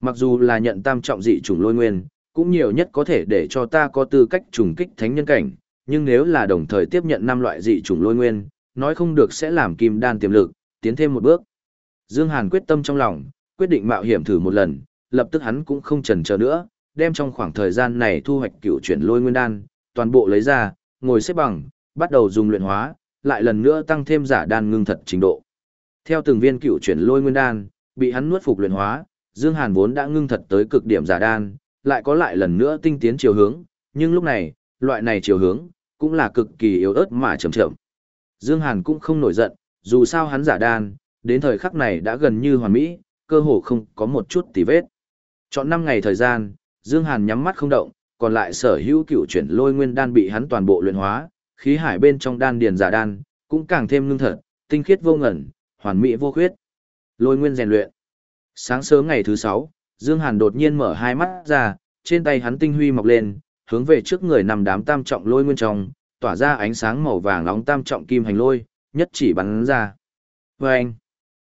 Mặc dù là nhận tam trọng dị chủng lôi nguyên, cũng nhiều nhất có thể để cho ta có tư cách trùng kích thánh nhân cảnh, nhưng nếu là đồng thời tiếp nhận năm loại dị chủng lôi nguyên, nói không được sẽ làm kim đan tiềm lực, tiến thêm một bước. Dương Hàn quyết tâm trong lòng, quyết định mạo hiểm thử một lần, lập tức hắn cũng không chần chờ nữa, đem trong khoảng thời gian này thu hoạch cựu chuyển lôi nguyên đan, toàn bộ lấy ra, ngồi xếp bằng, bắt đầu dùng luyện hóa, lại lần nữa tăng thêm giả đan ngưng thật trình độ. Theo từng viên cựu chuyển lôi nguyên đan, bị hắn nuốt phục luyện hóa, Dương Hàn vốn đã ngưng thật tới cực điểm giả đan, lại có lại lần nữa tinh tiến chiều hướng, nhưng lúc này, loại này chiều hướng, cũng là cực kỳ yếu ớt mà chậm chậm. Dương Hàn cũng không nổi giận, dù sao hắn giả đan, đến thời khắc này đã gần như hoàn mỹ, cơ hồ không có một chút tì vết. Chọn 5 ngày thời gian, Dương Hàn nhắm mắt không động, còn lại sở hữu cựu chuyển lôi nguyên đan bị hắn toàn bộ luyện hóa, khí hải bên trong đan điền giả đan, cũng càng thêm ngưng thật, tinh khiết vô ngẩn, hoàn mỹ vô khuyết. Lôi nguyên rèn luyện. Sáng sớm ngày thứ sáu, Dương Hàn đột nhiên mở hai mắt ra, trên tay hắn tinh huy mọc lên, hướng về trước người nằm đám tam trọng lôi nguyên trong, tỏa ra ánh sáng màu vàng nóng tam trọng kim hành lôi, nhất chỉ bắn ra. Vâng!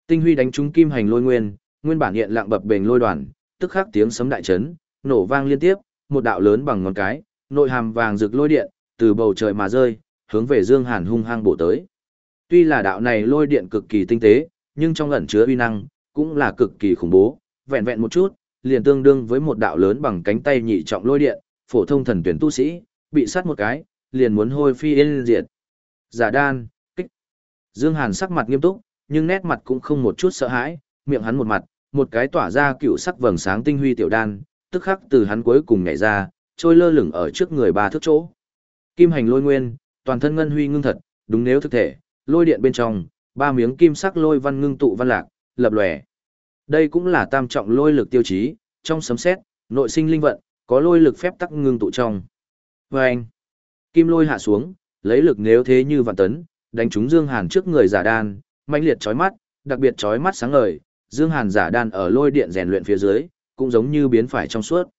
Tinh huy đánh trúng kim hành lôi nguyên, nguyên bản hiện lặng bập bềnh lôi đoàn, tức khắc tiếng sấm đại chấn, nổ vang liên tiếp, một đạo lớn bằng ngón cái, nội hàm vàng rực lôi điện, từ bầu trời mà rơi, hướng về Dương Hàn hung hăng bổ tới. Tuy là đạo này lôi điện cực kỳ tinh tế, nhưng trong ẩn chứa uy năng, cũng là cực kỳ khủng bố, vẹn vẹn một chút, liền tương đương với một đạo lớn bằng cánh tay nhị trọng lôi điện, phổ thông thần tuyển tu sĩ, bị sát một cái, liền muốn hôi phi yên diệt. Giả đan, kích. Dương Hàn sắc mặt nghiêm túc, nhưng nét mặt cũng không một chút sợ hãi, miệng hắn một mặt, một cái tỏa ra cựu sắc vầng sáng tinh huy tiểu đan, tức khắc từ hắn cuối cùng nhảy ra, trôi lơ lửng ở trước người ba thước chỗ. Kim hành lôi nguyên, toàn thân ngân huy ngưng thật, đúng nếu thực thể, lôi điện bên trong, ba miếng kim sắc lôi văn ngưng tụ văn lạc, lập lòe. Đây cũng là tam trọng lôi lực tiêu chí, trong sấm xét, nội sinh linh vận, có lôi lực phép tắc ngưng tụ trong. Và anh, kim lôi hạ xuống, lấy lực nếu thế như vạn tấn, đánh trúng Dương Hàn trước người giả đan, mãnh liệt chói mắt, đặc biệt chói mắt sáng ngời, Dương Hàn giả đan ở lôi điện rèn luyện phía dưới, cũng giống như biến phải trong suốt.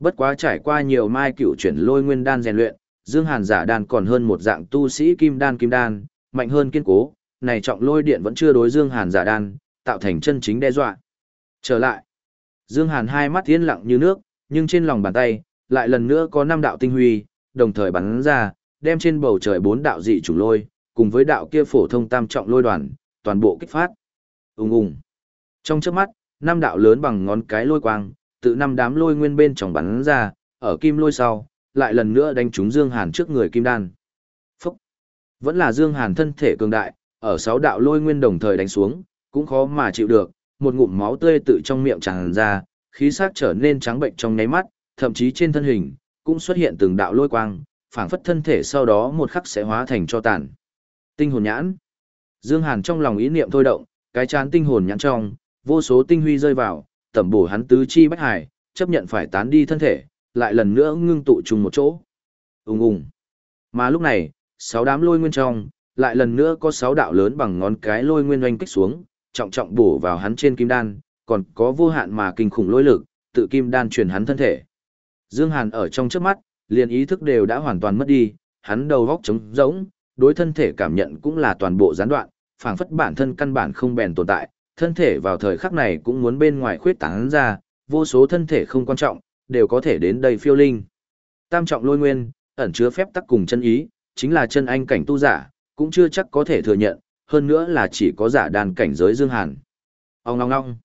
Bất quá trải qua nhiều mai cựu chuyển lôi nguyên đan rèn luyện, Dương Hàn giả đan còn hơn một dạng tu sĩ kim đan kim đan, mạnh hơn kiên cố, này trọng lôi điện vẫn chưa đối Dương Hàn giả đan, tạo thành chân chính đe dọa. Trở lại, Dương Hàn hai mắt yên lặng như nước, nhưng trên lòng bàn tay, lại lần nữa có năm đạo tinh huy, đồng thời bắn ra, đem trên bầu trời bốn đạo dị chủ lôi, cùng với đạo kia phổ thông tam trọng lôi đoàn, toàn bộ kích phát. Ùng ùng. Trong chớp mắt, năm đạo lớn bằng ngón cái lôi quang, tự năm đám lôi nguyên bên trong bắn ra, ở kim lôi sau, lại lần nữa đánh trúng Dương Hàn trước người kim đan. Phúc! Vẫn là Dương Hàn thân thể cường đại, ở sáu đạo lôi nguyên đồng thời đánh xuống, cũng khó mà chịu được, một ngụm máu tươi tự trong miệng tràn ra, khí sắc trở nên trắng bệnh trong nháy mắt, thậm chí trên thân hình, cũng xuất hiện từng đạo lôi quang, phảng phất thân thể sau đó một khắc sẽ hóa thành cho tàn. Tinh hồn nhãn. Dương Hàn trong lòng ý niệm thôi động, cái chán tinh hồn nhãn trong, vô số tinh huy rơi vào, tẩm bổ hắn tứ chi bách hải, chấp nhận phải tán đi thân thể, lại lần nữa ngưng tụ chung một chỗ. Ùng ùng. Mà lúc này, sáu đám lôi nguyên trong, lại lần nữa có sáu đạo lớn bằng ngón cái lôi nguyên oanh kích xuống, trọng trọng bổ vào hắn trên kim đan, còn có vô hạn mà kinh khủng lôi lực, tự kim đan truyền hắn thân thể. Dương Hàn ở trong chớp mắt, liền ý thức đều đã hoàn toàn mất đi, hắn đầu góc trống rỗng, đối thân thể cảm nhận cũng là toàn bộ gián đoạn, phảng phất bản thân căn bản không bền tồn tại, thân thể vào thời khắc này cũng muốn bên ngoài khuyết tán ra, vô số thân thể không quan trọng, đều có thể đến đây phiêu linh. Tam trọng lôi nguyên, ẩn chứa phép tắc cùng chân ý, chính là chân anh cảnh tu giả, cũng chưa chắc có thể thừa nhận, hơn nữa là chỉ có giả đàn cảnh giới Dương Hàn. Ông ngong ngong.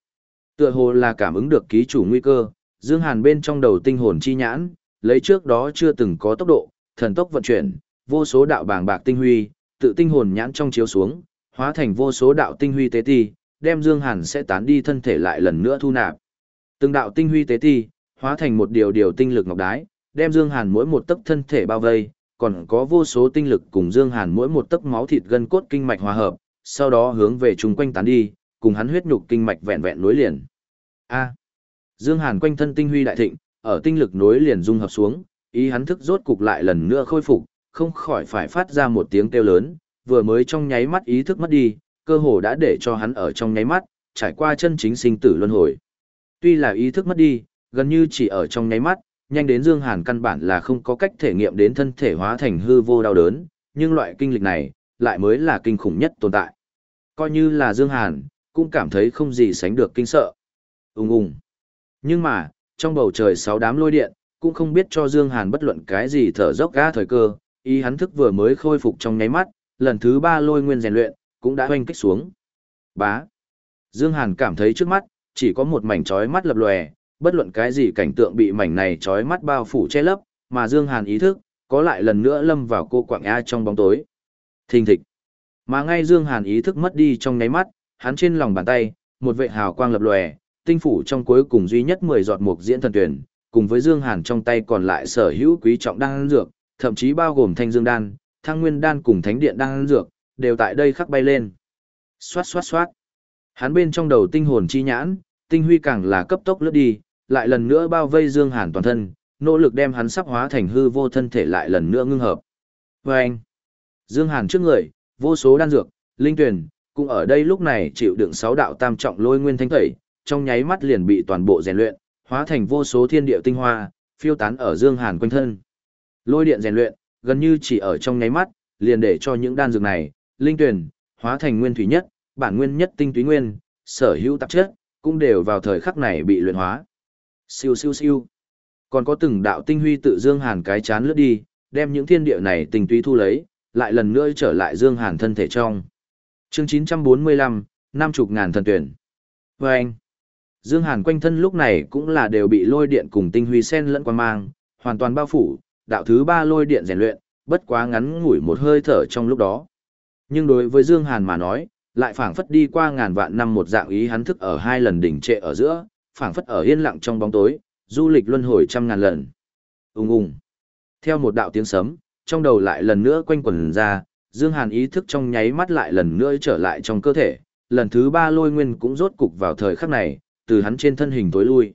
Tựa hồ là cảm ứng được ký chủ nguy cơ, Dương Hàn bên trong đầu tinh hồn chi nhãn, lấy trước đó chưa từng có tốc độ, thần tốc vận chuyển, vô số đạo bàng bạc tinh huy, tự tinh hồn nhãn trong chiếu xuống, hóa thành vô số đạo tinh huy tế ti, đem Dương Hàn sẽ tán đi thân thể lại lần nữa thu nạp. Từng đạo tinh huy tế ti, hóa thành một điều điều tinh lực ngọc đái, đem Dương Hàn mỗi một tấc thân thể bao vây, còn có vô số tinh lực cùng Dương Hàn mỗi một tấc máu thịt gân cốt kinh mạch hòa hợp, sau đó hướng về chung quanh tán đi, cùng hắn huyết nhục kinh mạch vẹn vẹn nối liền. A. Dương Hàn quanh thân tinh huy đại thịnh, ở tinh lực nối liền dung hợp xuống, ý hắn thức rốt cục lại lần nữa khôi phục, không khỏi phải phát ra một tiếng kêu lớn, vừa mới trong nháy mắt ý thức mất đi, cơ hồ đã để cho hắn ở trong nháy mắt, trải qua chân chính sinh tử luân hồi. Tuy là ý thức mất đi, gần như chỉ ở trong nháy mắt, nhanh đến Dương Hàn căn bản là không có cách thể nghiệm đến thân thể hóa thành hư vô đau đớn, nhưng loại kinh lịch này, lại mới là kinh khủng nhất tồn tại. Coi như là Dương Hàn, cũng cảm thấy không gì sánh được kinh sợ. Ung ung. Nhưng mà, trong bầu trời sáu đám lôi điện, cũng không biết cho Dương Hàn bất luận cái gì thở dốc ga thời cơ, ý hắn thức vừa mới khôi phục trong nháy mắt, lần thứ ba lôi nguyên rèn luyện, cũng đã hoanh kích xuống. Bá. Dương Hàn cảm thấy trước mắt, chỉ có một mảnh chói mắt lập lòe, bất luận cái gì cảnh tượng bị mảnh này chói mắt bao phủ che lấp, mà Dương Hàn ý thức, có lại lần nữa lâm vào cô quạng A trong bóng tối. Thình thịch. Mà ngay Dương Hàn ý thức mất đi trong nháy mắt, hắn trên lòng bàn tay, một vệ hào quang lập lòe, tinh phủ trong cuối cùng duy nhất 10 giọt mục diễn thần tuyển, cùng với Dương Hàn trong tay còn lại sở hữu quý trọng đan dược, thậm chí bao gồm thanh dương đan, thăng nguyên đan cùng thánh điện đan dược, đều tại đây khắc bay lên. Xoát xoát xoát. Hắn bên trong đầu tinh hồn chi nhãn, tinh huy càng là cấp tốc lướt đi, lại lần nữa bao vây Dương Hàn toàn thân, nỗ lực đem hắn sắp hóa thành hư vô thân thể lại lần nữa ngưng hợp. Vâng! Dương Hàn trước người, vô số đan dược, linh tuyển, cũng ở đây lúc này chịu đựng sáu đạo tam trọng lôi nguyên thánh tẩy, trong nháy mắt liền bị toàn bộ rèn luyện, hóa thành vô số thiên địa tinh hoa, phiêu tán ở Dương Hàn quanh thân. Lôi điện rèn luyện, gần như chỉ ở trong nháy mắt, liền để cho những đan dược này, linh tuyển, hóa thành nguyên thủy nhất, bản nguyên nhất tinh túy nguyên, sở hữu tạp chất, cũng đều vào thời khắc này bị luyện hóa. Siêu siêu siêu. Còn có từng đạo tinh huy tự Dương Hàn cái chán lướt đi, đem những thiên địa này tình túy thu lấy, lại lần nữa trở lại Dương Hàn thân thể trong. Chương 945, năm chục ngàn thần tuyển. Và anh, Dương Hàn quanh thân lúc này cũng là đều bị lôi điện cùng tinh huy sen lẫn quan mang, hoàn toàn bao phủ, đạo thứ ba lôi điện rèn luyện, bất quá ngắn ngủi một hơi thở trong lúc đó. Nhưng đối với Dương Hàn mà nói, lại phảng phất đi qua ngàn vạn năm một dạng ý hắn thức ở hai lần đỉnh trệ ở giữa, phảng phất ở yên lặng trong bóng tối, du lịch luân hồi trăm ngàn lần. Ung ung. Theo một đạo tiếng sấm, trong đầu lại lần nữa quanh quẩn ra, Dương Hàn ý thức trong nháy mắt lại lần nữa trở lại trong cơ thể, lần thứ ba lôi nguyên cũng rốt cục vào thời khắc này, từ hắn trên thân hình tối lui.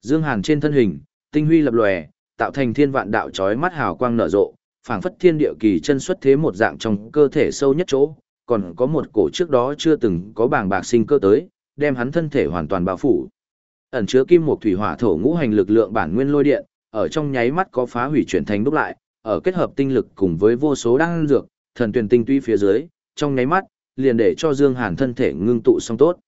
Dương Hàn trên thân hình, tinh huy lập lòe, tạo thành thiên vạn đạo chói mắt hào quang nở rộ, phảng phất thiên địa kỳ chân xuất thế một dạng trong cơ thể sâu nhất chỗ, còn có một cổ trước đó chưa từng có bảng bạc sinh cơ tới, đem hắn thân thể hoàn toàn bao phủ. Ẩn chứa kim một thủy hỏa thổ ngũ hành lực lượng bản nguyên lôi điện, ở trong nháy mắt có phá hủy chuyển thành đúc lại, ở kết hợp tinh lực cùng với vô số đan dược, thần tuyển tinh tuy phía dưới, trong nháy mắt, liền để cho Dương Hàn thân thể ngưng tụ xong tốt.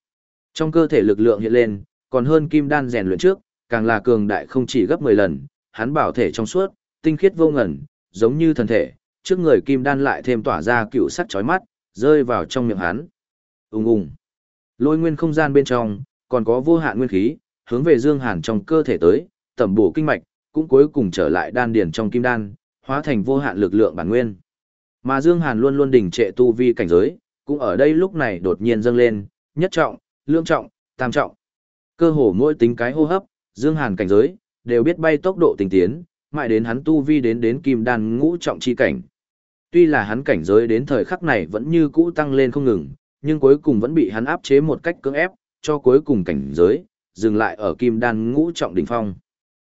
Trong cơ thể lực lượng hiện lên, còn hơn kim đan rèn luyện trước, càng là cường đại không chỉ gấp 10 lần, hắn bảo thể trong suốt, tinh khiết vô ngần, giống như thần thể, trước người kim đan lại thêm tỏa ra cựu sắc chói mắt, rơi vào trong miệng hắn. Ùng ùng. Lôi nguyên không gian bên trong, còn có vô hạn nguyên khí, hướng về Dương Hàn trong cơ thể tới, tẩm bổ kinh mạch, cũng cuối cùng trở lại đan điền trong kim đan, hóa thành vô hạn lực lượng bản nguyên. Mà Dương Hàn luôn luôn đỉnh trệ tu vi cảnh giới, cũng ở đây lúc này đột nhiên dâng lên, nhất trọng, lương trọng, tam trọng. Cơ hồ mỗi tính cái hô hấp, Dương Hàn cảnh giới, đều biết bay tốc độ tinh tiến, mãi đến hắn tu vi đến đến kim đan ngũ trọng chi cảnh. Tuy là hắn cảnh giới đến thời khắc này vẫn như cũ tăng lên không ngừng, nhưng cuối cùng vẫn bị hắn áp chế một cách cưỡng ép, cho cuối cùng cảnh giới, dừng lại ở kim đan ngũ trọng đỉnh phong.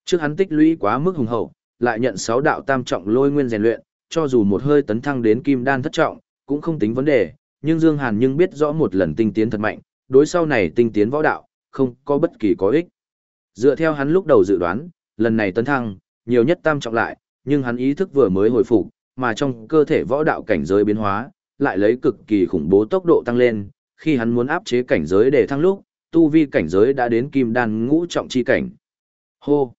Trước hắn tích lũy quá mức hùng hậu, lại nhận sáu đạo tam trọng lôi nguyên rèn luyện, cho dù một hơi tấn thăng đến kim đan thất trọng, cũng không tính vấn đề, nhưng Dương Hàn nhưng biết rõ một lần tinh tiến thật mạnh, đối sau này tinh tiến võ đạo, không có bất kỳ có ích. Dựa theo hắn lúc đầu dự đoán, lần này tấn thăng, nhiều nhất tam trọng lại, nhưng hắn ý thức vừa mới hồi phục, mà trong cơ thể võ đạo cảnh giới biến hóa, lại lấy cực kỳ khủng bố tốc độ tăng lên, khi hắn muốn áp chế cảnh giới để thăng lúc, tu vi cảnh giới đã đến kim đan ngũ trọng chi cảnh. Hô!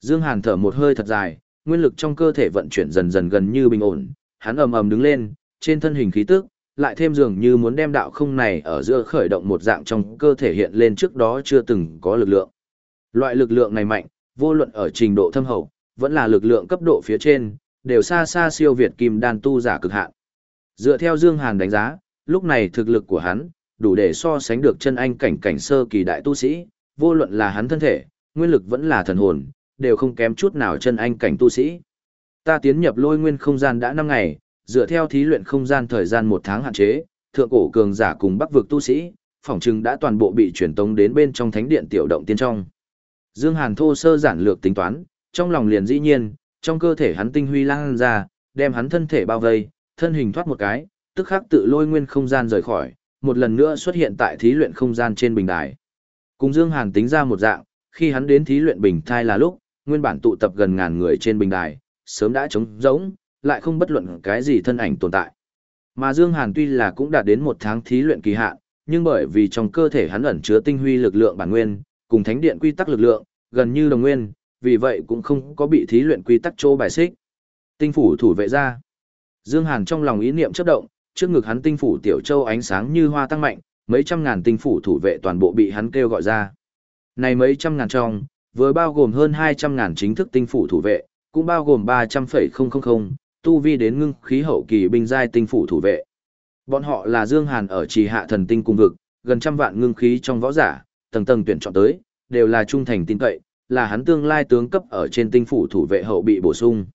Dương Hàn thở một hơi thật dài, nguyên lực trong cơ thể vận chuyển dần dần gần như bình ổn, hắn ầm ầm đứng lên, trên thân hình khí tức, lại thêm dường như muốn đem đạo không này ở giữa khởi động một dạng trong cơ thể hiện lên trước đó chưa từng có lực lượng. Loại lực lượng này mạnh, vô luận ở trình độ thâm hậu, vẫn là lực lượng cấp độ phía trên, đều xa xa siêu việt kim đan tu giả cực hạn. Dựa theo Dương Hàn đánh giá, lúc này thực lực của hắn, đủ để so sánh được chân anh cảnh cảnh sơ kỳ đại tu sĩ, vô luận là hắn thân thể, nguyên lực vẫn là thần hồn, đều không kém chút nào chân anh cảnh tu sĩ. Ta tiến nhập lôi nguyên không gian đã 5 ngày, dựa theo thí luyện không gian thời gian một tháng hạn chế, thượng cổ cường giả cùng bắc vực tu sĩ, phỏng chừng đã toàn bộ bị chuyển tống đến bên trong thánh điện tiểu động tiên trong. Dương Hàn thô sơ giản lược tính toán, trong lòng liền dĩ nhiên, trong cơ thể hắn tinh huy lan ra, đem hắn thân thể bao vây, thân hình thoát một cái, tức khắc tự lôi nguyên không gian rời khỏi, một lần nữa xuất hiện tại thí luyện không gian trên bình đài. Cùng Dương Hàn tính ra một dạng, khi hắn đến thí luyện bình thai là lúc, nguyên bản tụ tập gần ngàn người trên bình đài, sớm đã trống rỗng, lại không bất luận cái gì thân ảnh tồn tại. Mà Dương Hàn tuy là cũng đạt đến một tháng thí luyện kỳ hạn, nhưng bởi vì trong cơ thể hắn ẩn chứa tinh huy lực lượng bản nguyên, cùng thánh điện quy tắc lực lượng, gần như đồng nguyên, vì vậy cũng không có bị thí luyện quy tắc chỗ bài xích. Tinh phủ thủ vệ ra. Dương Hàn trong lòng ý niệm chớp động, trước ngực hắn tinh phủ tiểu châu ánh sáng như hoa tăng mạnh, mấy trăm ngàn tinh phủ thủ vệ toàn bộ bị hắn kêu gọi ra. Này mấy trăm ngàn trong, vừa bao gồm hơn 200 ngàn chính thức tinh phủ thủ vệ, cũng bao gồm 300,000 tu vi đến ngưng khí hậu kỳ binh giai tinh phủ thủ vệ. Bọn họ là Dương Hàn ở trì hạ thần tinh cung vực, gần trăm vạn ngưng khí trong võ giả, tầng tầng tuyển chọn tới, đều là trung thành tin cậy, là hắn tương lai tướng cấp ở trên tinh phủ thủ vệ hậu bị bổ sung.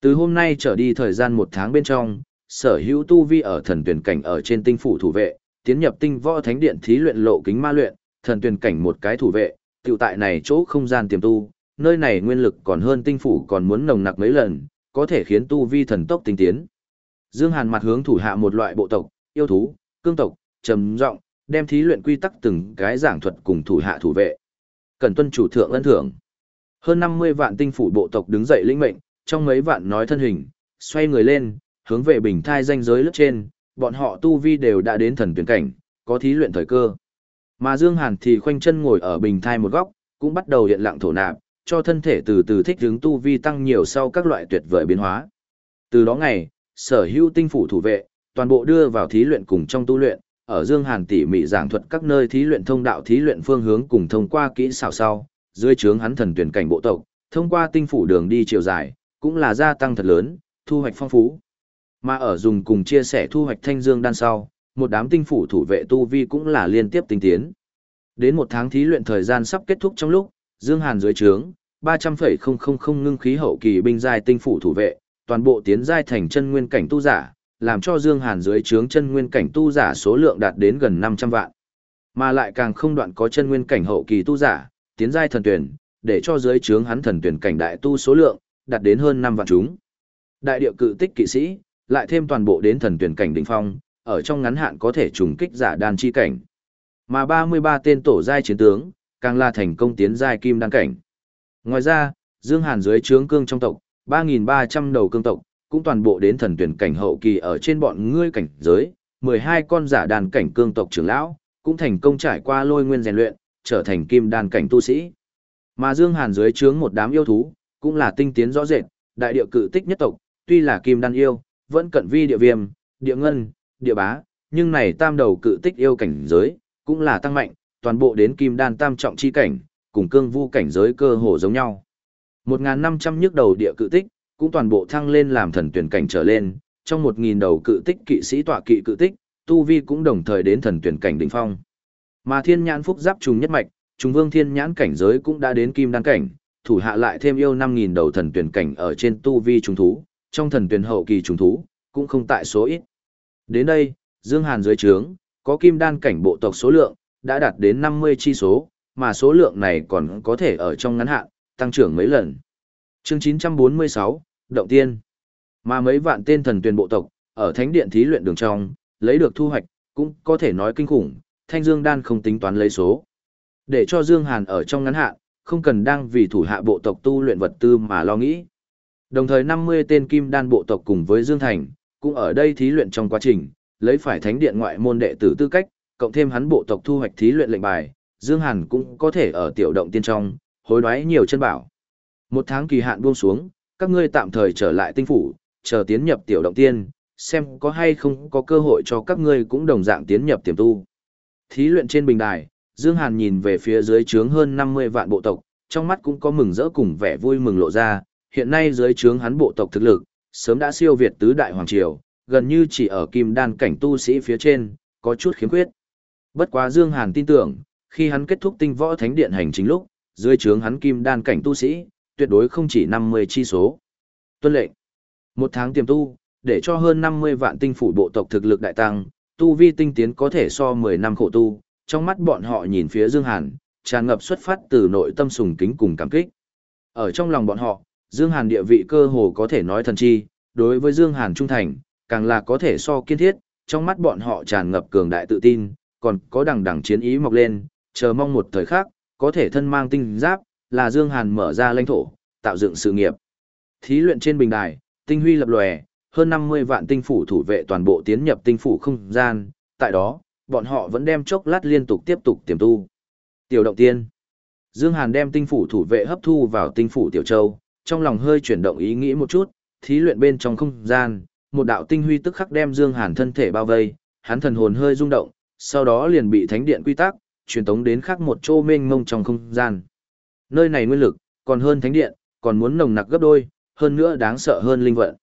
Từ hôm nay trở đi thời gian một tháng bên trong, sở hữu tu vi ở thần tuyển cảnh ở trên tinh phủ thủ vệ, tiến nhập tinh võ thánh điện thí luyện lộ kính ma luyện, thần tuyển cảnh một cái thủ vệ, tiểu tại này chỗ không gian tiềm tu, nơi này nguyên lực còn hơn tinh phủ còn muốn nồng nặc mấy lần, có thể khiến tu vi thần tốc tinh tiến. Dương Hàn mặt hướng thủ hạ một loại bộ tộc, yêu thú, cương tộc, trầm giọng, đem thí luyện quy tắc từng cái giảng thuật cùng thủ hạ thủ vệ. Cần tuân chủ thượng ân thưởng. Hơn 50 vạn tinh phủ bộ tộc đứng dậy lĩnh mệnh, trong mấy vạn nói thân hình, xoay người lên, hướng về bình thai danh giới lớp trên, bọn họ tu vi đều đã đến thần tuyển cảnh, có thí luyện thời cơ. Mà Dương Hàn thì khoanh chân ngồi ở bình thai một góc, cũng bắt đầu hiện lặng thổ nạp, cho thân thể từ từ thích ứng tu vi tăng nhiều sau các loại tuyệt vời biến hóa. Từ đó ngày, sở hữu tinh phủ thủ vệ, toàn bộ đưa vào thí luyện cùng trong tu luyện, ở Dương Hàn tỉ mỉ giảng thuật các nơi thí luyện thông đạo thí luyện phương hướng cùng thông qua kỹ xảo sau, dưới trướng hắn thần tuyển cảnh bộ tộc, thông qua tinh phủ đường đi chiều dài, cũng là gia tăng thật lớn, thu hoạch phong phú. Mà ở dùng cùng chia sẻ thu hoạch thanh dương đan sau, một đám tinh phủ thủ vệ tu vi cũng là liên tiếp tinh tiến. Đến một tháng thí luyện thời gian sắp kết thúc trong lúc, Dương Hàn dưới trướng, 300,000 ngưng khí hậu kỳ binh giai tinh phủ thủ vệ, toàn bộ tiến giai thành chân nguyên cảnh tu giả, làm cho Dương Hàn dưới trướng chân nguyên cảnh tu giả số lượng đạt đến gần 500 vạn. Mà lại càng không đoạn có chân nguyên cảnh hậu kỳ tu giả, tiến giai thần tuyển, để cho dưới trướng hắn thần tuyển cảnh đại tu số lượng, đạt đến hơn 5 vạn chúng. Đại địa cự tích kỵ sĩ, lại thêm toàn bộ đến thần tuyển cảnh đỉnh phong, ở trong ngắn hạn có thể trùng kích giả đan chi cảnh. Mà 33 tên tổ giai chiến tướng, càng là thành công tiến giai kim đan cảnh. Ngoài ra, Dương Hàn dưới trướng cương trong tộc, 3.300 đầu cương tộc, cũng toàn bộ đến thần tuyển cảnh hậu kỳ ở trên bọn ngươi cảnh giới, 12 con giả đàn cảnh cương tộc trưởng lão, cũng thành công trải qua lôi nguyên rèn luyện, trở thành kim đan cảnh tu sĩ. Mà Dương Hàn dưới trướng một đám yêu thú, cũng là tinh tiến rõ rệt, đại địa cự tích nhất tộc, tuy là kim đan yêu, vẫn cận vi địa viêm, địa ngân, địa bá, nhưng này tam đầu cự tích yêu cảnh giới, cũng là tăng mạnh, toàn bộ đến kim đan tam trọng chi cảnh, cùng cương vu cảnh giới cơ hồ giống nhau. 1.500 nhức đầu địa cự tích, cũng toàn bộ thăng lên làm thần tuyển cảnh trở lên, trong 1.000 đầu cự tích kỵ sĩ tọa kỵ cự tích, tu vi cũng đồng thời đến thần tuyển cảnh đỉnh phong. Mà thiên nhãn phúc giáp trùng nhất mạch, trùng vương thiên nhãn cảnh giới cũng đã đến kim đan cảnh, thủ hạ lại thêm yêu 5.000 đầu thần tuyển cảnh ở trên tu vi trùng thú, trong thần tuyển hậu kỳ trùng thú, cũng không tại số ít. Đến đây, Dương Hàn dưới trướng, có kim đan cảnh bộ tộc số lượng, đã đạt đến 50 chi số, mà số lượng này còn có thể ở trong ngắn hạn, tăng trưởng mấy lần. Chương 946, Động Tiên. Mà mấy vạn tên thần tuyển bộ tộc, ở thánh điện thí luyện đường trong, lấy được thu hoạch, cũng có thể nói kinh khủng, thanh dương đan không tính toán lấy số. Để cho Dương Hàn ở trong ngắn hạn, không cần đang vì thủ hạ bộ tộc tu luyện vật tư mà lo nghĩ. Đồng thời 50 tên kim đan bộ tộc cùng với Dương Thành, cũng ở đây thí luyện trong quá trình, lấy phải thánh điện ngoại môn đệ tử tư cách, cộng thêm hắn bộ tộc thu hoạch thí luyện lệnh bài, Dương Hàn cũng có thể ở tiểu động tiên trong, hối đoái nhiều chân bảo. Một tháng kỳ hạn buông xuống, các ngươi tạm thời trở lại tinh phủ, chờ tiến nhập tiểu động tiên, xem có hay không có cơ hội cho các ngươi cũng đồng dạng tiến nhập tiềm tu. Thí luyện trên bình đài, Dương Hàn nhìn về phía dưới trướng hơn 50 vạn bộ tộc, trong mắt cũng có mừng rỡ cùng vẻ vui mừng lộ ra, hiện nay dưới trướng hắn bộ tộc thực lực, sớm đã siêu việt tứ đại hoàng triều, gần như chỉ ở kim đan cảnh tu sĩ phía trên, có chút khiếm khuyết. Bất quá Dương Hàn tin tưởng, khi hắn kết thúc tinh võ thánh điện hành chính lúc, dưới trướng hắn kim đan cảnh tu sĩ, tuyệt đối không chỉ 50 chi số. Tuân lệnh. Một tháng tiềm tu, để cho hơn 50 vạn tinh phủ bộ tộc thực lực đại tăng, tu vi tinh tiến có thể so 10 năm khổ tu, trong mắt bọn họ nhìn phía Dương Hàn, tràn ngập xuất phát từ nội tâm sùng kính cùng cảm kích. Ở trong lòng bọn họ, Dương Hàn địa vị cơ hồ có thể nói thần chi, đối với Dương Hàn trung thành, càng là có thể so kiên thiết, trong mắt bọn họ tràn ngập cường đại tự tin, còn có đằng đằng chiến ý mọc lên, chờ mong một thời khắc, có thể thân mang tinh giáp, là Dương Hàn mở ra lãnh thổ, tạo dựng sự nghiệp. Thí luyện trên bình đài, tinh huy lập lòe, hơn 50 vạn tinh phủ thủ vệ toàn bộ tiến nhập tinh phủ không gian, tại đó, bọn họ vẫn đem chốc lát liên tục tiếp tục tiềm tu. Tiểu động tiên. Dương Hàn đem tinh phủ thủ vệ hấp thu vào tinh phủ Tiểu Châu, trong lòng hơi chuyển động ý nghĩ một chút, thí luyện bên trong không gian, một đạo tinh huy tức khắc đem Dương Hàn thân thể bao vây, hắn thần hồn hơi rung động, sau đó liền bị thánh điện quy tắc truyền tống đến khác một chỗ mênh mông trong không gian. Nơi này nguyên lực còn hơn thánh điện, còn muốn nồng nặc gấp đôi, hơn nữa đáng sợ hơn linh vận.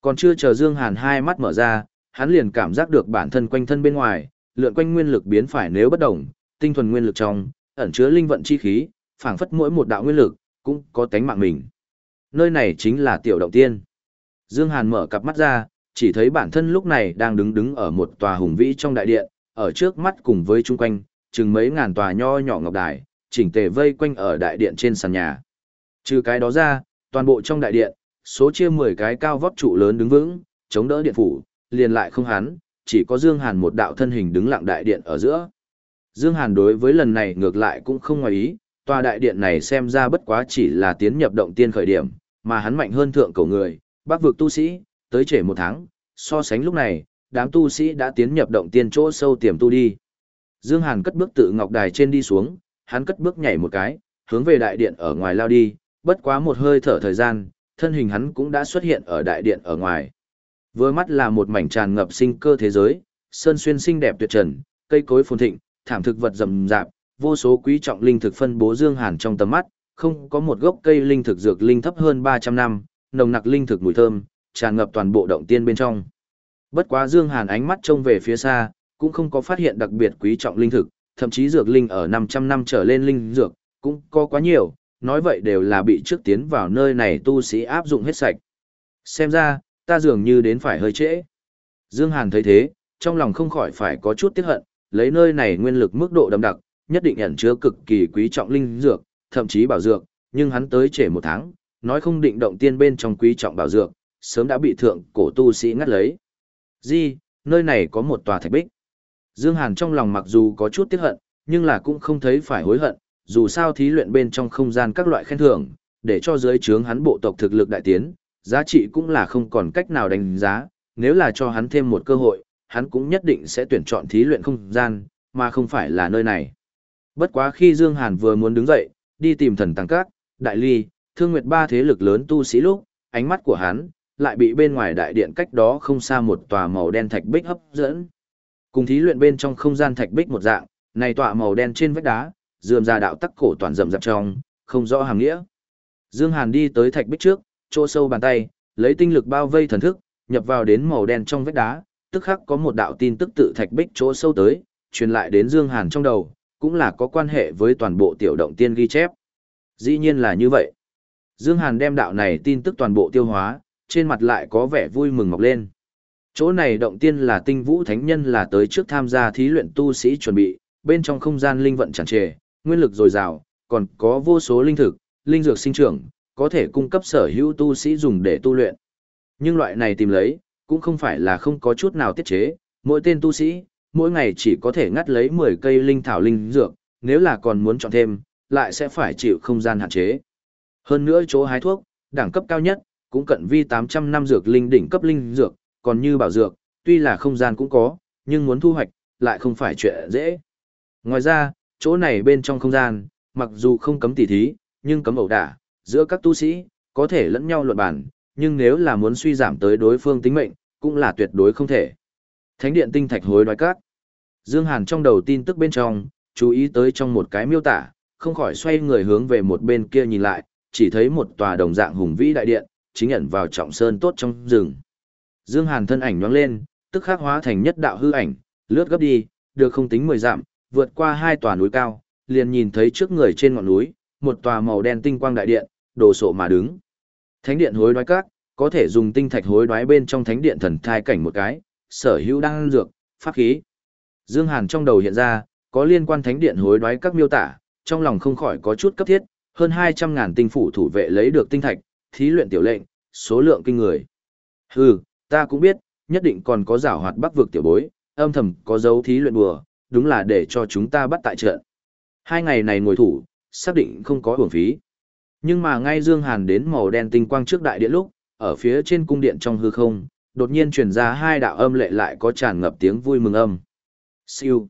Còn chưa chờ Dương Hàn hai mắt mở ra, hắn liền cảm giác được bản thân quanh thân bên ngoài, lượn quanh nguyên lực biến phải nếu bất động, tinh thuần nguyên lực trong, ẩn chứa linh vận chi khí, phảng phất mỗi một đạo nguyên lực, cũng có tánh mạng mình. Nơi này chính là tiểu động tiên. Dương Hàn mở cặp mắt ra, chỉ thấy bản thân lúc này đang đứng đứng ở một tòa hùng vĩ trong đại điện, ở trước mắt cùng với chung quanh, chừng mấy ngàn tòa nho nhỏ ngọc đài, chỉnh tề vây quanh ở đại điện trên sàn nhà. Trừ cái đó ra, toàn bộ trong đại điện, số chia 10 cái cao vóc trụ lớn đứng vững, chống đỡ điện phủ, liền lại không hắn, chỉ có Dương Hàn một đạo thân hình đứng lặng đại điện ở giữa. Dương Hàn đối với lần này ngược lại cũng không ngoài ý, tòa đại điện này xem ra bất quá chỉ là tiến nhập động tiên khởi điểm, mà hắn mạnh hơn thượng cổ người, bác vực tu sĩ, tới trễ một tháng, so sánh lúc này, đám tu sĩ đã tiến nhập động tiên chỗ sâu tiềm tu đi. Dương Hàn cất bước tự ngọc đài trên đi xuống, hắn cất bước nhảy một cái, hướng về đại điện ở ngoài lao đi, bất quá một hơi thở thời gian, thân hình hắn cũng đã xuất hiện ở đại điện ở ngoài. Vừa mắt là một mảnh tràn ngập sinh cơ thế giới, sơn xuyên xinh đẹp tuyệt trần, cây cối phồn thịnh, thảm thực vật rậm rạp, vô số quý trọng linh thực phân bố Dương Hàn trong tầm mắt, không có một gốc cây linh thực dược linh thấp hơn 300 năm, nồng nặc linh thực mùi thơm, tràn ngập toàn bộ động tiên bên trong. Bất quá Dương Hàn ánh mắt trông về phía xa, cũng không có phát hiện đặc biệt quý trọng linh thực, thậm chí dược linh ở 500 năm trở lên linh dược, cũng có quá nhiều, nói vậy đều là bị trước tiến vào nơi này tu sĩ áp dụng hết sạch. Xem ra, ta dường như đến phải hơi trễ. Dương Hàn thấy thế, trong lòng không khỏi phải có chút tiếc hận, lấy nơi này nguyên lực mức độ đậm đặc, nhất định ẩn chứa cực kỳ quý trọng linh dược, thậm chí bảo dược, nhưng hắn tới trễ một tháng, nói không định động tiên bên trong quý trọng bảo dược, sớm đã bị thượng cổ tu sĩ ngắt lấy. Di, nơi này có một tòa thạch bích. Dương Hàn trong lòng mặc dù có chút tiếc hận, nhưng là cũng không thấy phải hối hận, dù sao thí luyện bên trong không gian các loại khen thưởng, để cho dưới trướng hắn bộ tộc thực lực đại tiến, giá trị cũng là không còn cách nào đánh giá, nếu là cho hắn thêm một cơ hội, hắn cũng nhất định sẽ tuyển chọn thí luyện không gian, mà không phải là nơi này. Bất quá khi Dương Hàn vừa muốn đứng dậy, đi tìm thần tăng các, đại ly, thương nguyệt ba thế lực lớn tu sĩ lúc, ánh mắt của hắn, lại bị bên ngoài đại điện cách đó không xa một tòa màu đen thạch bích hấp dẫn. Cùng thí luyện bên trong không gian thạch bích một dạng, này tọa màu đen trên vách đá, dườm ra đạo tắc cổ toàn rậm rạp trong, không rõ hàng nghĩa. Dương Hàn đi tới thạch bích trước, chỗ sâu bàn tay, lấy tinh lực bao vây thần thức, nhập vào đến màu đen trong vách đá, tức khắc có một đạo tin tức tự thạch bích chỗ sâu tới, truyền lại đến Dương Hàn trong đầu, cũng là có quan hệ với toàn bộ tiểu động tiên ghi chép. Dĩ nhiên là như vậy. Dương Hàn đem đạo này tin tức toàn bộ tiêu hóa, trên mặt lại có vẻ vui mừng mọc lên. Chỗ này động tiên là tinh vũ thánh nhân là tới trước tham gia thí luyện tu sĩ chuẩn bị, bên trong không gian linh vận tràn trề, nguyên lực dồi dào, còn có vô số linh thực, linh dược sinh trưởng, có thể cung cấp sở hữu tu sĩ dùng để tu luyện. Nhưng loại này tìm lấy, cũng không phải là không có chút nào tiết chế, mỗi tên tu sĩ, mỗi ngày chỉ có thể ngắt lấy 10 cây linh thảo linh dược, nếu là còn muốn chọn thêm, lại sẽ phải chịu không gian hạn chế. Hơn nữa chỗ hái thuốc, đẳng cấp cao nhất, cũng cận vi 800 năm dược linh đỉnh cấp linh dược, còn như bảo dược, tuy là không gian cũng có, nhưng muốn thu hoạch, lại không phải chuyện dễ. Ngoài ra, chỗ này bên trong không gian, mặc dù không cấm tỉ thí, nhưng cấm ẩu đả, giữa các tu sĩ, có thể lẫn nhau luận bản, nhưng nếu là muốn suy giảm tới đối phương tính mệnh, cũng là tuyệt đối không thể. Thánh điện tinh thạch hối đoái cát. Dương Hàn trong đầu tin tức bên trong, chú ý tới trong một cái miêu tả, không khỏi xoay người hướng về một bên kia nhìn lại, chỉ thấy một tòa đồng dạng hùng vĩ đại điện, chính ẩn vào trọng sơn tốt trong rừng. Dương Hàn thân ảnh nhoáng lên, tức khắc hóa thành nhất đạo hư ảnh, lướt gấp đi, được không tính mười dặm, vượt qua hai tòa núi cao, liền nhìn thấy trước người trên ngọn núi, một tòa màu đen tinh quang đại điện, đồ sộ mà đứng. Thánh điện hối đoái các, có thể dùng tinh thạch hối đoái bên trong thánh điện thần thai cảnh một cái, sở hữu đang dược, pháp khí. Dương Hàn trong đầu hiện ra, có liên quan thánh điện hối đoái các miêu tả, trong lòng không khỏi có chút cấp thiết, hơn 200 ngàn tinh phủ thủ vệ lấy được tinh thạch, thí luyện tiểu lệnh, số lượng kinh người. Hừ, ta cũng biết, nhất định còn có giảo hoạt bắc vực tiểu bối, âm thầm có dấu thí luyện bùa, đúng là để cho chúng ta bắt tại trận. Hai ngày này ngồi thủ, xác định không có uổng phí. Nhưng mà ngay Dương Hàn đến màu đen tinh quang trước đại điện lúc, ở phía trên cung điện trong hư không, đột nhiên truyền ra hai đạo âm lệ lại có tràn ngập tiếng vui mừng âm. Siêu.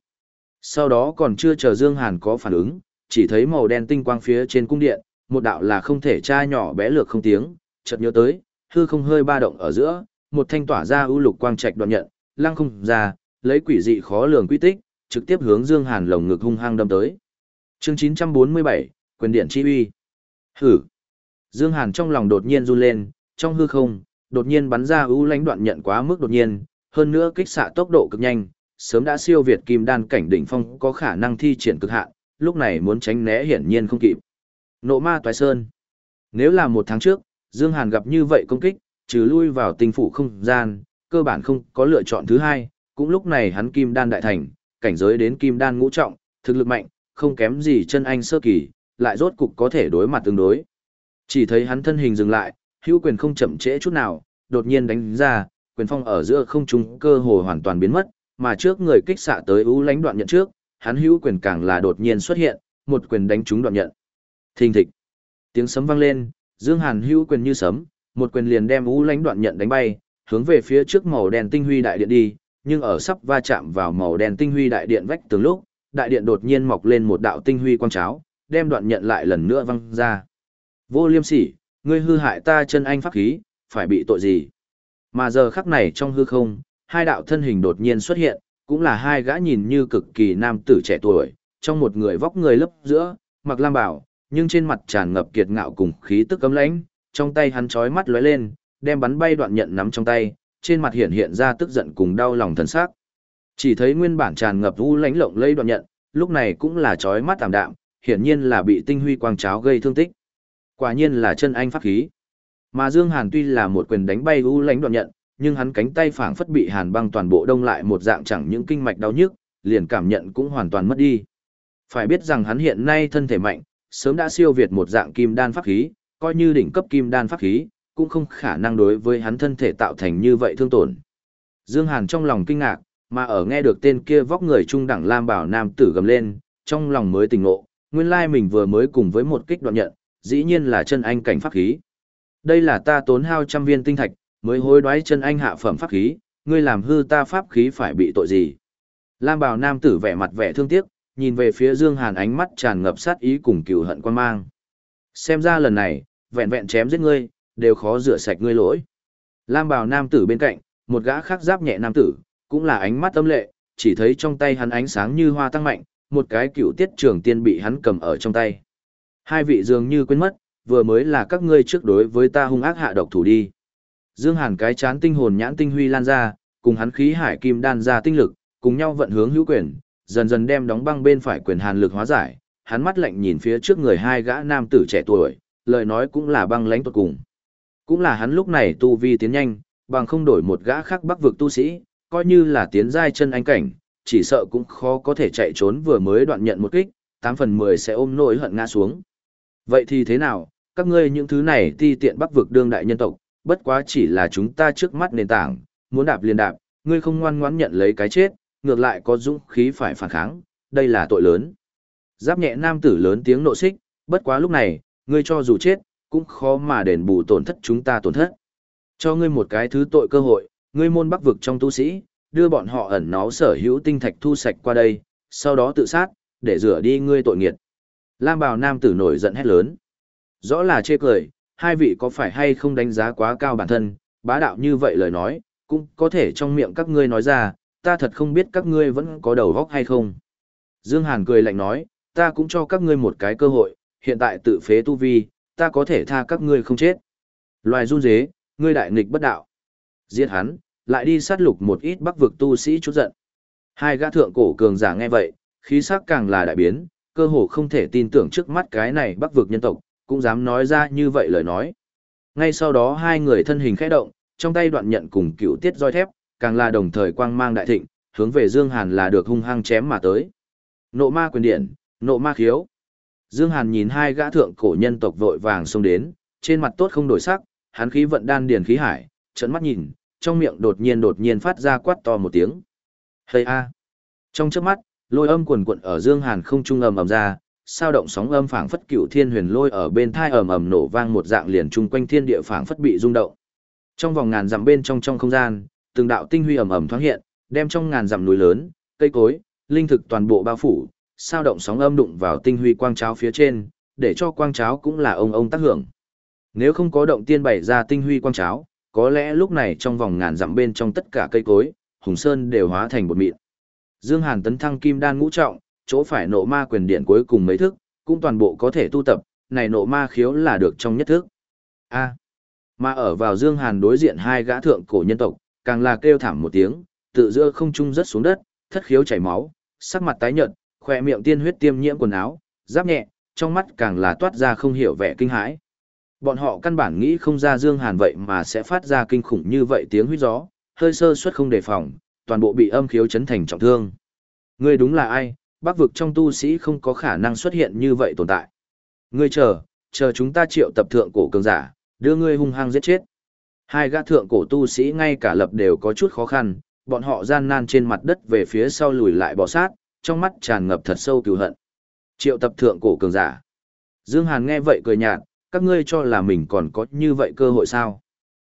Sau đó còn chưa chờ Dương Hàn có phản ứng, chỉ thấy màu đen tinh quang phía trên cung điện, một đạo là không thể tra nhỏ bé lược không tiếng, chợt nhớ tới, hư không hơi ba động ở giữa, một thanh tỏa ra ưu lục quang trạch đoạn nhận, lăng không ra, lấy quỷ dị khó lường quy tích, trực tiếp hướng Dương Hàn lồng ngực hung hăng đâm tới. Chương 947, quyền điện chi uy. Hử. Dương Hàn trong lòng đột nhiên run lên, trong hư không, đột nhiên bắn ra ưu lãnh đoạn nhận quá mức đột nhiên, hơn nữa kích xạ tốc độ cực nhanh, sớm đã siêu việt kim đan cảnh đỉnh phong có khả năng thi triển cực hạn, lúc này muốn tránh né hiển nhiên không kịp. Nộ ma toái sơn. Nếu là một tháng trước, Dương Hàn gặp như vậy công kích, trừ lui vào tinh phủ không gian, cơ bản không có lựa chọn thứ hai, cũng lúc này hắn kim đan đại thành, cảnh giới đến kim đan ngũ trọng, thực lực mạnh, không kém gì chân anh sơ kỳ, lại rốt cục có thể đối mặt tương đối. Chỉ thấy hắn thân hình dừng lại, hữu quyền không chậm trễ chút nào, đột nhiên đánh ra, quyền phong ở giữa không trung cơ hồ hoàn toàn biến mất, mà trước người kích xạ tới ưu lãnh đoạn nhận trước, hắn hữu quyền càng là đột nhiên xuất hiện, một quyền đánh trúng đoạn nhận. Thình thịch. Tiếng sấm vang lên, Dương Hàn hữu quyền như sấm, một quyền liền đem ưu lãnh đoạn nhận đánh bay, hướng về phía trước màu đen tinh huy đại điện đi, nhưng ở sắp va chạm vào màu đen tinh huy đại điện vách tường lúc, đại điện đột nhiên mọc lên một đạo tinh huy quang cháo, đem đoạn nhận lại lần nữa văng ra. Vô liêm sỉ, ngươi hư hại ta chân anh pháp khí, phải bị tội gì? Mà giờ khắc này trong hư không, hai đạo thân hình đột nhiên xuất hiện, cũng là hai gã nhìn như cực kỳ nam tử trẻ tuổi, trong một người vóc người lấp giữa, mặc lam bảo, nhưng trên mặt tràn ngập kiệt ngạo cùng khí tức cấm lãnh, trong tay hắn chói mắt lóe lên, đem bắn bay đoạn nhận nắm trong tay, trên mặt hiện hiện ra tức giận cùng đau lòng thần sắc. Chỉ thấy nguyên bản tràn ngập u lãnh lộng lây đoạn nhận, lúc này cũng là chói mắt tạm đạm, hiển nhiên là bị tinh huy quang cháo gây thương tích. Quả nhiên là chân anh pháp khí. Mà Dương Hàn tuy là một quyền đánh bay u lãnh đoạn nhận, nhưng hắn cánh tay phảng phất bị hàn băng toàn bộ đông lại một dạng chẳng những kinh mạch đau nhức, liền cảm nhận cũng hoàn toàn mất đi. Phải biết rằng hắn hiện nay thân thể mạnh, sớm đã siêu việt một dạng kim đan pháp khí, coi như đỉnh cấp kim đan pháp khí, cũng không khả năng đối với hắn thân thể tạo thành như vậy thương tổn. Dương Hàn trong lòng kinh ngạc, mà ở nghe được tên kia vóc người trung đẳng lam bảo nam tử gầm lên, trong lòng mới tỉnh ngộ, nguyên lai mình vừa mới cùng với một kích đoạn nhận, dĩ nhiên là chân anh cảnh pháp khí. Đây là ta tốn hao trăm viên tinh thạch, mới hối đoái chân anh hạ phẩm pháp khí, ngươi làm hư ta pháp khí phải bị tội gì? Lam bào nam tử vẻ mặt vẻ thương tiếc, nhìn về phía Dương Hàn ánh mắt tràn ngập sát ý cùng cừu hận quan mang. Xem ra lần này, vẹn vẹn chém giết ngươi, đều khó rửa sạch ngươi lỗi. Lam bào nam tử bên cạnh, một gã khác giáp nhẹ nam tử, cũng là ánh mắt âm lệ, chỉ thấy trong tay hắn ánh sáng như hoa tăng mạnh, một cái cựu tiết trường tiên bị hắn cầm ở trong tay. Hai vị dường như quên mất, vừa mới là các ngươi trước đối với ta hung ác hạ độc thủ đi. Dương Hàn cái chán tinh hồn nhãn tinh huy lan ra, cùng hắn khí hải kim đan ra tinh lực, cùng nhau vận hướng hữu quyền, dần dần đem đóng băng bên phải quyền hàn lực hóa giải. Hắn mắt lạnh nhìn phía trước người hai gã nam tử trẻ tuổi, lời nói cũng là băng lãnh tuyệt cùng. Cũng là hắn lúc này tu vi tiến nhanh, bằng không đổi một gã khác bắc vực tu sĩ, coi như là tiến giai chân anh cảnh, chỉ sợ cũng khó có thể chạy trốn vừa mới đoạn nhận một kích, 8 phần 10 sẽ ôm nỗi hận ngã xuống. Vậy thì thế nào, các ngươi những thứ này ti tiện bắc vực đương đại nhân tộc, bất quá chỉ là chúng ta trước mắt nền tảng, muốn đạp liền đạp, ngươi không ngoan ngoãn nhận lấy cái chết, ngược lại có dũng khí phải phản kháng, đây là tội lớn. Giáp nhẹ nam tử lớn tiếng nộ xích, bất quá lúc này, ngươi cho dù chết, cũng khó mà đền bù tổn thất chúng ta tổn thất. Cho ngươi một cái thứ tội cơ hội, ngươi môn bắc vực trong tu sĩ, đưa bọn họ ẩn náu sở hữu tinh thạch thu sạch qua đây, sau đó tự sát, để rửa đi ngươi tội nghiệt. Lam bào nam tử nổi giận hét lớn. Rõ là chê cười, hai vị có phải hay không đánh giá quá cao bản thân, bá đạo như vậy lời nói, cũng có thể trong miệng các ngươi nói ra, ta thật không biết các ngươi vẫn có đầu óc hay không. Dương Hàn cười lạnh nói, ta cũng cho các ngươi một cái cơ hội, hiện tại tự phế tu vi, ta có thể tha các ngươi không chết. Loài run dế, ngươi đại nghịch bất đạo. Giết hắn, lại đi sát lục một ít bắc vực tu sĩ chút giận. Hai gã thượng cổ cường giả nghe vậy, khí sắc càng là đại biến, cơ hồ không thể tin tưởng trước mắt cái này bắc vực nhân tộc, cũng dám nói ra như vậy lời nói. Ngay sau đó hai người thân hình khẽ động, trong tay đoạn nhận cùng cựu tiết roi thép, càng là đồng thời quang mang đại thịnh, hướng về Dương Hàn là được hung hăng chém mà tới. Nộ ma quyền điện, nộ ma khiếu. Dương Hàn nhìn hai gã thượng cổ nhân tộc vội vàng xông đến, trên mặt tốt không đổi sắc, hắn khí vận đan điền khí hải, trợn mắt nhìn, trong miệng đột nhiên đột nhiên phát ra quát to một tiếng. Hây a! Trong chớp mắt, lôi âm quần quận ở Dương Hàn không trung ầm ầm ra, sao động sóng âm phảng phất cựu thiên huyền lôi ở bên thai ầm ầm nổ vang một dạng liền chung quanh thiên địa phảng phất bị rung động. Trong vòng ngàn dặm bên trong trong không gian, từng đạo tinh huy ầm ầm thoáng hiện, đem trong ngàn dặm núi lớn, cây cối, linh thực toàn bộ bao phủ, sao động sóng âm đụng vào tinh huy quang cháo phía trên, để cho quang cháo cũng là ông ông tác hưởng. Nếu không có động tiên bày ra tinh huy quang cháo, có lẽ lúc này trong vòng ngàn dặm bên trong tất cả cây cối, Hùng Sơn đều hóa thành bột mịn. Dương Hàn tấn thăng kim đan ngũ trọng, chỗ phải nộ ma quyền điện cuối cùng mấy thức, cũng toàn bộ có thể tu tập, này nộ ma khiếu là được trong nhất thức. A. mà ở vào Dương Hàn đối diện hai gã thượng cổ nhân tộc, càng là kêu thảm một tiếng, tự giữa không trung rất xuống đất, thất khiếu chảy máu, sắc mặt tái nhợt, khỏe miệng tiên huyết tiêm nhiễm quần áo, giáp nhẹ, trong mắt càng là toát ra không hiểu vẻ kinh hãi. Bọn họ căn bản nghĩ không ra Dương Hàn vậy mà sẽ phát ra kinh khủng như vậy tiếng huyết gió, hơi sơ suất không đề phòng, toàn bộ bị âm khiếu chấn thành trọng thương. Ngươi đúng là ai, bác vực trong tu sĩ không có khả năng xuất hiện như vậy tồn tại. Ngươi chờ, chờ chúng ta triệu tập thượng cổ cường giả, đưa ngươi hung hăng giết chết. Hai gã thượng cổ tu sĩ ngay cả lập đều có chút khó khăn, bọn họ gian nan trên mặt đất về phía sau lùi lại bò sát, trong mắt tràn ngập thật sâu cừu hận. Triệu tập thượng cổ cường giả. Dương Hàn nghe vậy cười nhạt, các ngươi cho là mình còn có như vậy cơ hội sao?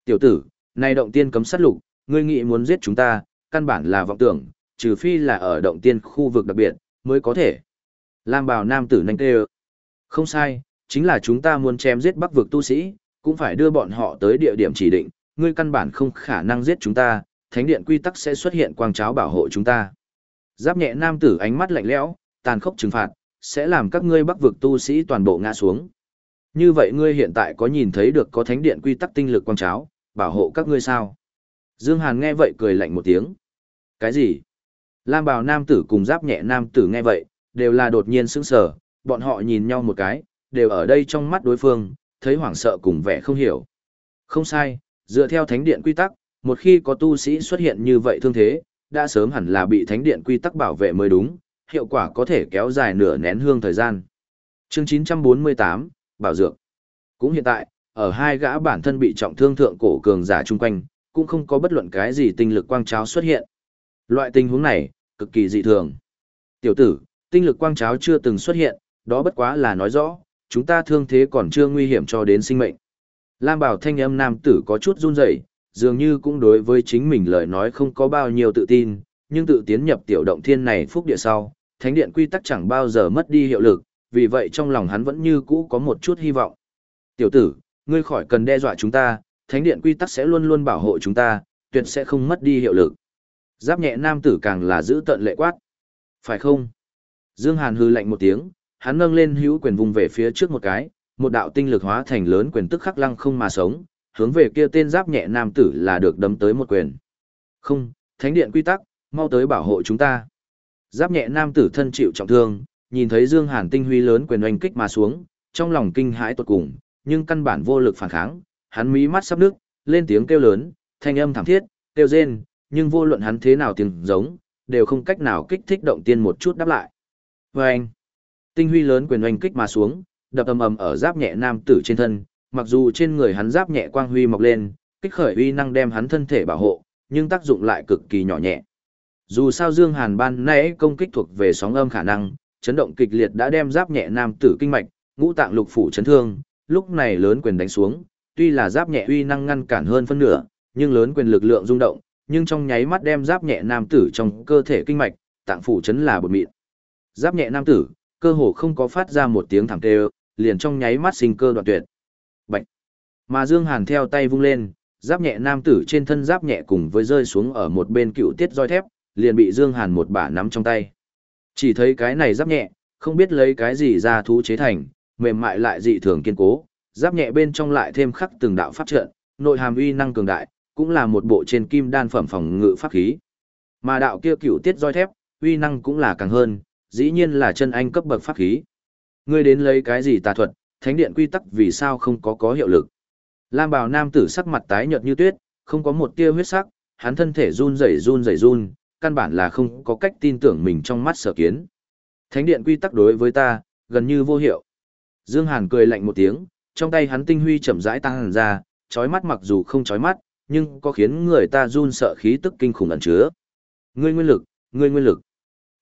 Tiểu tử, nay động tiên cấm sát lục, ngươi nghĩ muốn giết chúng ta, căn bản là vọng tưởng, trừ phi là ở động tiên khu vực đặc biệt, mới có thể. Lam bào nam tử nhanh tê Không sai, chính là chúng ta muốn chém giết bắc vực tu sĩ, cũng phải đưa bọn họ tới địa điểm chỉ định, ngươi căn bản không khả năng giết chúng ta, thánh điện quy tắc sẽ xuất hiện quang cháo bảo hộ chúng ta. Giáp nhẹ nam tử ánh mắt lạnh lẽo, tàn khốc trừng phạt, sẽ làm các ngươi bắc vực tu sĩ toàn bộ ngã xuống. Như vậy ngươi hiện tại có nhìn thấy được có thánh điện quy tắc tinh lực quang cháo, bảo hộ các ngươi sao? Dương Hàn nghe vậy cười lạnh một tiếng. Cái gì? Lam bào nam tử cùng giáp nhẹ nam tử nghe vậy, đều là đột nhiên sững sờ, bọn họ nhìn nhau một cái, đều ở đây trong mắt đối phương, thấy hoảng sợ cùng vẻ không hiểu. Không sai, dựa theo thánh điện quy tắc, một khi có tu sĩ xuất hiện như vậy thương thế, đã sớm hẳn là bị thánh điện quy tắc bảo vệ mới đúng, hiệu quả có thể kéo dài nửa nén hương thời gian. Chương 948, Bảo Dược Cũng hiện tại, ở hai gã bản thân bị trọng thương thượng cổ cường giả chung quanh, cũng không có bất luận cái gì tinh lực quang cháo xuất hiện. Loại tình huống này, cực kỳ dị thường. Tiểu tử, tinh lực quang cháo chưa từng xuất hiện, đó bất quá là nói rõ, chúng ta thương thế còn chưa nguy hiểm cho đến sinh mệnh. Lam bảo thanh âm nam tử có chút run rẩy, dường như cũng đối với chính mình lời nói không có bao nhiêu tự tin, nhưng tự tiến nhập tiểu động thiên này phúc địa sau, thánh điện quy tắc chẳng bao giờ mất đi hiệu lực, vì vậy trong lòng hắn vẫn như cũ có một chút hy vọng. Tiểu tử, ngươi khỏi cần đe dọa chúng ta, thánh điện quy tắc sẽ luôn luôn bảo hộ chúng ta, tuyệt sẽ không mất đi hiệu lực. Giáp nhẹ nam tử càng là giữ tận lệ quát. Phải không? Dương Hàn hư lạnh một tiếng, hắn nâng lên hữu quyền vùng về phía trước một cái, một đạo tinh lực hóa thành lớn quyền tức khắc lăng không mà sống, hướng về kia tên giáp nhẹ nam tử là được đấm tới một quyền. Không, thánh điện quy tắc, mau tới bảo hộ chúng ta. Giáp nhẹ nam tử thân chịu trọng thương, nhìn thấy Dương Hàn tinh huy lớn quyền oanh kích mà xuống, trong lòng kinh hãi tột cùng, nhưng căn bản vô lực phản kháng, hắn mí mắt sắp nước, lên tiếng kêu lớn, thanh âm thảm thiết, kêu rên, nhưng vô luận hắn thế nào tiếng giống, đều không cách nào kích thích động tiên một chút đáp lại. Và anh, tinh huy lớn quyền oanh kích mà xuống, đập ầm ầm ở giáp nhẹ nam tử trên thân, mặc dù trên người hắn giáp nhẹ quang huy mọc lên, kích khởi uy năng đem hắn thân thể bảo hộ, nhưng tác dụng lại cực kỳ nhỏ nhẹ. Dù sao Dương Hàn ban nãy công kích thuộc về sóng âm khả năng, chấn động kịch liệt đã đem giáp nhẹ nam tử kinh mạch, ngũ tạng lục phủ chấn thương, lúc này lớn quyền đánh xuống, tuy là giáp nhẹ uy năng ngăn cản hơn phân nửa, nhưng lớn quyền lực lượng rung động, nhưng trong nháy mắt đem giáp nhẹ nam tử trong cơ thể kinh mạch, tạng phủ chấn là bột mịn. Giáp nhẹ nam tử, cơ hồ không có phát ra một tiếng thẳng tê liền trong nháy mắt sinh cơ đoạn tuyệt. Bạch. Mà Dương Hàn theo tay vung lên, giáp nhẹ nam tử trên thân giáp nhẹ cùng với rơi xuống ở một bên cựu tiết roi thép, liền bị Dương Hàn một bả nắm trong tay. Chỉ thấy cái này giáp nhẹ, không biết lấy cái gì ra thú chế thành, mềm mại lại dị thường kiên cố, giáp nhẹ bên trong lại thêm khắc từng đạo pháp trận, nội hàm uy năng cường đại, cũng là một bộ trên kim đan phẩm phòng ngự pháp khí. Mà đạo kia cựu tiết roi thép, uy năng cũng là càng hơn, dĩ nhiên là chân anh cấp bậc pháp khí. Ngươi đến lấy cái gì tà thuật, thánh điện quy tắc vì sao không có có hiệu lực. Lam bào nam tử sắc mặt tái nhợt như tuyết, không có một tia huyết sắc, hắn thân thể run rẩy run rẩy run, căn bản là không có cách tin tưởng mình trong mắt sở kiến. Thánh điện quy tắc đối với ta, gần như vô hiệu. Dương Hàn cười lạnh một tiếng, trong tay hắn tinh huy chậm rãi tăng hẳn ra, chói mắt mặc dù không chói mắt, nhưng có khiến người ta run sợ khí tức kinh khủng ẩn chứa. Ngươi nguyên lực, ngươi nguyên lực.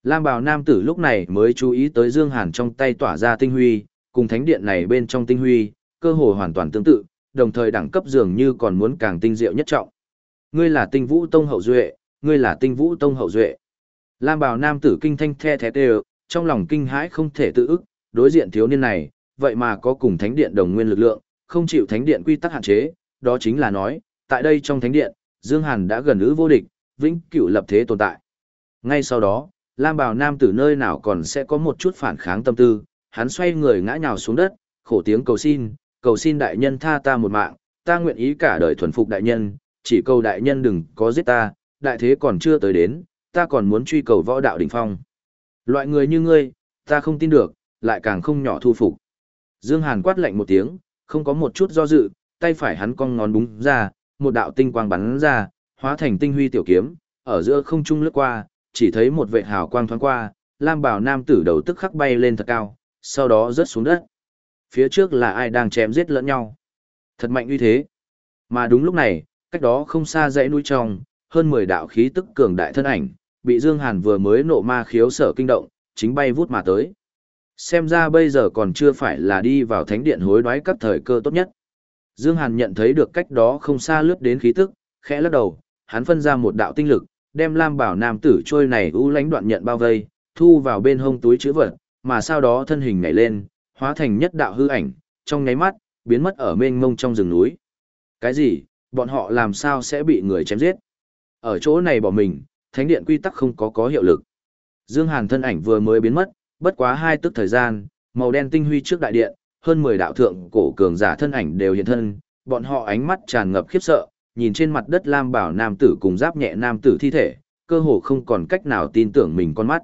Lam bào nam tử lúc này mới chú ý tới Dương Hàn trong tay tỏa ra tinh huy, cùng thánh điện này bên trong tinh huy, cơ hồ hoàn toàn tương tự, đồng thời đẳng cấp dường như còn muốn càng tinh diệu nhất trọng. Ngươi là tinh vũ tông hậu duệ, ngươi là tinh vũ tông hậu duệ. Lam bào nam tử kinh thanh the thế đều, trong lòng kinh hãi không thể tự ức, đối diện thiếu niên này, vậy mà có cùng thánh điện đồng nguyên lực lượng, không chịu thánh điện quy tắc hạn chế, đó chính là nói, tại đây trong thánh điện, Dương Hàn đã gần ứ vô địch, vĩnh cửu lập thế tồn tại. Ngay sau đó, Lam Bảo Nam tử nơi nào còn sẽ có một chút phản kháng tâm tư, hắn xoay người ngã nhào xuống đất, khổ tiếng cầu xin, cầu xin đại nhân tha ta một mạng, ta nguyện ý cả đời thuần phục đại nhân, chỉ cầu đại nhân đừng có giết ta, đại thế còn chưa tới đến, ta còn muốn truy cầu võ đạo đỉnh phong. Loại người như ngươi, ta không tin được, lại càng không nhỏ thu phục. Dương Hàn quát lạnh một tiếng, không có một chút do dự, tay phải hắn cong ngón búng ra, một đạo tinh quang bắn ra, hóa thành tinh huy tiểu kiếm, ở giữa không trung lướt qua, chỉ thấy một vệ hào quang thoáng qua, lam bảo nam tử đầu tức khắc bay lên thật cao, sau đó rớt xuống đất. Phía trước là ai đang chém giết lẫn nhau. Thật mạnh uy thế. Mà đúng lúc này, cách đó không xa dãy núi trong, hơn 10 đạo khí tức cường đại thân ảnh, bị Dương Hàn vừa mới nộ ma khiếu sở kinh động, chính bay vút mà tới. Xem ra bây giờ còn chưa phải là đi vào thánh điện hối đoái các thời cơ tốt nhất. Dương Hàn nhận thấy được cách đó không xa lướt đến khí tức, khẽ lắc đầu, hắn phân ra một đạo tinh lực, đem Lam Bảo nam tử trôi này u lãnh đoạn nhận bao vây, thu vào bên hông túi chứa vật, mà sau đó thân hình nhảy lên, hóa thành nhất đạo hư ảnh, trong nháy mắt, biến mất ở mênh mông trong rừng núi. Cái gì? Bọn họ làm sao sẽ bị người chém giết? Ở chỗ này bỏ mình, thánh điện quy tắc không có có hiệu lực. Dương Hàn thân ảnh vừa mới biến mất, bất quá hai tức thời gian, màu đen tinh huy trước đại điện, hơn 10 đạo thượng cổ cường giả thân ảnh đều hiện thân, bọn họ ánh mắt tràn ngập khiếp sợ, nhìn trên mặt đất lam bảo nam tử cùng giáp nhẹ nam tử thi thể, cơ hồ không còn cách nào tin tưởng mình con mắt.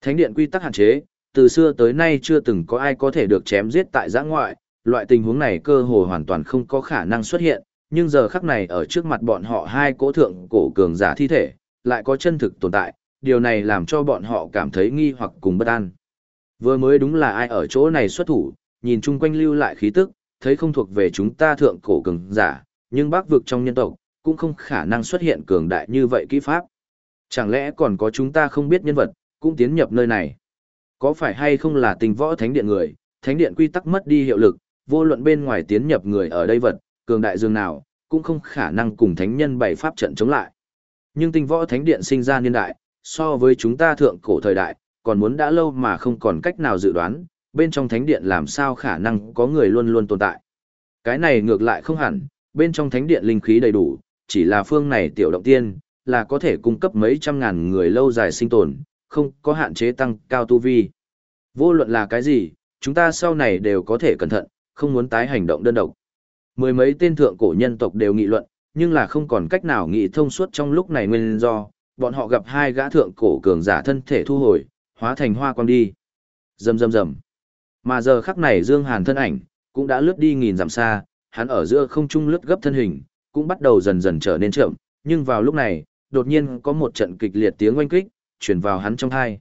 Thánh điện quy tắc hạn chế, từ xưa tới nay chưa từng có ai có thể được chém giết tại giã ngoại, loại tình huống này cơ hồ hoàn toàn không có khả năng xuất hiện, nhưng giờ khắc này ở trước mặt bọn họ hai cỗ thượng cổ cường giả thi thể, lại có chân thực tồn tại, điều này làm cho bọn họ cảm thấy nghi hoặc cùng bất an. Vừa mới đúng là ai ở chỗ này xuất thủ, nhìn chung quanh lưu lại khí tức, thấy không thuộc về chúng ta thượng cổ cường giả, nhưng bác vực trong nhân tộc, cũng không khả năng xuất hiện cường đại như vậy kỹ pháp. Chẳng lẽ còn có chúng ta không biết nhân vật, cũng tiến nhập nơi này? Có phải hay không là tình võ thánh điện người, thánh điện quy tắc mất đi hiệu lực, vô luận bên ngoài tiến nhập người ở đây vật, cường đại dương nào, cũng không khả năng cùng thánh nhân bày pháp trận chống lại. Nhưng tinh võ thánh điện sinh ra niên đại, so với chúng ta thượng cổ thời đại, còn muốn đã lâu mà không còn cách nào dự đoán, bên trong thánh điện làm sao khả năng có người luôn luôn tồn tại. Cái này ngược lại không hẳn, bên trong thánh điện linh khí đầy đủ, chỉ là phương này tiểu động tiên, là có thể cung cấp mấy trăm ngàn người lâu dài sinh tồn, không có hạn chế tăng cao tu vi. Vô luận là cái gì, chúng ta sau này đều có thể cẩn thận, không muốn tái hành động đơn độc. Mười mấy tên thượng cổ nhân tộc đều nghị luận, nhưng là không còn cách nào nghị thông suốt trong lúc này nguyên do, bọn họ gặp hai gã thượng cổ cường giả thân thể thu hồi, hóa thành hoa quang đi. Rầm rầm rầm. Mà giờ khắc này Dương Hàn thân ảnh cũng đã lướt đi nghìn dặm xa, hắn ở giữa không trung lướt gấp thân hình, cũng bắt đầu dần dần trở nên chậm, nhưng vào lúc này, đột nhiên có một trận kịch liệt tiếng oanh kích truyền vào hắn trong tai.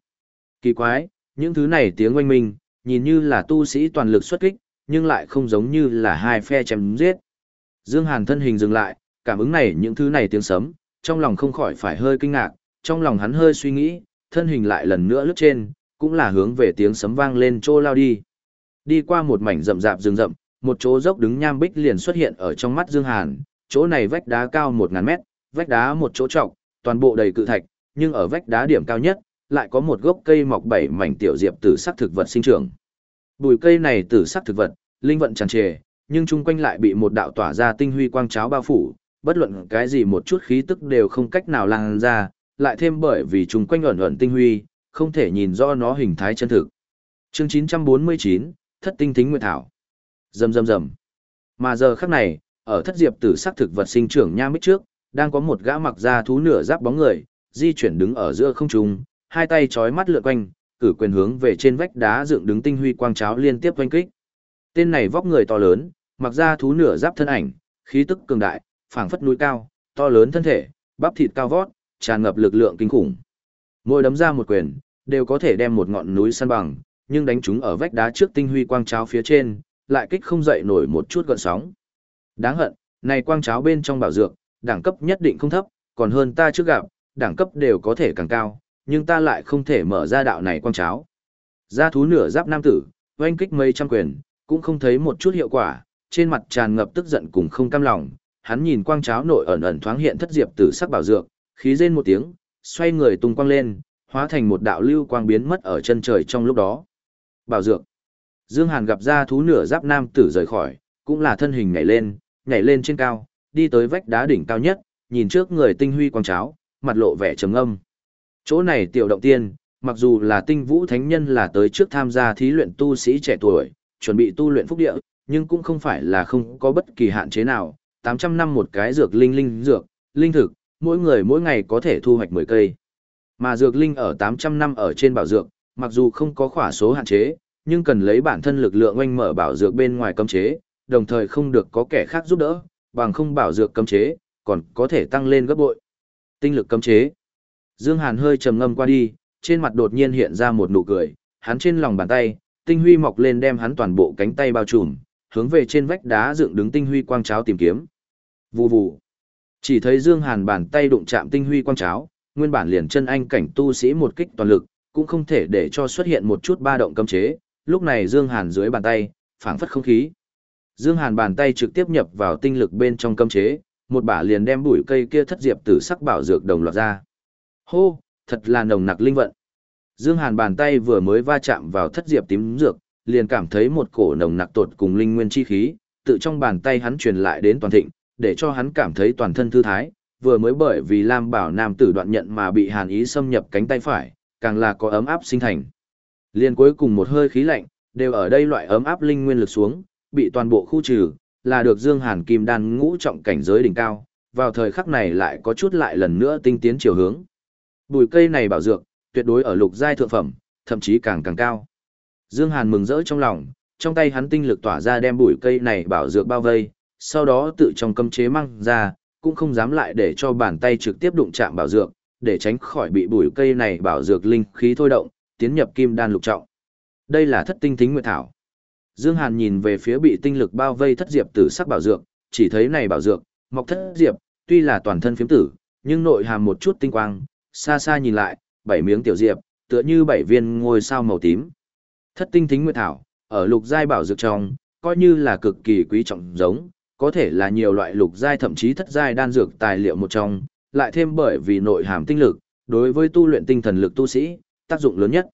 Kỳ quái, những thứ này tiếng oanh minh, nhìn như là tu sĩ toàn lực xuất kích, nhưng lại không giống như là hai phe chém giết. Dương Hàn thân hình dừng lại, cảm ứng này những thứ này tiếng sấm, trong lòng không khỏi phải hơi kinh ngạc, trong lòng hắn hơi suy nghĩ, thân hình lại lần nữa lướt trên, cũng là hướng về tiếng sấm vang lên trô lao đi. Đi qua một mảnh rậm rạp rừng rậm, một chỗ dốc đứng nham bích liền xuất hiện ở trong mắt Dương Hàn, chỗ này vách đá cao 1000 mét, vách đá một chỗ trọng, toàn bộ đầy cự thạch, nhưng ở vách đá điểm cao nhất, lại có một gốc cây mọc bảy mảnh tiểu diệp tử sắc thực vật sinh trưởng. Bùi cây này tử sắc thực vật, linh vận tràn trề, nhưng chung quanh lại bị một đạo tỏa ra tinh huy quang cháo bao phủ, bất luận cái gì một chút khí tức đều không cách nào lan ra, lại thêm bởi vì chung quanh ẩn ẩn tinh huy, không thể nhìn rõ nó hình thái chân thực. Chương 949, Thất tinh thính nguyệt thảo. Rầm rầm rầm. Mà giờ khắc này, ở thất diệp tử sắc thực vật sinh trưởng nha mít trước, đang có một gã mặc da thú nửa giáp bóng người, di chuyển đứng ở giữa không trung, hai tay chói mắt lượn quanh, cử quyền hướng về trên vách đá dựng đứng tinh huy quang cháo liên tiếp quanh kích. Tên này vóc người to lớn, mặc da thú nửa giáp thân ảnh, khí tức cường đại, phảng phất núi cao, to lớn thân thể, bắp thịt cao vót, tràn ngập lực lượng kinh khủng. Mỗi đấm ra một quyền, đều có thể đem một ngọn núi san bằng, nhưng đánh chúng ở vách đá trước tinh huy quang cháo phía trên, lại kích không dậy nổi một chút gợn sóng. Đáng hận, này quang cháo bên trong bảo dược, đẳng cấp nhất định không thấp, còn hơn ta trước gặp, đẳng cấp đều có thể càng cao, nhưng ta lại không thể mở ra đạo này quang cháo. Gia thú nửa giáp nam tử, oanh kích mấy trăm quyền, cũng không thấy một chút hiệu quả, trên mặt tràn ngập tức giận cùng không cam lòng, hắn nhìn quang cháo nội ẩn ẩn thoáng hiện thất diệp tử sắc bảo dược, khí rên một tiếng, xoay người tung quang lên, hóa thành một đạo lưu quang biến mất ở chân trời trong lúc đó. Bảo dược. Dương Hàn gặp ra thú nửa giáp nam tử rời khỏi, cũng là thân hình nhảy lên, nhảy lên trên cao, đi tới vách đá đỉnh cao nhất, nhìn trước người tinh huy quang cháo, mặt lộ vẻ trầm ngâm. Chỗ này tiểu động tiên, mặc dù là tinh vũ thánh nhân là tới trước tham gia thí luyện tu sĩ trẻ tuổi, chuẩn bị tu luyện phúc địa, nhưng cũng không phải là không có bất kỳ hạn chế nào, 800 năm một cái dược linh linh dược, linh thực, mỗi người mỗi ngày có thể thu hoạch 10 cây. Mà dược linh ở 800 năm ở trên bảo dược, mặc dù không có khỏa số hạn chế, nhưng cần lấy bản thân lực lượng oanh mở bảo dược bên ngoài cấm chế, đồng thời không được có kẻ khác giúp đỡ, bằng không bảo dược cấm chế, còn có thể tăng lên gấp bội. Tinh lực cấm chế. Dương Hàn hơi trầm ngâm qua đi, trên mặt đột nhiên hiện ra một nụ cười, hắn trên lòng bàn tay, tinh huy mọc lên đem hắn toàn bộ cánh tay bao trùm, hướng về trên vách đá dựng đứng tinh huy quang cháo tìm kiếm. Vù vù. Chỉ thấy Dương Hàn bàn tay đụng chạm tinh huy quang cháo, nguyên bản liền chân anh cảnh tu sĩ một kích toàn lực, cũng không thể để cho xuất hiện một chút ba động cấm chế, lúc này Dương Hàn dưới bàn tay, phảng phất không khí. Dương Hàn bàn tay trực tiếp nhập vào tinh lực bên trong cấm chế, một bả liền đem bụi cây kia thất diệp tử sắc bảo dược đồng loạt ra. Hô, thật là nồng nặc linh vận. Dương Hàn bàn tay vừa mới va chạm vào thất diệp tím dược, liền cảm thấy một cổ nồng nặc tột cùng linh nguyên chi khí, tự trong bàn tay hắn truyền lại đến toàn thịnh, để cho hắn cảm thấy toàn thân thư thái, vừa mới bởi vì Lam Bảo Nam tử đoạn nhận mà bị hàn ý xâm nhập cánh tay phải, càng là có ấm áp sinh thành. Liên cuối cùng một hơi khí lạnh, đều ở đây loại ấm áp linh nguyên lực xuống, bị toàn bộ khu trừ, là được Dương Hàn Kim Đan ngũ trọng cảnh giới đỉnh cao, vào thời khắc này lại có chút lại lần nữa tinh tiến chiều hướng. Bùi cây này bảo dược, tuyệt đối ở lục giai thượng phẩm, thậm chí càng càng cao. Dương Hàn mừng rỡ trong lòng, trong tay hắn tinh lực tỏa ra đem bùi cây này bảo dược bao vây, sau đó tự trong cấm chế mang ra, cũng không dám lại để cho bàn tay trực tiếp đụng chạm bảo dược, để tránh khỏi bị bùi cây này bảo dược linh khí thôi động, tiến nhập kim đan lục trọng. Đây là thất tinh thính nguyệt thảo. Dương Hàn nhìn về phía bị tinh lực bao vây thất diệp tử sắc bảo dược, chỉ thấy này bảo dược, mọc thất diệp, tuy là toàn thân phiếm tử, nhưng nội hàm một chút tinh quang, xa xa nhìn lại, bảy miếng tiểu diệp, tựa như bảy viên ngôi sao màu tím. Thất tinh thính nguyệt thảo, ở lục giai bảo dược trong, coi như là cực kỳ quý trọng giống, có thể là nhiều loại lục giai thậm chí thất giai đan dược tài liệu một trong, lại thêm bởi vì nội hàm tinh lực, đối với tu luyện tinh thần lực tu sĩ, tác dụng lớn nhất.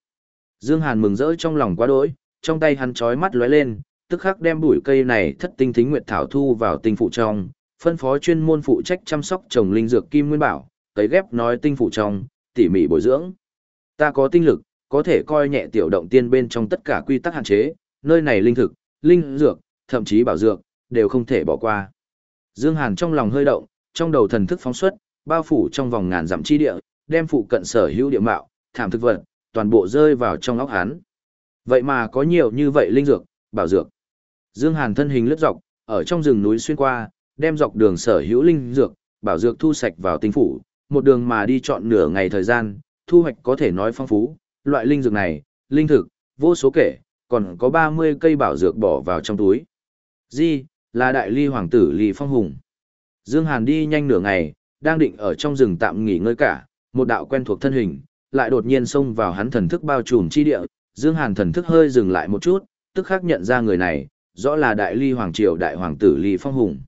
Dương Hàn mừng rỡ trong lòng quá đỗi, trong tay hắn chói mắt lóe lên, tức khắc đem bụi cây này thất tinh thính nguyệt thảo thu vào tinh phụ trong, phân phó chuyên môn phụ trách chăm sóc trồng linh dược kim nguyên bảo, cấy ghép nói tinh phụ trong, tỉ mỉ bồi dưỡng. Ta có tinh lực, có thể coi nhẹ tiểu động tiên bên trong tất cả quy tắc hạn chế, nơi này linh thực, linh dược, thậm chí bảo dược, đều không thể bỏ qua. Dương Hàn trong lòng hơi động, trong đầu thần thức phóng xuất, bao phủ trong vòng ngàn dặm chi địa, đem phụ cận sở hữu địa mạo, thảm thực vật, toàn bộ rơi vào trong óc hắn. Vậy mà có nhiều như vậy linh dược, bảo dược. Dương Hàn thân hình lướt dọc, ở trong rừng núi xuyên qua, đem dọc đường sở hữu linh dược, bảo dược thu sạch vào tinh phủ, một đường mà đi chọn nửa ngày thời gian, thu hoạch có thể nói phong phú, loại linh dược này, linh thực, vô số kể, còn có 30 cây bảo dược bỏ vào trong túi. Di, là đại ly hoàng tử Lý Phong Hùng. Dương Hàn đi nhanh nửa ngày, đang định ở trong rừng tạm nghỉ ngơi cả, một đạo quen thuộc thân hình, lại đột nhiên xông vào hắn thần thức bao trùm chi địa, Dương Hàn thần thức hơi dừng lại một chút, tức khắc nhận ra người này, rõ là đại ly hoàng triều đại hoàng tử Ly Phong Hùng.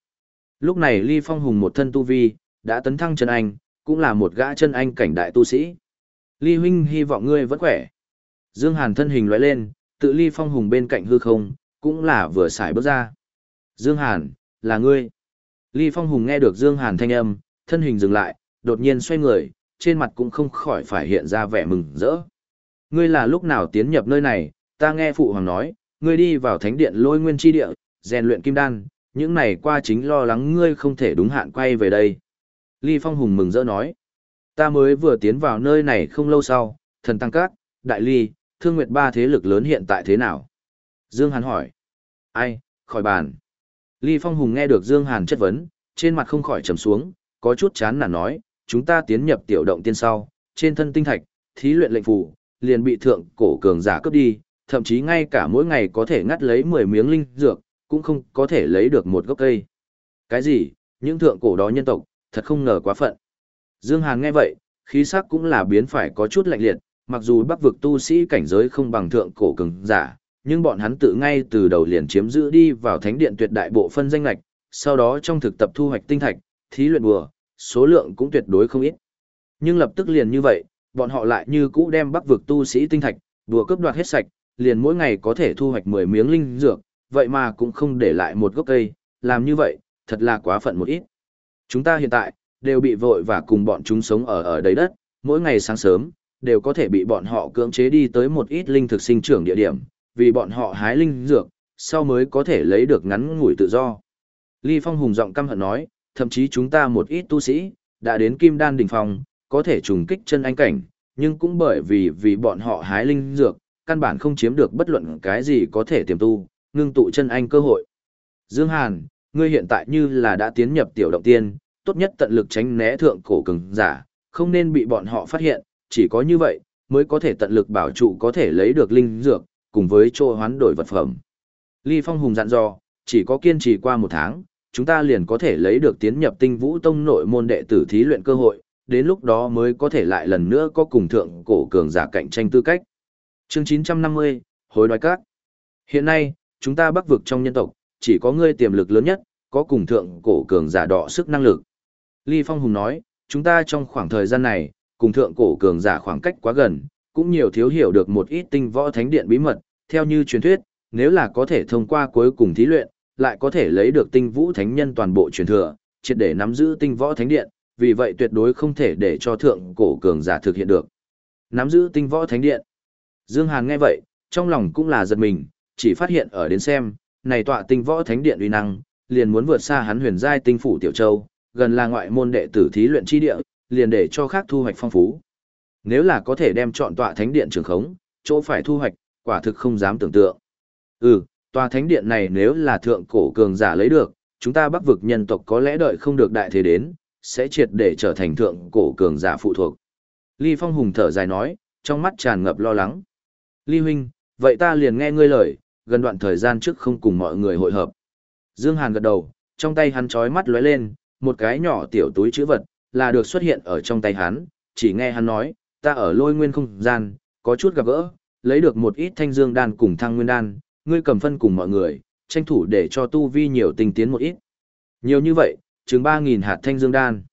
Lúc này Ly Phong Hùng một thân tu vi, đã tấn thăng chân anh, cũng là một gã chân anh cảnh đại tu sĩ. Ly huynh hy vọng ngươi vẫn khỏe. Dương Hàn thân hình lóe lên, tự Ly Phong Hùng bên cạnh hư không, cũng là vừa xài bước ra. Dương Hàn, là ngươi. Ly Phong Hùng nghe được Dương Hàn thanh âm, thân hình dừng lại, đột nhiên xoay người, trên mặt cũng không khỏi phải hiện ra vẻ mừng rỡ. Ngươi là lúc nào tiến nhập nơi này, ta nghe phụ hoàng nói, ngươi đi vào thánh điện lôi nguyên chi địa, rèn luyện kim đan, những này qua chính lo lắng ngươi không thể đúng hạn quay về đây. Ly Phong Hùng mừng rỡ nói, ta mới vừa tiến vào nơi này không lâu sau, thần tăng các, đại ly, thương nguyệt ba thế lực lớn hiện tại thế nào? Dương Hàn hỏi, ai, khỏi bàn. Ly Phong Hùng nghe được Dương Hàn chất vấn, trên mặt không khỏi trầm xuống, có chút chán nản nói, chúng ta tiến nhập tiểu động tiên sau, trên thân tinh thạch, thí luyện lệnh phù, liền bị thượng cổ cường giả cướp đi, thậm chí ngay cả mỗi ngày có thể ngắt lấy 10 miếng linh dược, cũng không có thể lấy được một gốc cây. Cái gì, những thượng cổ đó nhân tộc, thật không ngờ quá phận. Dương Hàn nghe vậy, khí sắc cũng là biến phải có chút lạnh liệt, mặc dù bắc vực tu sĩ cảnh giới không bằng thượng cổ cường giả, nhưng bọn hắn tự ngay từ đầu liền chiếm giữ đi vào thánh điện tuyệt đại bộ phân danh lạch, sau đó trong thực tập thu hoạch tinh thạch, thí luyện bùa, số lượng cũng tuyệt đối không ít. Nhưng lập tức liền như vậy, bọn họ lại như cũ đem bắc vực tu sĩ tinh thạch, đùa cướp đoạt hết sạch, liền mỗi ngày có thể thu hoạch 10 miếng linh dược, vậy mà cũng không để lại một gốc cây, làm như vậy, thật là quá phận một ít. Chúng ta hiện tại, đều bị vội và cùng bọn chúng sống ở ở đấy đất, mỗi ngày sáng sớm, đều có thể bị bọn họ cưỡng chế đi tới một ít linh thực sinh trưởng địa điểm, vì bọn họ hái linh dược, sau mới có thể lấy được ngắn ngủi tự do. Ly Phong hùng giọng căm hận nói, thậm chí chúng ta một ít tu sĩ, đã đến kim đan đỉnh phong, có thể trùng kích chân anh cảnh, nhưng cũng bởi vì vì bọn họ hái linh dược, căn bản không chiếm được bất luận cái gì có thể tiềm tu, ngưng tụ chân anh cơ hội. Dương Hàn, ngươi hiện tại như là đã tiến nhập tiểu động tiên, tốt nhất tận lực tránh né thượng cổ cường giả, không nên bị bọn họ phát hiện, chỉ có như vậy, mới có thể tận lực bảo trụ có thể lấy được linh dược, cùng với chỗ hoán đổi vật phẩm. Ly Phong Hùng dặn dò, chỉ có kiên trì qua một tháng, chúng ta liền có thể lấy được tiến nhập tinh vũ tông nội môn đệ tử thí luyện cơ hội, đến lúc đó mới có thể lại lần nữa có cùng thượng cổ cường giả cạnh tranh tư cách. Chương 950, Hối đoái các. Hiện nay, chúng ta bắc vực trong nhân tộc, chỉ có ngươi tiềm lực lớn nhất, có cùng thượng cổ cường giả đọ sức năng lực. Ly Phong Hùng nói, chúng ta trong khoảng thời gian này, cùng thượng cổ cường giả khoảng cách quá gần, cũng nhiều thiếu hiểu được một ít tinh võ thánh điện bí mật, theo như truyền thuyết, nếu là có thể thông qua cuối cùng thí luyện, lại có thể lấy được tinh vũ thánh nhân toàn bộ truyền thừa, triệt để nắm giữ tinh võ thánh điện, vì vậy tuyệt đối không thể để cho thượng cổ cường giả thực hiện được. Nắm giữ tinh võ thánh điện. Dương Hàn nghe vậy, trong lòng cũng là giật mình, chỉ phát hiện ở đến xem, này tọa tinh võ thánh điện uy năng, liền muốn vượt xa hắn huyền giai tinh phủ tiểu châu, gần là ngoại môn đệ tử thí luyện chi địa, liền để cho khác thu hoạch phong phú. Nếu là có thể đem chọn tọa thánh điện trường khống, chỗ phải thu hoạch, quả thực không dám tưởng tượng. Ừ, tòa thánh điện này nếu là thượng cổ cường giả lấy được, chúng ta bắc vực nhân tộc có lẽ đợi không được đại thế đến, sẽ triệt để trở thành thượng cổ cường giả phụ thuộc. Ly Phong Hùng thở dài nói, trong mắt tràn ngập lo lắng. Ly Huynh, vậy ta liền nghe ngươi lời, gần đoạn thời gian trước không cùng mọi người hội hợp. Dương Hàn gật đầu, trong tay hắn chói mắt lóe lên, một cái nhỏ tiểu túi chữ vật, là được xuất hiện ở trong tay hắn, chỉ nghe hắn nói, ta ở lôi nguyên không gian, có chút gặp gỡ, lấy được một ít thanh dương đan cùng thăng nguyên đan, ngươi cầm phân cùng mọi người, tranh thủ để cho tu vi nhiều tinh tiến một ít. Nhiều như vậy, chừng 3.000 hạt thanh dương đan.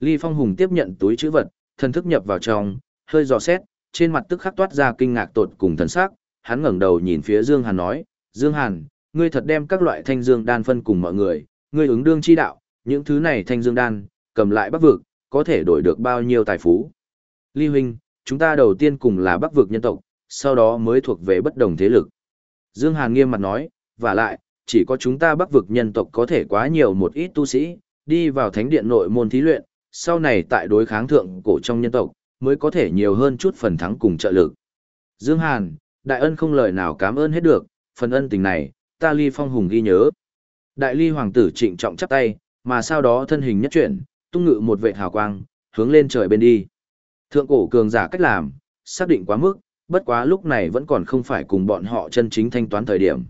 Ly Phong Hùng tiếp nhận túi chữ vật, thần thức nhập vào trong, hơi dò xét, trên mặt tức khắc toát ra kinh ngạc tột cùng thần sắc, hắn ngẩng đầu nhìn phía Dương Hàn nói, Dương Hàn, ngươi thật đem các loại thanh dương đan phân cùng mọi người, ngươi ứng đương chi đạo, những thứ này thanh dương đan, cầm lại bắc vực, có thể đổi được bao nhiêu tài phú. Ly Huynh, chúng ta đầu tiên cùng là bắc vực nhân tộc, sau đó mới thuộc về bất đồng thế lực. Dương Hàn nghiêm mặt nói, và lại, chỉ có chúng ta bắc vực nhân tộc có thể quá nhiều một ít tu sĩ, đi vào thánh điện nội môn thí luyện, sau này tại đối kháng thượng cổ trong nhân tộc, mới có thể nhiều hơn chút phần thắng cùng trợ lực. Dương Hàn, đại ân không lời nào cảm ơn hết được, phần ân tình này, ta ly phong hùng ghi nhớ. Đại ly hoàng tử trịnh trọng chắp tay, mà sau đó thân hình nhất chuyển, tung ngự một vệ hào quang, hướng lên trời bên đi. Thượng cổ cường giả cách làm, xác định quá mức, bất quá lúc này vẫn còn không phải cùng bọn họ chân chính thanh toán thời điểm.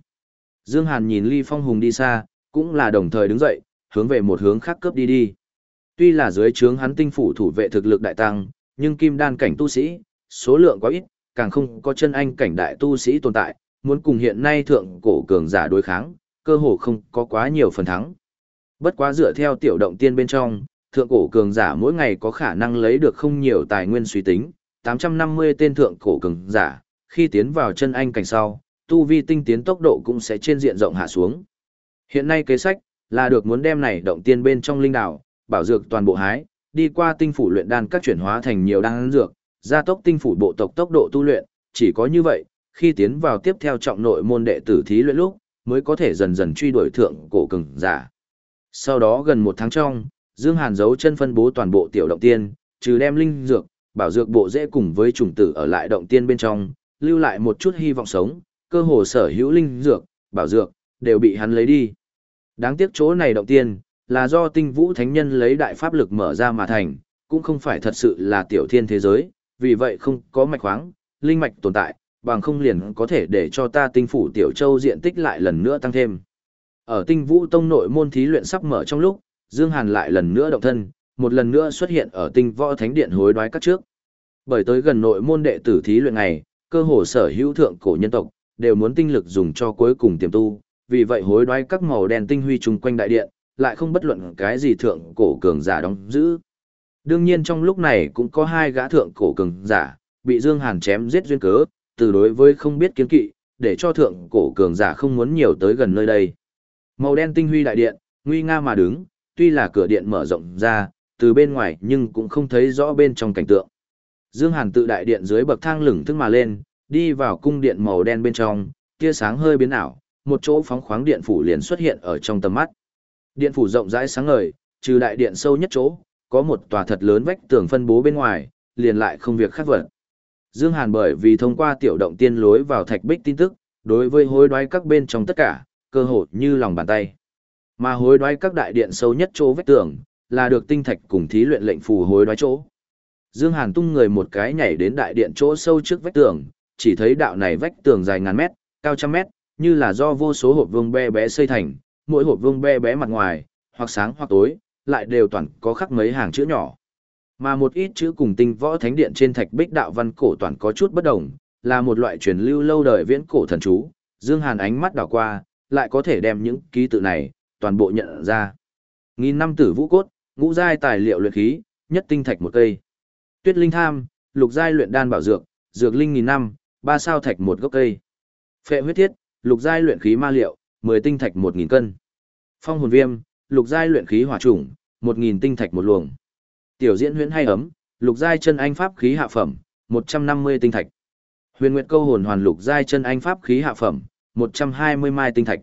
Dương Hàn nhìn Ly Phong Hùng đi xa, cũng là đồng thời đứng dậy, hướng về một hướng khác cướp đi đi. Tuy là dưới trướng hắn tinh phủ thủ vệ thực lực đại tăng, nhưng kim đan cảnh tu sĩ, số lượng quá ít, càng không có chân anh cảnh đại tu sĩ tồn tại, muốn cùng hiện nay thượng cổ cường giả đối kháng, cơ hồ không có quá nhiều phần thắng. Bất quá dựa theo tiểu động tiên bên trong, thượng cổ cường giả mỗi ngày có khả năng lấy được không nhiều tài nguyên suy tính, 850 tên thượng cổ cường giả, khi tiến vào chân anh cảnh sau, tu vi tinh tiến tốc độ cũng sẽ trên diện rộng hạ xuống. Hiện nay kế sách là được muốn đem này động tiên bên trong linh đảo, bảo dược toàn bộ hái, đi qua tinh phủ luyện đan các chuyển hóa thành nhiều đan dược, gia tốc tinh phủ bộ tộc tốc độ tu luyện, chỉ có như vậy, khi tiến vào tiếp theo trọng nội môn đệ tử thí luyện lúc, mới có thể dần dần truy đuổi thượng cổ cường giả. Sau đó gần một tháng trong, Dương Hàn giấu chân phân bố toàn bộ tiểu động tiên, trừ đem linh dược, bảo dược bộ dễ cùng với trùng tử ở lại động tiên bên trong, lưu lại một chút hy vọng sống, cơ hồ sở hữu linh dược, bảo dược, đều bị hắn lấy đi. Đáng tiếc chỗ này động tiên, là do tinh vũ thánh nhân lấy đại pháp lực mở ra mà thành, cũng không phải thật sự là tiểu thiên thế giới, vì vậy không có mạch khoáng, linh mạch tồn tại, bằng không liền có thể để cho ta tinh phủ tiểu châu diện tích lại lần nữa tăng thêm. Ở tinh vũ tông nội môn thí luyện sắp mở trong lúc, Dương Hàn lại lần nữa động thân, một lần nữa xuất hiện ở tinh võ thánh điện hối đoái các trước. Bởi tới gần nội môn đệ tử thí luyện này, cơ hồ sở hữu thượng cổ nhân tộc, đều muốn tinh lực dùng cho cuối cùng tiềm tu, vì vậy hối đoái các màu đen tinh huy chung quanh đại điện, lại không bất luận cái gì thượng cổ cường giả đóng giữ. Đương nhiên trong lúc này cũng có hai gã thượng cổ cường giả, bị Dương Hàn chém giết duyên cớ, từ đối với không biết kiến kỵ, để cho thượng cổ cường giả không muốn nhiều tới gần nơi đây. Màu đen tinh huy đại điện, nguy nga mà đứng, tuy là cửa điện mở rộng ra, từ bên ngoài nhưng cũng không thấy rõ bên trong cảnh tượng. Dương Hàn tự đại điện dưới bậc thang lửng thức mà lên, đi vào cung điện màu đen bên trong, tia sáng hơi biến ảo, một chỗ phóng khoáng điện phủ liền xuất hiện ở trong tầm mắt. Điện phủ rộng rãi sáng ngời, trừ đại điện sâu nhất chỗ, có một tòa thật lớn vách tường phân bố bên ngoài, liền lại không việc khác vật. Dương Hàn bởi vì thông qua tiểu động tiên lối vào thạch bích tin tức, đối với hối đoái các bên trong tất cả, cơ hội như lòng bàn tay. Mà hối đoái các đại điện sâu nhất chỗ vách tường, là được tinh thạch cùng thí luyện lệnh phù hối đoái chỗ. Dương Hàn tung người một cái nhảy đến đại điện chỗ sâu trước vách tường, chỉ thấy đạo này vách tường dài ngàn mét, cao trăm mét, như là do vô số hộp vương be bé xây thành, mỗi hộp vương be bé mặt ngoài, hoặc sáng hoặc tối, lại đều toàn có khắc mấy hàng chữ nhỏ. Mà một ít chữ cùng tinh võ thánh điện trên thạch bích đạo văn cổ toàn có chút bất đồng, là một loại truyền lưu lâu đời viễn cổ thần chú. Dương Hàn ánh mắt đảo qua, lại có thể đem những ký tự này toàn bộ nhận ra. Nghìn năm tử vũ cốt, ngũ giai tài liệu luyện khí, nhất tinh thạch một cây. Tuyết linh tham, lục giai luyện đan bảo dược, dược linh nghìn năm, ba sao thạch một gốc cây. Phệ huyết thiết, lục giai luyện khí ma liệu, mười tinh thạch một nghìn cân. Phong hồn viêm, lục giai luyện khí hỏa chủng, một nghìn tinh thạch một luồng. Tiểu diễn huyễn hay ấm, lục giai chân anh pháp khí hạ phẩm, một trăm năm mươi tinh thạch. Huyền Nguyệt câu hồn hoàn lục giai chân anh pháp khí hạ phẩm, một trăm hai mươi mai tinh thạch.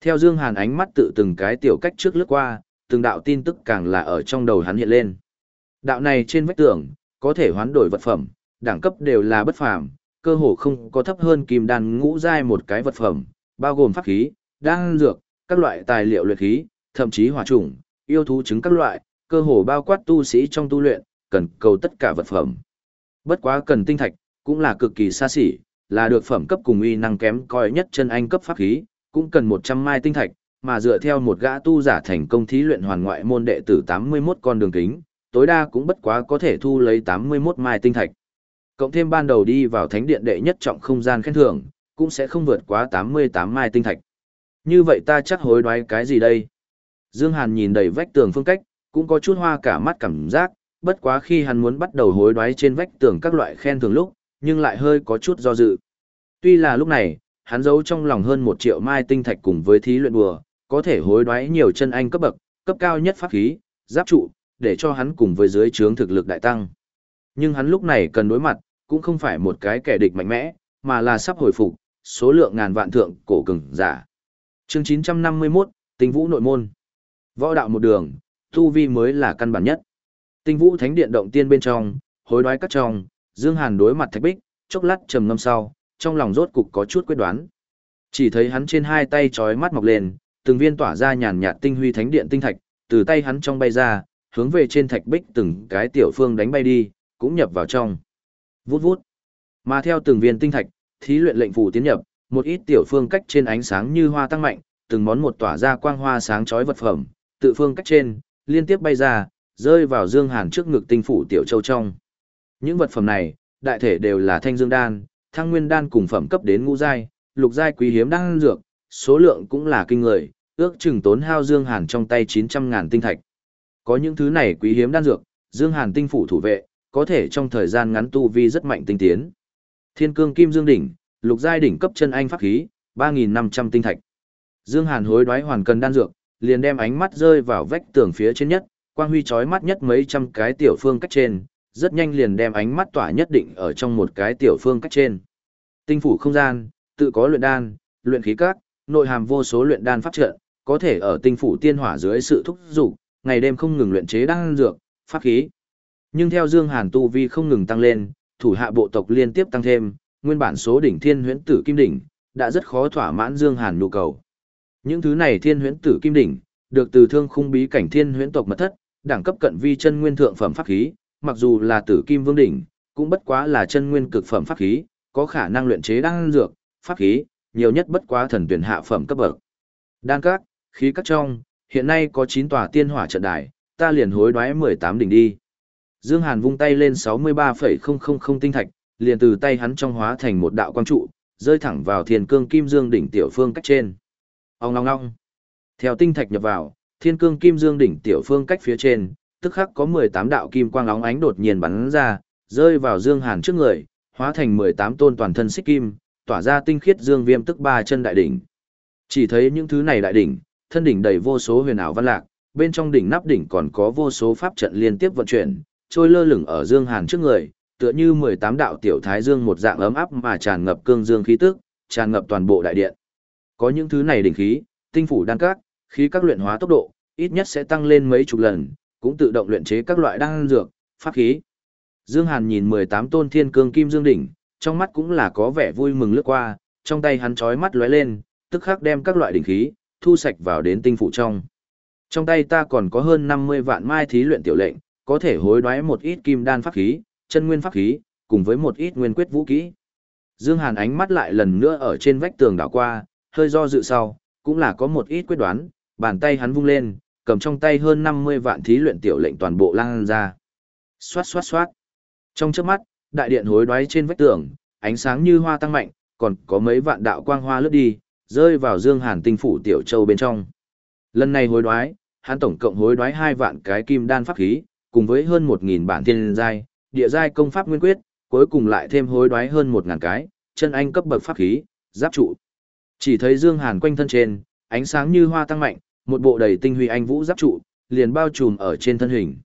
Theo Dương Hàn ánh mắt tự từng cái tiểu cách trước lướt qua, từng đạo tin tức càng là ở trong đầu hắn hiện lên. Đạo này trên vách tường, có thể hoán đổi vật phẩm, đẳng cấp đều là bất phàm, cơ hồ không có thấp hơn kim đan ngũ giai một cái vật phẩm, bao gồm pháp khí, đan dược, các loại tài liệu luyện khí, thậm chí hỏa chủng, yêu thú trứng các loại, cơ hồ bao quát tu sĩ trong tu luyện, cần cầu tất cả vật phẩm. Bất quá cần tinh thạch, cũng là cực kỳ xa xỉ, là được phẩm cấp cùng uy năng kém coi nhất chân anh cấp pháp khí, cũng cần 100 mai tinh thạch, mà dựa theo một gã tu giả thành công thí luyện hoàn ngoại môn đệ tử 81 con đường kính, tối đa cũng bất quá có thể thu lấy 81 mai tinh thạch. Cộng thêm ban đầu đi vào thánh điện đệ nhất trọng không gian khen thưởng, cũng sẽ không vượt quá 88 mai tinh thạch. Như vậy ta chắc hối đoái cái gì đây? Dương Hàn nhìn đầy vách tường phương cách, cũng có chút hoa cả mắt cảm giác, bất quá khi hắn muốn bắt đầu hối đoái trên vách tường các loại khen thưởng lúc, nhưng lại hơi có chút do dự. Tuy là lúc này, hắn giấu trong lòng hơn một triệu mai tinh thạch cùng với thí luyện bùa, có thể hối đoái nhiều chân anh cấp bậc, cấp cao nhất pháp khí, giáp trụ, để cho hắn cùng với dưới trướng thực lực đại tăng. Nhưng hắn lúc này cần đối mặt, cũng không phải một cái kẻ địch mạnh mẽ, mà là sắp hồi phục, số lượng ngàn vạn thượng cổ cường giả. Chương 951, Tinh Vũ nội môn. Võ đạo một đường, tu vi mới là căn bản nhất. Tinh Vũ Thánh Điện động tiên bên trong, hối đoái các trong, Dương Hàn đối mặt Thạch Bích, chốc lát trầm ngâm sau, trong lòng rốt cục có chút quyết đoán. Chỉ thấy hắn trên hai tay chói mắt mọc lên, từng viên tỏa ra nhàn nhạt tinh huy thánh điện tinh thạch, từ tay hắn trong bay ra, hướng về trên thạch bích từng cái tiểu phương đánh bay đi, cũng nhập vào trong. Vút vút. Mà theo từng viên tinh thạch, thí luyện lệnh phù tiến nhập, một ít tiểu phương cách trên ánh sáng như hoa tăng mạnh, từng món một tỏa ra quang hoa sáng chói vật phẩm, tự phương cách trên, liên tiếp bay ra, rơi vào Dương Hàn trước ngực tinh phủ tiểu châu trong. Những vật phẩm này, đại thể đều là thanh dương đan, thăng nguyên đan cùng phẩm cấp đến ngũ giai, lục giai quý hiếm đan dược, số lượng cũng là kinh người, ước chừng tốn hao Dương Hàn trong tay 900 ngàn tinh thạch. Có những thứ này quý hiếm đan dược, Dương Hàn tinh phủ thủ vệ, có thể trong thời gian ngắn tu vi rất mạnh tinh tiến. Thiên cương kim dương đỉnh, lục giai đỉnh cấp chân anh pháp khí, 3.500 tinh thạch. Dương Hàn hối đoái hoàn cần đan dược, liền đem ánh mắt rơi vào vách tường phía trên nhất, quang huy chói mắt nhất mấy trăm cái tiểu phương cách trên, rất nhanh liền đem ánh mắt tỏa nhất định ở trong một cái tiểu phương cách trên. Tinh phủ không gian, tự có luyện đan, luyện khí các, nội hàm vô số luyện đan pháp trận, có thể ở tinh phủ tiên hỏa dưới sự thúc dục, ngày đêm không ngừng luyện chế đan dược, pháp khí. Nhưng theo Dương Hàn tu vi không ngừng tăng lên, thủ hạ bộ tộc liên tiếp tăng thêm, nguyên bản số đỉnh thiên huyễn tử kim đỉnh đã rất khó thỏa mãn Dương Hàn nhu cầu. Những thứ này thiên huyễn tử kim đỉnh được từ thương khung bí cảnh thiên huyễn tộc mật thất, đẳng cấp cận vi chân nguyên thượng phẩm pháp khí, mặc dù là tử kim vương đỉnh, cũng bất quá là chân nguyên cực phẩm pháp khí, có khả năng luyện chế đan dược, pháp khí, nhiều nhất bất quá thần tuyển hạ phẩm cấp bậc. Đan các, khí các trong, hiện nay có 9 tòa tiên hỏa trận đài, ta liền hối đoái 18 đỉnh đi. Dương Hàn vung tay lên 63,000 tinh thạch, liền từ tay hắn trong hóa thành một đạo quang trụ, rơi thẳng vào thiên cương kim dương đỉnh tiểu phương cách trên. Ông ngong ngong. Theo tinh thạch nhập vào, thiên cương kim dương đỉnh tiểu phương cách phía trên, tức khắc có 18 đạo kim quang óng ánh đột nhiên bắn ra, rơi vào Dương Hàn trước người, hóa thành 18 tôn toàn thân xích kim, tỏa ra tinh khiết dương viêm tức ba chân đại đỉnh. Chỉ thấy những thứ này đại đỉnh, thân đỉnh đầy vô số huyền ảo văn lạc, bên trong đỉnh nắp đỉnh còn có vô số pháp trận liên tiếp vận chuyển, trôi lơ lửng ở Dương Hàn trước người, tựa như 18 đạo tiểu thái dương một dạng ấm áp mà tràn ngập cương dương khí tức, tràn ngập toàn bộ đại điện. Có những thứ này đỉnh khí, tinh phủ đan các, khí các luyện hóa tốc độ, ít nhất sẽ tăng lên mấy chục lần, cũng tự động luyện chế các loại đan dược, pháp khí. Dương Hàn nhìn 18 tôn thiên cương kim dương đỉnh, trong mắt cũng là có vẻ vui mừng lướt qua, trong tay hắn chói mắt lóe lên, tức khắc đem các loại đỉnh khí thu sạch vào đến tinh phủ trong. Trong tay ta còn có hơn 50 vạn mai thí luyện tiểu lệnh, có thể hối đoái một ít kim đan pháp khí, chân nguyên pháp khí, cùng với một ít nguyên quyết vũ khí. Dương Hàn ánh mắt lại lần nữa ở trên vách tường đảo qua, hơi do dự sau, cũng là có một ít quyết đoán, bàn tay hắn vung lên, cầm trong tay hơn 50 vạn thí luyện tiểu lệnh toàn bộ lan ra. Xoát xoát xoát. Trong chớp mắt, đại điện hối đoái trên vách tường, ánh sáng như hoa tăng mạnh, còn có mấy vạn đạo quang hoa lướt đi, rơi vào Dương Hàn tinh phủ tiểu châu bên trong. Lần này hối đoái, hắn tổng cộng hối đoái hai vạn cái kim đan pháp khí, cùng với hơn 1000 bản thiên giai, địa giai công pháp nguyên quyết, cuối cùng lại thêm hối đoái hơn 1000 cái chân anh cấp bậc pháp khí, giáp trụ. Chỉ thấy Dương Hàn quanh thân trên, ánh sáng như hoa tăng mạnh, một bộ đầy tinh huy anh vũ giáp trụ, liền bao trùm ở trên thân hình.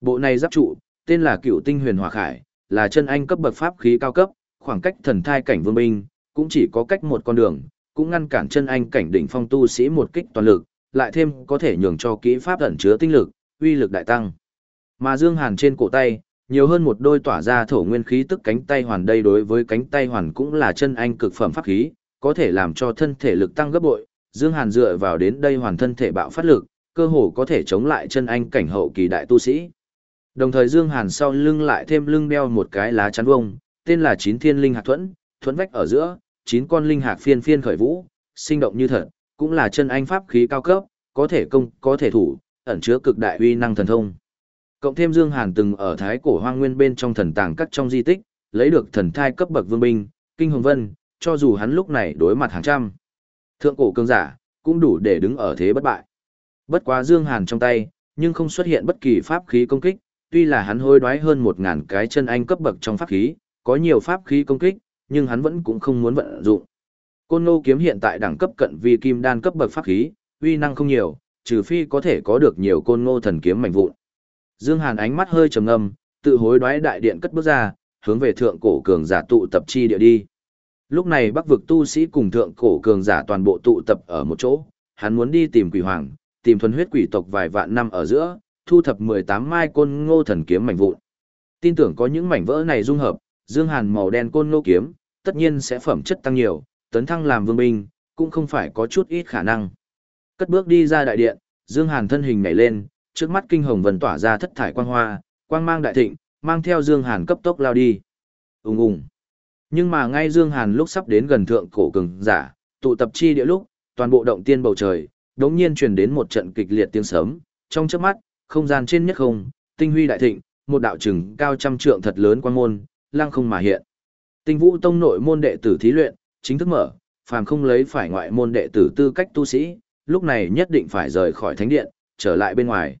Bộ này giáp trụ, tên là Cựu Tinh Huyền Hỏa Khải, là chân anh cấp bậc pháp khí cao cấp, khoảng cách thần thai cảnh vương binh, cũng chỉ có cách một con đường, cũng ngăn cản chân anh cảnh đỉnh phong tu sĩ một kích toàn lực, lại thêm có thể nhường cho kỹ pháp ẩn chứa tinh lực, uy lực đại tăng. Mà Dương Hàn trên cổ tay, nhiều hơn một đôi tỏa ra thổ nguyên khí tức cánh tay hoàn đây đối với cánh tay hoàn cũng là chân anh cực phẩm pháp khí, có thể làm cho thân thể lực tăng gấp bội, Dương Hàn dựa vào đến đây hoàn thân thể bạo phát lực, cơ hồ có thể chống lại chân anh cảnh hậu kỳ đại tu sĩ. Đồng thời Dương Hàn sau lưng lại thêm lưng đeo một cái lá chắn vông, tên là Chín Thiên Linh Hạc Thuẫn, thuẫn vách ở giữa, chín con linh hạc phiên phiên khởi vũ, sinh động như thật, cũng là chân anh pháp khí cao cấp, có thể công, có thể thủ, ẩn chứa cực đại uy năng thần thông. Cộng thêm Dương Hàn từng ở thái cổ hoang nguyên bên trong thần tàng cắt trong di tích, lấy được thần thai cấp bậc vương binh, kinh hồng vân, cho dù hắn lúc này đối mặt hàng trăm. Thượng cổ cường giả, cũng đủ để đứng ở thế bất bại. Bất quá Dương Hàn trong tay, nhưng không xuất hiện bất kỳ pháp khí công kích, tuy là hắn hối đoái hơn một ngàn cái chân anh cấp bậc trong pháp khí, có nhiều pháp khí công kích, nhưng hắn vẫn cũng không muốn vận dụng. Côn Ngô kiếm hiện tại đẳng cấp cận vi kim đan cấp bậc pháp khí, uy năng không nhiều, trừ phi có thể có được nhiều Côn Ngô thần kiếm mạnh vụn. Dương Hàn ánh mắt hơi trầm ngâm, tự hối đoái đại điện cất bước ra, hướng về thượng cổ cường giả tụ tập chi địa đi. Lúc này Bắc vực tu sĩ cùng thượng cổ cường giả toàn bộ tụ tập ở một chỗ, hắn muốn đi tìm quỷ hoàng, tìm thuần huyết quỷ tộc vài vạn năm ở giữa, thu thập 18 mai côn ngô thần kiếm mảnh vụn. Tin tưởng có những mảnh vỡ này dung hợp, Dương Hàn màu đen côn ngô kiếm, tất nhiên sẽ phẩm chất tăng nhiều, tấn thăng làm vương binh, cũng không phải có chút ít khả năng. Cất bước đi ra đại điện, Dương Hàn thân hình nhảy lên, trước mắt kinh hồng vần tỏa ra thất thải quang hoa, quang mang đại thịnh, mang theo Dương Hàn cấp tốc lao đi. Ùng ùng. Nhưng mà ngay Dương Hàn lúc sắp đến gần thượng cổ cường giả, tụ tập chi địa lúc, toàn bộ động tiên bầu trời, đống nhiên truyền đến một trận kịch liệt tiếng sấm, trong chớp mắt, không gian trên nhất không, tinh huy đại thịnh, một đạo trừng cao trăm trượng thật lớn quang môn, lăng không mà hiện. Tinh Vũ Tông nội môn đệ tử thí luyện, chính thức mở, phàm không lấy phải ngoại môn đệ tử tư cách tu sĩ, lúc này nhất định phải rời khỏi thánh điện, trở lại bên ngoài.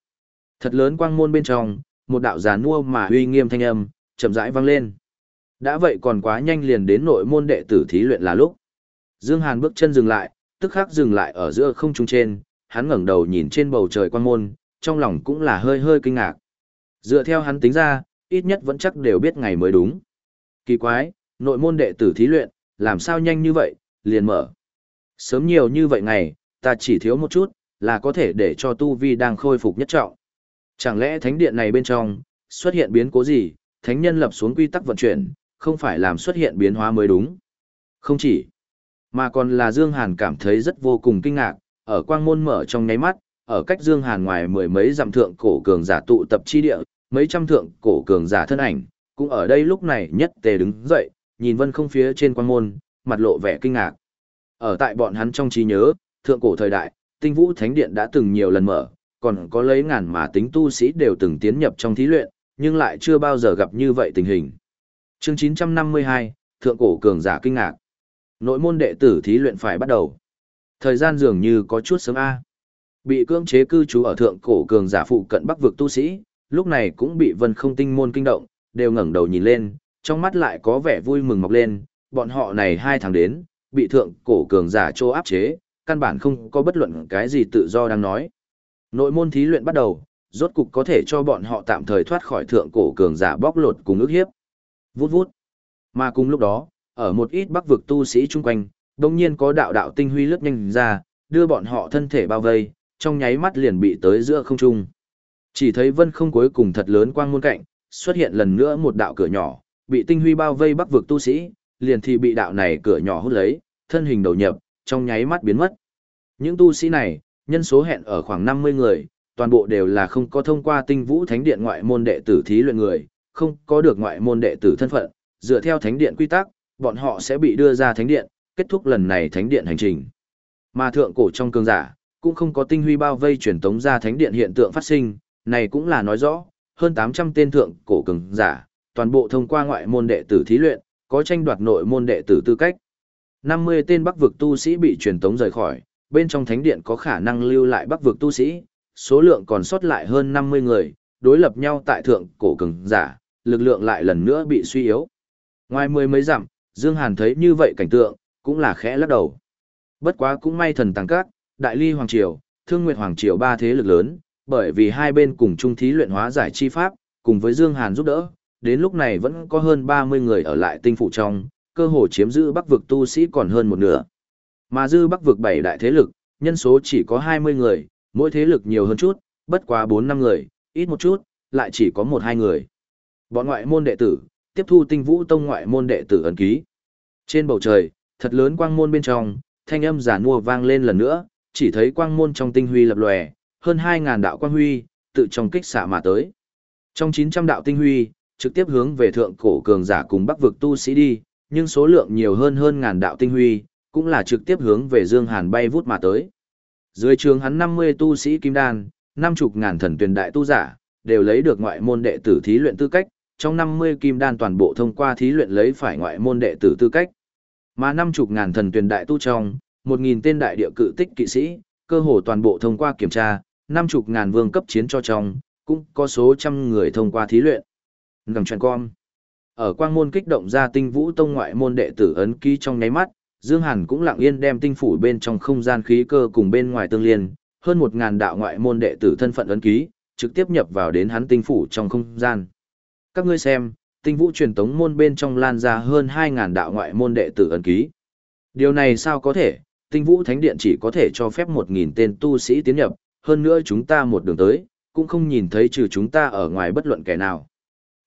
Thật lớn quang môn bên trong, một đạo giàn mua mà uy nghiêm thanh âm, chậm rãi vang lên. Đã vậy còn quá nhanh liền đến nội môn đệ tử thí luyện là lúc. Dương Hàn bước chân dừng lại, tức khắc dừng lại ở giữa không trung trên, hắn ngẩng đầu nhìn trên bầu trời quang môn, trong lòng cũng là hơi hơi kinh ngạc. Dựa theo hắn tính ra, ít nhất vẫn chắc đều biết ngày mới đúng. Kỳ quái, nội môn đệ tử thí luyện, làm sao nhanh như vậy, liền mở. Sớm nhiều như vậy ngày, ta chỉ thiếu một chút, là có thể để cho tu vi đang khôi phục nhất trọng. Chẳng lẽ thánh điện này bên trong, xuất hiện biến cố gì, thánh nhân lập xuống quy tắc vận chuyển, không phải làm xuất hiện biến hóa mới đúng. Không chỉ, mà còn là Dương Hàn cảm thấy rất vô cùng kinh ngạc, ở quang môn mở trong nháy mắt, ở cách Dương Hàn ngoài mười mấy dặm thượng cổ cường giả tụ tập chi địa, mấy trăm thượng cổ cường giả thân ảnh, cũng ở đây lúc này nhất tề đứng dậy, nhìn vân không phía trên quan môn, mặt lộ vẻ kinh ngạc. Ở tại bọn hắn trong trí nhớ, thượng cổ thời đại, tinh vũ thánh điện đã từng nhiều lần mở, còn có lấy ngàn mà tính tu sĩ đều từng tiến nhập trong thí luyện, nhưng lại chưa bao giờ gặp như vậy tình hình. Chương 952, Thượng cổ cường giả kinh ngạc. Nội môn đệ tử thí luyện phải bắt đầu. Thời gian dường như có chút sớm A. Bị cưỡng chế cư trú ở thượng cổ cường giả phụ cận bắc vực tu sĩ, lúc này cũng bị vân không tinh môn kinh động, đều ngẩng đầu nhìn lên, trong mắt lại có vẻ vui mừng mọc lên, bọn họ này hai tháng đến, bị thượng cổ cường giả trô áp chế, căn bản không có bất luận cái gì tự do đang nói. Nội môn thí luyện bắt đầu, rốt cục có thể cho bọn họ tạm thời thoát khỏi thượng cổ cường giả bóc lột cùng ức hiếp. Vút vút. Mà cùng lúc đó, ở một ít bắc vực tu sĩ chung quanh, đồng nhiên có đạo đạo tinh huy lướt nhanh ra, đưa bọn họ thân thể bao vây, trong nháy mắt liền bị tới giữa không trung. Chỉ thấy vân không cuối cùng thật lớn quang môn cạnh, xuất hiện lần nữa một đạo cửa nhỏ, bị tinh huy bao vây bắc vực tu sĩ, liền thì bị đạo này cửa nhỏ hút lấy, thân hình đầu nhập, trong nháy mắt biến mất. Những tu sĩ này, nhân số hẹn ở khoảng 50 người, toàn bộ đều là không có thông qua tinh vũ thánh điện ngoại môn đệ tử thí luyện người, không có được ngoại môn đệ tử thân phận, dựa theo thánh điện quy tắc, bọn họ sẽ bị đưa ra thánh điện, kết thúc lần này thánh điện hành trình. Mà thượng cổ trong cương giả, cũng không có tinh huy bao vây truyền tống ra thánh điện hiện tượng phát sinh, này cũng là nói rõ, hơn 800 tên thượng cổ cường giả, toàn bộ thông qua ngoại môn đệ tử thí luyện, có tranh đoạt nội môn đệ tử tư cách. 50 tên bắc vực tu sĩ bị truyền tống rời khỏi, bên trong thánh điện có khả năng lưu lại bắc vực tu sĩ, số lượng còn sót lại hơn 50 người, đối lập nhau tại thượng cổ cường giả, lực lượng lại lần nữa bị suy yếu. Ngoài mười mấy dặm, Dương Hàn thấy như vậy cảnh tượng, cũng là khẽ lắc đầu. Bất quá cũng may thần tăng các, Đại Ly Hoàng Triều, Thương Nguyệt Hoàng Triều ba thế lực lớn, bởi vì hai bên cùng chung thí luyện hóa giải chi pháp, cùng với Dương Hàn giúp đỡ, đến lúc này vẫn có hơn 30 người ở lại tinh phủ trong, cơ hồ chiếm giữ bắc vực tu sĩ còn hơn một nửa. Mà dư bắc vực bảy đại thế lực, nhân số chỉ có 20 người, mỗi thế lực nhiều hơn chút, bất quá 4 năm người, ít một chút, lại chỉ có một hai người. Bọn ngoại môn đệ tử, tiếp thu tinh vũ tông ngoại môn đệ tử ấn ký. Trên bầu trời, thật lớn quang môn bên trong, thanh âm giả mua vang lên lần nữa, chỉ thấy quang môn trong tinh huy lập lòe, hơn 2.000 đạo quang huy, tự trong kích xạ mà tới. Trong 900 đạo tinh huy, trực tiếp hướng về thượng cổ cường giả cùng bắc vực tu sĩ đi, nhưng số lượng nhiều hơn hơn ngàn đạo tinh huy, cũng là trực tiếp hướng về Dương Hàn bay vút mà tới. Dưới trường hắn 50 tu sĩ kim đan, năm chục ngàn thần tuyển đại tu giả, đều lấy được ngoại môn đệ tử thí luyện tư cách, trong 50 kim đan toàn bộ thông qua thí luyện lấy phải ngoại môn đệ tử tư cách. Mà năm chục ngàn thần tuyển đại tu trong, một nghìn tên đại địa cự tích kỵ sĩ, cơ hồ toàn bộ thông qua kiểm tra, năm chục ngàn vương cấp chiến cho trong, cũng có số trăm người thông qua thí luyện. Ngầm truyền con. Ở quang môn kích động ra tinh vũ tông ngoại môn đệ tử ấn ký trong nháy mắt, Dương Hàn cũng lặng yên đem tinh phủ bên trong không gian khí cơ cùng bên ngoài tương liên, hơn một ngàn đạo ngoại môn đệ tử thân phận ấn ký, trực tiếp nhập vào đến hắn tinh phủ trong không gian. Các ngươi xem, tinh vũ truyền tống môn bên trong lan ra hơn hai ngàn đạo ngoại môn đệ tử ấn ký. Điều này sao có thể, tinh vũ thánh điện chỉ có thể cho phép một nghìn tên tu sĩ tiến nhập, hơn nữa chúng ta một đường tới, cũng không nhìn thấy trừ chúng ta ở ngoài bất luận kẻ nào.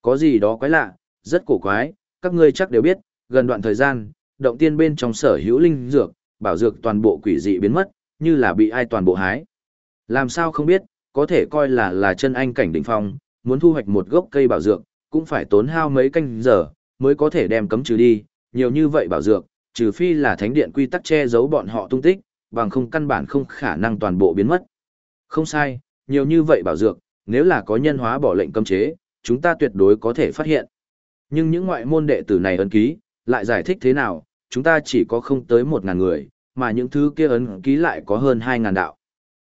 Có gì đó quái lạ, rất cổ quái, các ngươi chắc đều biết, gần đoạn thời gian, động tiên bên trong sở hữu linh dược, bảo dược toàn bộ quỷ dị biến mất, như là bị ai toàn bộ hái. Làm sao không biết, có thể coi là là chân anh cảnh đỉnh phong, muốn thu hoạch một gốc cây bảo dược, cũng phải tốn hao mấy canh giờ, mới có thể đem cấm trừ đi, nhiều như vậy bảo dược, trừ phi là thánh điện quy tắc che giấu bọn họ tung tích, bằng không căn bản không khả năng toàn bộ biến mất. Không sai, nhiều như vậy bảo dược, nếu là có nhân hóa bỏ lệnh cấm chế, chúng ta tuyệt đối có thể phát hiện. Nhưng những ngoại môn đệ tử này ấn ký, lại giải thích thế nào, chúng ta chỉ có không tới một ngàn người, mà những thứ kia ấn ký lại có hơn hai ngàn đạo.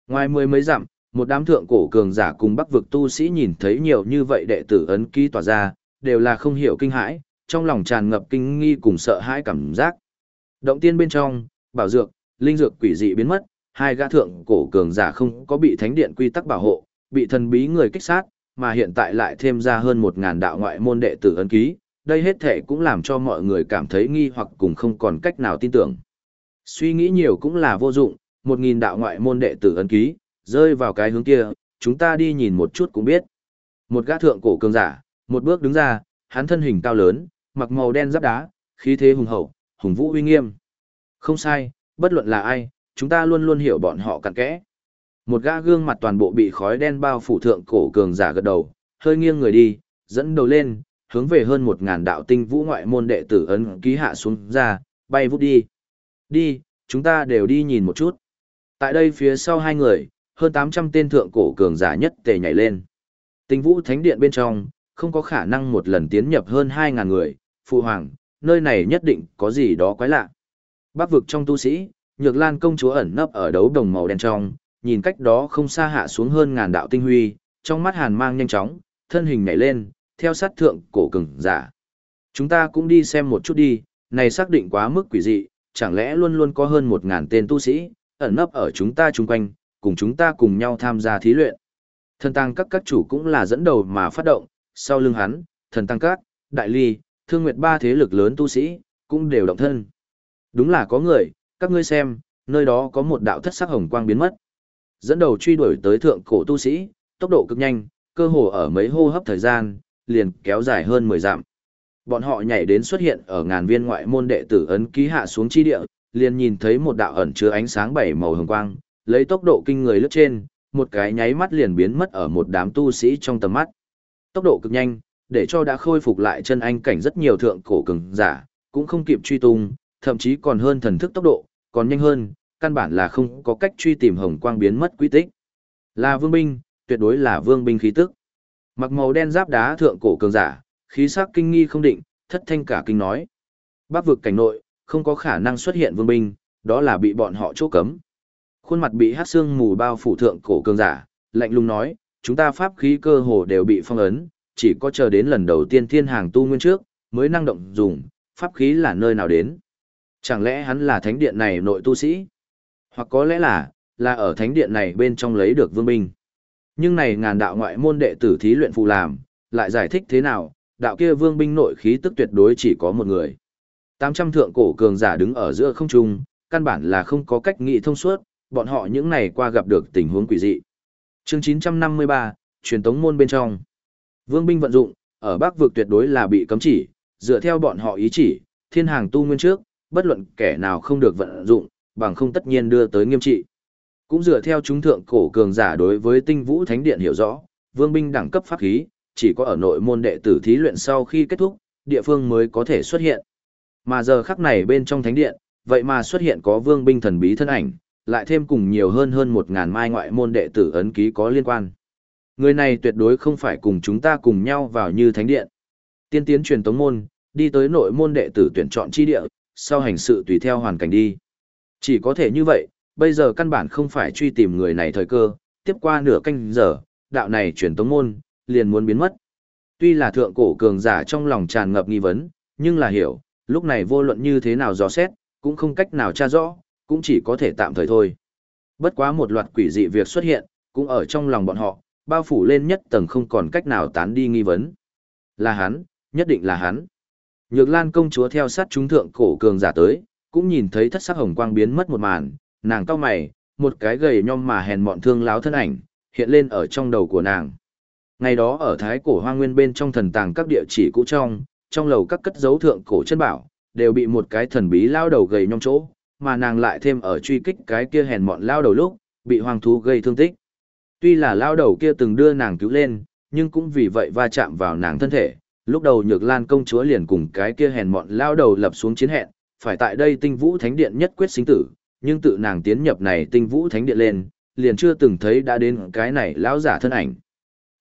Ngoài mười mấy dặm, một đám thượng cổ cường giả cùng bắc vực tu sĩ nhìn thấy nhiều như vậy đệ tử ấn ký tỏa ra, đều là không hiểu kinh hãi, trong lòng tràn ngập kinh nghi cùng sợ hãi cảm giác. Động tiên bên trong, bảo dược, linh dược quỷ dị biến mất, hai gã thượng cổ cường giả không có bị thánh điện quy tắc bảo hộ, bị thần bí người kích sát, mà hiện tại lại thêm ra hơn một ngàn đạo ngoại môn đệ tử ấn ký, đây hết thể cũng làm cho mọi người cảm thấy nghi hoặc cùng không còn cách nào tin tưởng. Suy nghĩ nhiều cũng là vô dụng, một nghìn đạo ngoại môn đệ tử ấn ký, rơi vào cái hướng kia, chúng ta đi nhìn một chút cũng biết. Một gã thượng cổ cường giả, một bước đứng ra, hắn thân hình cao lớn, mặc màu đen giáp đá, khí thế hùng hậu, hùng vũ uy nghiêm. Không sai, bất luận là ai, chúng ta luôn luôn hiểu bọn họ cặn kẽ. Một gã gương mặt toàn bộ bị khói đen bao phủ thượng cổ cường giả gật đầu, hơi nghiêng người đi, dẫn đầu lên, hướng về hơn một ngàn đạo tinh vũ ngoại môn đệ tử ấn ký hạ xuống ra, bay vút đi. Đi, chúng ta đều đi nhìn một chút. Tại đây phía sau hai người, hơn 800 tên thượng cổ cường giả nhất tề nhảy lên. Tinh vũ thánh điện bên trong, không có khả năng một lần tiến nhập hơn 2.000 người, phụ hoàng, nơi này nhất định có gì đó quái lạ. Bắc vực trong tu sĩ, Nhược Lan công chúa ẩn nấp ở đấu đồng màu đen trong, nhìn cách đó không xa hạ xuống hơn ngàn đạo tinh huy, trong mắt hàn mang nhanh chóng, thân hình nhảy lên, theo sát thượng cổ cường giả. Chúng ta cũng đi xem một chút đi, này xác định quá mức quỷ dị, chẳng lẽ luôn luôn có hơn một ngàn tên tu sĩ, ẩn nấp ở chúng ta chung quanh, cùng chúng ta cùng nhau tham gia thí luyện. Thần tăng các các chủ cũng là dẫn đầu mà phát động, sau lưng hắn, thần tăng các, đại ly, thương nguyệt ba thế lực lớn tu sĩ, cũng đều động thân. Đúng là có người, các ngươi xem, nơi đó có một đạo thất sắc hồng quang biến mất. Dẫn đầu truy đuổi tới thượng cổ tu sĩ, tốc độ cực nhanh, cơ hồ ở mấy hô hấp thời gian, liền kéo dài hơn 10 dặm. Bọn họ nhảy đến xuất hiện ở ngàn viên ngoại môn đệ tử ấn ký hạ xuống chi địa, liền nhìn thấy một đạo ẩn chứa ánh sáng bảy màu hồng quang, lấy tốc độ kinh người lướt trên, một cái nháy mắt liền biến mất ở một đám tu sĩ trong tầm mắt. Tốc độ cực nhanh, để cho đã khôi phục lại chân anh cảnh rất nhiều thượng cổ cường giả, cũng không kịp truy tung, thậm chí còn hơn thần thức tốc độ, còn nhanh hơn, căn bản là không có cách truy tìm hồng quang biến mất quy tích. Là vương binh, tuyệt đối là vương binh khí tức. Mặc màu đen giáp đá thượng cổ cường giả, khí sắc kinh nghi không định, thất thanh cả kinh nói. Bắc vực cảnh nội, không có khả năng xuất hiện vương binh, đó là bị bọn họ chỗ cấm. Khuôn mặt bị hát xương mù bao phủ thượng cổ cường giả, lạnh lùng nói, chúng ta pháp khí cơ hồ đều bị phong ấn, chỉ có chờ đến lần đầu tiên thiên hàng tu nguyên trước, mới năng động dùng, pháp khí là nơi nào đến. Chẳng lẽ hắn là thánh điện này nội tu sĩ? Hoặc có lẽ là, là ở thánh điện này bên trong lấy được vương binh. Nhưng này ngàn đạo ngoại môn đệ tử thí luyện phù làm, lại giải thích thế nào, đạo kia vương binh nội khí tức tuyệt đối chỉ có một người. 800 thượng cổ cường giả đứng ở giữa không trung, căn bản là không có cách nghị thông suốt, bọn họ những này qua gặp được tình huống quỷ dị. Chương 953, truyền tống môn bên trong. Vương binh vận dụng, ở Bắc vực tuyệt đối là bị cấm chỉ, dựa theo bọn họ ý chỉ, thiên hàng tu nguyên trước, bất luận kẻ nào không được vận dụng, bằng không tất nhiên đưa tới nghiêm trị. Cũng dựa theo chúng thượng cổ cường giả đối với tinh vũ thánh điện hiểu rõ, vương binh đẳng cấp pháp khí, chỉ có ở nội môn đệ tử thí luyện sau khi kết thúc, địa phương mới có thể xuất hiện. Mà giờ khắc này bên trong thánh điện, vậy mà xuất hiện có vương binh thần bí thân ảnh, lại thêm cùng nhiều hơn hơn một ngàn mai ngoại môn đệ tử ấn ký có liên quan. Người này tuyệt đối không phải cùng chúng ta cùng nhau vào như thánh điện. Tiên tiến truyền tống môn, đi tới nội môn đệ tử tuyển chọn chi địa, sau hành sự tùy theo hoàn cảnh đi. Chỉ có thể như vậy, bây giờ căn bản không phải truy tìm người này thời cơ, tiếp qua nửa canh giờ, đạo này truyền tống môn, liền muốn biến mất. Tuy là thượng cổ cường giả trong lòng tràn ngập nghi vấn, nhưng là hiểu, lúc này vô luận như thế nào dò xét, cũng không cách nào tra rõ, cũng chỉ có thể tạm thời thôi. Bất quá một loạt quỷ dị việc xuất hiện, cũng ở trong lòng bọn họ, bao phủ lên nhất tầng không còn cách nào tán đi nghi vấn. Là hắn, nhất định là hắn. Nhược Lan công chúa theo sát chúng thượng cổ cường giả tới, cũng nhìn thấy thất sắc hồng quang biến mất một màn, nàng cau mày, một cái gầy nhom mà hèn mọn thương láo thân ảnh, hiện lên ở trong đầu của nàng. Ngày đó ở thái cổ hoang nguyên bên trong thần tàng các địa chỉ cũ trong, trong lầu các cất dấu thượng cổ chân bảo, đều bị một cái thần bí lao đầu gầy nhom chỗ, mà nàng lại thêm ở truy kích cái kia hèn mọn lao đầu lúc, bị hoàng thú gây thương tích. Tuy là lao đầu kia từng đưa nàng cứu lên, nhưng cũng vì vậy va chạm vào nàng thân thể. Lúc đầu Nhược Lan công chúa liền cùng cái kia hèn mọn lao đầu lập xuống chiến hẹn, phải tại đây Tinh Vũ Thánh Điện nhất quyết sinh tử, nhưng tự nàng tiến nhập này Tinh Vũ Thánh Điện lên, liền chưa từng thấy đã đến cái này lão giả thân ảnh.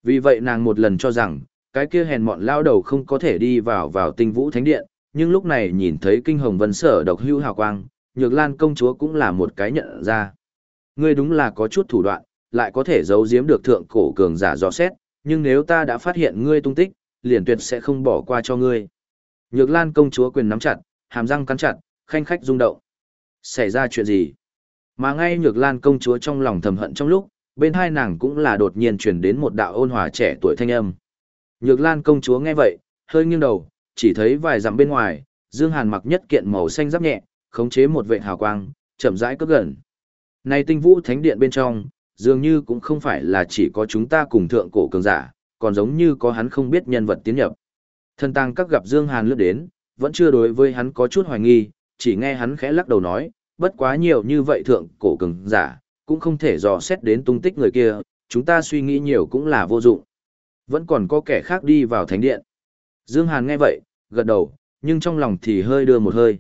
Vì vậy nàng một lần cho rằng, cái kia hèn mọn lao đầu không có thể đi vào vào Tinh Vũ Thánh Điện, nhưng lúc này nhìn thấy kinh hồng vân sở độc hưu hào quang, Nhược Lan công chúa cũng là một cái nhận ra. Ngươi đúng là có chút thủ đoạn, lại có thể giấu giếm được thượng cổ cường giả dò xét, nhưng nếu ta đã phát hiện ngươi tung tích, liền tuyệt sẽ không bỏ qua cho ngươi. Nhược Lan công chúa quyền nắm chặt, hàm răng cắn chặt, khanh khách rung động. Xảy ra chuyện gì? Mà ngay Nhược Lan công chúa trong lòng thầm hận trong lúc, bên hai nàng cũng là đột nhiên truyền đến một đạo ôn hòa trẻ tuổi thanh âm. Nhược Lan công chúa nghe vậy, hơi nghiêng đầu, chỉ thấy vài dặm bên ngoài, Dương Hàn mặc nhất kiện màu xanh giáp nhẹ, khống chế một vệ hào quang, chậm rãi cất gần. Này tinh vũ thánh điện bên trong, dường như cũng không phải là chỉ có chúng ta cùng thượng cổ cường giả, còn giống như có hắn không biết nhân vật tiến nhập. Thân tăng các gặp Dương Hàn lướt đến, vẫn chưa đối với hắn có chút hoài nghi, chỉ nghe hắn khẽ lắc đầu nói, bất quá nhiều như vậy thượng cổ cường giả, cũng không thể dò xét đến tung tích người kia, chúng ta suy nghĩ nhiều cũng là vô dụng. Vẫn còn có kẻ khác đi vào thánh điện. Dương Hàn nghe vậy, gật đầu, nhưng trong lòng thì hơi đưa một hơi.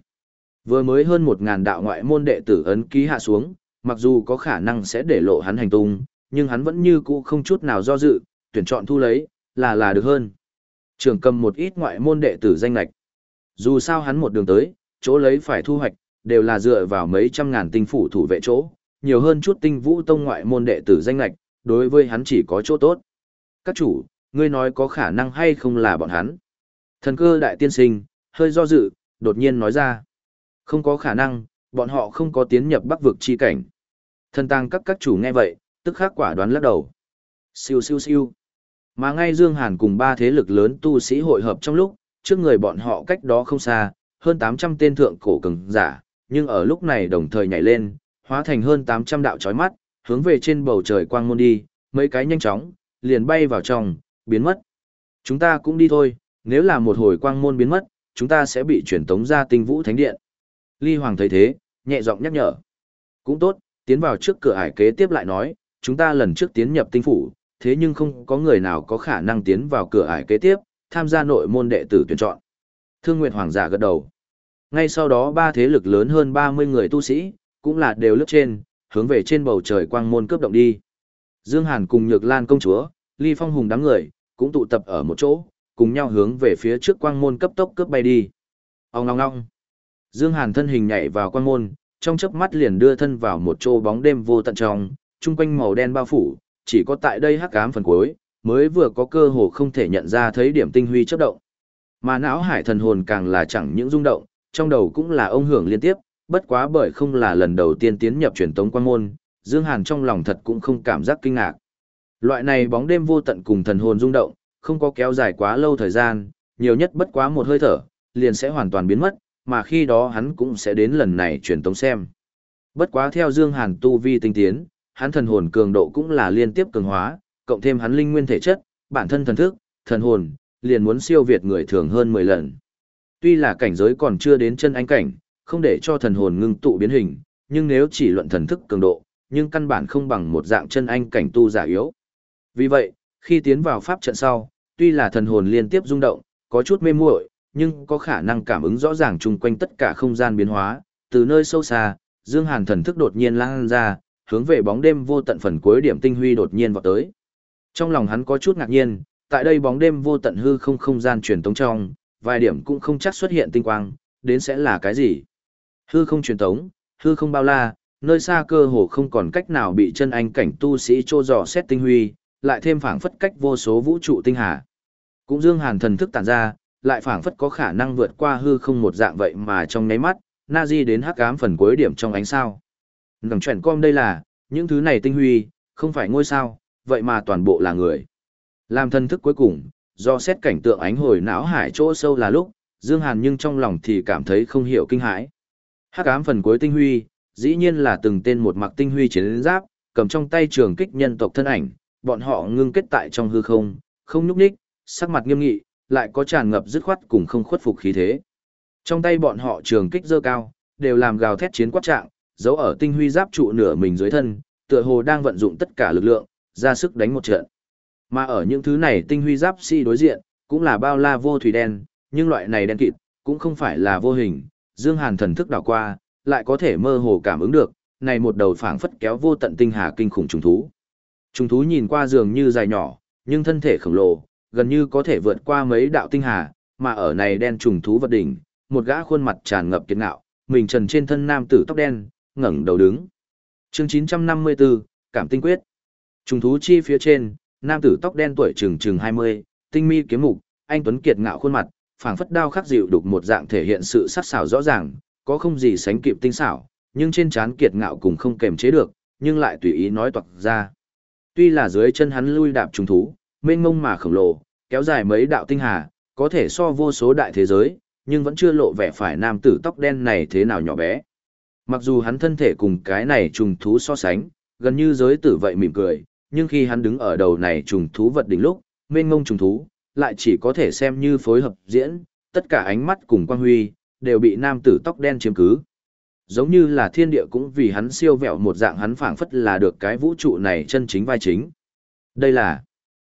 Vừa mới hơn một ngàn đạo ngoại môn đệ tử ấn ký hạ xuống, mặc dù có khả năng sẽ để lộ hắn hành tung, nhưng hắn vẫn như cũ không chút nào do dự, tuyển chọn thu lấy, là là được hơn. Trường cầm một ít ngoại môn đệ tử danh lạch. Dù sao hắn một đường tới, chỗ lấy phải thu hoạch, đều là dựa vào mấy trăm ngàn tinh phủ thủ vệ chỗ, nhiều hơn chút tinh vũ tông ngoại môn đệ tử danh lạch, đối với hắn chỉ có chỗ tốt. Các chủ, ngươi nói có khả năng hay không là bọn hắn? Thần cơ đại tiên sinh, hơi do dự, đột nhiên nói ra. Không có khả năng, bọn họ không có tiến nhập bắc vực chi cảnh. Thần tăng các các chủ nghe vậy, tức khắc quả đoán lắc đầu. Siêu siêu siêu. Mà ngay Dương Hàn cùng ba thế lực lớn tu sĩ hội hợp trong lúc, trước người bọn họ cách đó không xa, hơn 800 tên thượng cổ cường giả, nhưng ở lúc này đồng thời nhảy lên, hóa thành hơn 800 đạo chói mắt, hướng về trên bầu trời quang môn đi, mấy cái nhanh chóng, liền bay vào trong, biến mất. Chúng ta cũng đi thôi, nếu là một hồi quang môn biến mất, chúng ta sẽ bị chuyển tống ra tinh vũ thánh điện. Ly Hoàng thấy thế, nhẹ giọng nhắc nhở. Cũng tốt, tiến vào trước cửa ải kế tiếp lại nói, chúng ta lần trước tiến nhập tinh phủ, thế nhưng không có người nào có khả năng tiến vào cửa ải kế tiếp, tham gia nội môn đệ tử tuyển chọn. Thương Nguyệt Hoàng giả gật đầu. Ngay sau đó ba thế lực lớn hơn 30 người tu sĩ, cũng là đều lướt trên, hướng về trên bầu trời quang môn cướp động đi. Dương Hàn cùng Nhược Lan công chúa, Ly Phong Hùng đám người, cũng tụ tập ở một chỗ, cùng nhau hướng về phía trước quang môn cấp tốc cướp bay đi. Ông ngong ngong. Dương Hàn thân hình nhảy vào quang môn, trong chớp mắt liền đưa thân vào một chỗ bóng đêm vô tận trong, trung quanh màu đen bao phủ, chỉ có tại đây hắc ám phần cuối, mới vừa có cơ hồ không thể nhận ra thấy điểm tinh huy chớp động. Mà não hải thần hồn càng là chẳng những rung động, trong đầu cũng là ông hưởng liên tiếp, bất quá bởi không là lần đầu tiên tiến nhập truyền tống quan môn, Dương Hàn trong lòng thật cũng không cảm giác kinh ngạc. Loại này bóng đêm vô tận cùng thần hồn rung động, không có kéo dài quá lâu thời gian, nhiều nhất bất quá một hơi thở, liền sẽ hoàn toàn biến mất, mà khi đó hắn cũng sẽ đến lần này truyền tống xem. Bất quá theo Dương Hàn tu vi tinh tiến, hắn thần hồn cường độ cũng là liên tiếp cường hóa, cộng thêm hắn linh nguyên thể chất, bản thân thần thức, thần hồn, liền muốn siêu việt người thường hơn 10 lần. Tuy là cảnh giới còn chưa đến chân anh cảnh, không để cho thần hồn ngưng tụ biến hình, nhưng nếu chỉ luận thần thức cường độ, nhưng căn bản không bằng một dạng chân anh cảnh tu giả yếu. Vì vậy, khi tiến vào pháp trận sau, tuy là thần hồn liên tiếp rung động, có chút mê muội, nhưng có khả năng cảm ứng rõ ràng chung quanh tất cả không gian biến hóa, từ nơi sâu xa, Dương Hàn thần thức đột nhiên lan ra, hướng về bóng đêm vô tận phần cuối điểm tinh huy đột nhiên vọt tới. Trong lòng hắn có chút ngạc nhiên, tại đây bóng đêm vô tận hư không không gian truyền tống trong, vài điểm cũng không chắc xuất hiện tinh quang, đến sẽ là cái gì. Hư không truyền tống, hư không bao la, nơi xa cơ hồ không còn cách nào bị chân anh cảnh tu sĩ trô dò xét tinh huy, lại thêm phảng phất cách vô số vũ trụ tinh hà. Cũng dương hàn thần thức tản ra, lại phảng phất có khả năng vượt qua hư không một dạng vậy mà trong nháy mắt, na di đến hắc ám phần cuối điểm trong ánh sao. Ngầm chuyển com đây là, những thứ này tinh huy, không phải ngôi sao, vậy mà toàn bộ là người. Làm thân thức cuối cùng, do xét cảnh tượng ánh hồi não hải chỗ sâu là lúc, Dương Hàn nhưng trong lòng thì cảm thấy không hiểu kinh hãi. Hắc ám phần cuối tinh huy, dĩ nhiên là từng tên một mặc tinh huy chiến giáp, cầm trong tay trường kích nhân tộc thân ảnh, bọn họ ngưng kết tại trong hư không, không nhúc nhích, sắc mặt nghiêm nghị, lại có tràn ngập dứt khoát cùng không khuất phục khí thế. Trong tay bọn họ trường kích dơ cao, đều làm gào thét chiến quát trạng, giấu ở tinh huy giáp trụ nửa mình dưới thân, tựa hồ đang vận dụng tất cả lực lượng, ra sức đánh một trận. Mà ở những thứ này tinh huy giáp si đối diện, cũng là bao la vô thủy đen, nhưng loại này đen kịt, cũng không phải là vô hình, Dương Hàn thần thức đảo qua, lại có thể mơ hồ cảm ứng được, này một đầu phảng phất kéo vô tận tinh hà kinh khủng trùng thú. Trùng thú nhìn qua dường như dài nhỏ, nhưng thân thể khổng lồ, gần như có thể vượt qua mấy đạo tinh hà, mà ở này đen trùng thú vật đỉnh, một gã khuôn mặt tràn ngập kiệt ngạo, mình trần trên thân nam tử tóc đen, ngẩng đầu đứng. Chương 954, Cảm tinh quyết. Trùng thú chi phía trên, nam tử tóc đen tuổi chừng chừng 20, tinh mi kiếm mục, anh tuấn kiệt ngạo khuôn mặt, phảng phất đao khắc dịu đục một dạng thể hiện sự sắc sảo rõ ràng, có không gì sánh kịp tinh xảo, nhưng trên trán kiệt ngạo cũng không kềm chế được, nhưng lại tùy ý nói toạc ra. Tuy là dưới chân hắn lui đạp trùng thú, mênh mông mà khổng lồ, kéo dài mấy đạo tinh hà, có thể so vô số đại thế giới, nhưng vẫn chưa lộ vẻ phải nam tử tóc đen này thế nào nhỏ bé. Mặc dù hắn thân thể cùng cái này trùng thú so sánh, gần như giới tử vậy mỉm cười, nhưng khi hắn đứng ở đầu này trùng thú vật đỉnh lúc, mênh ngông trùng thú, lại chỉ có thể xem như phối hợp diễn, tất cả ánh mắt cùng quang huy, đều bị nam tử tóc đen chiếm cứ. Giống như là thiên địa cũng vì hắn siêu vẹo một dạng hắn phảng phất là được cái vũ trụ này chân chính vai chính. Đây là...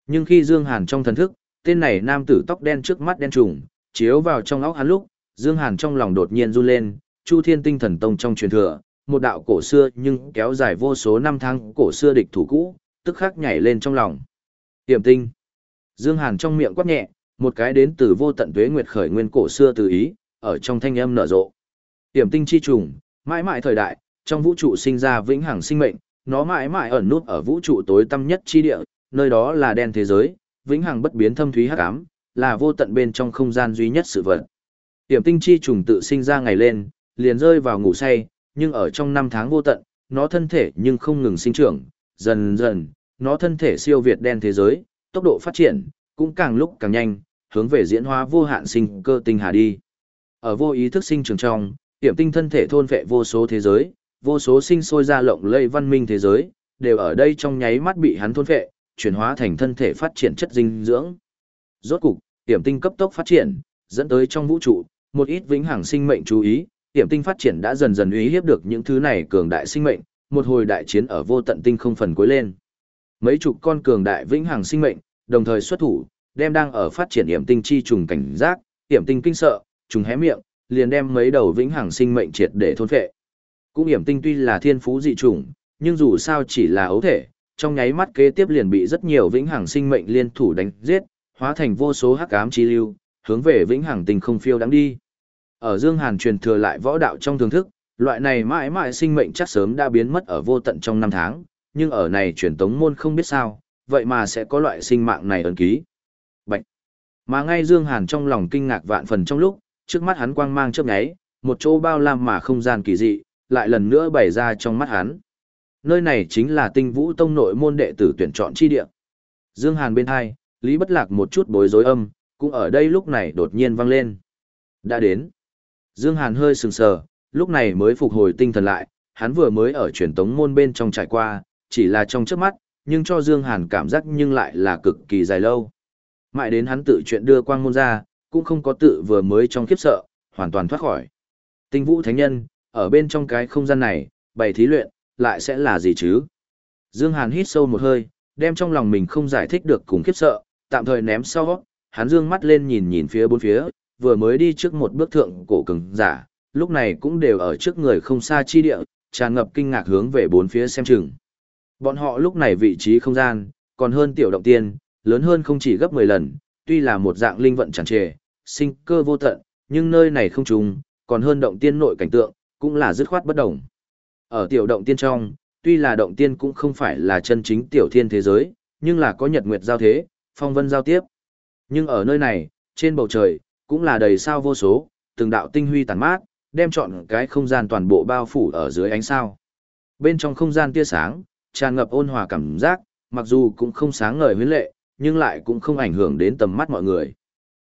Nhưng khi Dương Hàn trong thần thức, tên này nam tử tóc đen trước mắt đen trùng, chiếu vào trong óc hắn lúc, Dương Hàn trong lòng đột nhiên run lên, Chu Thiên Tinh Thần Tông trong truyền thừa, một đạo cổ xưa nhưng kéo dài vô số năm tháng cổ xưa địch thủ cũ, tức khắc nhảy lên trong lòng. Tiềm tinh. Dương Hàn trong miệng quát nhẹ, một cái đến từ vô tận tuế nguyệt khởi nguyên cổ xưa từ ý, ở trong thanh âm nở rộ. Tiềm tinh chi trùng, mãi mãi thời đại, trong vũ trụ sinh ra vĩnh hằng sinh mệnh, nó mãi mãi ẩn nút ở vũ trụ tối tăm nhất chi địa, nơi đó là đen thế giới, vĩnh hằng bất biến thâm thúy hắc ám, là vô tận bên trong không gian duy nhất sự vật. Tiềm tinh chi trùng tự sinh ra ngày lên, liền rơi vào ngủ say, nhưng ở trong năm tháng vô tận, nó thân thể nhưng không ngừng sinh trưởng, dần dần, nó thân thể siêu việt đen thế giới, tốc độ phát triển cũng càng lúc càng nhanh, hướng về diễn hóa vô hạn sinh cơ tinh hà đi. Ở vô ý thức sinh trưởng trong, tiệm tinh thân thể thôn vệ vô số thế giới, vô số sinh sôi ra lộng lây văn minh thế giới, đều ở đây trong nháy mắt bị hắn thôn vệ, chuyển hóa thành thân thể phát triển chất dinh dưỡng. Rốt cục, tiệm tinh cấp tốc phát triển, dẫn tới trong vũ trụ, một ít vĩnh hằng sinh mệnh chú ý, tiệm tinh phát triển đã dần dần uy hiếp được những thứ này cường đại sinh mệnh, một hồi đại chiến ở vô tận tinh không phần cuối lên. Mấy chục con cường đại vĩnh hằng sinh mệnh, đồng thời xuất thủ, đem đang ở phát triển hiểm tinh chi trùng cảnh giác, hiểm tinh kinh sợ, trùng hé miệng, liền đem mấy đầu vĩnh hằng sinh mệnh triệt để thôn phệ. Cũng hiểm tinh tuy là thiên phú dị trùng, nhưng dù sao chỉ là ấu thể, trong nháy mắt kế tiếp liền bị rất nhiều vĩnh hằng sinh mệnh liên thủ đánh giết, hóa thành vô số hắc ám chi lưu, hướng về vĩnh hằng tinh không phiêu đáng đi. Ở Dương Hàn truyền thừa lại võ đạo trong thưởng thức, loại này mãi mãi sinh mệnh chắc sớm đã biến mất ở vô tận trong năm tháng, nhưng ở này truyền tống môn không biết sao, vậy mà sẽ có loại sinh mạng này ấn ký. Bạch. Mà ngay Dương Hàn trong lòng kinh ngạc vạn phần trong lúc, trước mắt hắn quang mang chớp nháy, một chỗ bao lam mà không gian kỳ dị, lại lần nữa bày ra trong mắt hắn. Nơi này chính là Tinh Vũ Tông nội môn đệ tử tuyển chọn chi địa. Dương Hàn bên hai, Lý Bất Lạc một chút bối rối âm, cũng ở đây lúc này đột nhiên vang lên. Đã đến. Dương Hàn hơi sừng sờ, lúc này mới phục hồi tinh thần lại, hắn vừa mới ở truyền tống môn bên trong trải qua, chỉ là trong chớp mắt, nhưng cho Dương Hàn cảm giác nhưng lại là cực kỳ dài lâu. Mãi đến hắn tự chuyện đưa quang môn ra, cũng không có tự vừa mới trong khiếp sợ, hoàn toàn thoát khỏi. Tinh vũ thánh nhân, ở bên trong cái không gian này, bày thí luyện, lại sẽ là gì chứ? Dương Hàn hít sâu một hơi, đem trong lòng mình không giải thích được cùng khiếp sợ, tạm thời ném sau, hắn dương mắt lên nhìn nhìn phía bốn phía, vừa mới đi trước một bước thượng cổ cường giả, lúc này cũng đều ở trước người không xa chi địa, tràn ngập kinh ngạc hướng về bốn phía xem chừng. Bọn họ lúc này vị trí không gian, còn hơn tiểu động tiên, lớn hơn không chỉ gấp 10 lần, tuy là một dạng linh vận tràn trề, sinh cơ vô tận, nhưng nơi này không trùng, còn hơn động tiên nội cảnh tượng, cũng là dứt khoát bất đồng. Ở tiểu động tiên trong, tuy là động tiên cũng không phải là chân chính tiểu thiên thế giới, nhưng là có nhật nguyệt giao thế, phong vân giao tiếp. Nhưng ở nơi này, trên bầu trời, cũng là đầy sao vô số, từng đạo tinh huy tàn mát, đem chọn cái không gian toàn bộ bao phủ ở dưới ánh sao. Bên trong không gian tia sáng, tràn ngập ôn hòa cảm giác, mặc dù cũng không sáng ngời huyến lệ, nhưng lại cũng không ảnh hưởng đến tầm mắt mọi người.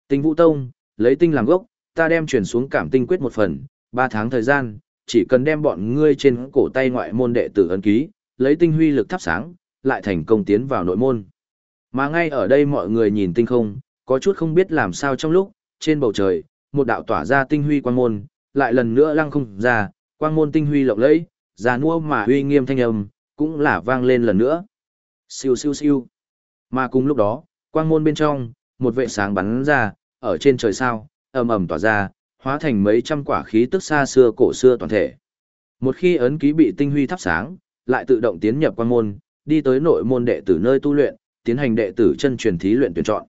Tinh Vũ Tông, lấy tinh làm gốc, ta đem chuyển xuống cảm tinh quyết một phần, ba tháng thời gian, chỉ cần đem bọn ngươi trên cổ tay ngoại môn đệ tử ấn ký, lấy tinh huy lực thắp sáng, lại thành công tiến vào nội môn. Mà ngay ở đây mọi người nhìn tinh không, có chút không biết làm sao trong lúc, trên bầu trời, một đạo tỏa ra tinh huy quang môn, lại lần nữa lăng không ra, quang môn tinh huy lộng lẫy, già nua mà uy nghiêm thanh âm, cũng là vang lên lần nữa. Siêu siêu siêu. Mà cùng lúc đó, quang môn bên trong, một vệ sáng bắn ra, ở trên trời sao, ầm ầm tỏa ra, hóa thành mấy trăm quả khí tức xa xưa cổ xưa toàn thể. Một khi ấn ký bị tinh huy thắp sáng, lại tự động tiến nhập quang môn, đi tới nội môn đệ tử nơi tu luyện, tiến hành đệ tử chân truyền thí luyện tuyển chọn.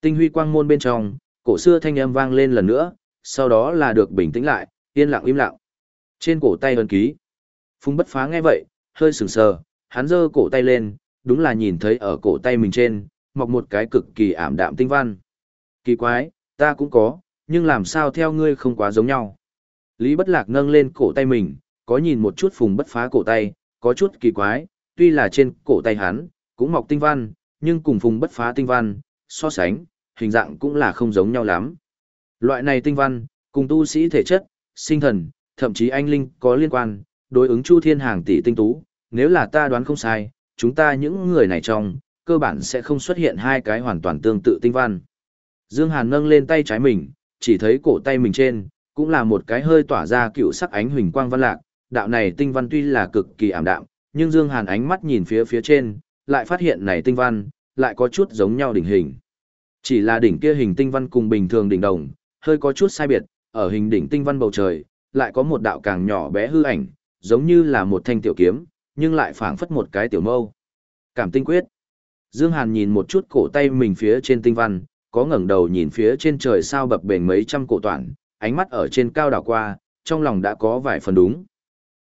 Tinh huy quang môn bên trong, cổ xưa thanh âm vang lên lần nữa, sau đó là được bình tĩnh lại, yên lặng im lặng. Trên cổ tay ấn ký. phung bất phá nghe vậy, hơi sừng sờ, hắn giơ cổ tay lên, đúng là nhìn thấy ở cổ tay mình trên, mọc một cái cực kỳ ảm đạm tinh văn. Kỳ quái, ta cũng có, nhưng làm sao theo ngươi không quá giống nhau. Lý bất lạc nâng lên cổ tay mình, có nhìn một chút phùng bất phá cổ tay, có chút kỳ quái, tuy là trên cổ tay hắn, cũng mọc tinh văn, nhưng cùng phùng bất phá tinh văn, so sánh, hình dạng cũng là không giống nhau lắm. Loại này tinh văn, cùng tu sĩ thể chất, sinh thần, thậm chí anh linh có liên quan, đối ứng chu thiên hàng tỷ tinh tú, nếu là ta đoán không sai, chúng ta những người này trong, cơ bản sẽ không xuất hiện hai cái hoàn toàn tương tự tinh văn. Dương Hàn nâng lên tay trái mình, chỉ thấy cổ tay mình trên, cũng là một cái hơi tỏa ra cựu sắc ánh huỳnh quang văn lạc, đạo này tinh văn tuy là cực kỳ ảm đạm, nhưng Dương Hàn ánh mắt nhìn phía phía trên, lại phát hiện này tinh văn, lại có chút giống nhau đỉnh hình. Chỉ là đỉnh kia hình tinh văn cùng bình thường đỉnh đồng, hơi có chút sai biệt, ở hình đỉnh tinh văn bầu trời, lại có một đạo càng nhỏ bé hư ảnh, giống như là một thanh tiểu kiếm, nhưng lại phảng phất một cái tiểu mâu. Cảm tinh quyết. Dương Hàn nhìn một chút cổ tay mình phía trên tinh văn, có ngẩng đầu nhìn phía trên trời sao bập bềnh mấy trăm cổ toàn, ánh mắt ở trên cao đảo qua, trong lòng đã có vài phần đúng.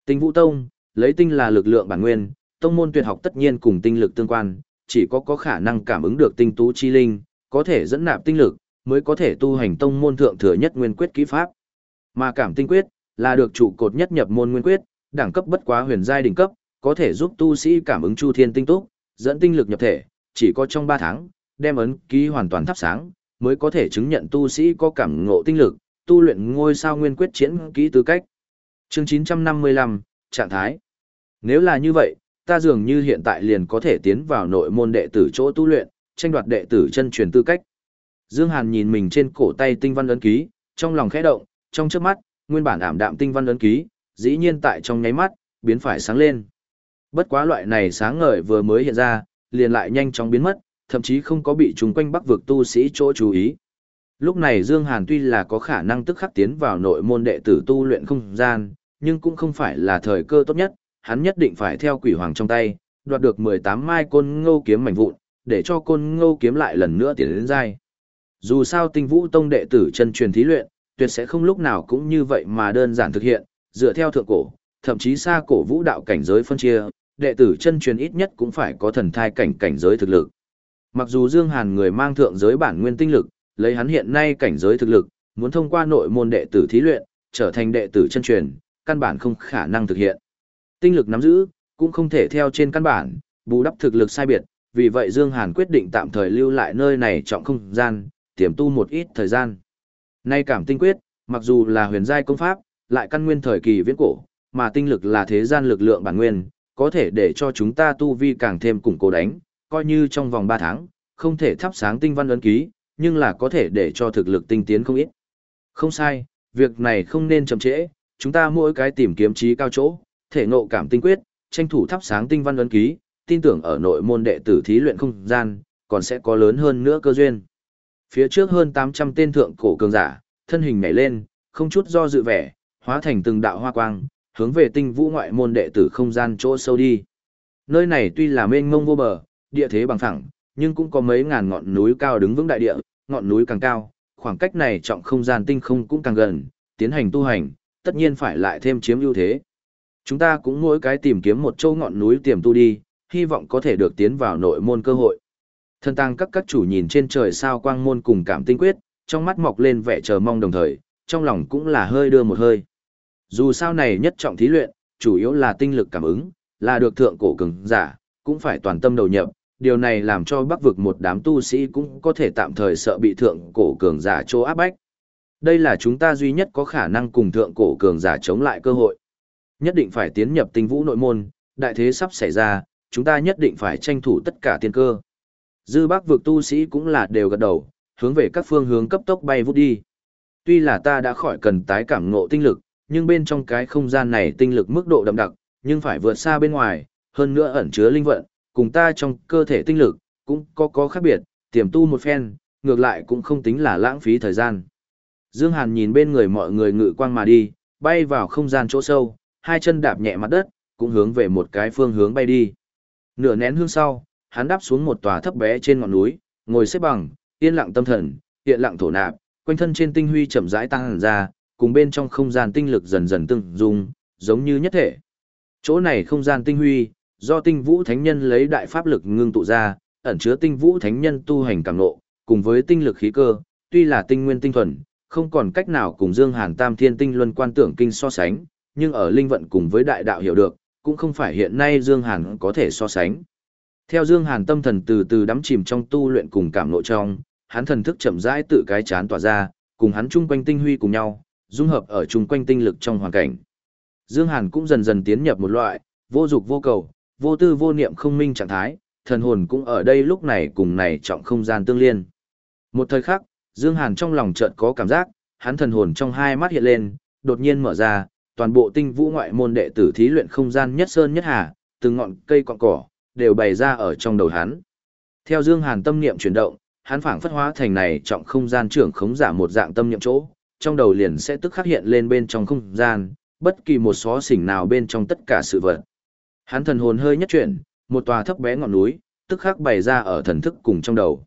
Tinh Vũ Tông, lấy tinh là lực lượng bản nguyên, tông môn tuyệt học tất nhiên cùng tinh lực tương quan, chỉ có có khả năng cảm ứng được tinh tú chi linh, có thể dẫn nạp tinh lực, mới có thể tu hành tông môn thượng thừa nhất nguyên quyết kỹ pháp. Mà cảm tinh quyết là được trụ cột nhất nhập môn nguyên quyết, đẳng cấp bất quá huyền giai đỉnh cấp, có thể giúp tu sĩ cảm ứng chu thiên tinh túc, dẫn tinh lực nhập thể, chỉ có trong 3 tháng, đem ấn ký hoàn toàn thắp sáng, mới có thể chứng nhận tu sĩ có cảm ngộ tinh lực, tu luyện ngôi sao nguyên quyết chiến kỹ tư cách. Chương 955, trạng thái. Nếu là như vậy, ta dường như hiện tại liền có thể tiến vào nội môn đệ tử chỗ tu luyện, tranh đoạt đệ tử chân truyền tư cách. Dương Hàn nhìn mình trên cổ tay tinh văn ấn ký, trong lòng khẽ động, trong chớp mắt, nguyên bản ảm đạm tinh văn ấn ký, dĩ nhiên tại trong nháy mắt, biến phải sáng lên. Bất quá loại này sáng ngời vừa mới hiện ra, liền lại nhanh chóng biến mất, thậm chí không có bị chúng quanh bắc vực tu sĩ chỗ chú ý. Lúc này Dương Hàn tuy là có khả năng tức khắc tiến vào nội môn đệ tử tu luyện không gian, nhưng cũng không phải là thời cơ tốt nhất, hắn nhất định phải theo quỷ hoàng trong tay, đoạt được 18 mai côn ngô kiếm mảnh vụn, để cho côn ngô kiếm lại lần nữa tiến đến giai. Dù sao tinh vũ tông đệ tử chân truyền thí luyện, tuyệt sẽ không lúc nào cũng như vậy mà đơn giản thực hiện, dựa theo thượng cổ, thậm chí xa cổ vũ đạo cảnh giới phân chia, đệ tử chân truyền ít nhất cũng phải có thần thai cảnh cảnh giới thực lực. Mặc dù Dương Hàn người mang thượng giới bản nguyên tinh lực, lấy hắn hiện nay cảnh giới thực lực, muốn thông qua nội môn đệ tử thí luyện, trở thành đệ tử chân truyền, căn bản không khả năng thực hiện. Tinh lực nắm giữ, cũng không thể theo trên căn bản, bù đắp thực lực sai biệt, vì vậy Dương Hàn quyết định tạm thời lưu lại nơi này trọng không gian, tiềm tu một ít thời gian. Nay cảm tinh quyết, mặc dù là huyền giai công pháp, lại căn nguyên thời kỳ viễn cổ, mà tinh lực là thế gian lực lượng bản nguyên, có thể để cho chúng ta tu vi càng thêm củng cố đánh, coi như trong vòng 3 tháng, không thể thắp sáng tinh văn ấn ký, nhưng là có thể để cho thực lực tinh tiến không ít. Không sai, việc này không nên chậm trễ, chúng ta mỗi cái tìm kiếm trí cao chỗ, thể ngộ cảm tinh quyết, tranh thủ thắp sáng tinh văn ấn ký, tin tưởng ở nội môn đệ tử thí luyện không gian, còn sẽ có lớn hơn nữa cơ duyên. Phía trước hơn 800 tên thượng cổ cường giả, thân hình nhảy lên, không chút do dự vẻ, hóa thành từng đạo hoa quang, hướng về tinh vũ ngoại môn đệ tử không gian chỗ sâu đi. Nơi này tuy là mênh mông vô bờ, địa thế bằng phẳng, nhưng cũng có mấy ngàn ngọn núi cao đứng vững đại địa, ngọn núi càng cao, khoảng cách này trọng không gian tinh không cũng càng gần, tiến hành tu hành, tất nhiên phải lại thêm chiếm ưu thế. Chúng ta cũng mỗi cái tìm kiếm một châu ngọn núi tiềm tu đi, hy vọng có thể được tiến vào nội môn cơ hội. Thân tăng các các chủ nhìn trên trời sao quang môn cùng cảm tinh quyết, trong mắt mọc lên vẻ chờ mong đồng thời, trong lòng cũng là hơi đưa một hơi. Dù sao này nhất trọng thí luyện, chủ yếu là tinh lực cảm ứng, là được thượng cổ cường giả, cũng phải toàn tâm đầu nhập, điều này làm cho bắc vực một đám tu sĩ cũng có thể tạm thời sợ bị thượng cổ cường giả chỗ áp bách. Đây là chúng ta duy nhất có khả năng cùng thượng cổ cường giả chống lại cơ hội. Nhất định phải tiến nhập tinh vũ nội môn, đại thế sắp xảy ra, chúng ta nhất định phải tranh thủ tất cả tiên cơ. Dư bắc vực tu sĩ cũng là đều gật đầu, hướng về các phương hướng cấp tốc bay vút đi. Tuy là ta đã khỏi cần tái cảm ngộ tinh lực, nhưng bên trong cái không gian này tinh lực mức độ đậm đặc, nhưng phải vượt xa bên ngoài, hơn nữa ẩn chứa linh vận, cùng ta trong cơ thể tinh lực, cũng có có khác biệt, tiềm tu một phen, ngược lại cũng không tính là lãng phí thời gian. Dương Hàn nhìn bên người mọi người ngự quang mà đi, bay vào không gian chỗ sâu, hai chân đạp nhẹ mặt đất, cũng hướng về một cái phương hướng bay đi. Nửa nén hương sau, hắn đáp xuống một tòa thấp bé trên ngọn núi, ngồi xếp bằng, yên lặng tâm thần, hiện lặng thổ nạp, quanh thân trên tinh huy chậm rãi tăng hẳn ra, cùng bên trong không gian tinh lực dần dần tương dung, giống như nhất thể. Chỗ này không gian tinh huy, do tinh vũ thánh nhân lấy đại pháp lực ngưng tụ ra, ẩn chứa tinh vũ thánh nhân tu hành cảm ngộ cùng với tinh lực khí cơ, tuy là tinh nguyên tinh thuần, không còn cách nào cùng Dương Hàn Tam Thiên Tinh Luân quan tưởng kinh so sánh, nhưng ở linh vận cùng với đại đạo hiểu được, cũng không phải hiện nay Dương Hàn có thể so sánh. Theo Dương Hàn tâm thần từ từ đắm chìm trong tu luyện cùng cảm ngộ trong, hắn thần thức chậm rãi tự cái chán tỏa ra, cùng hắn chung quanh tinh huy cùng nhau, dung hợp ở chung quanh tinh lực trong hoàn cảnh. Dương Hàn cũng dần dần tiến nhập một loại, vô dục vô cầu, vô tư vô niệm không minh trạng thái, thần hồn cũng ở đây lúc này cùng này trọng không gian tương liên. Một thời khắc, Dương Hàn trong lòng chợt có cảm giác, hắn thần hồn trong hai mắt hiện lên, đột nhiên mở ra, toàn bộ tinh vũ ngoại môn đệ tử thí luyện không gian nhất sơn nhất hà, từng ngọn cây cọn cỏ, đều bày ra ở trong đầu hắn. Theo Dương Hàn tâm niệm chuyển động, hắn phảng phất hóa thành này trọng không gian trưởng khống giả một dạng tâm niệm chỗ, trong đầu liền sẽ tức khắc hiện lên bên trong không gian, bất kỳ một xó xỉnh nào bên trong tất cả sự vật. Hắn thần hồn hơi nhất chuyển, một tòa thấp bé ngọn núi, tức khắc bày ra ở thần thức cùng trong đầu.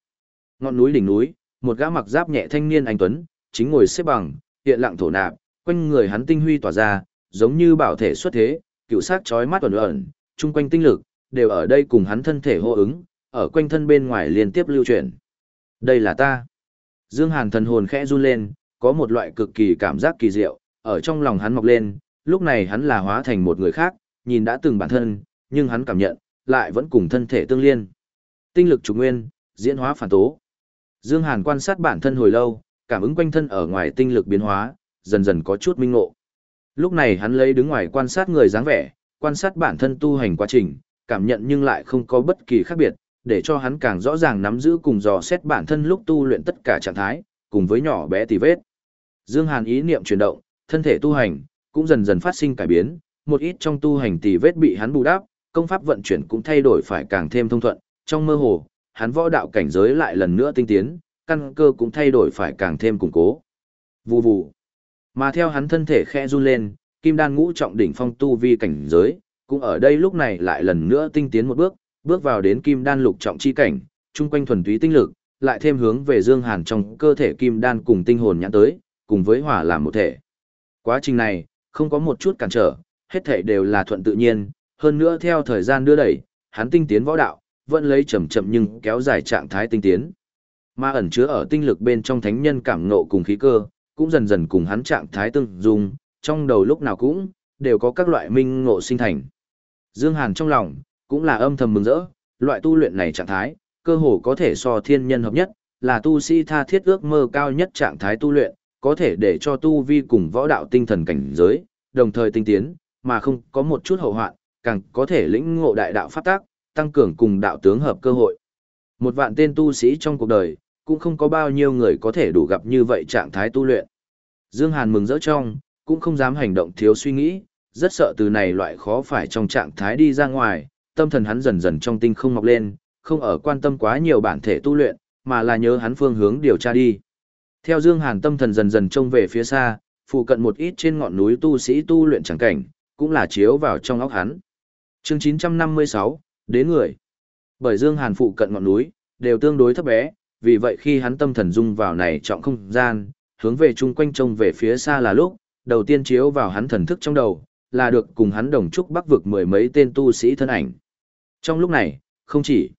Ngọn núi đỉnh núi, một gã mặc giáp nhẹ thanh niên anh tuấn, chính ngồi xếp bằng, hiện lặng thổ nạp, quanh người hắn tinh huy tỏa ra, giống như bảo thể xuất thế, cựu sắc chói mắt ẩn ẩn, chung quanh tinh lực đều ở đây cùng hắn thân thể hô ứng, ở quanh thân bên ngoài liên tiếp lưu chuyển. Đây là ta. Dương Hàn thần hồn khẽ run lên, có một loại cực kỳ cảm giác kỳ diệu, ở trong lòng hắn mọc lên, lúc này hắn là hóa thành một người khác, nhìn đã từng bản thân, nhưng hắn cảm nhận, lại vẫn cùng thân thể tương liên. Tinh lực chủ nguyên, diễn hóa phản tố. Dương Hàn quan sát bản thân hồi lâu, cảm ứng quanh thân ở ngoài tinh lực biến hóa, dần dần có chút minh ngộ. Lúc này hắn lấy đứng ngoài quan sát người dáng vẻ, quan sát bản thân tu hành quá trình, cảm nhận nhưng lại không có bất kỳ khác biệt, để cho hắn càng rõ ràng nắm giữ cùng dò xét bản thân lúc tu luyện tất cả trạng thái, cùng với nhỏ bé tì vết. Dương Hàn ý niệm chuyển động, thân thể tu hành cũng dần dần phát sinh cải biến, một ít trong tu hành tì vết bị hắn bù đắp, công pháp vận chuyển cũng thay đổi phải càng thêm thông thuận, trong mơ hồ, hắn võ đạo cảnh giới lại lần nữa tinh tiến, căn cơ cũng thay đổi phải càng thêm củng cố. Vù vù. Mà theo hắn thân thể khẽ run lên, kim đan ngũ trọng đỉnh phong tu vi cảnh giới, cũng ở đây lúc này lại lần nữa tinh tiến một bước, bước vào đến kim đan lục trọng chi cảnh, trung quanh thuần túy tinh lực, lại thêm hướng về Dương Hàn trong cơ thể kim đan cùng tinh hồn nhãn tới, cùng với hỏa làm một thể. Quá trình này, không có một chút cản trở, hết thể đều là thuận tự nhiên, hơn nữa theo thời gian đưa đẩy, hắn tinh tiến võ đạo, vẫn lấy chậm chậm nhưng kéo dài trạng thái tinh tiến. Mà ẩn chứa ở tinh lực bên trong thánh nhân cảm ngộ cùng khí cơ, cũng dần dần cùng hắn trạng thái tương dung, trong đầu lúc nào cũng đều có các loại minh ngộ sinh thành. Dương Hàn trong lòng cũng là âm thầm mừng rỡ, loại tu luyện này trạng thái, cơ hồ có thể so thiên nhân hợp nhất, là tu sĩ tha thiết ước mơ cao nhất trạng thái tu luyện, có thể để cho tu vi cùng võ đạo tinh thần cảnh giới, đồng thời tinh tiến, mà không có một chút hậu hoạn, càng có thể lĩnh ngộ đại đạo pháp tác, tăng cường cùng đạo tướng hợp cơ hội. Một vạn tên tu sĩ trong cuộc đời, cũng không có bao nhiêu người có thể đủ gặp như vậy trạng thái tu luyện. Dương Hàn mừng rỡ trong, cũng không dám hành động thiếu suy nghĩ, rất sợ từ này loại khó phải trong trạng thái đi ra ngoài, tâm thần hắn dần dần trong tinh không mọc lên, không ở quan tâm quá nhiều bản thể tu luyện, mà là nhớ hắn phương hướng điều tra đi. Theo Dương Hàn tâm thần dần dần trông về phía xa, phụ cận một ít trên ngọn núi tu sĩ tu luyện chẳng cảnh, cũng là chiếu vào trong óc hắn. Chương 956, đến người. Bởi Dương Hàn phụ cận ngọn núi, đều tương đối thấp bé, vì vậy khi hắn tâm thần dung vào này trọng không gian, hướng về chung quanh trông về phía xa là lúc, đầu tiên chiếu vào hắn thần thức trong đầu, là được cùng hắn đồng trúc bắc vực mười mấy tên tu sĩ thân ảnh. Trong lúc này, không chỉ,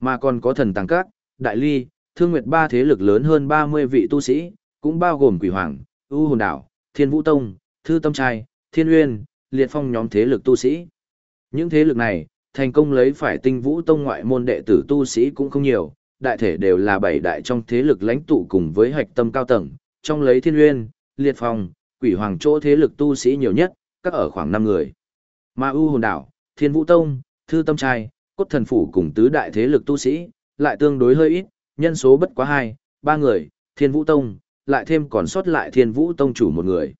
mà còn có thần tàng các, đại ly, thương nguyệt ba thế lực lớn hơn 30 vị tu sĩ, cũng bao gồm quỷ hoàng, ưu hồn đảo, thiên vũ tông, thư tâm trai, thiên uyên, liệt phong nhóm thế lực tu sĩ. Những thế lực này, thành công lấy phải tinh vũ tông ngoại môn đệ tử tu sĩ cũng không nhiều, đại thể đều là bảy đại trong thế lực lãnh tụ cùng với hạch tâm cao tầng, trong lấy thiên uyên, liệt phong, quỷ hoàng chỗ thế lực tu sĩ nhiều nhất, các ở khoảng 5 người. Ma ưu hồn đảo, thiên vũ tông, thư tâm trai, cốt thần phủ cùng tứ đại thế lực tu sĩ, lại tương đối hơi ít, nhân số bất quá hai, ba người, thiên vũ tông, lại thêm còn sót lại thiên vũ tông chủ một người.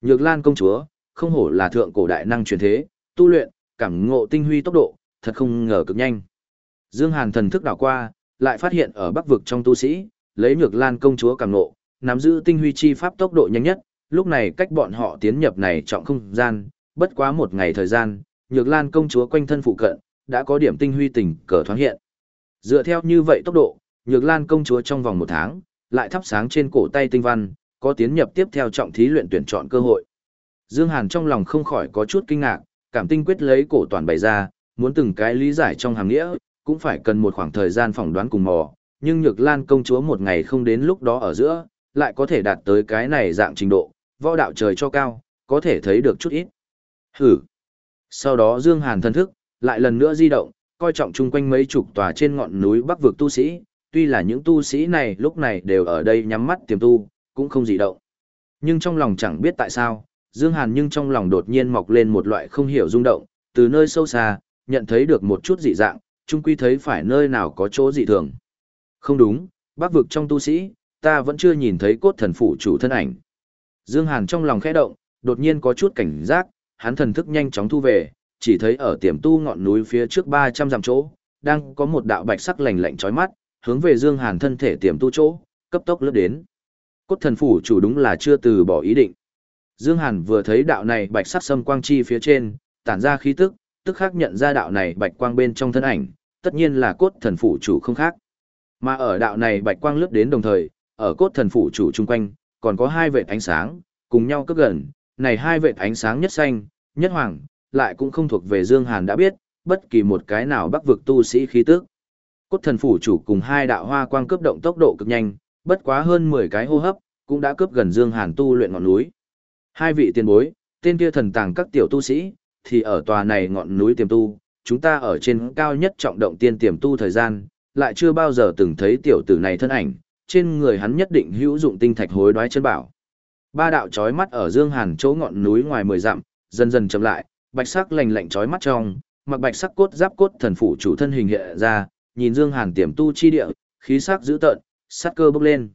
Nhược lan công chúa, không hổ là thượng cổ đại năng truyền thế, tu luyện, cảm ngộ tinh huy tốc độ, thật không ngờ cực nhanh. Dương Hàn thần thức đảo qua, lại phát hiện ở bắc vực trong tu sĩ, lấy nhược lan công chúa cảm ngộ, nắm giữ tinh huy chi pháp tốc độ nhanh nhất, lúc này cách bọn họ tiến nhập này trọng không gian, bất quá một ngày thời gian, nhược lan công chúa quanh thân phụ cận, đã có điểm tinh huy tỉnh cờ thoáng hiện. Dựa theo như vậy tốc độ, nhược lan công chúa trong vòng một tháng, lại thắp sáng trên cổ tay tinh văn, có tiến nhập tiếp theo trọng thí luyện tuyển chọn cơ hội. Dương Hàn trong lòng không khỏi có chút kinh ngạc, cảm tinh quyết lấy cổ toàn bày ra, muốn từng cái lý giải trong hàng nghĩa, cũng phải cần một khoảng thời gian phỏng đoán cùng mò, nhưng Nhược Lan công chúa một ngày không đến lúc đó ở giữa, lại có thể đạt tới cái này dạng trình độ, võ đạo trời cho cao, có thể thấy được chút ít. Hử. Sau đó Dương Hàn thân thức, lại lần nữa di động, coi trọng chung quanh mấy chục tòa trên ngọn núi bắc vực tu sĩ, tuy là những tu sĩ này lúc này đều ở đây nhắm mắt tiềm tu, cũng không gì động. Nhưng trong lòng chẳng biết tại sao, Dương Hàn nhưng trong lòng đột nhiên mọc lên một loại không hiểu rung động, từ nơi sâu xa, nhận thấy được một chút dị dạng, chung quy thấy phải nơi nào có chỗ dị thường. Không đúng, bác vực trong tu sĩ, ta vẫn chưa nhìn thấy cốt thần phủ chủ thân ảnh. Dương Hàn trong lòng khẽ động, đột nhiên có chút cảnh giác, hắn thần thức nhanh chóng thu về, chỉ thấy ở tiềm tu ngọn núi phía trước 300 dặm chỗ, đang có một đạo bạch sắc lạnh lạnh chói mắt, hướng về Dương Hàn thân thể tiềm tu chỗ, cấp tốc lướt đến. Cốt thần phủ chủ đúng là chưa từ bỏ ý định. Dương Hàn vừa thấy đạo này bạch sắc sâm quang chi phía trên, tản ra khí tức, tức khắc nhận ra đạo này bạch quang bên trong thân ảnh, tất nhiên là cốt thần phủ chủ không khác. Mà ở đạo này bạch quang lướt đến đồng thời, ở cốt thần phủ chủ chung quanh, còn có hai vệt ánh sáng, cùng nhau cấp gần, này hai vệt ánh sáng nhất xanh, nhất hoàng, lại cũng không thuộc về Dương Hàn đã biết, bất kỳ một cái nào bắc vực tu sĩ khí tức. Cốt thần phủ chủ cùng hai đạo hoa quang cướp động tốc độ cực nhanh, bất quá hơn 10 cái hô hấp, cũng đã cướp gần Dương Hàn tu luyện ngọn núi. Hai vị tiền bối, tên kia thần tàng các tiểu tu sĩ, thì ở tòa này ngọn núi tiềm tu, chúng ta ở trên cao nhất trọng động tiên tiềm tu thời gian, lại chưa bao giờ từng thấy tiểu tử này thân ảnh, trên người hắn nhất định hữu dụng tinh thạch hối đoái chân bảo. Ba đạo chói mắt ở Dương Hàn chỗ ngọn núi ngoài mười dặm, dần dần chậm lại, bạch sắc lạnh lạnh chói mắt trong, mặc bạch sắc cốt giáp cốt thần phủ chủ thân hình hiện ra, nhìn Dương Hàn tiềm tu chi địa, khí sắc dữ tợn, sát cơ bốc lên.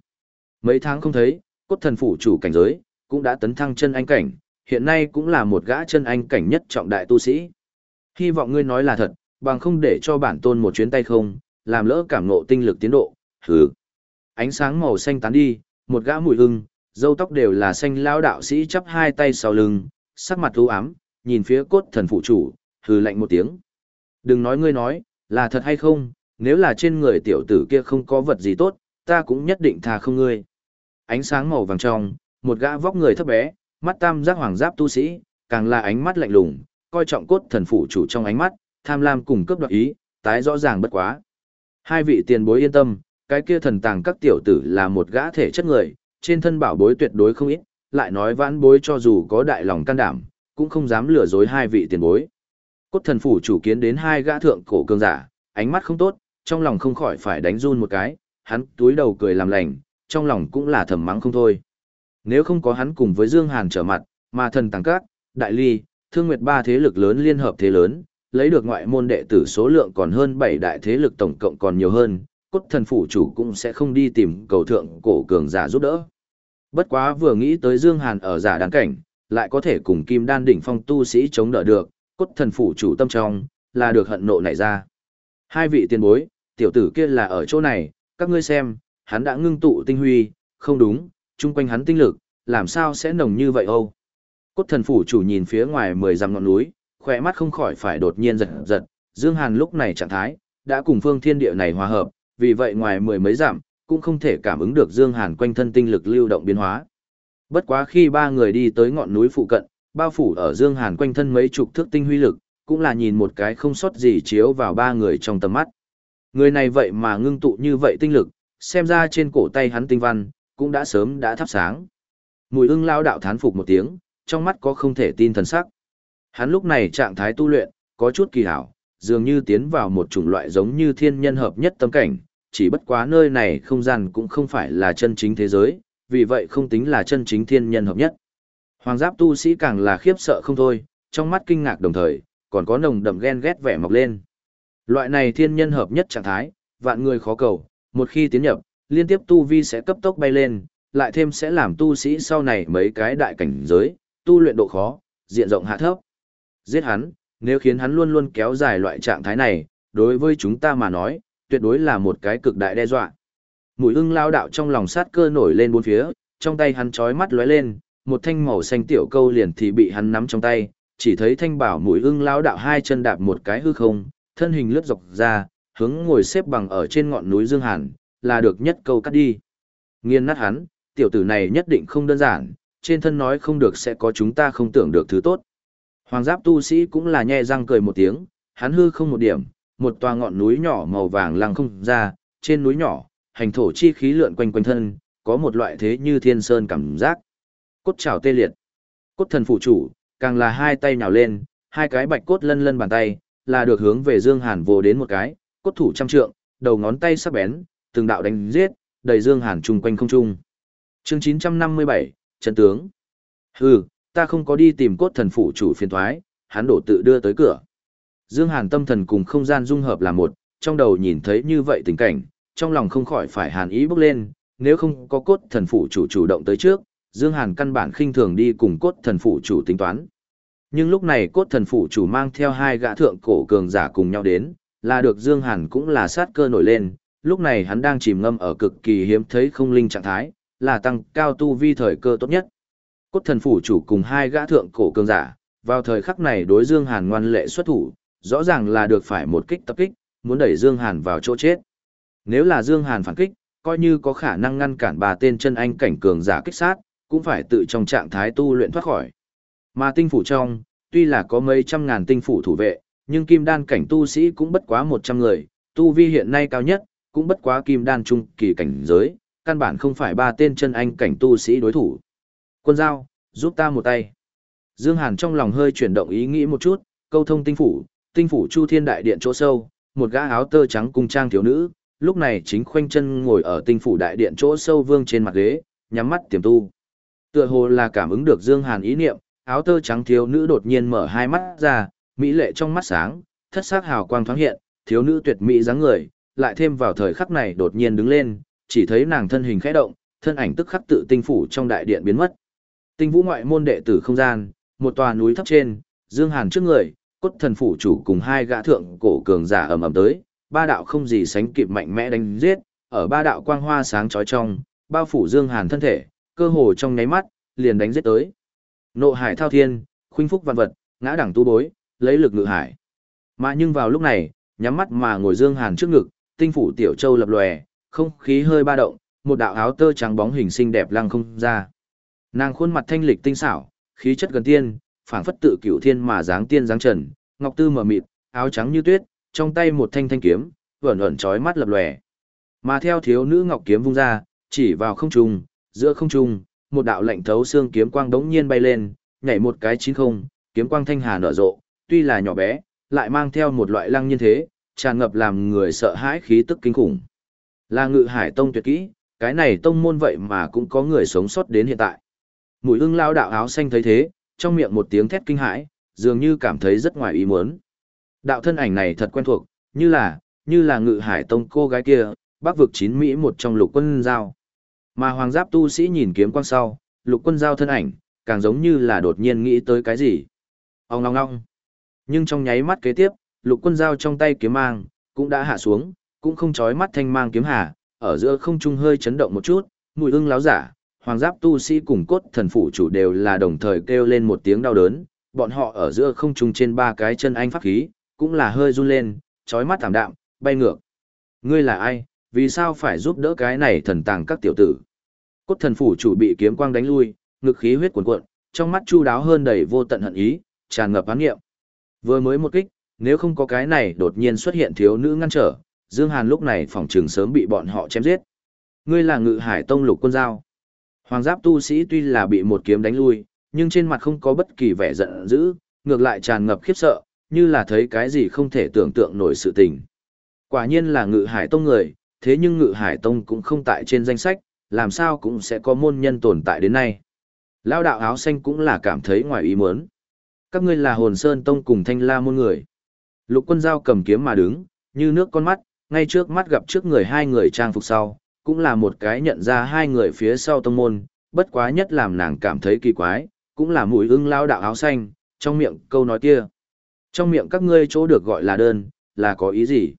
Mấy tháng không thấy, cốt thần phụ chủ cảnh giới cũng đã tấn thăng chân anh cảnh, hiện nay cũng là một gã chân anh cảnh nhất trọng đại tu sĩ. Hy vọng ngươi nói là thật, bằng không để cho bản tôn một chuyến tay không, làm lỡ cảm ngộ tinh lực tiến độ, hừ. Ánh sáng màu xanh tán đi, một gã mùi hưng, dâu tóc đều là xanh lão đạo sĩ chắp hai tay sau lưng, sắc mặt u ám, nhìn phía cốt thần phụ chủ, hừ lạnh một tiếng. Đừng nói ngươi nói, là thật hay không, nếu là trên người tiểu tử kia không có vật gì tốt, ta cũng nhất định tha không ngươi. Ánh sáng màu vàng trong, một gã vóc người thấp bé, mắt tam giác hoàng giáp tu sĩ, càng là ánh mắt lạnh lùng, coi trọng cốt thần phụ chủ trong ánh mắt, tham lam cùng cướp đoạt ý, tái rõ ràng bất quá. Hai vị tiền bối yên tâm, cái kia thần tàng các tiểu tử là một gã thể chất người, trên thân bảo bối tuyệt đối không ít, lại nói vãn bối cho dù có đại lòng can đảm, cũng không dám lừa dối hai vị tiền bối. Cốt thần phủ chủ kiến đến hai gã thượng cổ cường giả, ánh mắt không tốt, trong lòng không khỏi phải đánh run một cái, hắn túi đầu cười làm lành, trong lòng cũng là thầm mắng không thôi. Nếu không có hắn cùng với Dương Hàn trở mặt, mà thần Tăng các, đại ly, thương nguyệt ba thế lực lớn liên hợp thế lớn, lấy được ngoại môn đệ tử số lượng còn hơn 7 đại thế lực tổng cộng còn nhiều hơn, cốt thần phủ chủ cũng sẽ không đi tìm cầu thượng cổ cường giả giúp đỡ. Bất quá vừa nghĩ tới Dương Hàn ở giả đáng cảnh, lại có thể cùng kim đan đỉnh phong tu sĩ chống đỡ được, cốt thần phủ chủ tâm trong, là được hận nộ nảy ra. Hai vị tiền bối, tiểu tử kia là ở chỗ này, các ngươi xem, hắn đã ngưng tụ tinh huy, không đúng, chung quanh hắn tinh lực, làm sao sẽ nồng như vậy âu. Cốt thần phủ chủ nhìn phía ngoài mười dặm ngọn núi, khỏe mắt không khỏi phải đột nhiên giật giật, Dương Hàn lúc này trạng thái, đã cùng phương thiên địa này hòa hợp, vì vậy ngoài mười mấy dặm, cũng không thể cảm ứng được Dương Hàn quanh thân tinh lực lưu động biến hóa. Bất quá khi ba người đi tới ngọn núi phụ cận, bao phủ ở Dương Hàn quanh thân mấy chục thước tinh huy lực, cũng là nhìn một cái không sót gì chiếu vào ba người trong tầm mắt. Người này vậy mà ngưng tụ như vậy tinh lực, xem ra trên cổ tay hắn tinh văn, cũng đã sớm đã thắp sáng. Mùi ưng lao đạo thán phục một tiếng, trong mắt có không thể tin thần sắc. Hắn lúc này trạng thái tu luyện, có chút kỳ hảo, dường như tiến vào một chủng loại giống như thiên nhân hợp nhất tâm cảnh, chỉ bất quá nơi này không gian cũng không phải là chân chính thế giới, vì vậy không tính là chân chính thiên nhân hợp nhất. Hoàng giáp tu sĩ càng là khiếp sợ không thôi, trong mắt kinh ngạc đồng thời, còn có nồng đậm ghen ghét vẻ mọc lên. Loại này thiên nhân hợp nhất trạng thái, vạn người khó cầu, một khi tiến nhập, liên tiếp tu vi sẽ cấp tốc bay lên, lại thêm sẽ làm tu sĩ sau này mấy cái đại cảnh giới, tu luyện độ khó, diện rộng hạ thấp. Giết hắn, nếu khiến hắn luôn luôn kéo dài loại trạng thái này, đối với chúng ta mà nói, tuyệt đối là một cái cực đại đe dọa. Mùi ưng lao đạo trong lòng sát cơ nổi lên bốn phía, trong tay hắn chói mắt lóe lên, một thanh màu xanh tiểu câu liền thì bị hắn nắm trong tay, chỉ thấy thanh bảo mùi ưng lao đạo hai chân đạp một cái hư không, thân hình lướt dọc ra, hướng ngồi xếp bằng ở trên ngọn núi Dương Hàn, là được nhất câu cắt đi. Nghiên nát hắn, tiểu tử này nhất định không đơn giản, trên thân nói không được sẽ có chúng ta không tưởng được thứ tốt. Hoàng giáp tu sĩ cũng là nhe răng cười một tiếng, hắn hư không một điểm, một tòa ngọn núi nhỏ màu vàng lăng không ra, trên núi nhỏ, hành thổ chi khí lượn quanh quanh thân, có một loại thế như thiên sơn cảm giác. Cốt trào tê liệt. Cốt thần phụ chủ, càng là hai tay nhào lên, hai cái bạch cốt lân lân bàn tay, là được hướng về Dương Hàn vô đến một cái, cốt thủ trăm trượng, đầu ngón tay sắc bén, từng đạo đánh giết, đầy Dương Hàn trùng quanh không trung. Chương 957, chân tướng. Hừ, ta không có đi tìm cốt thần phụ chủ phiền thoái, hắn đổ tự đưa tới cửa. Dương Hàn tâm thần cùng không gian dung hợp là một, trong đầu nhìn thấy như vậy tình cảnh, trong lòng không khỏi phải hàn ý bốc lên, nếu không có cốt thần phụ chủ chủ động tới trước, Dương Hàn căn bản khinh thường đi cùng cốt thần phụ chủ tính toán. Nhưng lúc này cốt thần phụ chủ mang theo hai gã thượng cổ cường giả cùng nhau đến, là được Dương Hàn cũng là sát cơ nổi lên, lúc này hắn đang chìm ngâm ở cực kỳ hiếm thấy không linh trạng thái, là tăng cao tu vi thời cơ tốt nhất. Cốt thần phủ chủ cùng hai gã thượng cổ cường giả, vào thời khắc này đối Dương Hàn ngoan lệ xuất thủ, rõ ràng là được phải một kích tập kích, muốn đẩy Dương Hàn vào chỗ chết. Nếu là Dương Hàn phản kích, coi như có khả năng ngăn cản bà tên chân anh cảnh cường giả kích sát, cũng phải tự trong trạng thái tu luyện thoát khỏi. Mà tinh phủ trong, tuy là có mấy trăm ngàn tinh phủ thủ vệ, nhưng kim đan cảnh tu sĩ cũng bất quá một trăm người, tu vi hiện nay cao nhất, cũng bất quá kim đan trung kỳ cảnh giới, căn bản không phải ba tên chân anh cảnh tu sĩ đối thủ. Quân giao, giúp ta một tay. Dương Hàn trong lòng hơi chuyển động ý nghĩ một chút, câu thông tinh phủ, tinh phủ chu thiên đại điện chỗ sâu, một gã áo tơ trắng cung trang thiếu nữ, lúc này chính khoanh chân ngồi ở tinh phủ đại điện chỗ sâu vương trên mặt ghế, nhắm mắt tiềm tu. Tựa hồ là cảm ứng được Dương Hàn ý niệm, áo tơ trắng thiếu nữ đột nhiên mở hai mắt ra, mỹ lệ trong mắt sáng, thất sắc hào quang thoáng hiện, thiếu nữ tuyệt mỹ dáng người, lại thêm vào thời khắc này đột nhiên đứng lên, chỉ thấy nàng thân hình khẽ động, thân ảnh tức khắc tự tinh phủ trong đại điện biến mất. Tinh vũ ngoại môn đệ tử không gian, một tòa núi thấp trên, Dương Hàn trước người, cốt thần phủ chủ cùng hai gã thượng cổ cường giả ầm ầm tới, ba đạo không gì sánh kịp mạnh mẽ đánh giết, ở ba đạo quang hoa sáng chói trong, bao phủ Dương Hàn thân thể, cơ hồ trong nháy mắt, liền đánh giết tới. Nộ hải thao thiên, khuynh phúc văn vật, ngã đẳng tu bối, lấy lực ngự hải. Mà nhưng vào lúc này, nhắm mắt mà ngồi Dương Hàn trước ngực, tinh phủ tiểu châu lập lòe, không khí hơi ba động, một đạo áo tơ trắng bóng hình xinh đẹp lăng không ra. Nàng khuôn mặt thanh lịch tinh xảo, khí chất gần tiên, phảng phất tự cửu thiên mà dáng tiên dáng trần, ngọc tư mở mịt, áo trắng như tuyết, trong tay một thanh thanh kiếm, vẩn ẩn chói mắt lập lòe. Mà theo thiếu nữ ngọc kiếm vung ra, chỉ vào không trung, giữa không trung, một đạo lạnh thấu xương kiếm quang đống nhiên bay lên, nhảy một cái chín không, kiếm quang thanh hà nở rộ, tuy là nhỏ bé, lại mang theo một loại lăng nhiên thế, tràn ngập làm người sợ hãi khí tức kinh khủng. Là ngự hải tông tuyệt kỹ, cái này tông môn vậy mà cũng có người sống sót đến hiện tại. Mùi ưng lao đạo áo xanh thấy thế, trong miệng một tiếng thét kinh hãi, dường như cảm thấy rất ngoài ý muốn. Đạo thân ảnh này thật quen thuộc, như là, như là ngự hải tông cô gái kia, bác vực chín Mỹ một trong lục quân giao. Mà hoàng giáp tu sĩ nhìn kiếm quang sau, lục quân giao thân ảnh, càng giống như là đột nhiên nghĩ tới cái gì. Ông ngong ngong. Nhưng trong nháy mắt kế tiếp, lục quân giao trong tay kiếm mang, cũng đã hạ xuống, cũng không chói mắt thanh mang kiếm hà, ở giữa không trung hơi chấn động một chút, mùi ưng láo giả, hoàng giáp tu sĩ cùng cốt thần phủ chủ đều là đồng thời kêu lên một tiếng đau đớn, bọn họ ở giữa không trung trên ba cái chân anh pháp khí, cũng là hơi run lên, chói mắt thảm đạm, bay ngược. Ngươi là ai, vì sao phải giúp đỡ cái này thần tàng các tiểu tử? Cốt thần phủ chủ bị kiếm quang đánh lui, ngực khí huyết cuồn cuộn, trong mắt chu đáo hơn đầy vô tận hận ý, tràn ngập án nghiệm. Vừa mới một kích, nếu không có cái này đột nhiên xuất hiện thiếu nữ ngăn trở, Dương Hàn lúc này phòng trường sớm bị bọn họ chém giết. Ngươi là ngự hải tông lục quân giao. Hoàng giáp tu sĩ tuy là bị một kiếm đánh lui, nhưng trên mặt không có bất kỳ vẻ giận dữ, ngược lại tràn ngập khiếp sợ, như là thấy cái gì không thể tưởng tượng nổi sự tình. Quả nhiên là ngự hải tông người, thế nhưng ngự hải tông cũng không tại trên danh sách, làm sao cũng sẽ có môn nhân tồn tại đến nay. Lao đạo áo xanh cũng là cảm thấy ngoài ý muốn. Các ngươi là hồn sơn tông cùng thanh la môn người. Lục quân giao cầm kiếm mà đứng, như nước con mắt, ngay trước mắt gặp trước người hai người trang phục sau, cũng là một cái nhận ra hai người phía sau tông môn, bất quá nhất làm nàng cảm thấy kỳ quái, cũng là mùi ưng lao đạo áo xanh, trong miệng câu nói kia. Trong miệng các ngươi chỗ được gọi là đơn, là có ý gì?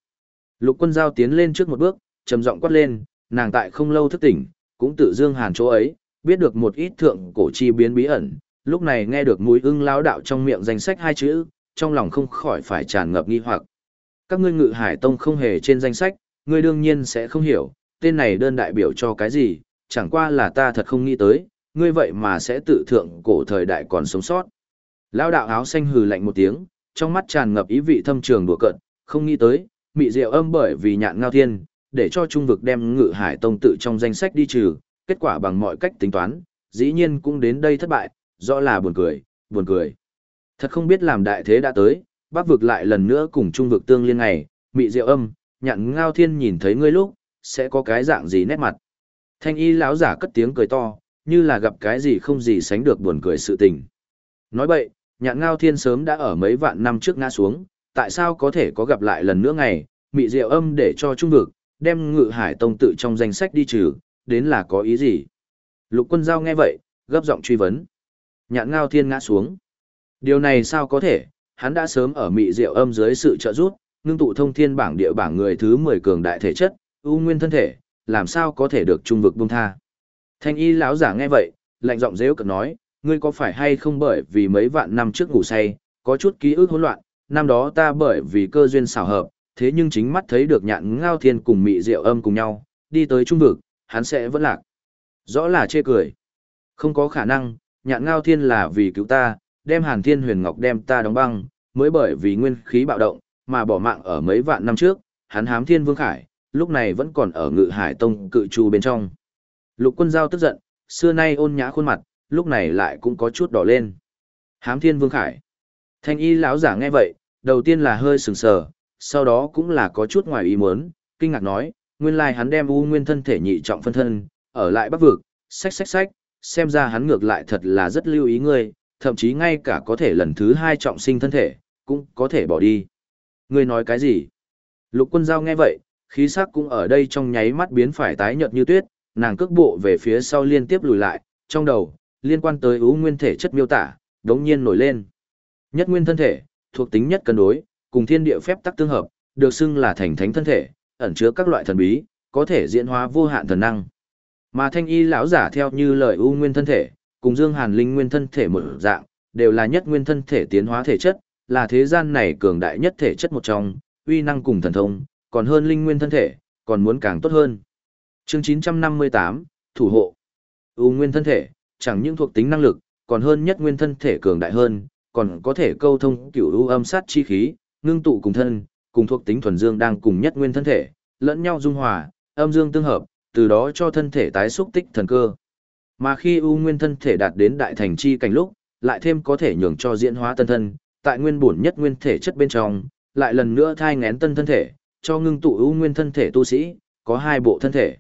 Lục quân giao tiến lên trước một bước, trầm giọng quát lên, nàng tại không lâu thức tỉnh, cũng tự dương hàn chỗ ấy, biết được một ít thượng cổ chi biến bí ẩn, lúc này nghe được mũi ưng lão đạo trong miệng danh sách hai chữ, trong lòng không khỏi phải tràn ngập nghi hoặc. Các ngươi ngự hải tông không hề trên danh sách, ngươi đương nhiên sẽ không hiểu, tên này đơn đại biểu cho cái gì, chẳng qua là ta thật không nghĩ tới, ngươi vậy mà sẽ tự thượng cổ thời đại còn sống sót. lão đạo áo xanh hừ lạnh một tiếng, trong mắt tràn ngập ý vị thâm trường đùa cận, không nghĩ tới, mị diệu âm bởi vì nhạn ngao thiên, để cho trung vực đem ngự hải tông tự trong danh sách đi trừ, kết quả bằng mọi cách tính toán, dĩ nhiên cũng đến đây thất bại, rõ là buồn cười, buồn cười. Thật không biết làm đại thế đã tới, bác vực lại lần nữa cùng trung vực tương liên ngày, mị diệu âm, nhạn ngao thiên nhìn thấy ngươi lúc, sẽ có cái dạng gì nét mặt. Thanh y lão giả cất tiếng cười to, như là gặp cái gì không gì sánh được buồn cười sự tình. Nói vậy, nhạn ngao thiên sớm đã ở mấy vạn năm trước ngã xuống, tại sao có thể có gặp lại lần nữa ngày, mị diệu âm để cho trung vực, đem ngự hải tông tự trong danh sách đi trừ, đến là có ý gì? Lục quân giao nghe vậy, gấp giọng truy vấn. Nhạn ngao thiên ngã xuống. Điều này sao có thể, hắn đã sớm ở mị diệu âm dưới sự trợ giúp, ngưng tụ thông thiên bảng địa bảng người thứ 10 cường đại thể chất, ưu nguyên thân thể, làm sao có thể được trung vực buông tha. Thanh y lão giả nghe vậy, lạnh giọng dễ cợt nói, ngươi có phải hay không bởi vì mấy vạn năm trước ngủ say, có chút ký ức hỗn loạn, năm đó ta bởi vì cơ duyên xảo hợp, thế nhưng chính mắt thấy được nhạn ngao thiên cùng mị diệu âm cùng nhau, đi tới trung vực, hắn sẽ vẫn lạc. Rõ là chê cười. Không có khả năng, nhạn ngao thiên là vì cứu ta, đem hàn thiên huyền ngọc đem ta đóng băng, mới bởi vì nguyên khí bạo động, mà bỏ mạng ở mấy vạn năm trước, hắn hám thiên vương khải, lúc này vẫn còn ở ngự hải tông cự trù bên trong. Lục quân giao tức giận, xưa nay ôn nhã khuôn mặt, lúc này lại cũng có chút đỏ lên. Hám thiên vương khải. Thanh y lão giả nghe vậy, đầu tiên là hơi sừng sờ, sau đó cũng là có chút ngoài ý muốn, kinh ngạc nói, nguyên lai hắn đem u nguyên thân thể nhị trọng phân thân, ở lại bắc vực, xách xách xách, xem ra hắn ngược lại thật là rất lưu ý ngươi, thậm chí ngay cả có thể lần thứ hai trọng sinh thân thể, cũng có thể bỏ đi. Ngươi nói cái gì? Lục quân giao nghe vậy, khí sắc cũng ở đây trong nháy mắt biến phải tái nhợt như tuyết, nàng cước bộ về phía sau liên tiếp lùi lại, trong đầu, liên quan tới ưu nguyên thể chất miêu tả, đống nhiên nổi lên. Nhất nguyên thân thể, thuộc tính nhất cân đối, cùng thiên địa phép tắc tương hợp, được xưng là thành thánh thân thể, ẩn chứa các loại thần bí, có thể diễn hóa vô hạn thần năng. Mà thanh y lão giả theo như lời ưu nguyên thân thể, cùng Dương Hàn Linh nguyên thân thể một dạng, đều là nhất nguyên thân thể tiến hóa thể chất, là thế gian này cường đại nhất thể chất một trong, uy năng cùng thần thông, còn hơn linh nguyên thân thể, còn muốn càng tốt hơn. Chương 958, Thủ hộ. ưu nguyên thân thể, chẳng những thuộc tính năng lực, còn hơn nhất nguyên thân thể cường đại hơn, còn có thể câu thông cửu u âm sát chi khí, ngưng tụ cùng thân, cùng thuộc tính thuần dương đang cùng nhất nguyên thân thể, lẫn nhau dung hòa, âm dương tương hợp, từ đó cho thân thể tái xúc tích thần cơ. Mà khi ưu nguyên thân thể đạt đến đại thành chi cảnh lúc, lại thêm có thể nhường cho diễn hóa tân thân, tại nguyên bổn nhất nguyên thể chất bên trong, lại lần nữa thai ngén tân thân thể, cho ngưng tụ ưu nguyên thân thể tu sĩ, có hai bộ thân thể.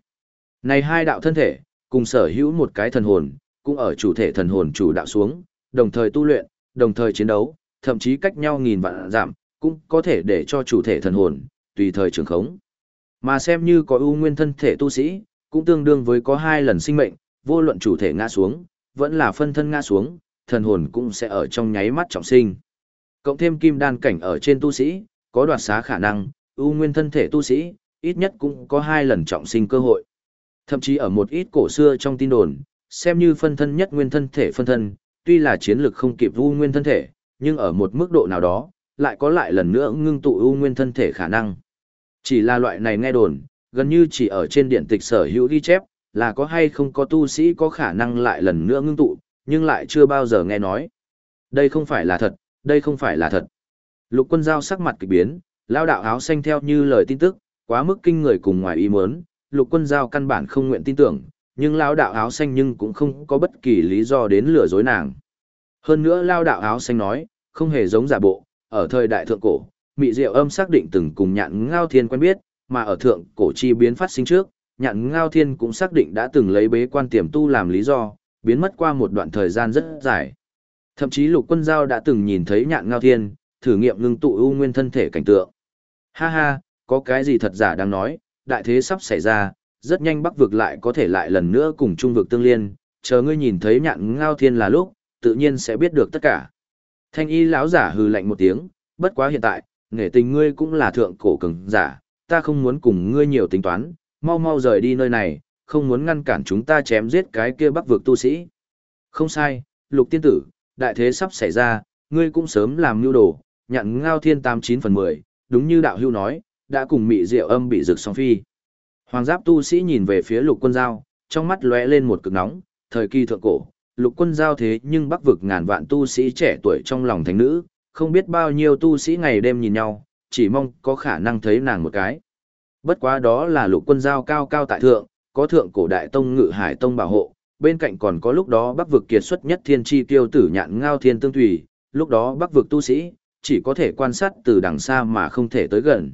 Này hai đạo thân thể, cùng sở hữu một cái thần hồn, cũng ở chủ thể thần hồn chủ đạo xuống, đồng thời tu luyện, đồng thời chiến đấu, thậm chí cách nhau nghìn vạn giảm, cũng có thể để cho chủ thể thần hồn, tùy thời trường khống. Mà xem như có ưu nguyên thân thể tu sĩ, cũng tương đương với có hai lần sinh mệnh, vô luận chủ thể ngã xuống, vẫn là phân thân ngã xuống, thần hồn cũng sẽ ở trong nháy mắt trọng sinh. Cộng thêm kim đan cảnh ở trên tu sĩ, có đoạt xá khả năng, ưu nguyên thân thể tu sĩ, ít nhất cũng có hai lần trọng sinh cơ hội. Thậm chí ở một ít cổ xưa trong tin đồn, xem như phân thân nhất nguyên thân thể phân thân, tuy là chiến lực không kịp ưu nguyên thân thể, nhưng ở một mức độ nào đó, lại có lại lần nữa ngưng tụ ưu nguyên thân thể khả năng. Chỉ là loại này nghe đồn, gần như chỉ ở trên điện tịch sở hữu ghi chép, là có hay không có tu sĩ có khả năng lại lần nữa ngưng tụ, nhưng lại chưa bao giờ nghe nói. Đây không phải là thật, đây không phải là thật. Lục quân giao sắc mặt kỳ biến, lao đạo áo xanh theo như lời tin tức, quá mức kinh người cùng ngoài ý muốn, lục quân giao căn bản không nguyện tin tưởng, nhưng lao đạo áo xanh nhưng cũng không có bất kỳ lý do đến lừa dối nàng. Hơn nữa lao đạo áo xanh nói, không hề giống giả bộ, ở thời đại thượng cổ, Mị Diệu Âm xác định từng cùng Nhạn Ngao Thiên quen biết, mà ở thượng cổ chi biến phát sinh trước, Nhạn Ngao Thiên cũng xác định đã từng lấy bế quan tiềm tu làm lý do, biến mất qua một đoạn thời gian rất dài. Thậm chí Lục Quân Giao đã từng nhìn thấy Nhạn Ngao Thiên, thử nghiệm ngưng tụ ưu nguyên thân thể cảnh tượng. Ha ha, có cái gì thật giả đang nói, đại thế sắp xảy ra, rất nhanh Bắc vực lại có thể lại lần nữa cùng Trung vực tương liên, chờ ngươi nhìn thấy Nhạn Ngao Thiên là lúc, tự nhiên sẽ biết được tất cả. Thanh y lão giả hừ lạnh một tiếng, bất quá hiện tại, nghề tình ngươi cũng là thượng cổ cường giả, ta không muốn cùng ngươi nhiều tính toán, mau mau rời đi nơi này, không muốn ngăn cản chúng ta chém giết cái kia bắc vực tu sĩ. Không sai, lục tiên tử, đại thế sắp xảy ra, ngươi cũng sớm làm mưu đồ, nhận ngao thiên tam chín phần mười, đúng như đạo hưu nói, đã cùng mị diệu âm bị rực song phi. Hoàng giáp tu sĩ nhìn về phía lục quân giao, trong mắt lóe lên một cực nóng, thời kỳ thượng cổ, lục quân giao thế nhưng bắc vực ngàn vạn tu sĩ trẻ tuổi trong lòng thánh nữ, không biết bao nhiêu tu sĩ ngày đêm nhìn nhau, chỉ mong có khả năng thấy nàng một cái. Bất quá đó là lục quân giao cao cao tại thượng, có thượng cổ đại tông ngự hải tông bảo hộ, bên cạnh còn có lúc đó bắc vực kiệt xuất nhất thiên chi tiêu tử nhạn ngao thiên tương thủy, lúc đó bắc vực tu sĩ, chỉ có thể quan sát từ đằng xa mà không thể tới gần.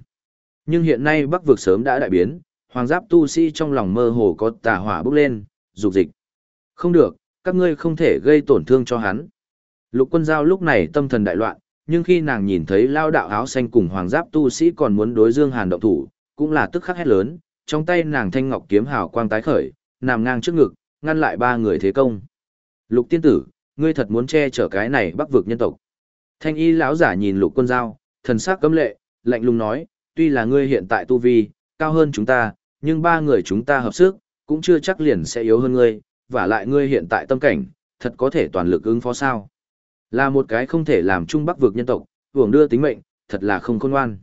Nhưng hiện nay bắc vực sớm đã đại biến, hoàng giáp tu sĩ trong lòng mơ hồ có tà hỏa bốc lên, dục dịch. Không được, các ngươi không thể gây tổn thương cho hắn. Lục quân giao lúc này tâm thần đại loạn, nhưng khi nàng nhìn thấy lao đạo áo xanh cùng hoàng giáp tu sĩ còn muốn đối Dương Hàn động thủ, cũng là tức khắc hét lớn, trong tay nàng thanh ngọc kiếm hào quang tái khởi, nằm ngang trước ngực, ngăn lại ba người thế công. Lục tiên tử, ngươi thật muốn che chở cái này bắc vực nhân tộc. Thanh y lão giả nhìn lục quân giao, thần sắc cấm lệ, lạnh lùng nói, tuy là ngươi hiện tại tu vi, cao hơn chúng ta, nhưng ba người chúng ta hợp sức, cũng chưa chắc liền sẽ yếu hơn ngươi, và lại ngươi hiện tại tâm cảnh, thật có thể toàn lực ứng phó sao. Là một cái không thể làm chung bắc vực nhân tộc, hưởng đưa tính mệnh, thật là không khôn ngoan.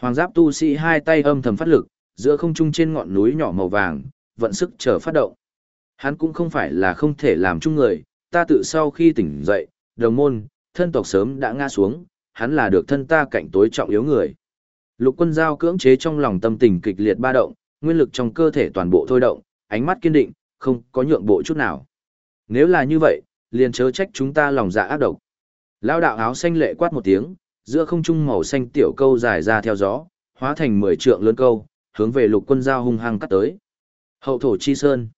Hoàng giáp tu sĩ hai tay âm thầm phát lực, giữa không trung trên ngọn núi nhỏ màu vàng, vận sức chờ phát động. Hắn cũng không phải là không thể làm chung người, ta tự sau khi tỉnh dậy, đồng môn, thân tộc sớm đã ngã xuống, hắn là được thân ta cạnh tối trọng yếu người. Lục quân giao cưỡng chế trong lòng tâm tình kịch liệt ba động, nguyên lực trong cơ thể toàn bộ thôi động, ánh mắt kiên định, không có nhượng bộ chút nào. Nếu là như vậy, liền chớ trách chúng ta lòng dạ ác độc. Lao đạo áo xanh lệ quát một tiếng, giữa không trung màu xanh tiểu câu dài ra theo gió, hóa thành mười trượng lớn câu, hướng về lục quân giao hung hăng cắt tới. Hậu thổ chi sơn.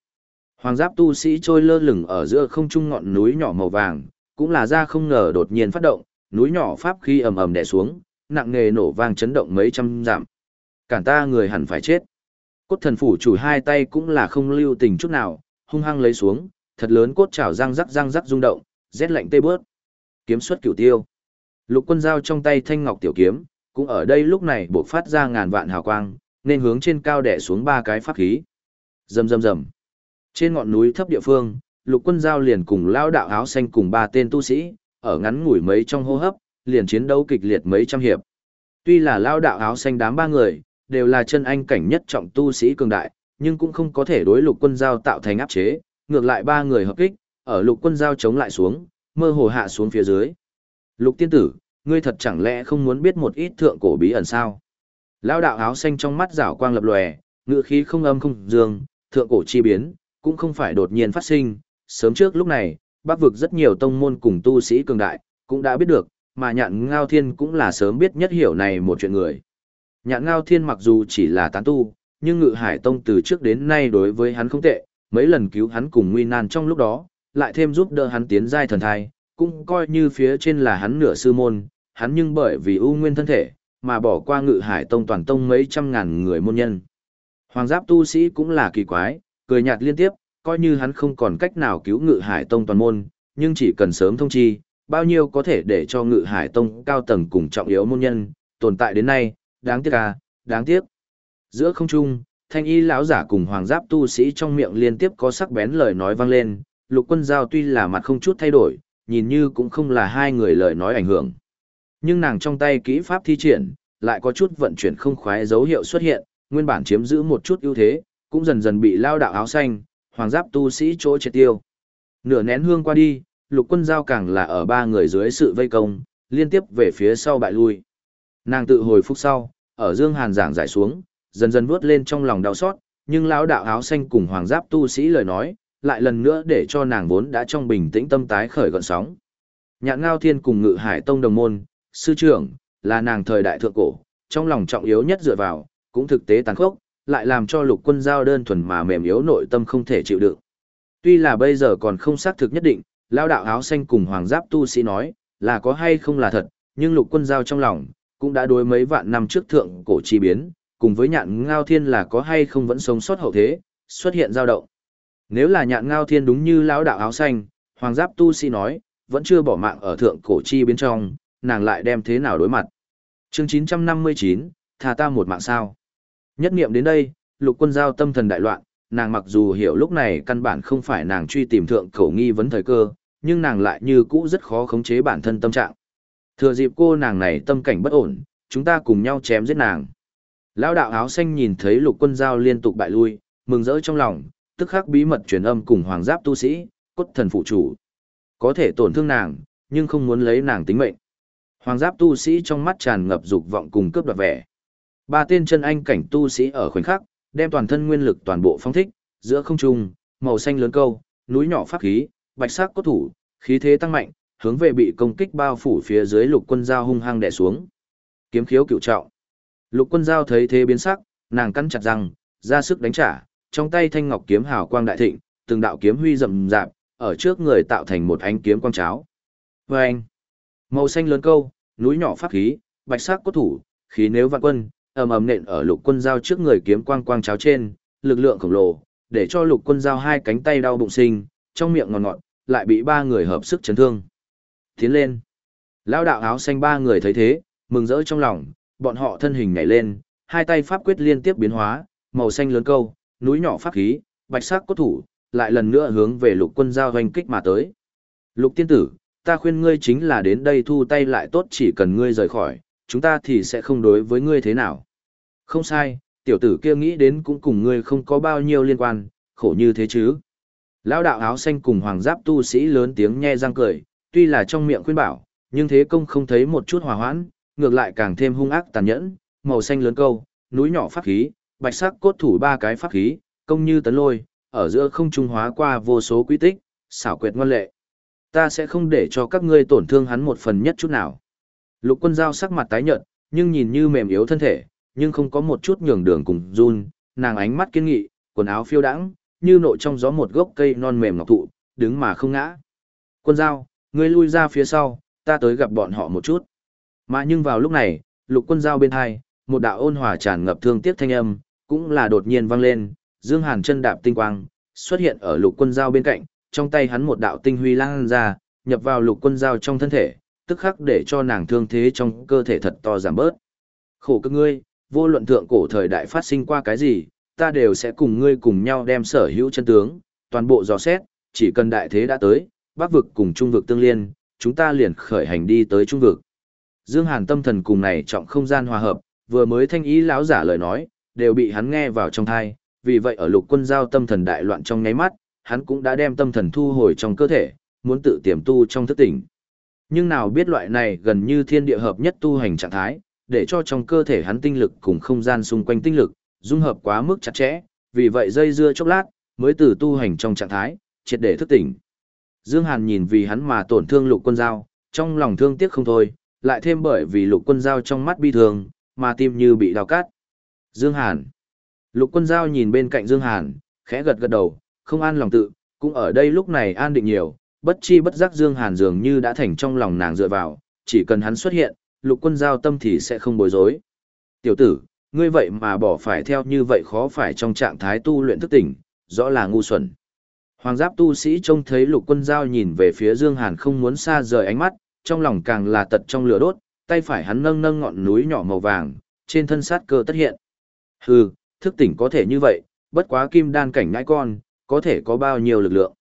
Hoàng giáp tu sĩ trôi lơ lửng ở giữa không trung ngọn núi nhỏ màu vàng, cũng là ra không ngờ đột nhiên phát động, núi nhỏ pháp khi ầm ầm đè xuống, nặng nề nổ vang chấn động mấy trăm dặm. Cản ta người hẳn phải chết. Cốt thần phủ chủ hai tay cũng là không lưu tình chút nào, hung hăng lấy xuống, thật lớn cốt chảo răng rắc răng rắc rung động, rét lạnh tê bớt. Kiếm xuất cửu tiêu. Lục quân dao trong tay thanh ngọc tiểu kiếm, cũng ở đây lúc này bộc phát ra ngàn vạn hào quang, nên hướng trên cao đẻ xuống ba cái pháp khí. Rầm rầm rầm. Trên ngọn núi thấp địa phương, Lục Quân Giao liền cùng lao đạo áo xanh cùng ba tên tu sĩ, ở ngắn ngủi mấy trong hô hấp, liền chiến đấu kịch liệt mấy trăm hiệp. Tuy là lao đạo áo xanh đám ba người, đều là chân anh cảnh nhất trọng tu sĩ cường đại, nhưng cũng không có thể đối Lục Quân Giao tạo thành áp chế, ngược lại ba người hợp kích, ở Lục Quân Giao chống lại xuống, mơ hồ hạ xuống phía dưới. Lục tiên tử, ngươi thật chẳng lẽ không muốn biết một ít thượng cổ bí ẩn sao? Lao đạo áo xanh trong mắt rảo quang lập lòe, ngựa khí không âm không dương, thượng cổ chi biến, cũng không phải đột nhiên phát sinh, sớm trước lúc này, bắc vực rất nhiều tông môn cùng tu sĩ cường đại, cũng đã biết được, mà nhạn ngao thiên cũng là sớm biết nhất hiểu này một chuyện người. Nhạn ngao thiên mặc dù chỉ là tán tu, nhưng ngự hải tông từ trước đến nay đối với hắn không tệ, mấy lần cứu hắn cùng nguy nan trong lúc đó, lại thêm giúp đỡ hắn tiến giai thần thai, cũng coi như phía trên là hắn nửa sư môn, hắn nhưng bởi vì ưu nguyên thân thể, mà bỏ qua ngự hải tông toàn tông mấy trăm ngàn người môn nhân. Hoàng giáp tu sĩ cũng là kỳ quái, cười nhạt liên tiếp, coi như hắn không còn cách nào cứu ngự hải tông toàn môn, nhưng chỉ cần sớm thông chi, bao nhiêu có thể để cho ngự hải tông cao tầng cùng trọng yếu môn nhân, tồn tại đến nay, đáng tiếc à, đáng tiếc. Giữa không trung, thanh y lão giả cùng hoàng giáp tu sĩ trong miệng liên tiếp có sắc bén lời nói vang lên, lục quân giao tuy là mặt không chút thay đổi, nhìn như cũng không là hai người lời nói ảnh hưởng. Nhưng nàng trong tay kỹ pháp thi triển, lại có chút vận chuyển không khoái dấu hiệu xuất hiện, nguyên bản chiếm giữ một chút ưu thế, cũng dần dần bị lao đạo áo xanh, hoàng giáp tu sĩ chỗ triệt tiêu. Nửa nén hương qua đi, lục quân giao càng là ở ba người dưới sự vây công, liên tiếp về phía sau bại lui. Nàng tự hồi phục sau, ở dương hàn giảng giải xuống, dần dần vuốt lên trong lòng đau xót, nhưng lão đạo áo xanh cùng hoàng giáp tu sĩ lời nói, lại lần nữa để cho nàng vốn đã trong bình tĩnh tâm tái khởi gọn sóng. Nhạn Ngao Thiên cùng Ngự Hải Tông đồng môn, sư trưởng, là nàng thời đại thượng cổ, trong lòng trọng yếu nhất dựa vào, cũng thực tế tàn khốc, lại làm cho lục quân giao đơn thuần mà mềm yếu nội tâm không thể chịu đựng. Tuy là bây giờ còn không xác thực nhất định, lão đạo áo xanh cùng hoàng giáp tu sĩ nói, là có hay không là thật, nhưng lục quân giao trong lòng, cũng đã đối mấy vạn năm trước thượng cổ chi biến, cùng với nhạn ngao thiên là có hay không vẫn sống sót hậu thế, xuất hiện dao động. Nếu là nhạn ngao thiên đúng như lão đạo áo xanh, hoàng giáp tu sĩ nói, vẫn chưa bỏ mạng ở thượng cổ chi biến trong, nàng lại đem thế nào đối mặt. Chương 959, thà ta một mạng sao. Nhất niệm đến đây, lục quân giao tâm thần đại loạn, nàng mặc dù hiểu lúc này căn bản không phải nàng truy tìm thượng cổ nghi vấn thời cơ, nhưng nàng lại như cũ rất khó khống chế bản thân tâm trạng. Thừa dịp cô nàng này tâm cảnh bất ổn, chúng ta cùng nhau chém giết nàng. Lão đạo áo xanh nhìn thấy lục quân giao liên tục bại lui, mừng rỡ trong lòng, tức khắc bí mật truyền âm cùng hoàng giáp tu sĩ, cốt thần phụ chủ. Có thể tổn thương nàng, nhưng không muốn lấy nàng tính mệnh. Hoàng giáp tu sĩ trong mắt tràn ngập dục vọng cùng cướp đoạt vẻ. Ba tên chân anh cảnh tu sĩ ở khoảnh khắc, đem toàn thân nguyên lực toàn bộ phong thích, giữa không trung, màu xanh lớn câu, núi nhỏ pháp khí, bạch sắc cốt thủ, khí thế tăng mạnh, hướng về bị công kích bao phủ phía dưới lục quân giao hung hăng đè xuống. Kiếm khiếu cựu trọng. Lục quân giao thấy thế biến sắc, nàng cắn chặt răng, ra sức đánh trả, trong tay thanh ngọc kiếm hào quang đại thịnh, từng đạo kiếm huy rậm rạp, ở trước người tạo thành một ánh kiếm quang cháo. Và anh, màu xanh lớn câu, núi nhỏ pháp khí, bạch sắc cốt thủ, khí nếu vạn quân, ầm ầm nện ở lục quân giao trước người kiếm quang quang cháo trên, lực lượng khổng lồ, để cho lục quân giao hai cánh tay đau bụng sinh, trong miệng ngọt ngọt, lại bị ba người hợp sức chấn thương. Tiến lên. Lão đạo áo xanh ba người thấy thế, mừng rỡ trong lòng, bọn họ thân hình nhảy lên, hai tay pháp quyết liên tiếp biến hóa, màu xanh lớn câu, núi nhỏ pháp khí, bạch sắc cốt thủ, lại lần nữa hướng về lục quân giao hoành kích mà tới. Lục tiên tử, ta khuyên ngươi chính là đến đây thu tay lại tốt chỉ cần ngươi rời khỏi, chúng ta thì sẽ không đối với ngươi thế nào. Không sai, tiểu tử kia nghĩ đến cũng cùng ngươi không có bao nhiêu liên quan, khổ như thế chứ. Lão đạo áo xanh cùng hoàng giáp tu sĩ lớn tiếng nhe răng cười, tuy là trong miệng khuyên bảo, nhưng thế công không thấy một chút hòa hoãn, ngược lại càng thêm hung ác tàn nhẫn, màu xanh lớn câu, núi nhỏ pháp khí, bạch sắc cốt thủ ba cái pháp khí, công như tấn lôi, ở giữa không trung hóa qua vô số quy tích, xảo quyệt ngoan lệ. Ta sẽ không để cho các ngươi tổn thương hắn một phần nhất chút nào. Lục quân giao sắc mặt tái nhợt, nhưng nhìn như mềm yếu thân thể, nhưng không có một chút nhường đường cùng run, nàng ánh mắt kiên nghị, quần áo phiêu đãng, như nội trong gió một gốc cây non mềm ngọc thụ, đứng mà không ngã. Quân giao, ngươi lui ra phía sau, ta tới gặp bọn họ một chút. Mà nhưng vào lúc này, lục quân giao bên hai, một đạo ôn hòa tràn ngập thương tiếc thanh âm, cũng là đột nhiên vang lên, Dương Hàn chân đạp tinh quang, xuất hiện ở lục quân giao bên cạnh, trong tay hắn một đạo tinh huy lan ra, nhập vào lục quân giao trong thân thể, tức khắc để cho nàng thương thế trong cơ thể thật to giảm bớt. Khổ cực ngươi, vô luận thượng cổ thời đại phát sinh qua cái gì, ta đều sẽ cùng ngươi cùng nhau đem sở hữu chân tướng, toàn bộ dò xét, chỉ cần đại thế đã tới, bắc vực cùng trung vực tương liên, chúng ta liền khởi hành đi tới trung vực. Dương Hàn tâm thần cùng này trọng không gian hòa hợp, vừa mới thanh ý lão giả lời nói, đều bị hắn nghe vào trong thay. vì vậy ở lục quân giao tâm thần đại loạn trong nháy mắt, hắn cũng đã đem tâm thần thu hồi trong cơ thể, muốn tự tiềm tu trong thức tỉnh. Nhưng nào biết loại này gần như thiên địa hợp nhất tu hành trạng thái, để cho trong cơ thể hắn tinh lực cùng không gian xung quanh tinh lực, dung hợp quá mức chặt chẽ, vì vậy dây dưa chốc lát, mới từ tu hành trong trạng thái, triệt để thức tỉnh. Dương Hàn nhìn vì hắn mà tổn thương lục quân giao, trong lòng thương tiếc không thôi, lại thêm bởi vì lục quân giao trong mắt bi thương, mà tim như bị đào cắt. Dương Hàn. Lục quân giao nhìn bên cạnh Dương Hàn, khẽ gật gật đầu, không an lòng tự, cũng ở đây lúc này an định nhiều, bất chi bất giác Dương Hàn dường như đã thành trong lòng nàng dựa vào, chỉ cần hắn xuất hiện, lục quân giao tâm thì sẽ không bối rối. Tiểu tử, ngươi vậy mà bỏ phải theo như vậy khó phải trong trạng thái tu luyện thức tỉnh, rõ là ngu xuẩn. Hoàng giáp tu sĩ trông thấy lục quân giao nhìn về phía Dương Hàn không muốn xa rời ánh mắt, trong lòng càng là tật trong lửa đốt, tay phải hắn nâng nâng ngọn núi nhỏ màu vàng, trên thân sát cơ tất hiện. Hừ, thức tỉnh có thể như vậy, bất quá kim đan cảnh ngãi con, có thể có bao nhiêu lực lượng.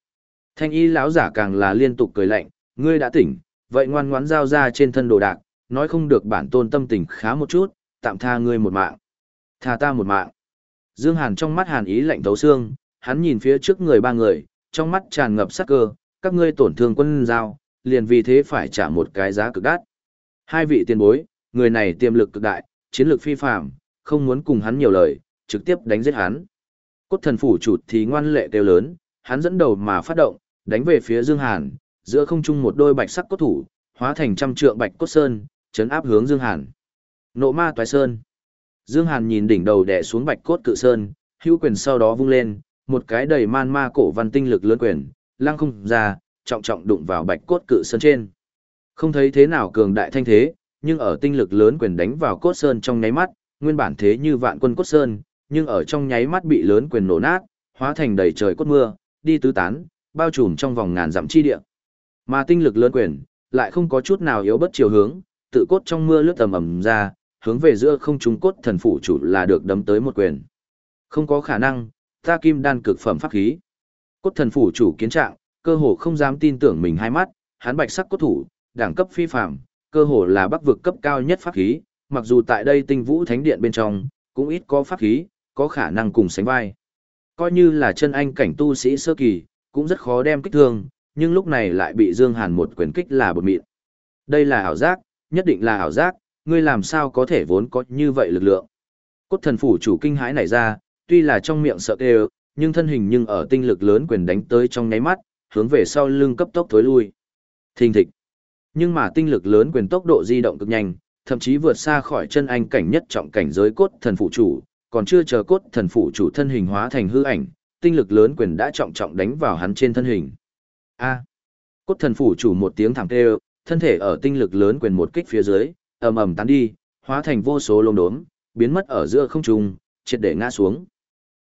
Thanh y lão giả càng là liên tục cười lạnh, ngươi đã tỉnh, vậy ngoan ngoãn giao ra trên thân đồ đạc, nói không được bản tôn tâm tình khá một chút, tạm tha ngươi một mạng. Tha ta một mạng. Dương Hàn trong mắt Hàn ý lạnh thấu xương, hắn nhìn phía trước người ba người, trong mắt tràn ngập sát cơ, các ngươi tổn thương quân giao, liền vì thế phải trả một cái giá cực đắt. Hai vị tiền bối, người này tiềm lực cực đại, chiến lược phi phàm, không muốn cùng hắn nhiều lời, trực tiếp đánh giết hắn. Cốt thần phủ chủ thì ngoan lệ kêu lớn, hắn dẫn đầu mà phát động, đánh về phía Dương Hàn, giữa không trung một đôi bạch sắc cốt thủ, hóa thành trăm trượng bạch cốt sơn, chấn áp hướng Dương Hàn. Nộ ma toái sơn. Dương Hàn nhìn đỉnh đầu đè xuống bạch cốt cự sơn, hữu quyền sau đó vung lên, một cái đầy man ma cổ văn tinh lực lớn quyền, lăng không ra, trọng trọng đụng vào bạch cốt cự sơn trên. Không thấy thế nào cường đại thanh thế, nhưng ở tinh lực lớn quyền đánh vào cốt sơn trong nháy mắt, nguyên bản thế như vạn quân cốt sơn, nhưng ở trong nháy mắt bị lớn quyền nổ nát, hóa thành đầy trời cốt mưa, đi tứ tán, bao trùm trong vòng ngàn dặm chi địa. Mà tinh lực lớn quyền, lại không có chút nào yếu bất chiều hướng, tự cốt trong mưa lướt tầm ầm ra, hướng về giữa không trung cốt thần phủ chủ là được đấm tới một quyền. Không có khả năng, ta kim đan cực phẩm pháp khí. Cốt thần phủ chủ kiến trạng, cơ hồ không dám tin tưởng mình hai mắt, hắn bạch sắc cốt thủ, đẳng cấp phi phàm, cơ hồ là bắc vực cấp cao nhất pháp khí, mặc dù tại đây tinh vũ thánh điện bên trong, cũng ít có pháp khí, có khả năng cùng sánh vai. Coi như là chân anh cảnh tu sĩ sơ kỳ, cũng rất khó đem kích thương, nhưng lúc này lại bị Dương Hàn một quyền kích là bột mịn. Đây là ảo giác, nhất định là ảo giác, ngươi làm sao có thể vốn có như vậy lực lượng. Cốt thần phủ chủ kinh hãi nảy ra, tuy là trong miệng sợ kêu, nhưng thân hình nhưng ở tinh lực lớn quyền đánh tới trong nháy mắt, hướng về sau lưng cấp tốc thối lui. Thình thịch. Nhưng mà tinh lực lớn quyền tốc độ di động cực nhanh, thậm chí vượt xa khỏi chân anh cảnh nhất trọng cảnh giới cốt thần phụ chủ, còn chưa chờ cốt thần phụ chủ thân hình hóa thành hư ảnh, tinh lực lớn quyền đã trọng trọng đánh vào hắn trên thân hình. A. Cốt thần phụ chủ một tiếng thảm kêu, thân thể ở tinh lực lớn quyền một kích phía dưới, ầm ầm tán đi, hóa thành vô số lông đốm, biến mất ở giữa không trung, triệt để ngã xuống.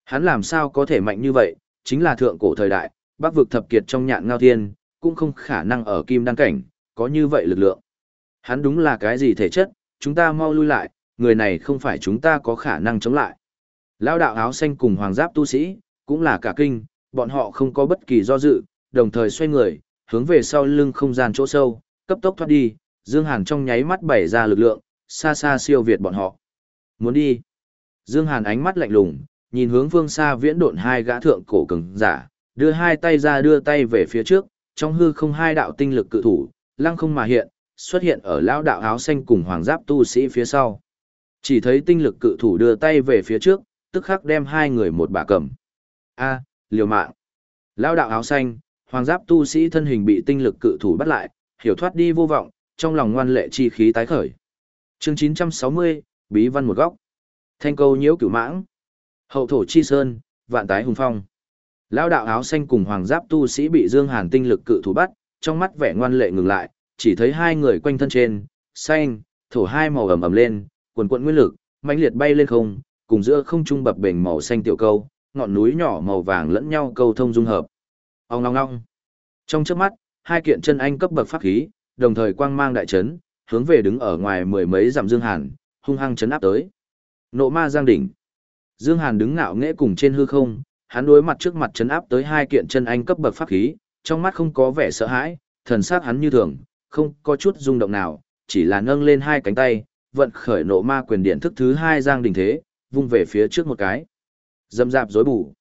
Hắn làm sao có thể mạnh như vậy, chính là thượng cổ thời đại, bắc vực thập kiệt trong nhạn ngao thiên, cũng không khả năng ở kim đăng cảnh, có như vậy lực lượng. Hắn đúng là cái gì thể chất, chúng ta mau lui lại, người này không phải chúng ta có khả năng chống lại. Lao đạo áo xanh cùng hoàng giáp tu sĩ, cũng là cả kinh, bọn họ không có bất kỳ do dự, đồng thời xoay người, hướng về sau lưng không gian chỗ sâu, cấp tốc thoát đi, Dương Hàn trong nháy mắt bày ra lực lượng, xa xa siêu việt bọn họ. Muốn đi. Dương Hàn ánh mắt lạnh lùng, nhìn hướng phương xa viễn độn hai gã thượng cổ cường giả, đưa hai tay ra đưa tay về phía trước, trong hư không hai đạo tinh lực cự thủ, lăng không mà hiện, xuất hiện ở lão đạo áo xanh cùng hoàng giáp tu sĩ phía sau. Chỉ thấy tinh lực cự thủ đưa tay về phía trước, tức khắc đem hai người một bà cầm. A, liều mạng. Lão đạo áo xanh, hoàng giáp tu sĩ thân hình bị tinh lực cự thủ bắt lại, hiểu thoát đi vô vọng, trong lòng ngoan lệ chi khí tái khởi. Chương 960, Bí văn một góc. Thanh câu nhiễu cửu mãng. Hậu thổ chi sơn, vạn tái hùng phong. lão đạo áo xanh cùng hoàng giáp tu sĩ bị Dương Hàn tinh lực cự thủ bắt, trong mắt vẻ ngoan lệ ngừng lại, chỉ thấy hai người quanh thân trên, xanh, thổ hai màu ầm ầm lên, quần quận nguyên lực, mãnh liệt bay lên không, cùng giữa không trung bập bềnh màu xanh tiểu câu, ngọn núi nhỏ màu vàng lẫn nhau câu thông dung hợp. Ong ong ong. Trong chớp mắt, hai kiện chân anh cấp bậc pháp khí, đồng thời quang mang đại chấn, hướng về đứng ở ngoài mười mấy dặm Dương Hàn, hung hăng chấn áp tới. Nộ ma giang đỉnh. Dương Hàn đứng ngạo nghễ cùng trên hư không, hắn đối mặt trước mặt chấn áp tới hai kiện chân anh cấp bậc pháp khí, trong mắt không có vẻ sợ hãi, thần sắc hắn như thường, không có chút rung động nào, chỉ là nâng lên hai cánh tay, vận khởi nộ ma quyền điện thức thứ hai giang đỉnh thế, vung về phía trước một cái. Dâm dạp rối bù.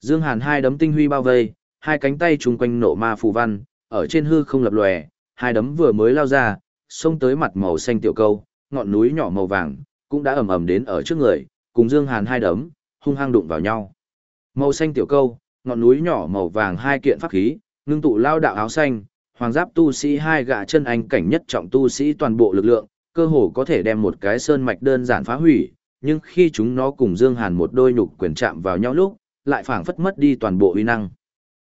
Dương Hàn hai đấm tinh huy bao vây, hai cánh tay chung quanh nộ ma phù văn, ở trên hư không lập lòe, hai đấm vừa mới lao ra, xông tới mặt màu xanh tiểu câu, ngọn núi nhỏ màu vàng, cũng đã ầm ầm đến ở trước người, cùng Dương Hàn hai đấm, hung hăng đụng vào nhau. Màu xanh tiểu câu, ngọn núi nhỏ màu vàng hai kiện pháp khí, ngưng tụ lao đạo áo xanh, hoàng giáp tu sĩ hai gã chân anh cảnh nhất trọng tu sĩ toàn bộ lực lượng, cơ hồ có thể đem một cái sơn mạch đơn giản phá hủy, nhưng khi chúng nó cùng Dương Hàn một đôi nhục quyền chạm vào nhau lúc, lại phảng phất mất đi toàn bộ uy năng.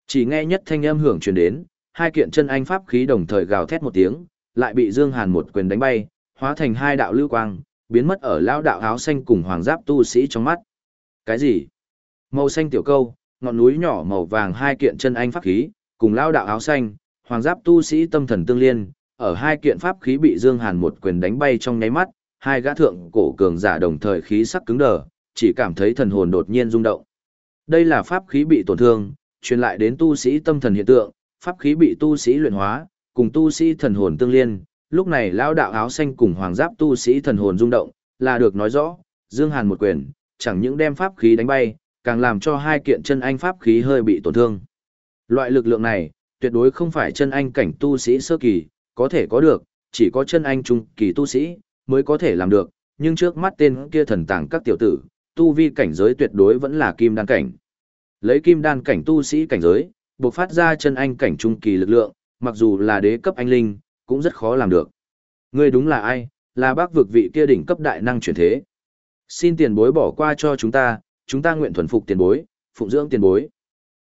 Chỉ nghe nhất thanh âm hưởng truyền đến, hai kiện chân anh pháp khí đồng thời gào thét một tiếng, lại bị Dương Hàn một quyền đánh bay, hóa thành hai đạo lưu quang, biến mất ở lao đạo áo xanh cùng hoàng giáp tu sĩ trong mắt. Cái gì? Màu xanh tiểu câu, ngọn núi nhỏ màu vàng hai kiện chân anh pháp khí, cùng lao đạo áo xanh, hoàng giáp tu sĩ tâm thần tương liên, ở hai kiện pháp khí bị Dương Hàn một quyền đánh bay trong nháy mắt, hai gã thượng cổ cường giả đồng thời khí sắc cứng đờ, chỉ cảm thấy thần hồn đột nhiên rung động. Đây là pháp khí bị tổn thương, truyền lại đến tu sĩ tâm thần hiện tượng, pháp khí bị tu sĩ luyện hóa, cùng tu sĩ thần hồn tương liên, lúc này lão đạo áo xanh cùng hoàng giáp tu sĩ thần hồn rung động, là được nói rõ, Dương Hàn một quyền, chẳng những đem pháp khí đánh bay, càng làm cho hai kiện chân anh pháp khí hơi bị tổn thương. Loại lực lượng này, tuyệt đối không phải chân anh cảnh tu sĩ sơ kỳ, có thể có được, chỉ có chân anh trung kỳ tu sĩ, mới có thể làm được, nhưng trước mắt tên kia thần tàng các tiểu tử, tu vi cảnh giới tuyệt đối vẫn là kim đan cảnh. Lấy kim đan cảnh tu sĩ cảnh giới, bộc phát ra chân anh cảnh trung kỳ lực lượng, mặc dù là đế cấp anh linh, cũng rất khó làm được. Ngươi đúng là ai, là bác vực vị kia đỉnh cấp đại năng chuyển thế. Xin tiền bối bỏ qua cho chúng ta, chúng ta nguyện thuần phục tiền bối, phụng dưỡng tiền bối.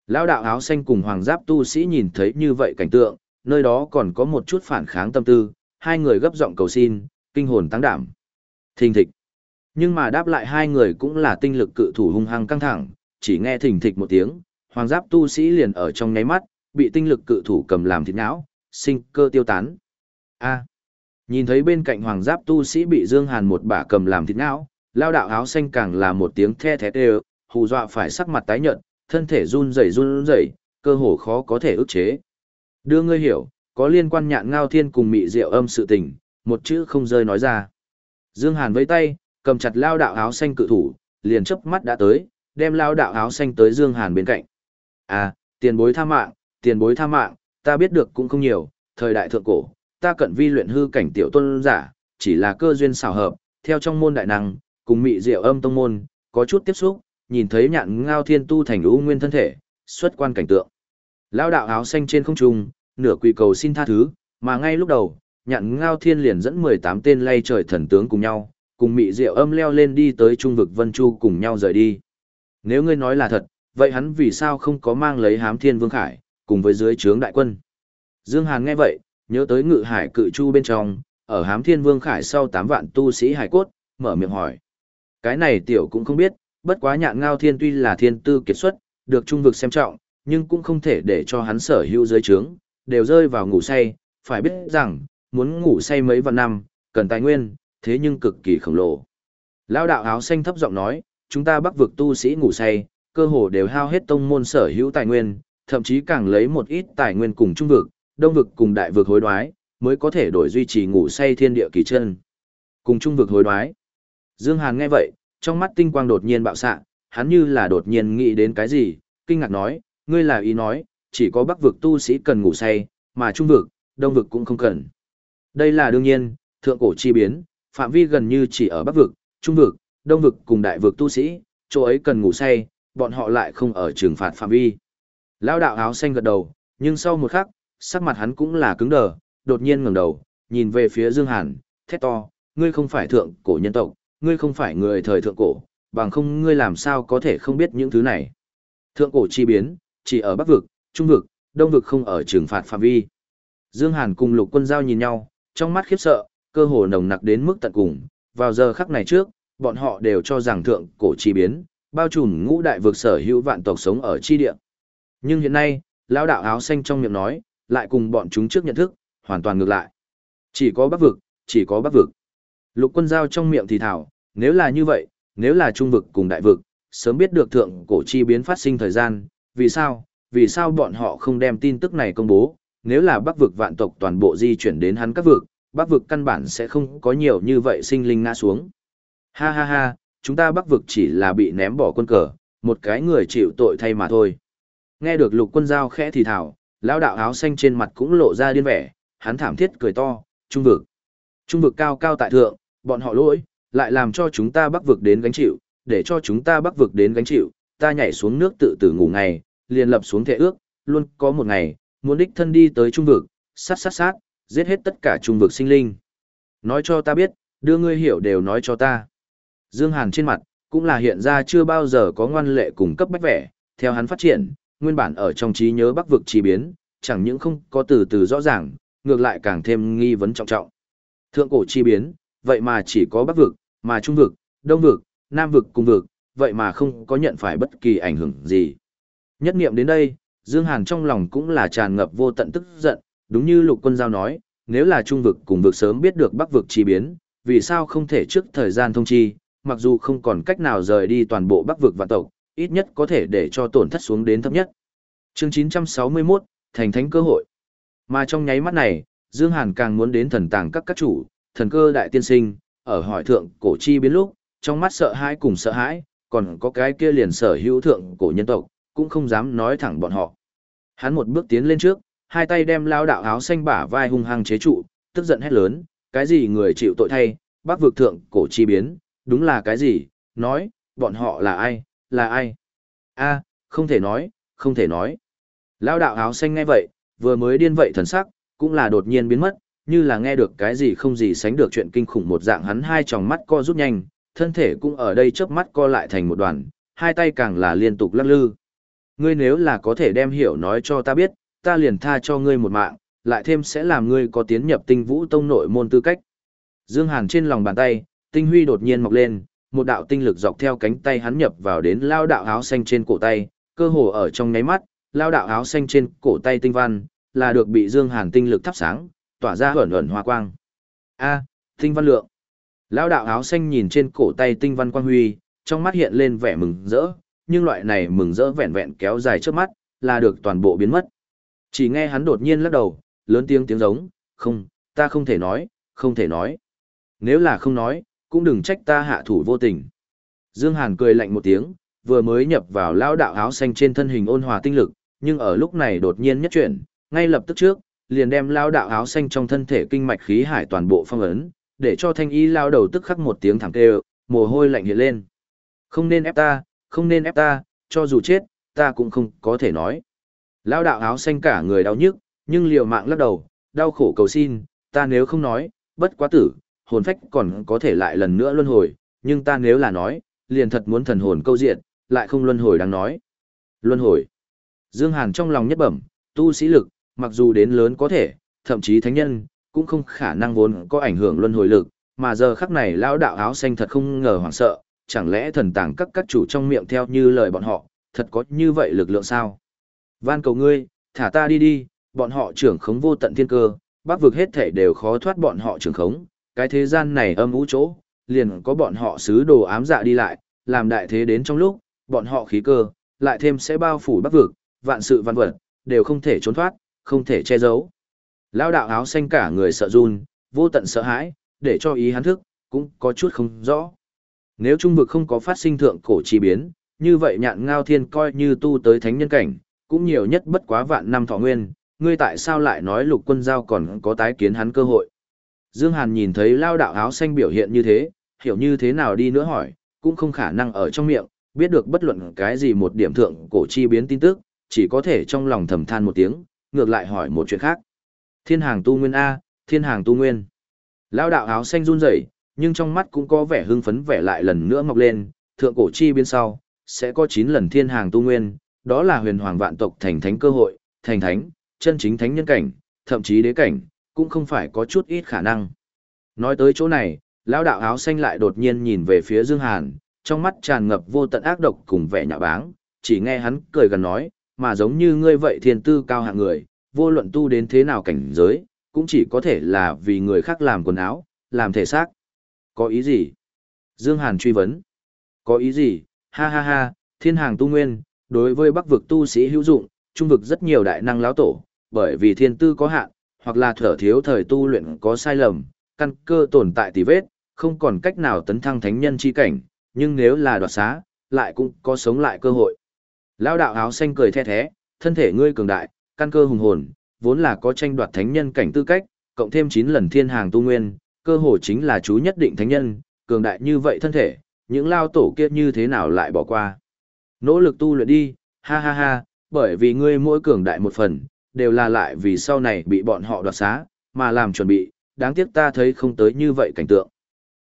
Lão đạo áo xanh cùng hoàng giáp tu sĩ nhìn thấy như vậy cảnh tượng, nơi đó còn có một chút phản kháng tâm tư, hai người gấp giọng cầu xin, kinh hồn tăng đảm. Thình thịch. Nhưng mà đáp lại hai người cũng là tinh lực cự thủ hung hăng căng thẳng, chỉ nghe thình thịch một tiếng, hoàng giáp tu sĩ liền ở trong nháy mắt, bị tinh lực cự thủ cầm làm thịt não, sinh cơ tiêu tán. A. Nhìn thấy bên cạnh hoàng giáp tu sĩ bị Dương Hàn một bả cầm làm thịt não, lao đạo áo xanh càng là một tiếng the thét đều, hù dọa phải sắc mặt tái nhợt, thân thể run rẩy run rẩy, cơ hồ khó có thể ức chế. Đưa ngươi hiểu, có liên quan nhạn ngao thiên cùng mị diệu âm sự tình, một chữ không rơi nói ra. Dương Hàn với tay, cầm chặt lao đạo áo xanh cự thủ, liền chớp mắt đã tới, đem lao đạo áo xanh tới Dương Hàn bên cạnh. À, tiền bối tha mạng, tiền bối tha mạng, ta biết được cũng không nhiều, thời đại thượng cổ, ta cận vi luyện hư cảnh tiểu tôn giả, chỉ là cơ duyên xảo hợp, theo trong môn đại năng, cùng mị diệu âm tông môn, có chút tiếp xúc, nhìn thấy nhạn ngao thiên tu thành ưu nguyên thân thể, xuất quan cảnh tượng. Lao đạo áo xanh trên không trung, nửa quỳ cầu xin tha thứ, mà ngay lúc đầu, nhạn ngao thiên liền dẫn 18 tên lay trời thần tướng cùng nhau, cùng mị diệu âm leo lên đi tới trung vực Vân Chu cùng nhau rời đi. Nếu ngươi nói là thật, vậy hắn vì sao không có mang lấy hám thiên vương khải, cùng với dưới trướng đại quân? Dương Hàn nghe vậy, nhớ tới ngự hải cự chu bên trong, ở hám thiên vương khải sau 8 vạn tu sĩ hải cốt, mở miệng hỏi. Cái này tiểu cũng không biết, bất quá nhạn ngao thiên tuy là thiên tư kiệt xuất, được trung vực xem trọng, nhưng cũng không thể để cho hắn sở hữu dưới trướng, đều rơi vào ngủ say, phải biết rằng, muốn ngủ say mấy vạn năm, cần tài nguyên, thế nhưng cực kỳ khổng lồ. Lao đạo áo xanh thấp giọng nói, chúng ta bắc vực tu sĩ ngủ say, cơ hồ đều hao hết tông môn sở hữu tài nguyên, thậm chí càng lấy một ít tài nguyên cùng trung vực, đông vực cùng đại vực hối đoái, mới có thể đổi duy trì ngủ say thiên địa kỳ chân. Cùng trung vực hối đoái. Dương Hàn nghe vậy, trong mắt tinh quang đột nhiên bạo xạ, hắn như là đột nhiên nghĩ đến cái gì, kinh ngạc nói, ngươi là ý nói, chỉ có bắc vực tu sĩ cần ngủ say, mà trung vực, đông vực cũng không cần. Đây là đương nhiên, thượng cổ chi biến, phạm vi gần như chỉ ở bắc vực, trung vực, đông vực cùng đại vực tu sĩ, chỗ ấy cần ngủ say, bọn họ lại không ở trừng phạt phạm vi. Lão đạo áo xanh gật đầu, nhưng sau một khắc, sắc mặt hắn cũng là cứng đờ, đột nhiên ngẩng đầu, nhìn về phía Dương Hàn, thét to, ngươi không phải thượng cổ nhân tộc, ngươi không phải người thời thượng cổ, bằng không ngươi làm sao có thể không biết những thứ này. Thượng cổ chi biến, chỉ ở Bắc vực, Trung vực, Đông vực không ở trừng phạt phạm vi. Dương Hàn cùng Lục Quân Giao nhìn nhau, trong mắt khiếp sợ, cơ hồ nồng nặc đến mức tận cùng, vào giờ khắc này trước, bọn họ đều cho rằng thượng cổ chi biến, bao trùm ngũ đại vực sở hữu vạn tộc sống ở chi địa. Nhưng hiện nay, lão đạo áo xanh trong miệng nói, lại cùng bọn chúng trước nhận thức, hoàn toàn ngược lại. Chỉ có bắc vực, chỉ có bắc vực. Lục quân giao trong miệng thì thảo, nếu là như vậy, nếu là trung vực cùng đại vực, sớm biết được thượng cổ chi biến phát sinh thời gian, vì sao, vì sao bọn họ không đem tin tức này công bố, nếu là bắc vực vạn tộc toàn bộ di chuyển đến hắn các vực, bắc vực căn bản sẽ không có nhiều như vậy sinh linh ngã xuống. Ha ha ha, chúng ta bắc vực chỉ là bị ném bỏ quân cờ, một cái người chịu tội thay mà thôi. Nghe được lục quân giao khẽ thì thảo, lão đạo áo xanh trên mặt cũng lộ ra điên vẻ, hắn thảm thiết cười to, trung vực. Trung vực cao cao tại thượng, bọn họ lỗi, lại làm cho chúng ta bắc vực đến gánh chịu, để cho chúng ta bắc vực đến gánh chịu, ta nhảy xuống nước tự tử ngủ ngày, liền lập xuống thể ước, luôn có một ngày, muốn đích thân đi tới trung vực, sát sát sát, giết hết tất cả trung vực sinh linh. Nói cho ta biết, đưa ngươi hiểu đều nói cho ta. Dương Hàn trên mặt, cũng là hiện ra chưa bao giờ có ngoan lệ cùng cấp bách vẻ, theo hắn phát triển, nguyên bản ở trong trí nhớ bắc vực chi biến, chẳng những không có từ từ rõ ràng, ngược lại càng thêm nghi vấn trọng trọng. Thượng cổ chi biến, vậy mà chỉ có bắc vực, mà trung vực, đông vực, nam vực cùng vực, vậy mà không có nhận phải bất kỳ ảnh hưởng gì. Nhất niệm đến đây, Dương Hàn trong lòng cũng là tràn ngập vô tận tức giận, đúng như lục quân giao nói, nếu là trung vực cùng vực sớm biết được bắc vực chi biến, vì sao không thể trước thời gian thông chi, mặc dù không còn cách nào rời đi toàn bộ bắc vực và tộc, ít nhất có thể để cho tổn thất xuống đến thấp nhất. Chương 961, Thành Thánh Cơ Hội Mà trong nháy mắt này, Dương Hàn càng muốn đến thần tàng các các chủ, thần cơ đại tiên sinh, ở hỏi thượng cổ chi biến lúc, trong mắt sợ hãi cùng sợ hãi, còn có cái kia liền sở hữu thượng cổ nhân tộc, cũng không dám nói thẳng bọn họ. Hắn một bước tiến lên trước, hai tay đem lao đạo áo xanh bả vai hung hăng chế trụ, tức giận hét lớn, cái gì người chịu tội thay, bác vực thượng cổ chi biến, đúng là cái gì, nói, bọn họ là ai, là ai? a không thể nói, không thể nói. Lao đạo áo xanh nghe vậy, vừa mới điên vậy thần sắc, cũng là đột nhiên biến mất, như là nghe được cái gì không gì sánh được chuyện kinh khủng một dạng hắn hai tròng mắt co rút nhanh, thân thể cũng ở đây chớp mắt co lại thành một đoàn, hai tay càng là liên tục lắc lư. Ngươi nếu là có thể đem hiểu nói cho ta biết, ta liền tha cho ngươi một mạng, lại thêm sẽ làm ngươi có tiến nhập tinh vũ tông nội môn tư cách. Dương Hàn trên lòng bàn tay, tinh huy đột nhiên mọc lên, một đạo tinh lực dọc theo cánh tay hắn nhập vào đến lao đạo áo xanh trên cổ tay, cơ hồ ở trong nháy mắt, lao đạo áo xanh trên cổ tay tinh văn, là được bị Dương Hàn tinh lực thắp sáng, tỏa ra ẩn ẩn hoa quang. A, tinh văn lượng. Lao đạo áo xanh nhìn trên cổ tay tinh văn quang huy, trong mắt hiện lên vẻ mừng rỡ, nhưng loại này mừng rỡ vẹn vẹn kéo dài trước mắt, là được toàn bộ biến mất. Chỉ nghe hắn đột nhiên lắc đầu, lớn tiếng tiếng giống, không, ta không thể nói, không thể nói. Nếu là không nói, cũng đừng trách ta hạ thủ vô tình. Dương Hàn cười lạnh một tiếng, vừa mới nhập vào lão đạo áo xanh trên thân hình ôn hòa tinh lực, nhưng ở lúc này đột nhiên nhất chuyển, ngay lập tức trước, liền đem lão đạo áo xanh trong thân thể kinh mạch khí hải toàn bộ phong ấn, để cho thanh y lao đầu tức khắc một tiếng thẳng kêu, mồ hôi lạnh hiện lên. Không nên ép ta, không nên ép ta, cho dù chết, ta cũng không có thể nói. lão đạo áo xanh cả người đau nhức, nhưng liều mạng lắc đầu, đau khổ cầu xin, ta nếu không nói, bất quá tử, hồn phách còn có thể lại lần nữa luân hồi, nhưng ta nếu là nói, liền thật muốn thần hồn câu diện, lại không luân hồi đang nói. Luân hồi. Dương Hàn trong lòng nhất bẩm, tu sĩ lực, mặc dù đến lớn có thể, thậm chí thánh nhân, cũng không khả năng vốn có ảnh hưởng luân hồi lực, mà giờ khắc này lão đạo áo xanh thật không ngờ hoảng sợ, chẳng lẽ thần tàng các các chủ trong miệng theo như lời bọn họ, thật có như vậy lực lượng sao? Van cầu ngươi, thả ta đi đi, bọn họ trưởng khống vô tận thiên cơ, bác vực hết thể đều khó thoát bọn họ trưởng khống, cái thế gian này âm ú chỗ, liền có bọn họ sứ đồ ám dạ đi lại, làm đại thế đến trong lúc, bọn họ khí cơ, lại thêm sẽ bao phủ bắc vực, vạn sự văn vật, đều không thể trốn thoát, không thể che giấu. Lao đạo áo xanh cả người sợ run, vô tận sợ hãi, để cho ý hắn thức, cũng có chút không rõ. Nếu trung vực không có phát sinh thượng cổ chi biến, như vậy nhạn ngao thiên coi như tu tới thánh nhân cảnh, cũng nhiều nhất bất quá vạn năm thọ nguyên, ngươi tại sao lại nói lục quân giao còn có tái kiến hắn cơ hội. Dương Hàn nhìn thấy lao đạo áo xanh biểu hiện như thế, hiểu như thế nào đi nữa hỏi, cũng không khả năng ở trong miệng, biết được bất luận cái gì một điểm thượng cổ chi biến tin tức, chỉ có thể trong lòng thầm than một tiếng, ngược lại hỏi một chuyện khác. Thiên hàng tu nguyên A, thiên hàng tu nguyên. Lao đạo áo xanh run rẩy, nhưng trong mắt cũng có vẻ hưng phấn vẻ lại lần nữa mọc lên, thượng cổ chi biến sau, sẽ có 9 lần thiên hàng tu nguyên, đó là huyền hoàng vạn tộc thành thánh cơ hội, thành thánh, chân chính thánh nhân cảnh, thậm chí đế cảnh, cũng không phải có chút ít khả năng. Nói tới chỗ này, lão đạo áo xanh lại đột nhiên nhìn về phía Dương Hàn, trong mắt tràn ngập vô tận ác độc cùng vẻ nhạo báng, chỉ nghe hắn cười gần nói, mà giống như ngươi vậy thiên tư cao hạng người, vô luận tu đến thế nào cảnh giới, cũng chỉ có thể là vì người khác làm quần áo, làm thể xác. Có ý gì? Dương Hàn truy vấn. Có ý gì? Ha ha ha, thiên hàng tu nguyên, đối với bắc vực tu sĩ hữu dụng, trung vực rất nhiều đại năng lão tổ, bởi vì thiên tư có hạn, hoặc là thở thiếu thời tu luyện có sai lầm, căn cơ tồn tại tì vết, không còn cách nào tấn thăng thánh nhân chi cảnh, nhưng nếu là đoạt xá, lại cũng có sống lại cơ hội. Lão đạo áo xanh cười the thế, thân thể ngươi cường đại, căn cơ hùng hồn, vốn là có tranh đoạt thánh nhân cảnh tư cách, cộng thêm 9 lần thiên hàng tu nguyên, cơ hội chính là chú nhất định thánh nhân, cường đại như vậy thân thể, những lao tổ kia như thế nào lại bỏ qua. Nỗ lực tu luyện đi, ha ha ha, bởi vì ngươi mỗi cường đại một phần, đều là lại vì sau này bị bọn họ đoạt xá, mà làm chuẩn bị, đáng tiếc ta thấy không tới như vậy cảnh tượng.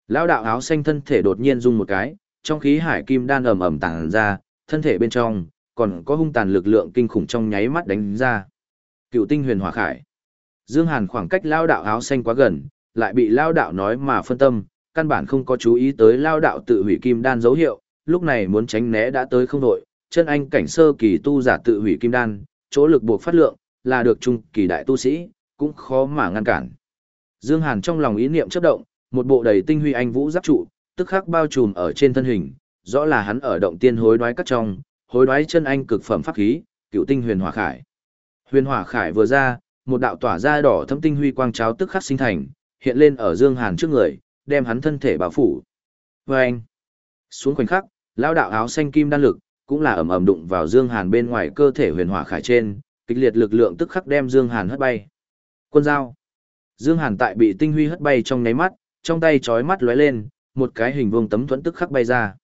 Lão đạo áo xanh thân thể đột nhiên rung một cái, trong khí hải kim đan ầm ầm tàng ra, thân thể bên trong còn có hung tàn lực lượng kinh khủng trong nháy mắt đánh ra. Cựu tinh huyền hỏa khải. Dương Hàn khoảng cách lão đạo áo xanh quá gần, lại bị lão đạo nói mà phân tâm, căn bản không có chú ý tới lão đạo tự hủy kim đan dấu hiệu, lúc này muốn tránh né đã tới không đội, chân anh cảnh sơ kỳ tu giả tự hủy kim đan, chỗ lực buộc phát lượng, là được trung kỳ đại tu sĩ, cũng khó mà ngăn cản. Dương Hàn trong lòng ý niệm chớp động, một bộ đầy tinh huy anh vũ giáp trụ, tức khắc bao trùm ở trên thân hình, rõ là hắn ở động tiên hối đoái cắt trong, hối đoái chân anh cực phẩm pháp khí, cựu tinh huyền hỏa khải. Huyền hỏa khải vừa ra, một đạo tỏa ra đỏ thâm tinh huy quang cháo tức khắc sinh thành, hiện lên ở Dương Hàn trước người, đem hắn thân thể bảo phủ. Và anh, xuống khoảnh khắc, lão đạo áo xanh kim đan lực, cũng là ầm ầm đụng vào Dương Hàn bên ngoài cơ thể huyền hỏa khải trên, kịch liệt lực lượng tức khắc đem Dương Hàn hất bay. Quân dao. Dương Hàn tại bị tinh huy hất bay trong nháy mắt, trong tay chói mắt lóe lên, một cái hình vuông tấm thuẫn tức khắc bay ra.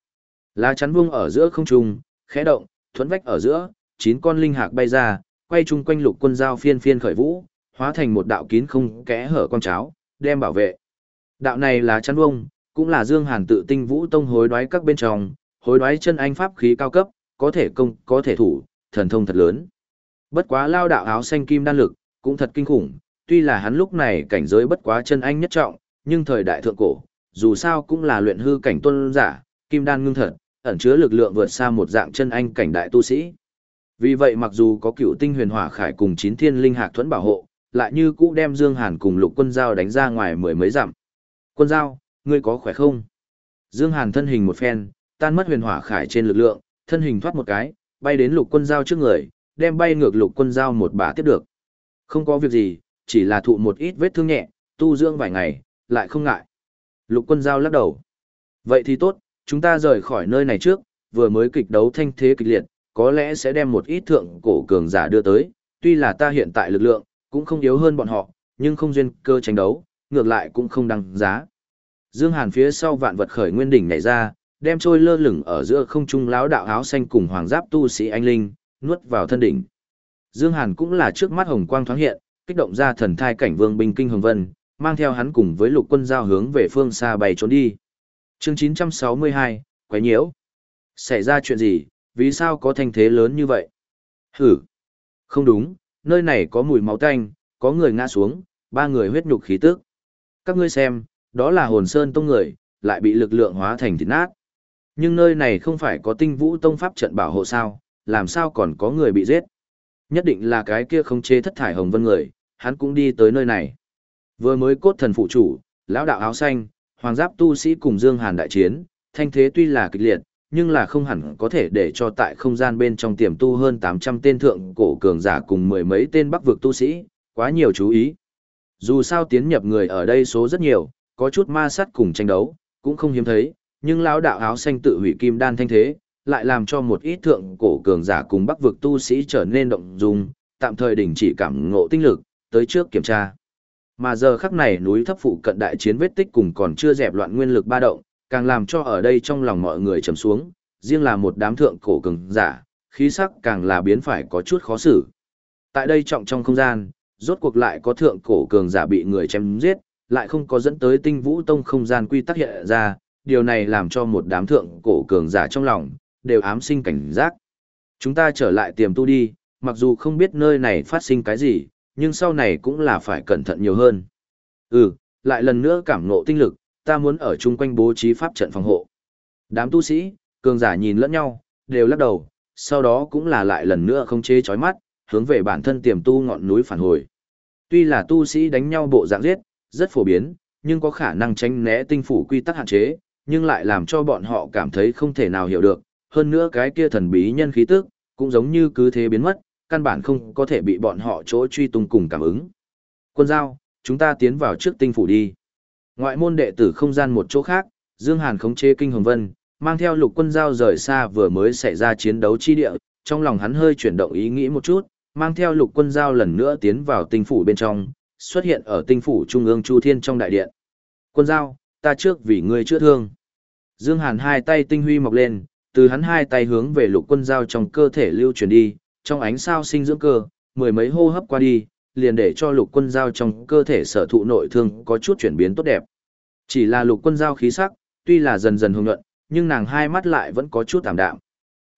Lá chắn vuông ở giữa không trung, khẽ động, thuẫn vách ở giữa, chín con linh hạc bay ra, quay chung quanh lục quân dao phiên phiên khởi vũ, hóa thành một đạo kín không kẽ hở con cháo, đem bảo vệ. Đạo này là chắn vuông, cũng là Dương Hàn tự tinh vũ tông hối đoái các bên trong, hối đoái chân anh pháp khí cao cấp, có thể công, có thể thủ, thần thông thật lớn. Bất quá lao đạo áo xanh kim đan lực, cũng thật kinh khủng, tuy là hắn lúc này cảnh giới bất quá chân anh nhất trọng, nhưng thời đại thượng cổ, dù sao cũng là luyện hư cảnh tuân giả, kim đan ngưng thật, ẩn chứa lực lượng vượt xa một dạng chân anh cảnh đại tu sĩ. Vì vậy mặc dù có cựu tinh huyền hỏa khải cùng chín thiên linh hạc thuẫn bảo hộ, lại như cũ đem Dương Hàn cùng lục quân giao đánh ra ngoài mười mấy dặm. Quân giao, ngươi có khỏe không? Dương Hàn thân hình một phen, tan mất huyền hỏa khải trên lực lượng, thân hình thoát một cái, bay đến lục quân giao trước người, đem bay ngược lục quân giao một bà tiếp được. Không có việc gì, chỉ là thụ một ít vết thương nhẹ, tu dưỡng vài ngày, lại không ngại. Lục quân giao lắc đầu. Vậy thì tốt, chúng ta rời khỏi nơi này trước, vừa mới kịch đấu thanh thế kịch liệt, có lẽ sẽ đem một ít thượng cổ cường giả đưa tới, tuy là ta hiện tại lực lượng, cũng không yếu hơn bọn họ, nhưng không duyên cơ tranh đấu, ngược lại cũng không đăng giá. Dương Hàn phía sau vạn vật khởi nguyên đỉnh nhảy ra, đem trôi lơ lửng ở giữa không trung lão đạo áo xanh cùng hoàng giáp tu sĩ anh linh, nuốt vào thân đỉnh. Dương Hàn cũng là trước mắt hồng quang thoáng hiện, kích động ra thần thai cảnh vương binh kinh hồng vân, mang theo hắn cùng với lục quân giao hướng về phương xa bay trốn đi. Chương 962, quái nhiễu. Xảy ra chuyện gì, vì sao có thanh thế lớn như vậy? Hử. Không đúng, nơi này có mùi máu tanh, có người ngã xuống, ba người huyết nhục khí tức. Các ngươi xem, đó là hồn sơn tông người, lại bị lực lượng hóa thành thịt nát. Nhưng nơi này không phải có tinh vũ tông pháp trận bảo hộ sao, làm sao còn có người bị giết. Nhất định là cái kia không chế thất thải hồng vân người, hắn cũng đi tới nơi này. Vừa mới cốt thần phụ chủ, lão đạo áo xanh, hoàng giáp tu sĩ cùng Dương Hàn đại chiến, thanh thế tuy là kịch liệt, nhưng là không hẳn có thể để cho tại không gian bên trong tiềm tu hơn 800 tên thượng cổ cường giả cùng mười mấy tên bắc vực tu sĩ, quá nhiều chú ý. Dù sao tiến nhập người ở đây số rất nhiều, có chút ma sát cùng tranh đấu, cũng không hiếm thấy, nhưng lão đạo áo xanh tự hủy kim đan thanh thế, lại làm cho một ít thượng cổ cường giả cùng bắc vực tu sĩ trở nên động dung, tạm thời đình chỉ cảm ngộ tinh lực, tới trước kiểm tra. Mà giờ khắc này núi thấp phụ cận đại chiến vết tích cùng còn chưa dẹp loạn nguyên lực ba động, càng làm cho ở đây trong lòng mọi người trầm xuống, riêng là một đám thượng cổ cường giả, khí sắc càng là biến phải có chút khó xử. Tại đây trọng trong không gian, rốt cuộc lại có thượng cổ cường giả bị người chém giết, lại không có dẫn tới tinh vũ tông không gian quy tắc hiện ra, điều này làm cho một đám thượng cổ cường giả trong lòng, đều ám sinh cảnh giác. Chúng ta trở lại tiềm tu đi, mặc dù không biết nơi này phát sinh cái gì, nhưng sau này cũng là phải cẩn thận nhiều hơn. Ừ, lại lần nữa cảm ngộ tinh lực, ta muốn ở chung quanh bố trí pháp trận phòng hộ. Đám tu sĩ, cường giả nhìn lẫn nhau, đều lắc đầu, sau đó cũng là lại lần nữa không chế chói mắt, hướng về bản thân tiềm tu ngọn núi phản hồi. Tuy là tu sĩ đánh nhau bộ dạng giết, rất phổ biến, nhưng có khả năng tránh né tinh phủ quy tắc hạn chế, nhưng lại làm cho bọn họ cảm thấy không thể nào hiểu được, hơn nữa cái kia thần bí nhân khí tức, cũng giống như cứ thế biến mất, căn bản không có thể bị bọn họ chỗ truy tung cùng cảm ứng. Quân giao, chúng ta tiến vào trước tinh phủ đi. Ngoại môn đệ tử không gian một chỗ khác, Dương Hàn khống chế kinh hồng vân, mang theo lục quân giao rời xa vừa mới xảy ra chiến đấu chi địa, trong lòng hắn hơi chuyển động ý nghĩ một chút, mang theo lục quân giao lần nữa tiến vào tinh phủ bên trong, xuất hiện ở tinh phủ trung ương Chu Thiên trong đại điện. Quân giao, ta trước vì ngươi chữa thương. Dương Hàn hai tay tinh huy mọc lên, từ hắn hai tay hướng về lục quân giao trong cơ thể lưu truyền đi, trong ánh sao sinh dưỡng cơ, mười mấy hô hấp qua đi, liền để cho lục quân giao trong cơ thể sở thụ nội thương có chút chuyển biến tốt đẹp. Chỉ là lục quân giao khí sắc, tuy là dần dần hồng nhuận, nhưng nàng hai mắt lại vẫn có chút tạm đạm.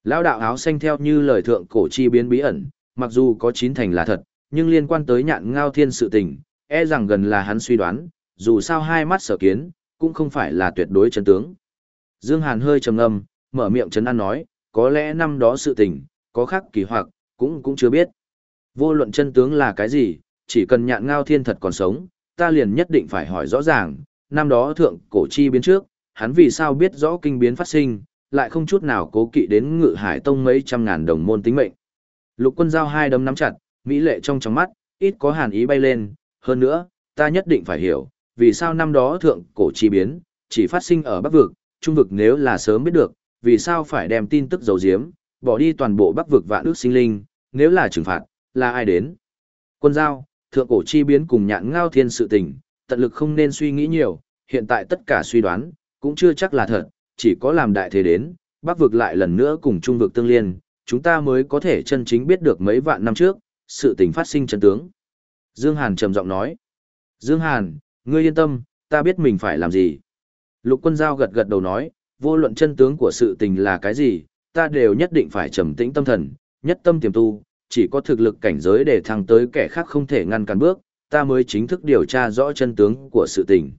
Lão đạo áo xanh theo như lời thượng cổ chi biến bí ẩn, mặc dù có chín thành là thật, nhưng liên quan tới nhạn ngao thiên sự tình, e rằng gần là hắn suy đoán, dù sao hai mắt sở kiến, cũng không phải là tuyệt đối chân tướng. Dương Hàn hơi trầm ngâm, mở miệng trấn an nói, có lẽ năm đó sự tình, có khác kỳ hoặc, cũng cũng chưa biết. Vô luận chân tướng là cái gì, chỉ cần nhạn ngao thiên thật còn sống, ta liền nhất định phải hỏi rõ ràng, năm đó thượng cổ chi biến trước, hắn vì sao biết rõ kinh biến phát sinh, lại không chút nào cố kỵ đến ngự hải tông mấy trăm ngàn đồng môn tính mệnh. Lục quân giao hai đấm nắm chặt, mỹ lệ trong trong mắt, ít có hàn ý bay lên, hơn nữa, ta nhất định phải hiểu, vì sao năm đó thượng cổ chi biến, chỉ phát sinh ở bắc vực, trung vực nếu là sớm biết được, vì sao phải đem tin tức dầu diếm, bỏ đi toàn bộ bắc vực vạn ước sinh linh, nếu là trừng phạt, là ai đến? Quân giao, thượng cổ chi biến cùng nhạn ngao thiên sự tình, tận lực không nên suy nghĩ nhiều, hiện tại tất cả suy đoán, cũng chưa chắc là thật, chỉ có làm đại thế đến, bắc vực lại lần nữa cùng trung vực tương liên, chúng ta mới có thể chân chính biết được mấy vạn năm trước, sự tình phát sinh chân tướng. Dương Hàn trầm giọng nói, Dương Hàn, ngươi yên tâm, ta biết mình phải làm gì. Lục quân giao gật gật đầu nói, vô luận chân tướng của sự tình là cái gì, ta đều nhất định phải trầm tĩnh tâm thần, nhất tâm tiềm tu, chỉ có thực lực cảnh giới để thăng tới kẻ khác không thể ngăn cản bước, ta mới chính thức điều tra rõ chân tướng của sự tình.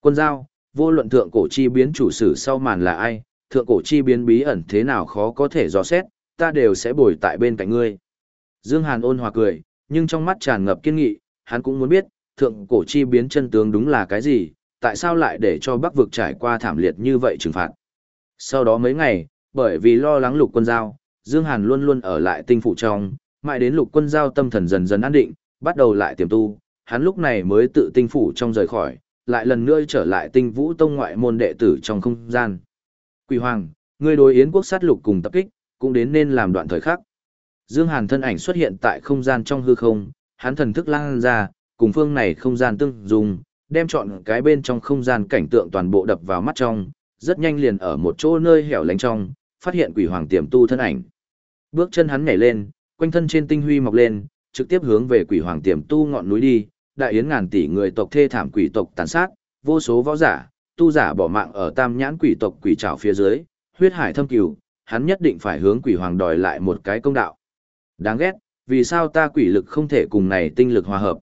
Quân giao, vô luận thượng cổ chi biến chủ sử sau màn là ai, thượng cổ chi biến bí ẩn thế nào khó có thể dò xét, ta đều sẽ bồi tại bên cạnh ngươi. Dương Hàn ôn hòa cười, nhưng trong mắt tràn ngập kiên nghị, hắn cũng muốn biết, thượng cổ chi biến chân tướng đúng là cái gì, tại sao lại để cho Bắc vực trải qua thảm liệt như vậy trừng phạt. Sau đó mấy ngày, bởi vì lo lắng lục quân giao, Dương Hàn luôn luôn ở lại tinh phủ trong, mãi đến lục quân giao tâm thần dần dần an định, bắt đầu lại tiềm tu, hắn lúc này mới tự tinh phủ trong rời khỏi, lại lần nữa trở lại tinh vũ tông ngoại môn đệ tử trong không gian. Quỷ Hoàng, ngươi đối yến quốc sát lục cùng tập kích, cũng đến nên làm đoạn thời khắc. Dương Hàn thân ảnh xuất hiện tại không gian trong hư không, hắn thần thức lan ra, cùng phương này không gian tương dùng, đem chọn cái bên trong không gian cảnh tượng toàn bộ đập vào mắt trong, rất nhanh liền ở một chỗ nơi hẻo lánh trong, phát hiện quỷ hoàng tiềm tu thân ảnh. Bước chân hắn nhảy lên, quanh thân trên tinh huy mọc lên, trực tiếp hướng về quỷ hoàng tiềm tu ngọn núi đi, đại yến ngàn tỷ người tộc thê thảm quỷ tộc tàn sát, vô số võ giả, tu giả bỏ mạng ở tam nhãn quỷ tộc quỷ trảo phía dưới, huyết hải thâm cửu, hắn nhất định phải hướng quỷ hoàng đòi lại một cái công đạo. Đáng ghét, vì sao ta quỷ lực không thể cùng này tinh lực hòa hợp?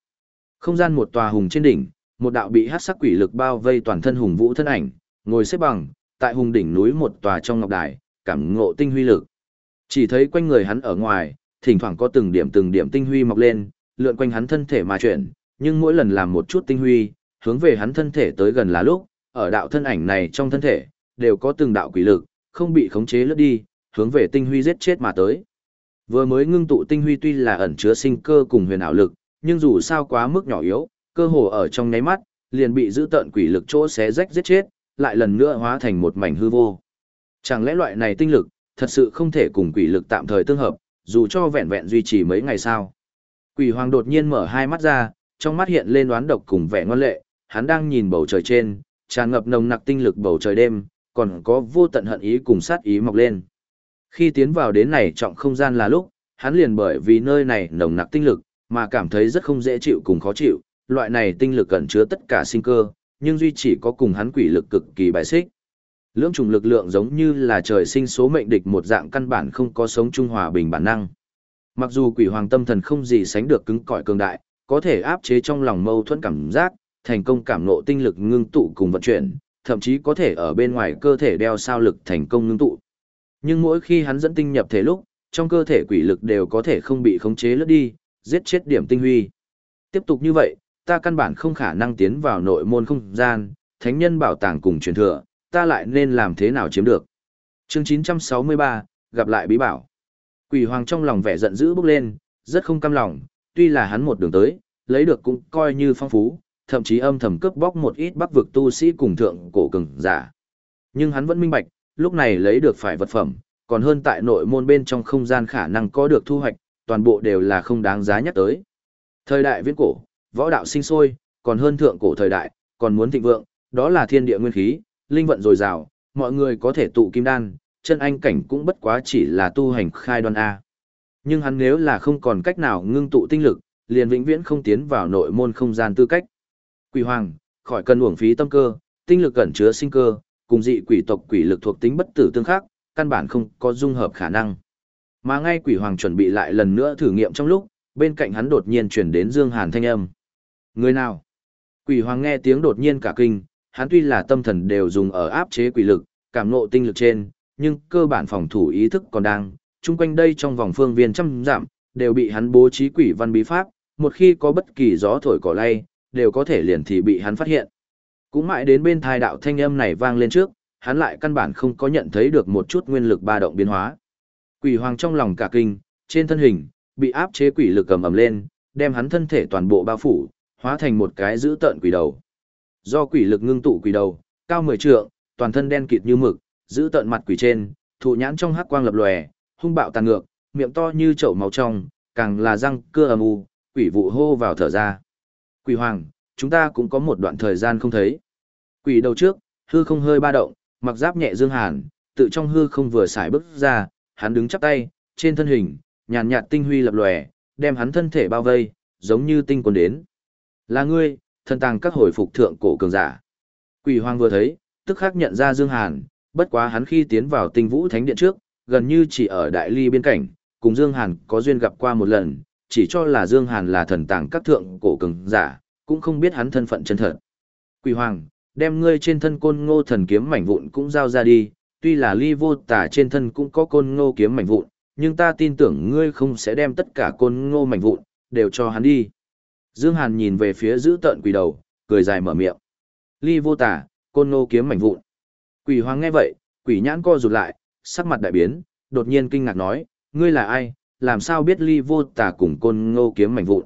Không gian một tòa hùng trên đỉnh, một đạo bị hắc sắc quỷ lực bao vây toàn thân hùng vũ thân ảnh, ngồi xếp bằng, tại hùng đỉnh núi một tòa trong ngọc đài, cảm ngộ tinh huy lực. Chỉ thấy quanh người hắn ở ngoài, thỉnh thoảng có từng điểm từng điểm tinh huy mọc lên, lượn quanh hắn thân thể mà chuyển, nhưng mỗi lần làm một chút tinh huy, hướng về hắn thân thể tới gần là lúc, ở đạo thân ảnh này trong thân thể, đều có từng đạo quỷ lực, không bị khống chế lướt đi, hướng về tinh huy giết chết mà tới. Vừa mới ngưng tụ tinh huy tuy là ẩn chứa sinh cơ cùng huyền ảo lực, nhưng dù sao quá mức nhỏ yếu, cơ hồ ở trong nháy mắt, liền bị giữ tận quỷ lực chỗ xé rách giết chết, lại lần nữa hóa thành một mảnh hư vô. Chẳng lẽ loại này tinh lực, thật sự không thể cùng quỷ lực tạm thời tương hợp, dù cho vẹn vẹn duy trì mấy ngày sau. Quỷ hoàng đột nhiên mở hai mắt ra, trong mắt hiện lên đoán độc cùng vẻ ngoan lệ, hắn đang nhìn bầu trời trên, tràn ngập nồng nặc tinh lực bầu trời đêm, còn có vô tận hận ý cùng sát ý mọc lên. Khi tiến vào đến này trọng không gian là lúc, hắn liền bởi vì nơi này nồng nặc tinh lực, mà cảm thấy rất không dễ chịu cùng khó chịu, loại này tinh lực cẩn chứa tất cả sinh cơ, nhưng duy chỉ có cùng hắn quỷ lực cực kỳ bài xích. Lưỡng trùng lực lượng giống như là trời sinh số mệnh địch một dạng căn bản không có sống trung hòa bình bản năng. Mặc dù quỷ hoàng tâm thần không gì sánh được cứng cỏi cường đại, có thể áp chế trong lòng mâu thuẫn cảm giác, thành công cảm ngộ tinh lực ngưng tụ cùng vận chuyển, thậm chí có thể ở bên ngoài cơ thể đeo sao lực thành công ngưng tụ. Nhưng mỗi khi hắn dẫn tinh nhập thể lúc, trong cơ thể quỷ lực đều có thể không bị khống chế lướt đi, giết chết điểm tinh huy. Tiếp tục như vậy, ta căn bản không khả năng tiến vào nội môn không gian, thánh nhân bảo tàng cùng truyền thừa, ta lại nên làm thế nào chiếm được. Chương 963, gặp lại bí bảo. Quỷ hoàng trong lòng vẻ giận dữ bốc lên, rất không cam lòng, tuy là hắn một đường tới, lấy được cũng coi như phong phú, thậm chí âm thầm cướp bóc một ít bắc vực tu sĩ cùng thượng cổ cường giả. Nhưng hắn vẫn minh bạch, lúc này lấy được phải vật phẩm, còn hơn tại nội môn bên trong không gian khả năng có được thu hoạch, toàn bộ đều là không đáng giá nhắc tới. Thời đại viễn cổ, võ đạo sinh sôi, còn hơn thượng cổ thời đại, còn muốn thịnh vượng, đó là thiên địa nguyên khí, linh vận dồi dào, mọi người có thể tụ kim đan, chân anh cảnh cũng bất quá chỉ là tu hành khai đoan A. Nhưng hắn nếu là không còn cách nào ngưng tụ tinh lực, liền vĩnh viễn không tiến vào nội môn không gian tư cách. Quỷ hoàng, khỏi cần uổng phí tâm cơ, tinh lực cẩn chứa sinh cơ, cùng dị quỷ tộc quỷ lực thuộc tính bất tử tương khắc, căn bản không có dung hợp khả năng. Mà ngay quỷ hoàng chuẩn bị lại lần nữa thử nghiệm trong lúc, bên cạnh hắn đột nhiên chuyển đến Dương Hàn thanh âm. Người nào? Quỷ hoàng nghe tiếng đột nhiên cả kinh, hắn tuy là tâm thần đều dùng ở áp chế quỷ lực, cảm ngộ tinh lực trên, nhưng cơ bản phòng thủ ý thức còn đang, chung quanh đây trong vòng phương viên trăm giảm, đều bị hắn bố trí quỷ văn bí pháp, một khi có bất kỳ gió thổi cỏ lay, đều có thể liền thì bị hắn phát hiện. Cũng mãi đến bên thai đạo thanh âm này vang lên trước, hắn lại căn bản không có nhận thấy được một chút nguyên lực ba động biến hóa. Quỷ hoàng trong lòng cả kinh, trên thân hình, bị áp chế quỷ lực cầm ầm lên, đem hắn thân thể toàn bộ bao phủ, hóa thành một cái dữ tợn quỷ đầu. Do quỷ lực ngưng tụ quỷ đầu, cao 10 trượng, toàn thân đen kịt như mực, giữ tận mặt quỷ trên, thụ nhãn trong hắc quang lập lòe, hung bạo tàn ngược, miệng to như chậu máu trong, càng là răng cưa âm u, quỷ vụ hô vào thở ra. Quỷ hoàng, chúng ta cũng có một đoạn thời gian không thấy. Quỷ đầu trước, hư không hơi ba động, mặc giáp nhẹ dương hàn, tự trong hư không vừa xài bước ra, hắn đứng chắp tay, trên thân hình, nhàn nhạt tinh huy lập lòe, đem hắn thân thể bao vây, giống như tinh quân đến. Là ngươi, thân tàng các hồi phục thượng cổ cường giả. Quỷ hoàng vừa thấy, tức khắc nhận ra Dương Hàn, bất quá hắn khi tiến vào tinh vũ thánh điện trước, gần như chỉ ở đại ly biên cảnh, cùng Dương Hàn có duyên gặp qua một lần, chỉ cho là Dương Hàn là thần tàng các thượng cổ cường giả, cũng không biết hắn thân phận chân thật. Quỷ hoàng, đem ngươi trên thân côn ngô thần kiếm mảnh vụn cũng giao ra đi, tuy là ly vô tả trên thân cũng có côn ngô kiếm mảnh vụn, nhưng ta tin tưởng ngươi không sẽ đem tất cả côn ngô mảnh vụn, đều cho hắn đi. Dương Hàn nhìn về phía giữ tận quỷ đầu, cười dài mở miệng. Ly vô tả, côn ngô kiếm mảnh vụn. Quỷ hoàng nghe vậy, quỷ nhãn co rụt lại, sắc mặt đại biến, đột nhiên kinh ngạc nói, ngươi là ai, làm sao biết ly vô tả cùng côn ngô kiếm mảnh vụn.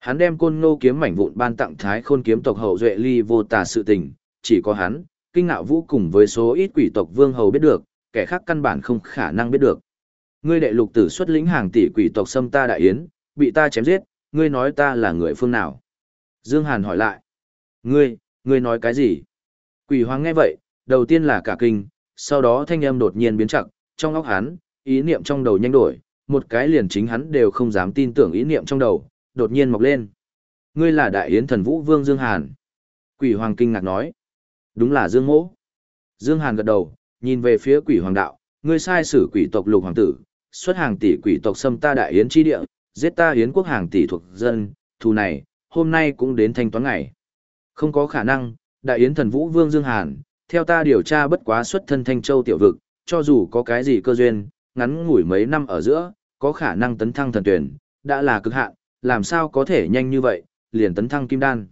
Hắn đem côn ngô kiếm mảnh vụn ban tặng thái khôn kiếm tộc hậu duệ ly vô tả sự tình, chỉ có hắn, kinh ngạo vũ cùng với số ít quỷ tộc vương hầu biết được, kẻ khác căn bản không khả năng biết được. Ngươi đệ lục tử xuất lĩnh hàng tỷ quỷ tộc xâm ta đại yến, bị ta chém giết, ngươi nói ta là người phương nào? Dương Hàn hỏi lại. Ngươi, ngươi nói cái gì? Quỷ hoàng nghe vậy, đầu tiên là cả kinh, sau đó thanh âm đột nhiên biến chặt, trong óc hắn, ý niệm trong đầu nhanh đổi, một cái liền chính hắn đều không dám tin tưởng ý niệm trong đầu, đột nhiên mọc lên. Ngươi là đại yến thần vũ vương Dương Hàn. Quỷ hoàng kinh ngạc nói. Đúng là Dương Mỗ. Dương Hàn gật đầu, nhìn về phía quỷ hoàng đạo, ngươi sai sử quỷ tộc lục hoàng tử, xuất hàng tỷ quỷ tộc xâm ta đại yến chi địa, giết ta Hiến quốc hàng tỷ thuộc dân, thù này, hôm nay cũng đến thanh toán ngày. Không có khả năng, đại yến thần vũ vương Dương Hàn, theo ta điều tra bất quá xuất thân thanh châu tiểu vực, cho dù có cái gì cơ duyên, ngắn ngủi mấy năm ở giữa, có khả năng tấn thăng thần tuyển, đã là cực hạn, làm sao có thể nhanh như vậy, liền tấn thăng kim đan.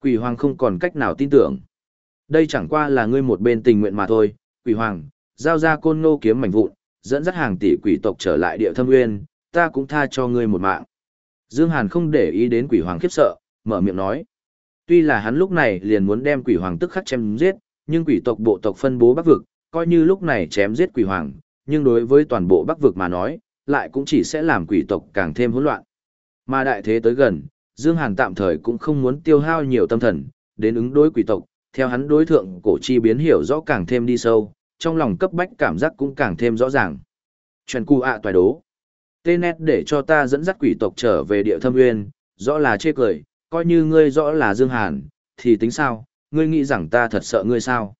Quỷ hoàng không còn cách nào tin tưởng. Đây chẳng qua là ngươi một bên tình nguyện mà thôi, quỷ hoàng, giao ra côn nô kiếm mảnh vụn, dẫn dắt hàng tỷ quỷ tộc trở lại địa thâm nguyên, ta cũng tha cho ngươi một mạng. Dương Hàn không để ý đến quỷ hoàng khiếp sợ, mở miệng nói. Tuy là hắn lúc này liền muốn đem quỷ hoàng tức khắc chém giết, nhưng quỷ tộc bộ tộc phân bố bắc vực, coi như lúc này chém giết quỷ hoàng, nhưng đối với toàn bộ bắc vực mà nói, lại cũng chỉ sẽ làm quỷ tộc càng thêm hỗn loạn. Mà đại thế tới gần, Dương Hàn tạm thời cũng không muốn tiêu hao nhiều tâm thần, đến ứng đối quỷ tộc, theo hắn đối thượng cổ chi biến hiểu rõ càng thêm đi sâu, trong lòng cấp bách cảm giác cũng càng thêm rõ ràng. Chuyện cu ạ toài đố. Tê nét để cho ta dẫn dắt quỷ tộc trở về địa thâm nguyên, rõ là chê cười, coi như ngươi rõ là Dương Hàn, thì tính sao, ngươi nghĩ rằng ta thật sợ ngươi sao.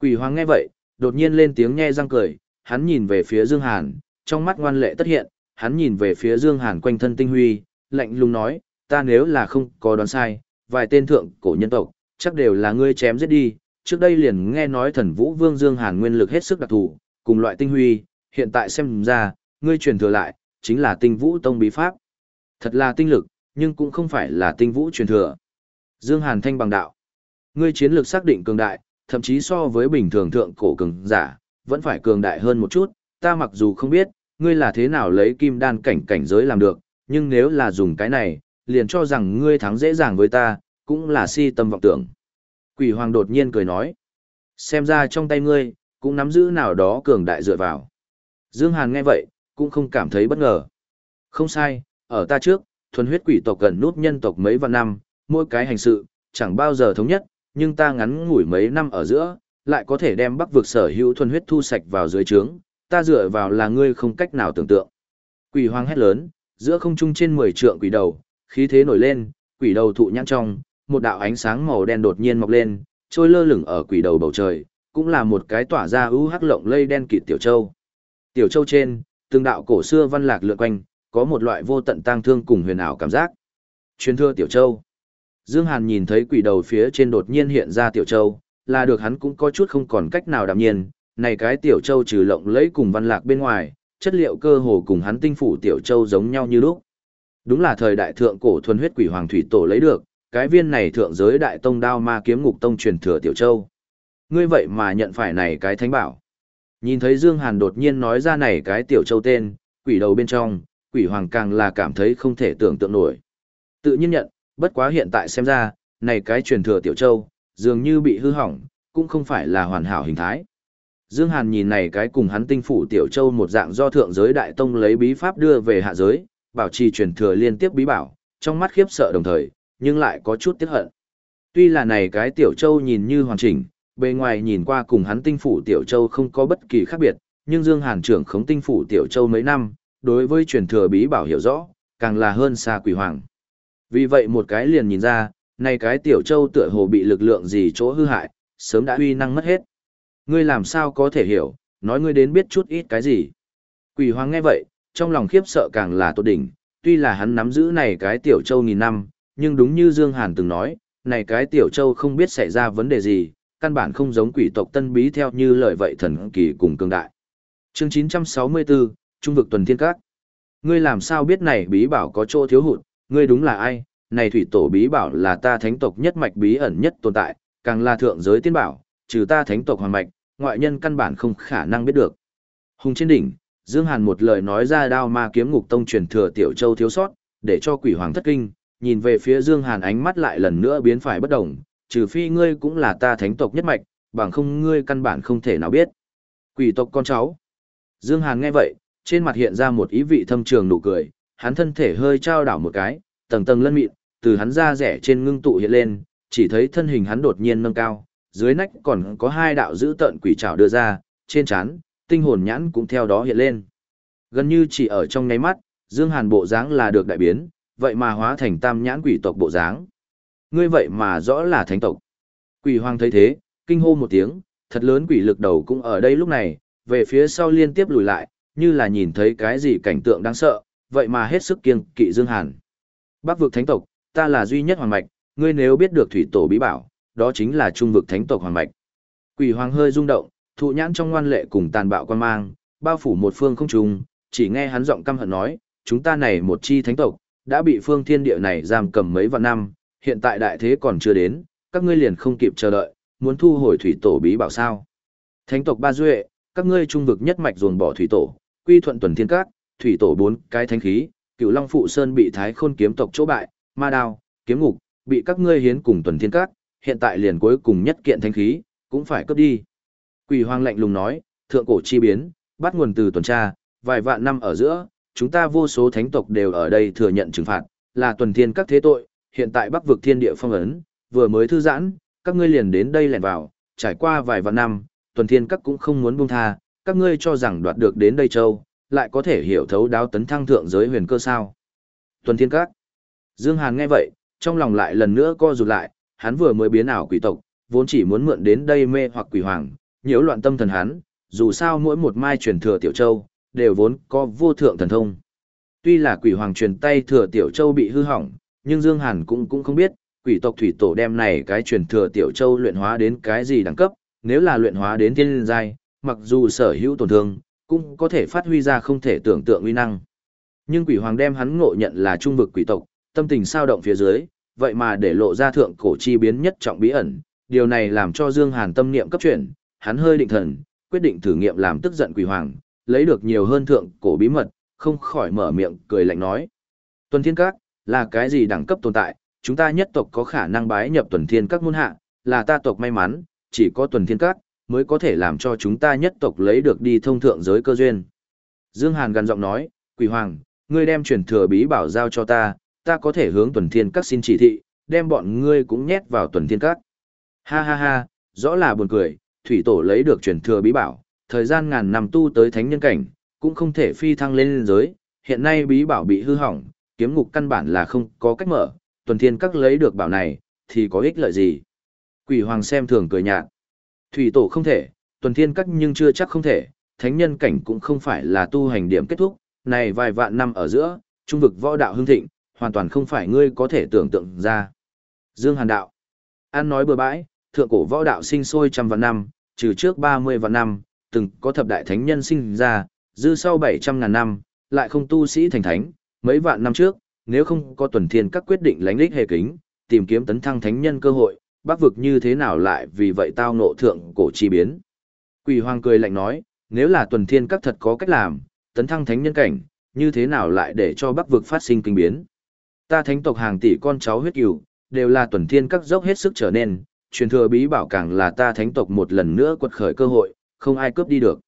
Quỷ hoàng nghe vậy, đột nhiên lên tiếng nghe răng cười, hắn nhìn về phía Dương Hàn, trong mắt ngoan lệ tất hiện, hắn nhìn về phía Dương Hàn quanh thân tinh huy, lạnh lùng nói, ta nếu là không có đoán sai, vài tên thượng cổ nhân tộc, chắc đều là ngươi chém giết đi, trước đây liền nghe nói thần vũ vương Dương Hàn nguyên lực hết sức đặc thù, cùng loại tinh huy, hiện tại xem ra, ngươi truyền thừa lại, chính là tinh vũ tông bí pháp. Thật là tinh lực, nhưng cũng không phải là tinh vũ truyền thừa. Dương Hàn thanh bằng đạo. Ngươi chiến lược xác định cường đại, thậm chí so với bình thường thượng cổ cường giả, vẫn phải cường đại hơn một chút, ta mặc dù không biết, ngươi là thế nào lấy kim đan cảnh cảnh giới làm được, nhưng nếu là dùng cái này, liền cho rằng ngươi thắng dễ dàng với ta, cũng là si tâm vọng tưởng. Quỷ hoàng đột nhiên cười nói, xem ra trong tay ngươi, cũng nắm giữ nào đó cường đại dựa vào. Dương Hàn nghe vậy, cũng không cảm thấy bất ngờ. Không sai, ở ta trước, thuần huyết quỷ tộc gần nút nhân tộc mấy vạn năm, mỗi cái hành sự, chẳng bao giờ thống nhất, nhưng ta ngắn ngủi mấy năm ở giữa, lại có thể đem bắc vực sở hữu thuần huyết thu sạch vào dưới trướng, ta dựa vào là ngươi không cách nào tưởng tượng. Quỷ hoang hét lớn, giữa không trung trên 10 trượng quỷ đầu, khí thế nổi lên, quỷ đầu thụ nhãn trong, một đạo ánh sáng màu đen đột nhiên mọc lên, trôi lơ lửng ở quỷ đầu bầu trời, cũng là một cái tỏa ra ưu hắc lộng lây đen kịt tiểu châu. Tiểu châu trên, từng đạo cổ xưa văn lạc lượn quanh, có một loại vô tận tang thương cùng huyền ảo cảm giác. Truyền thưa tiểu châu. Dương Hàn nhìn thấy quỷ đầu phía trên đột nhiên hiện ra tiểu châu, là được hắn cũng có chút không còn cách nào đạm nhiên, này cái tiểu châu trừ lộng lẫy cùng văn lạc bên ngoài, chất liệu cơ hồ cùng hắn tinh phủ tiểu châu giống nhau như lúc. Đúng là thời đại thượng cổ thuần huyết quỷ hoàng thủy tổ lấy được, cái viên này thượng giới đại tông đao ma kiếm ngục tông truyền thừa tiểu châu. Ngươi vậy mà nhận phải này cái thánh bảo. Nhìn thấy Dương Hàn đột nhiên nói ra này cái tiểu châu tên, quỷ đầu bên trong, quỷ hoàng càng là cảm thấy không thể tưởng tượng nổi. Tự nhiên nhận, bất quá hiện tại xem ra, này cái truyền thừa tiểu châu, dường như bị hư hỏng, cũng không phải là hoàn hảo hình thái. Dương Hàn nhìn này cái cùng hắn tinh phủ tiểu châu một dạng do thượng giới đại tông lấy bí pháp đưa về hạ giới, bảo trì truyền thừa liên tiếp bí bảo, trong mắt khiếp sợ đồng thời, nhưng lại có chút tiếc hận. Tuy là này cái tiểu châu nhìn như hoàn chỉnh, bề ngoài nhìn qua cùng hắn tinh phủ tiểu châu không có bất kỳ khác biệt, nhưng Dương Hàn trưởng khống tinh phủ tiểu châu mấy năm, đối với truyền thừa bí bảo hiểu rõ, càng là hơn xa quỷ hoàng. Vì vậy một cái liền nhìn ra, này cái tiểu châu tựa hồ bị lực lượng gì chỗ hư hại, sớm đã uy năng mất hết. Ngươi làm sao có thể hiểu, nói ngươi đến biết chút ít cái gì. Quỷ hoàng nghe vậy, trong lòng khiếp sợ càng là tốt đỉnh, tuy là hắn nắm giữ này cái tiểu châu nghìn năm, nhưng đúng như Dương Hàn từng nói, này cái tiểu châu không biết xảy ra vấn đề gì, căn bản không giống quỷ tộc tân bí theo như lời vậy thần kỳ cùng cường đại. Chương 964, Trung vực tuần thiên các. Ngươi làm sao biết này bí bảo có chỗ thiếu hụt, ngươi đúng là ai? Này thủy tổ bí bảo là ta thánh tộc nhất mạch bí ẩn nhất tồn tại, càng là thượng giới tiên bảo, trừ ta thánh tộc hoàng mạch, ngoại nhân căn bản không khả năng biết được. Hùng trên đỉnh, Dương Hàn một lời nói ra đao ma kiếm ngục tông truyền thừa tiểu châu thiếu sót, để cho quỷ hoàng thất kinh, nhìn về phía Dương Hàn ánh mắt lại lần nữa biến phải bất động, trừ phi ngươi cũng là ta thánh tộc nhất mạch, bằng không ngươi căn bản không thể nào biết. Quỷ tộc con cháu. Dương Hàn nghe vậy, trên mặt hiện ra một ý vị thâm trường nụ cười, hắn thân thể hơi trao đảo một cái, tầng tầng lân mịn, từ hắn ra rẻ trên ngưng tụ hiện lên, chỉ thấy thân hình hắn đột nhiên nâng cao, dưới nách còn có hai đạo dữ tợn quỷ trảo đưa ra, trên trán, tinh hồn nhãn cũng theo đó hiện lên. Gần như chỉ ở trong nháy mắt, Dương Hàn bộ dáng là được đại biến, vậy mà hóa thành tam nhãn quỷ tộc bộ dáng. Ngươi vậy mà rõ là thánh tộc. Quỷ hoàng thấy thế, kinh hô một tiếng, thật lớn quỷ lực đầu cũng ở đây lúc này, về phía sau liên tiếp lùi lại, như là nhìn thấy cái gì cảnh tượng đáng sợ, vậy mà hết sức kiêng kỵ Dương Hàn. Bắc vực thánh tộc, ta là duy nhất hoàng mạch, ngươi nếu biết được thủy tổ bí bảo, đó chính là trung vực thánh tộc hoàng mạch. Quỷ hoàng hơi rung động, thụ nhãn trong ngoan lệ cùng tàn bạo quan mang, bao phủ một phương không trùng, chỉ nghe hắn giọng căm hận nói, chúng ta này một chi thánh tộc, đã bị phương thiên địa này giam cầm mấy vạn năm, hiện tại đại thế còn chưa đến, các ngươi liền không kịp chờ đợi, muốn thu hồi thủy tổ bí bảo sao. Thánh tộc ba duệ, các ngươi trung vực nhất mạch dồn bỏ thủy tổ, quy thuận tuần thiên các, thủy tổ bốn cái thánh khí, cựu long phụ sơn bị thái khôn kiếm tộc chỗ bại, ma đao, kiếm ngục, bị các ngươi hiến cùng tuần thiên các, hiện tại liền cuối cùng nhất kiện thánh khí, cũng phải cướp đi. Quỷ hoang lạnh lùng nói, thượng cổ chi biến, bắt nguồn từ tuần tra, vài vạn năm ở giữa, chúng ta vô số thánh tộc đều ở đây thừa nhận trừng phạt, là tuần thiên các thế tội, hiện tại bắc vực thiên địa phong ấn, vừa mới thư giãn, các ngươi liền đến đây lẻn vào, trải qua vài vạn năm, tuần thiên các cũng không muốn buông tha, các ngươi cho rằng đoạt được đến đây châu, lại có thể hiểu thấu đáo tấn thăng thượng giới huyền cơ sao. Tuần thiên các. Dương Hàn nghe vậy, trong lòng lại lần nữa co rụt lại, hắn vừa mới biến ảo quỷ tộc, vốn chỉ muốn mượn đến đây mê hoặc quỷ hoàng, nhiễu loạn tâm thần hắn, dù sao mỗi một mai truyền thừa tiểu châu, đều vốn có vô thượng thần thông. Tuy là quỷ hoàng truyền tay thừa tiểu châu bị hư hỏng, nhưng Dương Hàn cũng cũng không biết, quỷ tộc thủy tổ đem này cái truyền thừa tiểu châu luyện hóa đến cái gì đẳng cấp, nếu là luyện hóa đến thiên giai, mặc dù sở hữu tổn thương, cũng có thể phát huy ra không thể tưởng tượng uy năng. Nhưng quỷ hoàng đem hắn ngộ nhận là trung vực quỷ tộc, tâm tình sao động phía dưới, vậy mà để lộ ra thượng cổ chi biến nhất trọng bí ẩn, điều này làm cho Dương Hàn tâm niệm cấp chuyển, hắn hơi định thần, quyết định thử nghiệm làm tức giận quỷ hoàng, lấy được nhiều hơn thượng cổ bí mật, không khỏi mở miệng cười lạnh nói. Tuần Thiên Các, là cái gì đẳng cấp tồn tại, chúng ta nhất tộc có khả năng bái nhập Tuần Thiên Các môn hạ, là ta tộc may mắn, chỉ có Tuần Thiên Các, mới có thể làm cho chúng ta nhất tộc lấy được đi thông thượng giới cơ duyên. Dương Hàn gần giọng nói, quỷ hoàng, ngươi đem truyền thừa bí bảo giao cho ta, ta có thể hướng Tuần Thiên Các xin chỉ thị, đem bọn ngươi cũng nhét vào Tuần Thiên Các. Ha ha ha, rõ là buồn cười, thủy tổ lấy được truyền thừa bí bảo, thời gian ngàn năm tu tới thánh nhân cảnh, cũng không thể phi thăng lên giới, hiện nay bí bảo bị hư hỏng, kiếm ngục căn bản là không có cách mở, tuần thiên các lấy được bảo này, thì có ích lợi gì? Quỷ hoàng xem thường cười nhạt. Thủy tổ không thể, tuần thiên các nhưng chưa chắc không thể, thánh nhân cảnh cũng không phải là tu hành điểm kết thúc, này vài vạn năm ở giữa, trung vực võ đạo hưng thịnh, hoàn toàn không phải ngươi có thể tưởng tượng ra. Dương Hàn đạo. An nói bừa bãi, thượng cổ võ đạo sinh sôi trăm vạn năm, trừ trước 30 vạn năm, từng có thập đại thánh nhân sinh ra, dư sau 700 ngàn năm, lại không tu sĩ thành thánh, mấy vạn năm trước, nếu không có tuần thiên các quyết định lánh lích hề kính, tìm kiếm tấn thăng thánh nhân cơ hội, bắc vực như thế nào lại vì vậy tao nộ thượng cổ chi biến. Quỷ hoàng cười lạnh nói, nếu là tuần thiên các thật có cách làm, tấn thăng thánh nhân cảnh, như thế nào lại để cho bắc vực phát sinh kinh biến. Ta thánh tộc hàng tỷ con cháu huyết cửu, đều là tuần thiên các dốc hết sức trở nên, truyền thừa bí bảo càng là ta thánh tộc một lần nữa quật khởi cơ hội, không ai cướp đi được.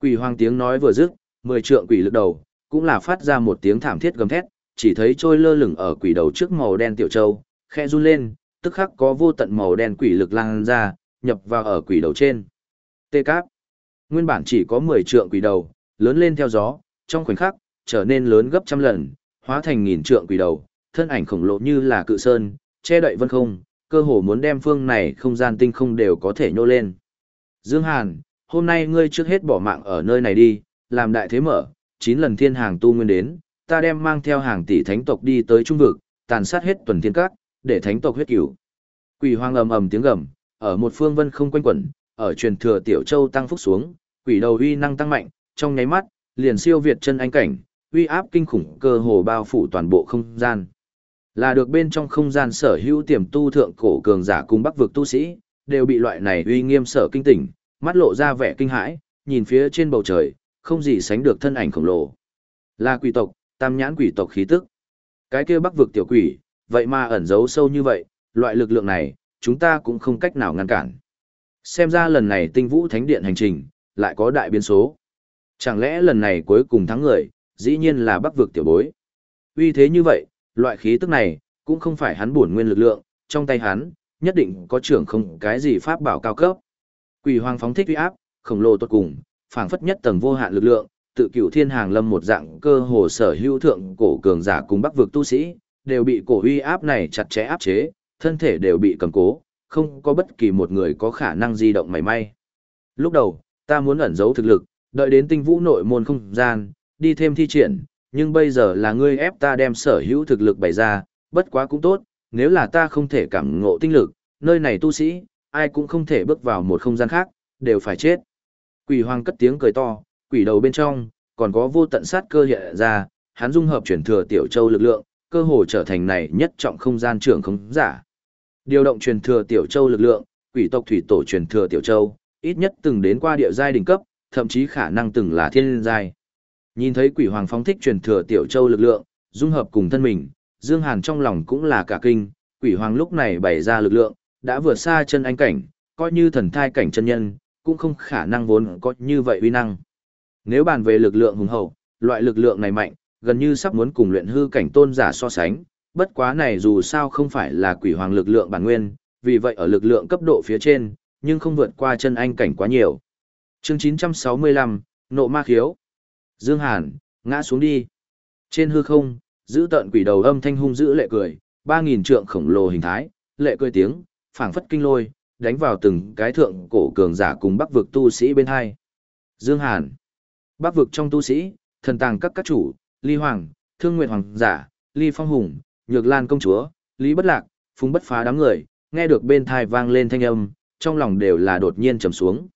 Quỷ hoàng tiếng nói vừa dứt, mười trượng quỷ lực đầu, cũng là phát ra một tiếng thảm thiết gầm thét, chỉ thấy trôi lơ lửng ở quỷ đầu trước màu đen tiểu châu, khe run lên, tức khắc có vô tận màu đen quỷ lực lan ra, nhập vào ở quỷ đầu trên. Tê cáp. Nguyên bản chỉ có 10 trượng quỷ đầu, lớn lên theo gió, trong khoảnh khắc, trở nên lớn gấp trăm lần, hóa thành nghìn trượng quỷ đầu, thân ảnh khổng lồ như là cự sơn, che đậy vân không, cơ hồ muốn đem phương này không gian tinh không đều có thể nhô lên. Dương Hàn, hôm nay ngươi trước hết bỏ mạng ở nơi này đi, làm đại thế mở, chín lần thiên hàng tu nguyên đến, ta đem mang theo hàng tỷ thánh tộc đi tới trung vực, tàn sát hết tuần thiên các, để thánh tộc huyết cửu. Quỷ hoang ầm ầm tiếng gầm, ở một phương vân không quanh quẩn, ở truyền thừa tiểu châu tăng phúc xuống, quỷ đầu uy năng tăng mạnh, trong nháy mắt, liền siêu việt chân anh cảnh, uy áp kinh khủng cơ hồ bao phủ toàn bộ không gian. Là được bên trong không gian sở hữu tiềm tu thượng cổ cường giả cùng bắc vực tu sĩ, đều bị loại này uy nghiêm sở kinh tỉnh, mắt lộ ra vẻ kinh hãi, nhìn phía trên bầu trời, không gì sánh được thân ảnh khổng lồ. Là quỷ tộc, tam nhãn quỷ tộc khí tức. Cái kia bắc vực tiểu quỷ, vậy mà ẩn giấu sâu như vậy, loại lực lượng này, chúng ta cũng không cách nào ngăn cản. Xem ra lần này tinh vũ thánh điện hành trình, lại có đại biến số. Chẳng lẽ lần này cuối cùng thắng người, dĩ nhiên là bắc vực tiểu bối. Uy thế như vậy, loại khí tức này, cũng không phải hắn bổn nguyên lực lượng, trong tay hắn, nhất định có trưởng không cái gì pháp bảo cao cấp. Quỷ hoàng phóng thích uy áp, khổng lồ tốt cùng, phảng phất nhất tầng vô hạn lực lượng, tự cửu thiên hàng lâm một dạng cơ hồ sở hữu thượng cổ cường giả cùng bắc vực tu sĩ, đều bị cổ uy áp này chặt chẽ áp chế, thân thể đều bị cầm cố, không có bất kỳ một người có khả năng di động mảy may. Lúc đầu, ta muốn ẩn giấu thực lực, đợi đến tinh vũ nội môn không gian, đi thêm thi triển, nhưng bây giờ là ngươi ép ta đem sở hữu thực lực bày ra, bất quá cũng tốt, nếu là ta không thể cảm ngộ tinh lực, nơi này tu sĩ, ai cũng không thể bước vào một không gian khác, đều phải chết. Quỷ hoàng cất tiếng cười to, quỷ đầu bên trong, còn có vô tận sát cơ hiện ra, hắn dung hợp chuyển thừa tiểu châu lực lượng, cơ hồ trở thành này nhất trọng không gian trưởng không giả. Điều động truyền thừa tiểu châu lực lượng, quỷ tộc thủy tổ truyền thừa tiểu châu, ít nhất từng đến qua địa giai đỉnh cấp, thậm chí khả năng từng là thiên giai. Nhìn thấy quỷ hoàng phóng thích truyền thừa tiểu châu lực lượng, dung hợp cùng thân mình, Dương Hàn trong lòng cũng là cả kinh, quỷ hoàng lúc này bày ra lực lượng, đã vượt xa chân anh cảnh, coi như thần thai cảnh chân nhân, cũng không khả năng vốn có như vậy uy năng. Nếu bàn về lực lượng hùng hậu, loại lực lượng này mạnh, gần như sắp muốn cùng luyện hư cảnh tôn giả so sánh, bất quá này dù sao không phải là quỷ hoàng lực lượng bản nguyên, vì vậy ở lực lượng cấp độ phía trên, nhưng không vượt qua chân anh cảnh quá nhiều. Chương 965, Nộ Ma Khiếu. Dương Hàn, ngã xuống đi. Trên hư không, giữ tận quỷ đầu âm thanh hung dữ lệ cười, 3.000 trượng khổng lồ hình thái, lệ cười tiếng, phảng phất kinh lôi, đánh vào từng cái thượng cổ cường giả cùng bắc vực tu sĩ bên hai. Dương Hàn. Bắc vực trong tu sĩ, thần tàng các các chủ, Ly Hoàng, Thương Nguyệt Hoàng giả, Ly Phong Hùng, Nhược Lan công chúa, Lý Bất Lạc, Phùng Bất Phá đám người, nghe được bên thai vang lên thanh âm, trong lòng đều là đột nhiên trầm xuống.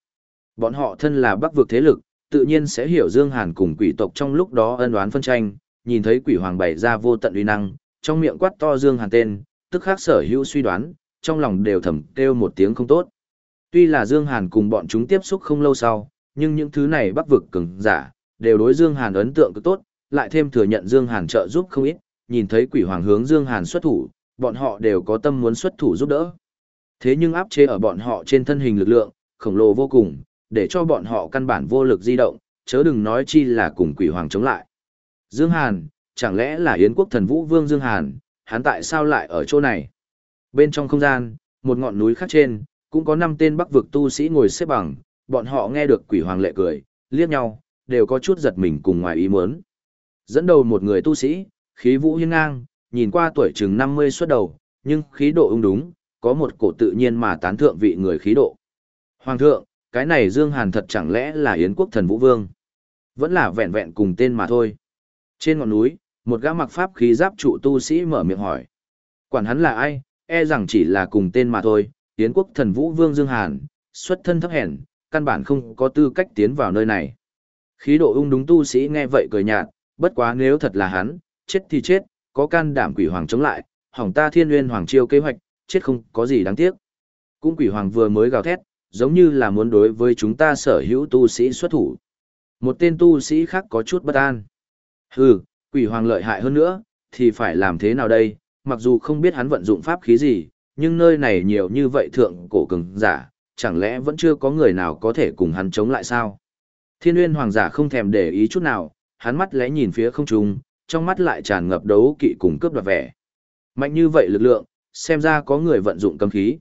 Bọn họ thân là Bắc vực thế lực, tự nhiên sẽ hiểu Dương Hàn cùng quỷ tộc trong lúc đó ân oán phân tranh, nhìn thấy quỷ hoàng bày ra vô tận uy năng, trong miệng quát to Dương Hàn tên, tức khắc sở hữu suy đoán, trong lòng đều thầm kêu một tiếng không tốt. Tuy là Dương Hàn cùng bọn chúng tiếp xúc không lâu sau, nhưng những thứ này bắc vực cứng giả, đều đối Dương Hàn ấn tượng cực tốt, lại thêm thừa nhận Dương Hàn trợ giúp không ít, nhìn thấy quỷ hoàng hướng Dương Hàn xuất thủ, bọn họ đều có tâm muốn xuất thủ giúp đỡ. Thế nhưng áp chế ở bọn họ trên thân hình lực lượng, khổng lồ vô cùng, để cho bọn họ căn bản vô lực di động, chớ đừng nói chi là cùng quỷ hoàng chống lại. Dương Hàn, chẳng lẽ là Yến quốc thần vũ vương Dương Hàn, hắn tại sao lại ở chỗ này? Bên trong không gian, một ngọn núi khác trên, cũng có năm tên bắc vực tu sĩ ngồi xếp bằng, bọn họ nghe được quỷ hoàng lệ cười, liếc nhau, đều có chút giật mình cùng ngoài ý muốn. Dẫn đầu một người tu sĩ, khí vũ hiên ngang, nhìn qua tuổi chừng 50 xuất đầu, nhưng khí độ ung đúng, có một cổ tự nhiên mà tán thượng vị người khí độ. Hoàng thượng, cái này Dương Hàn thật chẳng lẽ là Yến quốc thần Vũ Vương? Vẫn là vẹn vẹn cùng tên mà thôi. Trên ngọn núi, một gã mặc pháp khí giáp trụ tu sĩ mở miệng hỏi. Quản hắn là ai, e rằng chỉ là cùng tên mà thôi, Yến quốc thần Vũ Vương Dương Hàn, xuất thân thấp hèn, căn bản không có tư cách tiến vào nơi này. Khí độ ung đúng tu sĩ nghe vậy cười nhạt, bất quá nếu thật là hắn, chết thì chết, có can đảm quỷ hoàng chống lại, hỏng ta thiên nguyên hoàng chiêu kế hoạch, chết không có gì đáng tiếc. Cũng quỷ hoàng vừa mới gào thét, giống như là muốn đối với chúng ta sở hữu tu sĩ xuất thủ. Một tên tu sĩ khác có chút bất an. Hừ, quỷ hoàng lợi hại hơn nữa, thì phải làm thế nào đây, mặc dù không biết hắn vận dụng pháp khí gì, nhưng nơi này nhiều như vậy thượng cổ cường giả, chẳng lẽ vẫn chưa có người nào có thể cùng hắn chống lại sao? Thiên Nguyên Hoàng giả không thèm để ý chút nào, hắn mắt lẽ nhìn phía không trung, trong mắt lại tràn ngập đấu kỵ cùng cướp đoạt vẻ. Mạnh như vậy lực lượng, xem ra có người vận dụng cấm khí.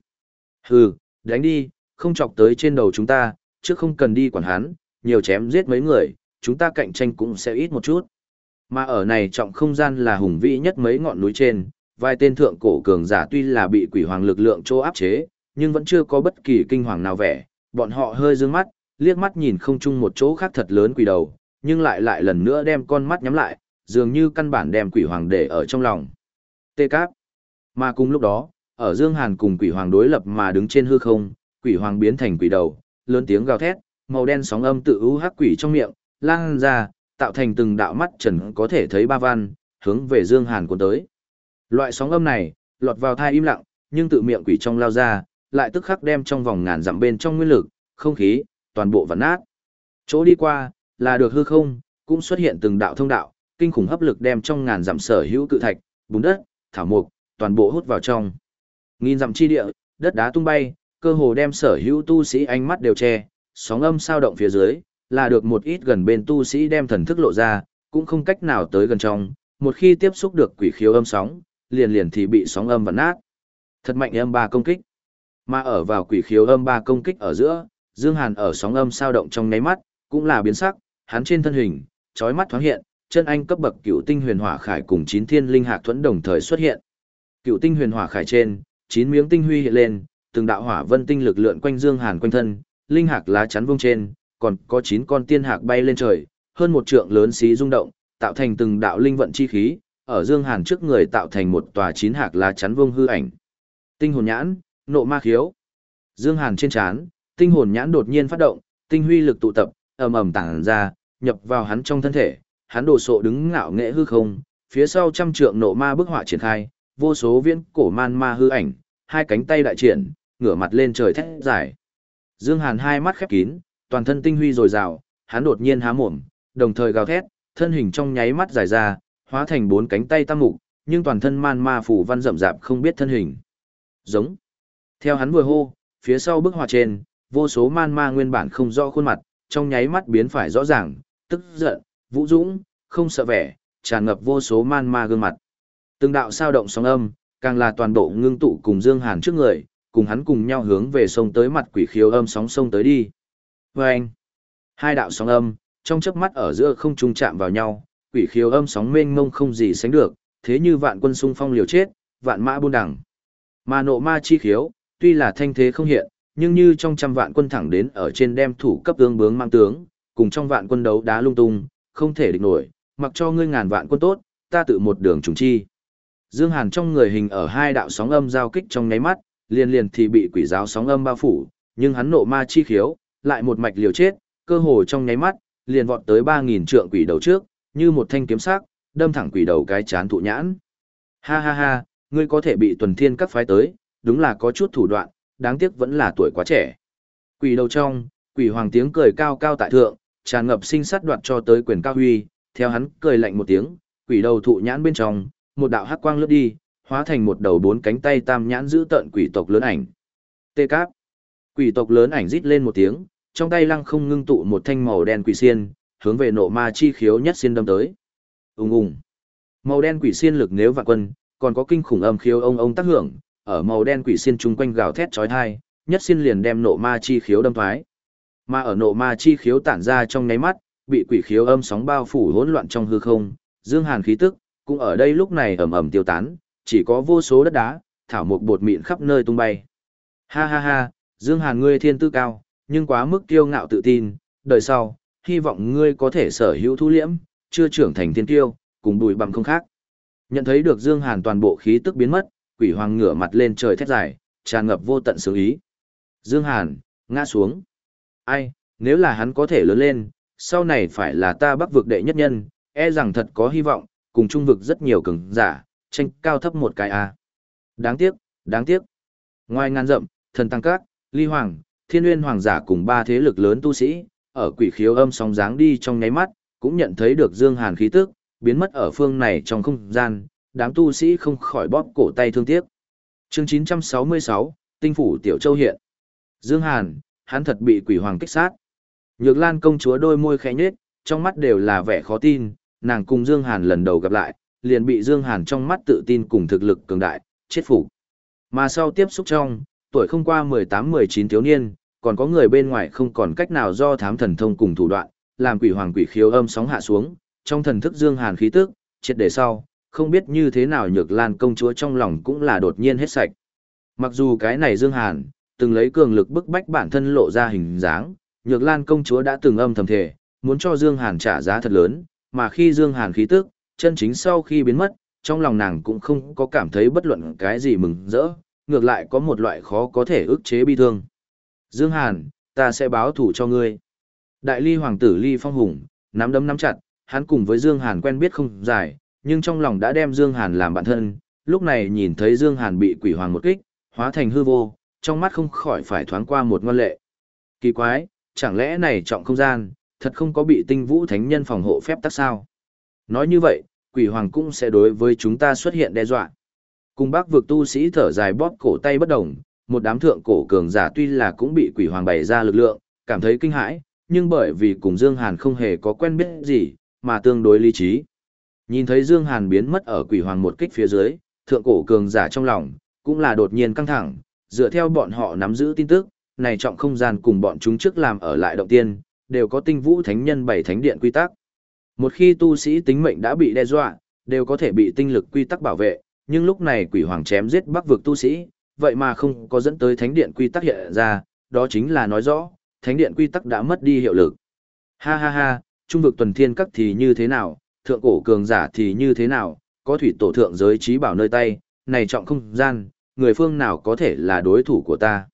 Hừ, đánh đi, không chọc tới trên đầu chúng ta, chứ không cần đi quản hắn, nhiều chém giết mấy người, chúng ta cạnh tranh cũng sẽ ít một chút. Mà ở này trọng không gian là hùng vĩ nhất mấy ngọn núi trên, vài tên thượng cổ cường giả tuy là bị quỷ hoàng lực lượng chỗ áp chế, nhưng vẫn chưa có bất kỳ kinh hoàng nào vẻ, bọn họ hơi dương mắt, liếc mắt nhìn không chung một chỗ khác thật lớn quỷ đầu, nhưng lại lại lần nữa đem con mắt nhắm lại, dường như căn bản đem quỷ hoàng để ở trong lòng. Tê cáp. Mà cùng lúc đó, ở Dương Hàn cùng quỷ hoàng đối lập mà đứng trên hư không, quỷ hoàng biến thành quỷ đầu, lớn tiếng gào thét, màu đen sóng âm tự ưu hắc quỷ trong miệng, lan ra, tạo thành từng đạo mắt trần có thể thấy ba văn, hướng về Dương Hàn cuốn tới. Loại sóng âm này, lọt vào thai im lặng, nhưng tự miệng quỷ trong lao ra, lại tức khắc đem trong vòng ngàn dặm bên trong nguyên lực, không khí, toàn bộ vặn nát. Chỗ đi qua, là được hư không, cũng xuất hiện từng đạo thông đạo, kinh khủng hấp lực đem trong ngàn dặm sở hữu cự thạch, bùn đất, thảo mục, toàn bộ hút vào trong. Nghìn dặm chi địa, đất đá tung bay, cơ hồ đem sở hữu tu sĩ ánh mắt đều che, sóng âm sao động phía dưới, là được một ít gần bên tu sĩ đem thần thức lộ ra, cũng không cách nào tới gần trong, một khi tiếp xúc được quỷ khiếu âm sóng, liền liền thì bị sóng âm vặn nát. Thật mạnh âm ba công kích. Mà ở vào quỷ khiếu âm ba công kích ở giữa, Dương Hàn ở sóng âm sao động trong nháy mắt, cũng là biến sắc, hắn trên thân hình, chói mắt thoáng hiện, chân anh cấp bậc cựu tinh huyền hỏa khải cùng chín thiên linh hạc thuẫn đồng thời xuất hiện. Cựu tinh huyền hỏa khải trên, chín miếng tinh huy hiện lên, từng đạo hỏa vân tinh lực lượn quanh Dương Hàn quanh thân, linh hạc lá chắn vung trên, còn có chín con tiên hạc bay lên trời, hơn một trượng lớn xí rung động, tạo thành từng đạo linh vận chi khí, ở Dương Hàn trước người tạo thành một tòa chín hạc lá chắn vương hư ảnh. Tinh hồn nhãn, nộ ma khiếu. Dương Hàn trên chán, tinh hồn nhãn đột nhiên phát động, tinh huy lực tụ tập, ầm ầm tản ra, nhập vào hắn trong thân thể, hắn đồ sộ đứng ngạo nghệ hư không, phía sau trăm trượng nộ ma bức họa triển khai, vô số viên cổ man ma hư ảnh, hai cánh tay đại triển, ngửa mặt lên trời thét dài. Dương Hàn hai mắt khép kín, toàn thân tinh huy rồi rào, hắn đột nhiên há mồm, đồng thời gào thét, thân hình trong nháy mắt dài ra, hóa thành bốn cánh tay tam mục, nhưng toàn thân man ma phủ văn rậm rạp không biết thân hình. Giống. Theo hắn vừa hô, phía sau bức họa trên, vô số man ma nguyên bản không rõ khuôn mặt, trong nháy mắt biến phải rõ ràng, tức giận, vũ dũng, không sợ vẻ, tràn ngập vô số man ma gương mặt. Từng đạo sao động sóng âm, càng là toàn bộ ngưng tụ cùng Dương Hàn trước người, cùng hắn cùng nhau hướng về sông tới mặt quỷ khiếu âm sóng sông tới đi. Và anh, hai đạo sóng âm, trong chớp mắt ở giữa không trung chạm vào nhau, quỷ khiếu âm sóng mênh mông không gì sánh được, thế như vạn quân xung phong liều chết, vạn mã buôn đẳng. Mà nộ ma chi khiếu, tuy là thanh thế không hiện, nhưng như trong trăm vạn quân thẳng đến ở trên đem thủ cấp tướng bướng mang tướng, cùng trong vạn quân đấu đá lung tung, không thể địch nổi, mặc cho ngươi ngàn vạn quân tốt, ta tự một đường trùng chi. Dương Hàn trong người hình ở hai đạo sóng âm giao kích trong nháy mắt, liền liền thì bị quỷ giáo sóng âm bao phủ, nhưng hắn nộ ma chi khiếu, lại một mạch liều chết, cơ hồ trong nháy mắt, liền vọt tới 3000 trượng quỷ đầu trước, như một thanh kiếm sắc, đâm thẳng quỷ đầu cái chán thụ nhãn. Ha ha ha, ngươi có thể bị tuần thiên các phái tới, đúng là có chút thủ đoạn, đáng tiếc vẫn là tuổi quá trẻ. Quỷ đầu trong, quỷ hoàng tiếng cười cao cao tại thượng, tràn ngập sinh sát đoạt cho tới quyền cao huy, theo hắn cười lạnh một tiếng, quỷ đầu thụ nhãn bên trong, một đạo hắc quang lướt đi, hóa thành một đầu bốn cánh tay tam nhãn giữ tận quỷ tộc lớn ảnh. Tê cáp. Quỷ tộc lớn ảnh rít lên một tiếng, trong tay lăng không ngưng tụ một thanh màu đen quỷ xiên, hướng về nộ ma chi khiếu nhất xin đâm tới. Ùng ùng. Màu đen quỷ xiên lực nếu vạn quân, còn có kinh khủng âm khiếu ông ông tác hưởng, ở màu đen quỷ xiên chung quanh gào thét chói tai, nhất xin liền đem nộ ma chi khiếu đâm thoái. Mà ở nộ ma chi khiếu tản ra trong nháy mắt, bị quỷ khiếu âm sóng bao phủ hỗn loạn trong hư không, dương hàn khí tức cũng ở đây lúc này ầm ầm tiêu tán, chỉ có vô số đất đá, thảo mục bột mịn khắp nơi tung bay. Ha ha ha, Dương Hàn ngươi thiên tư cao, nhưng quá mức kiêu ngạo tự tin, đời sau, hy vọng ngươi có thể sở hữu thu liễm, chưa trưởng thành thiên tiêu, cùng đùi bằng không khác. Nhận thấy được Dương Hàn toàn bộ khí tức biến mất, quỷ hoàng ngửa mặt lên trời thét dài, tràn ngập vô tận sướng ý. Dương Hàn, ngã xuống. Ai, nếu là hắn có thể lớn lên, sau này phải là ta bắc vực đệ nhất nhân, e rằng thật có hy vọng, cùng trung vực rất nhiều cường giả, tranh cao thấp một cái a. Đáng tiếc, đáng tiếc. Ngoài ngàn rậm, thần tăng các, ly hoàng, thiên nguyên hoàng giả cùng ba thế lực lớn tu sĩ, ở quỷ khiếu âm sóng dáng đi trong nháy mắt, cũng nhận thấy được Dương Hàn khí tức, biến mất ở phương này trong không gian, đám tu sĩ không khỏi bóp cổ tay thương tiếc. Chương 966, Tinh phủ Tiểu Châu hiện. Dương Hàn, hắn thật bị quỷ hoàng kích sát. Nhược Lan công chúa đôi môi khẽ nhếch, trong mắt đều là vẻ khó tin, nàng cùng Dương Hàn lần đầu gặp lại, liền bị Dương Hàn trong mắt tự tin cùng thực lực cường đại, chết phục. Mà sau tiếp xúc trong, tuổi không qua 18-19 thiếu niên, còn có người bên ngoài không còn cách nào do thám thần thông cùng thủ đoạn, làm quỷ hoàng quỷ khiếu âm sóng hạ xuống, trong thần thức Dương Hàn khí tức, triệt để sau, không biết như thế nào nhược lan công chúa trong lòng cũng là đột nhiên hết sạch. Mặc dù cái này Dương Hàn, từng lấy cường lực bức bách bản thân lộ ra hình dáng, nhược lan công chúa đã từng âm thầm thể, muốn cho Dương Hàn trả giá thật lớn, mà khi Dương Hàn khí tức, chân chính sau khi biến mất, trong lòng nàng cũng không có cảm thấy bất luận cái gì mừng rỡ, ngược lại có một loại khó có thể ức chế bi thương. Dương Hàn, ta sẽ báo thủ cho ngươi. Đại ly hoàng tử ly phong hùng, nắm đấm nắm chặt, hắn cùng với Dương Hàn quen biết không dài, nhưng trong lòng đã đem Dương Hàn làm bạn thân, lúc này nhìn thấy Dương Hàn bị quỷ hoàng một kích, hóa thành hư vô, trong mắt không khỏi phải thoáng qua một ngoan lệ. Kỳ quái, chẳng lẽ này trọng không gian, thật không có bị tinh vũ thánh nhân phòng hộ phép tắc sao? Nói như vậy, quỷ hoàng cũng sẽ đối với chúng ta xuất hiện đe dọa. Cùng bác vực tu sĩ thở dài bóp cổ tay bất động, một đám thượng cổ cường giả tuy là cũng bị quỷ hoàng bày ra lực lượng, cảm thấy kinh hãi, nhưng bởi vì cùng Dương Hàn không hề có quen biết gì, mà tương đối lý trí. Nhìn thấy Dương Hàn biến mất ở quỷ hoàng một kích phía dưới, thượng cổ cường giả trong lòng, cũng là đột nhiên căng thẳng, dựa theo bọn họ nắm giữ tin tức, này trọng không gian cùng bọn chúng trước làm ở lại động tiên, đều có tinh vũ thánh nhân bảy thánh điện quy tắc. Một khi tu sĩ tính mệnh đã bị đe dọa, đều có thể bị tinh lực quy tắc bảo vệ, nhưng lúc này quỷ hoàng chém giết bắc vực tu sĩ, vậy mà không có dẫn tới thánh điện quy tắc hiện ra, đó chính là nói rõ, thánh điện quy tắc đã mất đi hiệu lực. Ha ha ha, trung vực tuần thiên các thì như thế nào, thượng cổ cường giả thì như thế nào, có thủy tổ thượng giới trí bảo nơi tay, này trọng không gian, người phương nào có thể là đối thủ của ta.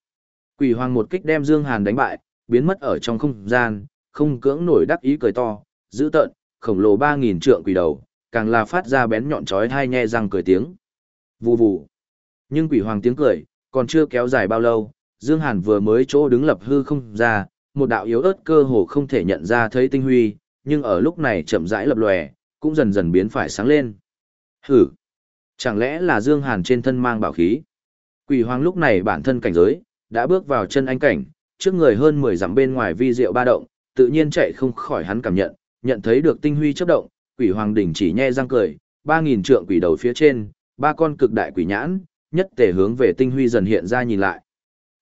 Quỷ hoàng một kích đem Dương Hàn đánh bại, biến mất ở trong không gian, không cưỡng nổi đắc ý cười to, dữ tợn, khổng lồ ba nghìn trượng quỷ đầu, càng là phát ra bén nhọn chói hai nhe răng cười tiếng. Vù vù. Nhưng quỷ hoàng tiếng cười, còn chưa kéo dài bao lâu, Dương Hàn vừa mới chỗ đứng lập hư không ra, một đạo yếu ớt cơ hồ không thể nhận ra thấy tinh huy, nhưng ở lúc này chậm rãi lập lòe, cũng dần dần biến phải sáng lên. Hử! Chẳng lẽ là Dương Hàn trên thân mang bảo khí? Quỷ hoàng lúc này bản thân cảnh giới, đã bước vào chân anh cảnh, trước người hơn 10 dặm bên ngoài vi diệu ba động, tự nhiên chạy không khỏi hắn cảm nhận, nhận thấy được tinh huy chớp động, quỷ hoàng đỉnh chỉ nhe răng cười, 3000 trượng quỷ đầu phía trên, ba con cực đại quỷ nhãn, nhất tề hướng về tinh huy dần hiện ra nhìn lại.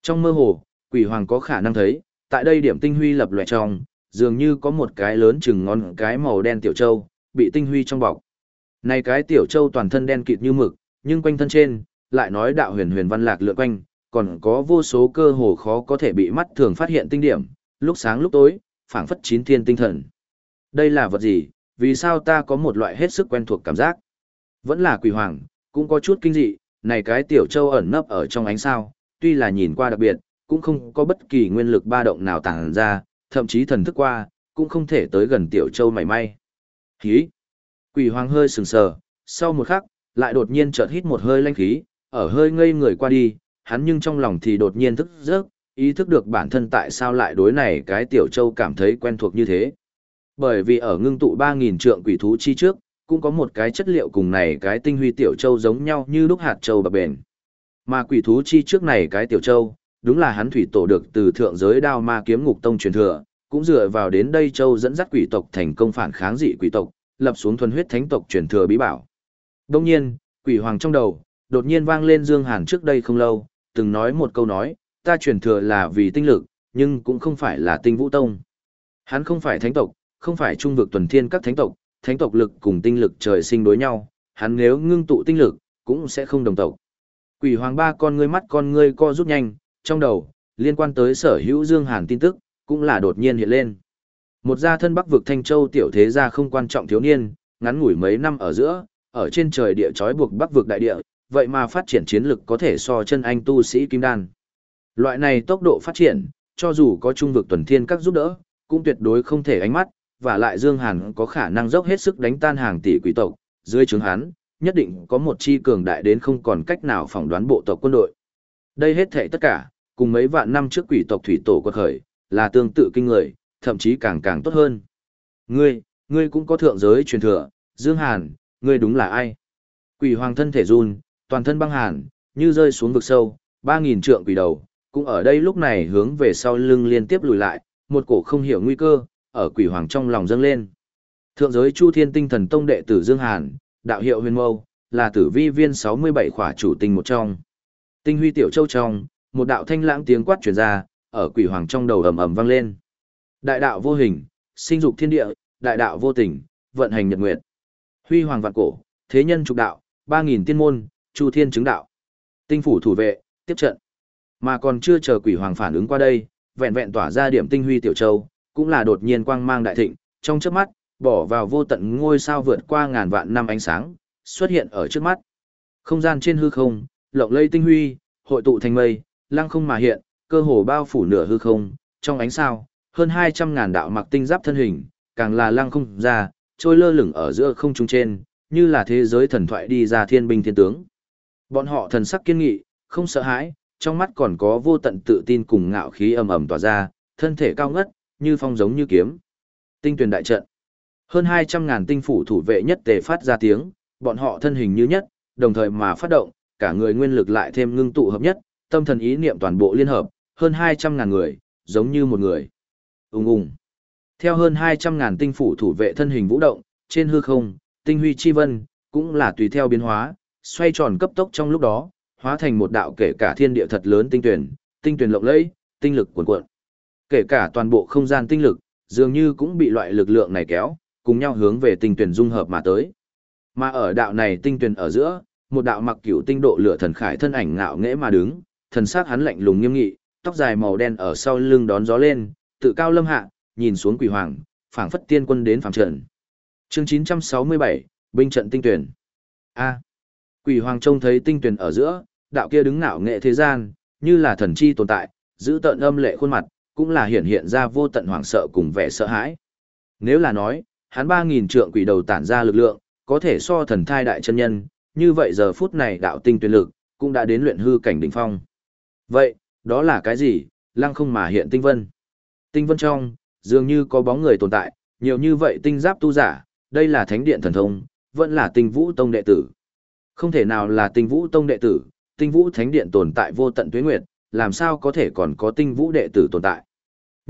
Trong mơ hồ, quỷ hoàng có khả năng thấy, tại đây điểm tinh huy lập lòe trong, dường như có một cái lớn chừng ngón cái màu đen tiểu châu, bị tinh huy trong bọc. Này cái tiểu châu toàn thân đen kịt như mực, nhưng quanh thân trên, lại nói đạo huyền huyền văn lạc lượn quanh, còn có vô số cơ hồ khó có thể bị mắt thường phát hiện tinh điểm, lúc sáng lúc tối, phảng phất chín thiên tinh thần. Đây là vật gì, vì sao ta có một loại hết sức quen thuộc cảm giác? Vẫn là quỷ hoàng, cũng có chút kinh dị, này cái tiểu châu ẩn nấp ở trong ánh sao, tuy là nhìn qua đặc biệt, cũng không có bất kỳ nguyên lực ba động nào tàng ra, thậm chí thần thức qua, cũng không thể tới gần tiểu châu mảy may. Khí! Quỷ hoàng hơi sừng sờ, sau một khắc, lại đột nhiên chợt hít một hơi lanh khí, ở hơi ngây người qua đi, hắn nhưng trong lòng thì đột nhiên thức giấc, ý thức được bản thân tại sao lại đối này cái tiểu châu cảm thấy quen thuộc như thế. Bởi vì ở ngưng tụ 3.000 trượng quỷ thú chi trước, cũng có một cái chất liệu cùng này cái tinh huy tiểu châu giống nhau như lúc hạt châu bạc bền. Mà quỷ thú chi trước này cái tiểu châu, đúng là hắn thủy tổ được từ thượng giới đao ma kiếm ngục tông truyền thừa, cũng dựa vào đến đây châu dẫn dắt quỷ tộc thành công phản kháng dị quỷ tộc, lập xuống thuần huyết thánh tộc truyền thừa bí bảo. Đông nhiên, quỷ hoàng trong đầu, đột nhiên vang lên Dương Hàn trước đây không lâu, từng nói một câu nói, ta truyền thừa là vì tinh lực, nhưng cũng không phải là tinh vũ tông. Hắn không phải thánh tộc, không phải trung vực tuần thiên các thánh tộc, thánh tộc lực cùng tinh lực trời sinh đối nhau, hắn nếu ngưng tụ tinh lực, cũng sẽ không đồng tộc. Quỷ hoàng ba con ngươi mắt con ngươi co rút nhanh, trong đầu, liên quan tới sở hữu Dương Hàn tin tức, cũng là đột nhiên hiện lên. Một gia thân bắc vực Thanh Châu tiểu thế gia không quan trọng thiếu niên, ngắn ngủi mấy năm ở giữa, ở trên trời địa chói buộc bắc vực đại địa, vậy mà phát triển chiến lực có thể so chân anh tu sĩ kim đan. Loại này tốc độ phát triển, cho dù có trung vực tuần thiên các giúp đỡ, cũng tuyệt đối không thể ánh mắt, và lại Dương Hàn có khả năng dốc hết sức đánh tan hàng tỷ quỷ tộc, dưới trướng hắn, nhất định có một chi cường đại đến không còn cách nào phỏng đoán bộ tộc quân đội. Đây hết thảy tất cả, cùng mấy vạn năm trước quỷ tộc thủy tổ quật khởi, là tương tự kinh người, thậm chí càng càng tốt hơn. Ngươi, ngươi cũng có thượng giới truyền thừa, Dương Hàn, ngươi đúng là ai? Quỷ hoàng thân thể run, toàn thân băng hàn, như rơi xuống vực sâu, 3000 trượng quỷ đầu, cũng ở đây lúc này hướng về sau lưng liên tiếp lùi lại, một cổ không hiểu nguy cơ, ở quỷ hoàng trong lòng dâng lên. Thượng giới Chu Thiên Tinh Thần Tông đệ tử Dương Hàn, đạo hiệu huyền mâu, là tử vi viên 67 khỏa chủ tinh một trong. Tinh huy tiểu châu trong, một đạo thanh lãng tiếng quát truyền ra, ở quỷ hoàng trong đầu ầm ầm vang lên. Đại đạo vô hình, sinh dục thiên địa, đại đạo vô tình, vận hành nhật nguyệt. Huy hoàng vạn cổ, thế nhân trục đạo, 3000 tiên môn, Chu Thiên chứng đạo. Tinh phủ thủ vệ, tiếp trận. Mà còn chưa chờ quỷ hoàng phản ứng qua đây, vẹn vẹn tỏa ra điểm tinh huy tiểu châu, cũng là đột nhiên quang mang đại thịnh, trong chớp mắt, bỏ vào vô tận ngôi sao vượt qua ngàn vạn năm ánh sáng, xuất hiện ở trước mắt. Không gian trên hư không, lộng lây tinh huy, hội tụ thành mây, lăng không mà hiện, cơ hồ bao phủ nửa hư không, trong ánh sao, hơn 200 ngàn đạo mặc tinh giáp thân hình, càng là lăng không ra, trôi lơ lửng ở giữa không trung trên, như là thế giới thần thoại đi ra thiên binh thiên tướng. Bọn họ thần sắc kiên nghị, không sợ hãi, trong mắt còn có vô tận tự tin cùng ngạo khí ầm ầm tỏa ra, thân thể cao ngất, như phong giống như kiếm. Tinh tuyển đại trận. Hơn 200 ngàn tinh phủ thủ vệ nhất tề phát ra tiếng, bọn họ thân hình như nhất, đồng thời mà phát động, cả người nguyên lực lại thêm ngưng tụ hợp nhất, tâm thần ý niệm toàn bộ liên hợp, hơn 200 ngàn người, giống như một người. Ùng ùng. Theo hơn 200 ngàn tinh phủ thủ vệ thân hình vũ động, trên hư không, tinh huy chi vân, cũng là tùy theo biến hóa, xoay tròn cấp tốc trong lúc đó, hóa thành một đạo kể cả thiên địa thật lớn tinh tuyển, tinh tuyển lộng lẫy, tinh lực cuồn cuộn. Kể cả toàn bộ không gian tinh lực, dường như cũng bị loại lực lượng này kéo, cùng nhau hướng về tinh tuyển dung hợp mà tới. Mà ở đạo này tinh tuyển ở giữa, một đạo mặc cửu tinh độ lửa thần khải thân ảnh ngạo nghễ mà đứng, thần sắc hắn lạnh lùng nghiêm nghị, tóc dài màu đen ở sau lưng đón gió lên, tự cao lâm hạ, nhìn xuống quỷ hoàng, phảng phất tiên quân đến phàm trận. Chương 967, binh trận tinh tuyển. A. Quỷ hoàng trông thấy tinh tuyển ở giữa, đạo kia đứng ngạo nghệ thế gian, như là thần chi tồn tại, giữ tận âm lệ khuôn mặt, cũng là hiện hiện ra vô tận hoảng sợ cùng vẻ sợ hãi. Nếu là nói, hắn 3000 trượng quỷ đầu tản ra lực lượng, có thể so thần thai đại chân nhân, như vậy giờ phút này đạo tinh tuyệt lực cũng đã đến luyện hư cảnh đỉnh phong. Vậy, đó là cái gì? Lăng không mà hiện tinh vân. Tinh vân trong, dường như có bóng người tồn tại, nhiều như vậy tinh giáp tu giả, đây là thánh điện thần thông, vẫn là tinh vũ tông đệ tử. Không thể nào là tinh vũ tông đệ tử, tinh vũ thánh điện tồn tại vô tận tuế nguyệt, làm sao có thể còn có tinh vũ đệ tử tồn tại.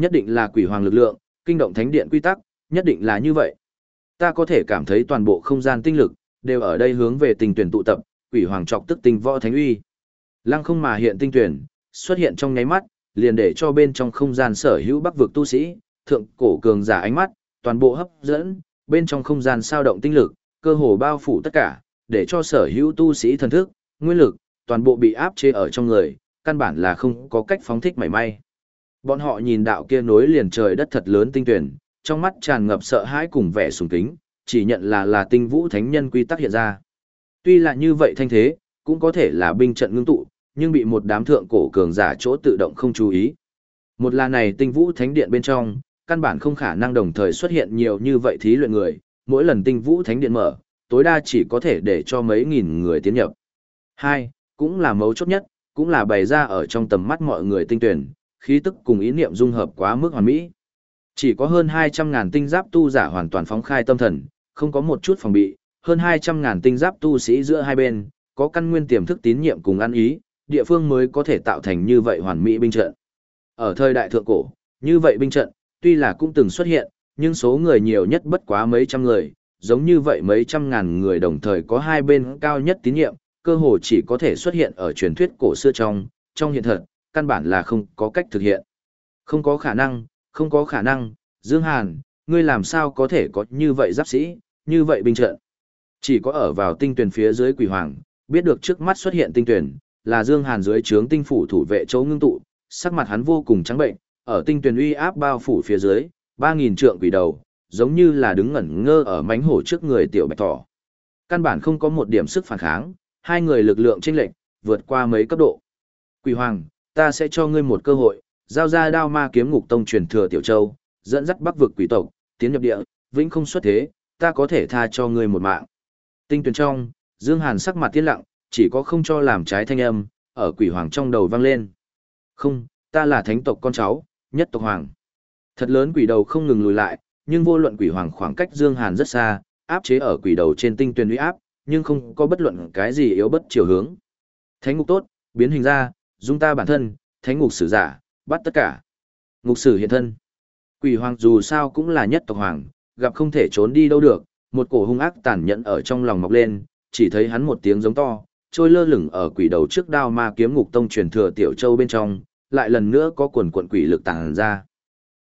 Nhất định là quỷ hoàng lực lượng, kinh động thánh điện quy tắc, nhất định là như vậy. Ta có thể cảm thấy toàn bộ không gian tinh lực, đều ở đây hướng về tình tuyển tụ tập, quỷ hoàng trọc tức tinh võ thánh uy. Lăng không mà hiện tinh tuyển, xuất hiện trong nháy mắt, liền để cho bên trong không gian sở hữu bắc vực tu sĩ, thượng cổ cường giả ánh mắt, toàn bộ hấp dẫn, bên trong không gian sao động tinh lực, cơ hồ bao phủ tất cả, để cho sở hữu tu sĩ thần thức, nguyên lực, toàn bộ bị áp chế ở trong người, căn bản là không có cách phóng thích mảy may. Bọn họ nhìn đạo kia nối liền trời đất thật lớn tinh tuyển, trong mắt tràn ngập sợ hãi cùng vẻ sùng kính, chỉ nhận là là tinh vũ thánh nhân quy tắc hiện ra. Tuy là như vậy thanh thế, cũng có thể là binh trận ngưng tụ, nhưng bị một đám thượng cổ cường giả chỗ tự động không chú ý. Một là này tinh vũ thánh điện bên trong, căn bản không khả năng đồng thời xuất hiện nhiều như vậy thí luyện người, mỗi lần tinh vũ thánh điện mở, tối đa chỉ có thể để cho mấy nghìn người tiến nhập. Hai, cũng là mấu chốt nhất, cũng là bày ra ở trong tầm mắt mọi người tinh tuyển, khí tức cùng ý niệm dung hợp quá mức hoàn mỹ. Chỉ có hơn 200.000 tinh giáp tu giả hoàn toàn phóng khai tâm thần, không có một chút phòng bị, hơn 200.000 tinh giáp tu sĩ giữa hai bên, có căn nguyên tiềm thức tín nhiệm cùng ăn ý, địa phương mới có thể tạo thành như vậy hoàn mỹ binh trận. Ở thời đại thượng cổ, như vậy binh trận, tuy là cũng từng xuất hiện, nhưng số người nhiều nhất bất quá mấy trăm người, giống như vậy mấy trăm ngàn người đồng thời có hai bên cao nhất tín nhiệm, cơ hồ chỉ có thể xuất hiện ở truyền thuyết cổ xưa trong, trong hiện thực căn bản là không có cách thực hiện. Không có khả năng, không có khả năng, Dương Hàn, ngươi làm sao có thể có như vậy giáp sĩ, như vậy bình trận. Chỉ có ở vào tinh tuyển phía dưới quỷ hoàng, biết được trước mắt xuất hiện tinh tuyển, là Dương Hàn dưới trướng tinh phủ thủ vệ chỗ ngưng tụ, sắc mặt hắn vô cùng trắng bệnh, ở tinh tuyển uy áp bao phủ phía dưới, 3.000 trượng quỷ đầu, giống như là đứng ngẩn ngơ ở mánh hổ trước người tiểu bạch thỏ. Căn bản không có một điểm sức phản kháng, hai người lực lượng chênh lệch, vượt qua mấy cấp độ. Quỷ hoàng, ta sẽ cho ngươi một cơ hội, giao ra đao ma kiếm ngục tông truyền thừa tiểu châu, dẫn dắt bắc vực quỷ tộc, tiến nhập địa, vĩnh không xuất thế, ta có thể tha cho ngươi một mạng. Tinh tuyển trong, Dương Hàn sắc mặt tiên lặng, chỉ có không cho làm trái thanh âm, ở quỷ hoàng trong đầu vang lên. Không, ta là thánh tộc con cháu, nhất tộc hoàng. Thật lớn quỷ đầu không ngừng lùi lại, nhưng vô luận quỷ hoàng khoảng cách Dương Hàn rất xa, áp chế ở quỷ đầu trên tinh tuyển uy áp, nhưng không có bất luận cái gì yếu bất chiều hướng. Thánh ngục tốt, biến hình ra, dung ta bản thân, thánh ngục sử giả, bắt tất cả. Ngục sử hiện thân. Quỷ hoàng dù sao cũng là nhất tộc hoàng, gặp không thể trốn đi đâu được, một cổ hung ác tàn nhẫn ở trong lòng mọc lên, chỉ thấy hắn một tiếng giống to, trôi lơ lửng ở quỷ đầu trước đao ma kiếm ngục tông truyền thừa tiểu châu bên trong, lại lần nữa có quần quận quỷ lực tàng ra.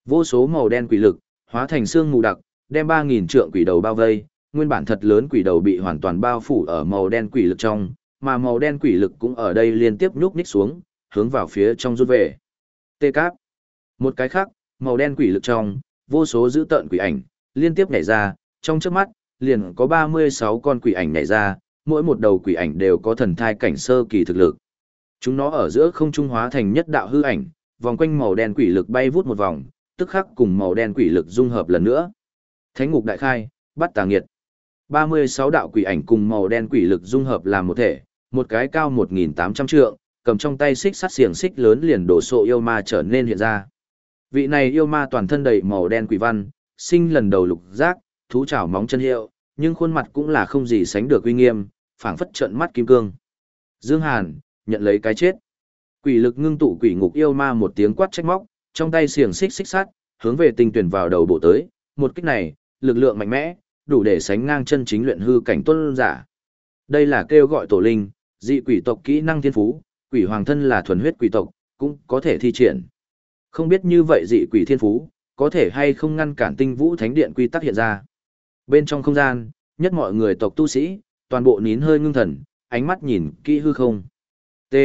Vô số màu đen quỷ lực, hóa thành xương mù đặc, đem 3000 trượng quỷ đầu bao vây, nguyên bản thật lớn quỷ đầu bị hoàn toàn bao phủ ở màu đen quỷ lực trong, mà màu đen quỷ lực cũng ở đây liên tiếp nhúc nhích xuống, hướng vào phía trong rút về. Tê cáp. Một cái khác, màu đen quỷ lực trong, vô số dữ tợn quỷ ảnh, liên tiếp nhảy ra, trong trước mắt, liền có 36 con quỷ ảnh nhảy ra, mỗi một đầu quỷ ảnh đều có thần thai cảnh sơ kỳ thực lực. Chúng nó ở giữa không trung hóa thành nhất đạo hư ảnh, vòng quanh màu đen quỷ lực bay vút một vòng, tức khắc cùng màu đen quỷ lực dung hợp lần nữa. Thánh ngục đại khai, bắt tà nghiệt. 36 đạo quỷ ảnh cùng màu đen quỷ lực dung hợp làm một thể, một cái cao 1800 trượng, cầm trong tay xích sắt xiềng xích lớn liền đổ sộ yêu ma trở nên hiện ra. Vị này yêu ma toàn thân đầy màu đen quỷ văn, sinh lần đầu lục giác, thú chảo móng chân hiệu, nhưng khuôn mặt cũng là không gì sánh được uy nghiêm, phảng phất trận mắt kim cương. Dương Hàn, nhận lấy cái chết. Quỷ lực ngưng tụ quỷ ngục yêu ma một tiếng quát trách móc, trong tay xiềng xích xích sắt, hướng về tinh tuyển vào đầu bộ tới, một kích này, lực lượng mạnh mẽ, đủ để sánh ngang chân chính luyện hư cảnh tuân giả. Đây là kêu gọi tổ linh, dị quỷ tộc kỹ năng thiên phú, quỷ hoàng thân là thuần huyết quỷ tộc, cũng có thể thi triển. Không biết như vậy dị quỷ thiên phú, có thể hay không ngăn cản tinh vũ thánh điện quy tắc hiện ra. Bên trong không gian, nhất mọi người tộc tu sĩ, toàn bộ nín hơi ngưng thần, ánh mắt nhìn kỹ hư không. T.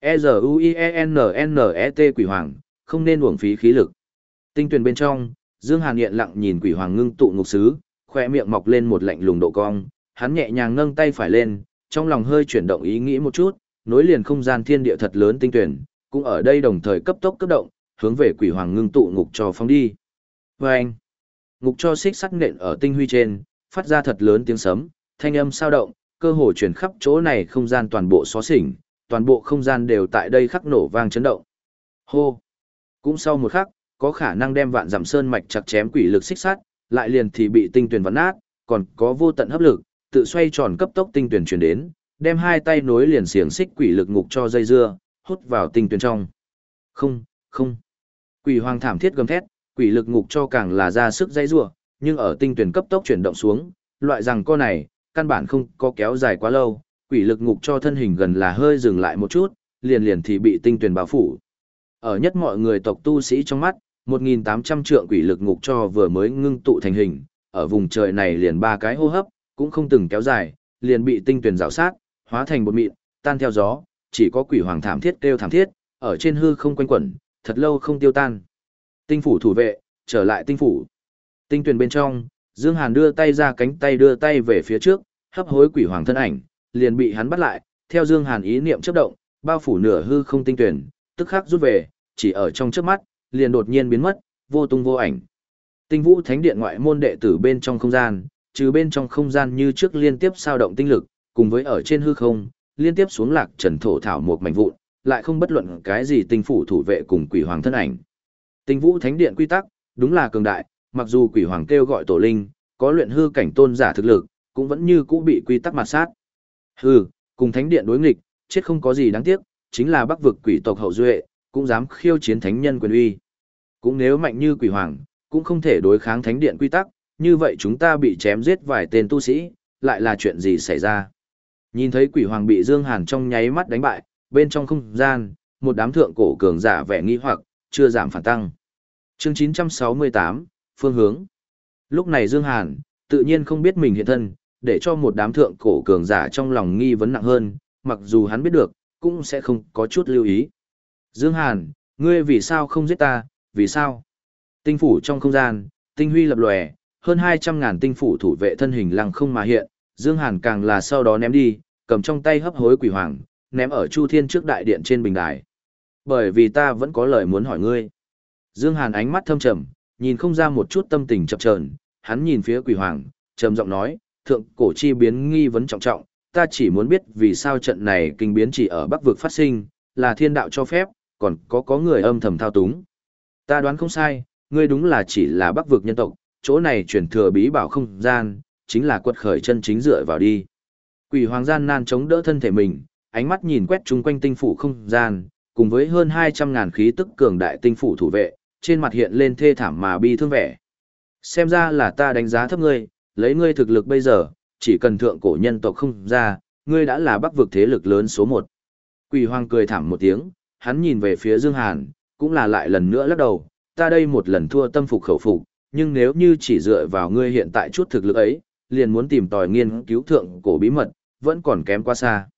E-Z-U-I-E-N-N-E-T quỷ hoàng, không nên uổng phí khí lực. Tinh tuyển bên trong, Dương Hàn nghiện lặng nhìn quỷ hoàng ngưng tụ ngục sứ, khoe miệng mọc lên một lạnh lùng độ cong, hắn nhẹ nhàng nâng tay phải lên, trong lòng hơi chuyển động ý nghĩ một chút, nối liền không gian thiên địa thật lớn tinh tuyển, cũng ở đây đồng thời cấp tốc cấp động, hướng về quỷ hoàng ngưng tụ ngục cho phóng đi. Và anh, ngục cho xích sắt nện ở tinh huy trên, phát ra thật lớn tiếng sấm, thanh âm sao động, cơ hồ chuyển khắp chỗ này không gian toàn bộ xóa xỉnh, toàn bộ không gian đều tại đây khắc nổ vang chấn động. Hô! Cũng sau một khắc, có khả năng đem vạn giảm sơn mạch chặt chém quỷ lực xích sắt, lại liền thì bị tinh tuyển vặn nát, còn có vô tận hấp lực, tự xoay tròn cấp tốc tinh tuyển truyền đến, đem hai tay nối liền xiềng xích quỷ lực ngục cho dây dưa, hút vào tinh tuyến trong. Không, không. Quỷ hoàng thảm thiết gầm thét, quỷ lực ngục cho càng là ra sức dây rủa, nhưng ở tinh tuyến cấp tốc chuyển động xuống, loại rằng co này, căn bản không có kéo dài quá lâu, quỷ lực ngục cho thân hình gần là hơi dừng lại một chút, liền liền thì bị tinh tuyển bao phủ. Ở nhất mọi người tộc tu sĩ trong mắt, 1.800 trượng quỷ lực ngục cho vừa mới ngưng tụ thành hình, ở vùng trời này liền ba cái hô hấp, cũng không từng kéo dài, liền bị tinh tuyển rào sát, hóa thành bột mịn, tan theo gió, chỉ có quỷ hoàng thảm thiết kêu thảm thiết, ở trên hư không quanh quẩn, thật lâu không tiêu tan. Tinh phủ thủ vệ, trở lại tinh phủ. Tinh tuyển bên trong, Dương Hàn đưa tay ra cánh tay đưa tay về phía trước, hấp hối quỷ hoàng thân ảnh, liền bị hắn bắt lại, theo Dương Hàn ý niệm chớp động, bao phủ nửa hư không tinh tuyển, tức khắc rút về, chỉ ở trong chớp mắt, liền đột nhiên biến mất, vô tung vô ảnh. Tinh Vũ Thánh Điện ngoại môn đệ tử bên trong không gian, trừ bên trong không gian như trước liên tiếp sao động tinh lực, cùng với ở trên hư không, liên tiếp xuống lạc trần thổ thảo một mảnh vụn, lại không bất luận cái gì tinh phủ thủ vệ cùng quỷ hoàng thân ảnh. Tinh Vũ Thánh Điện quy tắc, đúng là cường đại, mặc dù quỷ hoàng kêu gọi tổ linh, có luyện hư cảnh tôn giả thực lực, cũng vẫn như cũ bị quy tắc mặt sát. Hừ, cùng thánh điện đối nghịch, chết không có gì đáng tiếc, chính là bắc vực quỷ tộc hậu duệ, cũng dám khiêu chiến thánh nhân quyền uy. Cũng nếu mạnh như quỷ hoàng, cũng không thể đối kháng thánh điện quy tắc, như vậy chúng ta bị chém giết vài tên tu sĩ, lại là chuyện gì xảy ra. Nhìn thấy quỷ hoàng bị Dương Hàn trong nháy mắt đánh bại, bên trong không gian, một đám thượng cổ cường giả vẻ nghi hoặc, chưa giảm phản tăng. Chương 968, Phương hướng. Lúc này Dương Hàn, tự nhiên không biết mình hiện thân, để cho một đám thượng cổ cường giả trong lòng nghi vấn nặng hơn, mặc dù hắn biết được, cũng sẽ không có chút lưu ý. Dương Hàn, ngươi vì sao không giết ta, vì sao? Tinh phủ trong không gian, tinh huy lập lòe, hơn 200 ngàn tinh phủ thủ vệ thân hình lăng không mà hiện, Dương Hàn càng là sau đó ném đi, cầm trong tay hấp hối quỷ hoàng, ném ở Chu Thiên trước đại điện trên bình đài. Bởi vì ta vẫn có lời muốn hỏi ngươi. Dương Hàn ánh mắt thâm trầm, nhìn không ra một chút tâm tình chập chờn, hắn nhìn phía quỷ hoàng, trầm giọng nói, thượng cổ chi biến nghi vấn trọng trọng, ta chỉ muốn biết vì sao trận này kinh biến chỉ ở Bắc vực phát sinh, là thiên đạo cho phép, còn có có người âm thầm thao túng. Ta đoán không sai, ngươi đúng là chỉ là Bắc vực nhân tộc, chỗ này truyền thừa bí bảo không gian, chính là quật khởi chân chính dựa vào đi. Quỷ hoàng gian nan chống đỡ thân thể mình, ánh mắt nhìn quét chung quanh tinh phủ không gian, cùng với hơn 200 ngàn khí tức cường đại tinh phủ thủ vệ, trên mặt hiện lên thê thảm mà bi thương vẻ. Xem ra là ta đánh giá thấp ngươi, lấy ngươi thực lực bây giờ, chỉ cần thượng cổ nhân tộc không ra, ngươi đã là bắc vực thế lực lớn số một. Quỷ hoàng cười thảm một tiếng, hắn nhìn về phía Dương Hàn, cũng là lại lần nữa lắc đầu, ta đây một lần thua tâm phục khẩu phục, nhưng nếu như chỉ dựa vào ngươi hiện tại chút thực lực ấy, liền muốn tìm tòi nghiên cứu thượng cổ bí mật, vẫn còn kém quá xa.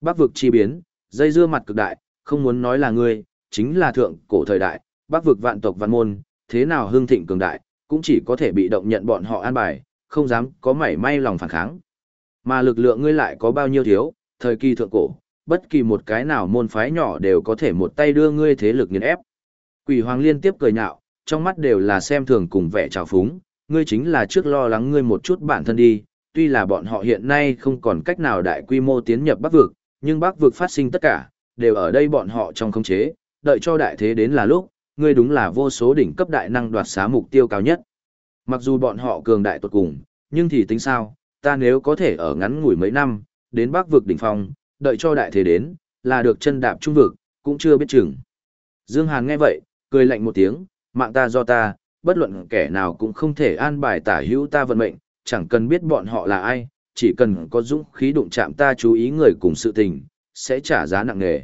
Bắc vực chi biến, dây dưa mặt cực đại, không muốn nói là ngươi, chính là thượng cổ thời đại, bắc vực vạn tộc văn môn, thế nào hưng thịnh cường đại, cũng chỉ có thể bị động nhận bọn họ an bài, không dám có mảy may lòng phản kháng. Mà lực lượng ngươi lại có bao nhiêu thiếu, thời kỳ thượng cổ, bất kỳ một cái nào môn phái nhỏ đều có thể một tay đưa ngươi thế lực nghiền ép. Quỷ hoàng liên tiếp cười nhạo, trong mắt đều là xem thường cùng vẻ trào phúng, ngươi chính là trước lo lắng ngươi một chút bản thân đi, tuy là bọn họ hiện nay không còn cách nào đại quy mô tiến nhập bắc vực, nhưng bắc vực phát sinh tất cả, đều ở đây bọn họ trong khống chế, đợi cho đại thế đến là lúc, ngươi đúng là vô số đỉnh cấp đại năng đoạt xá mục tiêu cao nhất. Mặc dù bọn họ cường đại tuột cùng, nhưng thì tính sao, ta nếu có thể ở ngắn ngủi mấy năm, đến bắc vực đỉnh phong, đợi cho đại thế đến, là được chân đạp trung vực, cũng chưa biết chừng. Dương Hàn nghe vậy, cười lạnh một tiếng, mạng ta do ta, bất luận kẻ nào cũng không thể an bài tả hữu ta vận mệnh, chẳng cần biết bọn họ là ai, chỉ cần có dũng khí đụng chạm ta chú ý người cùng sự tình, sẽ trả giá nặng nề.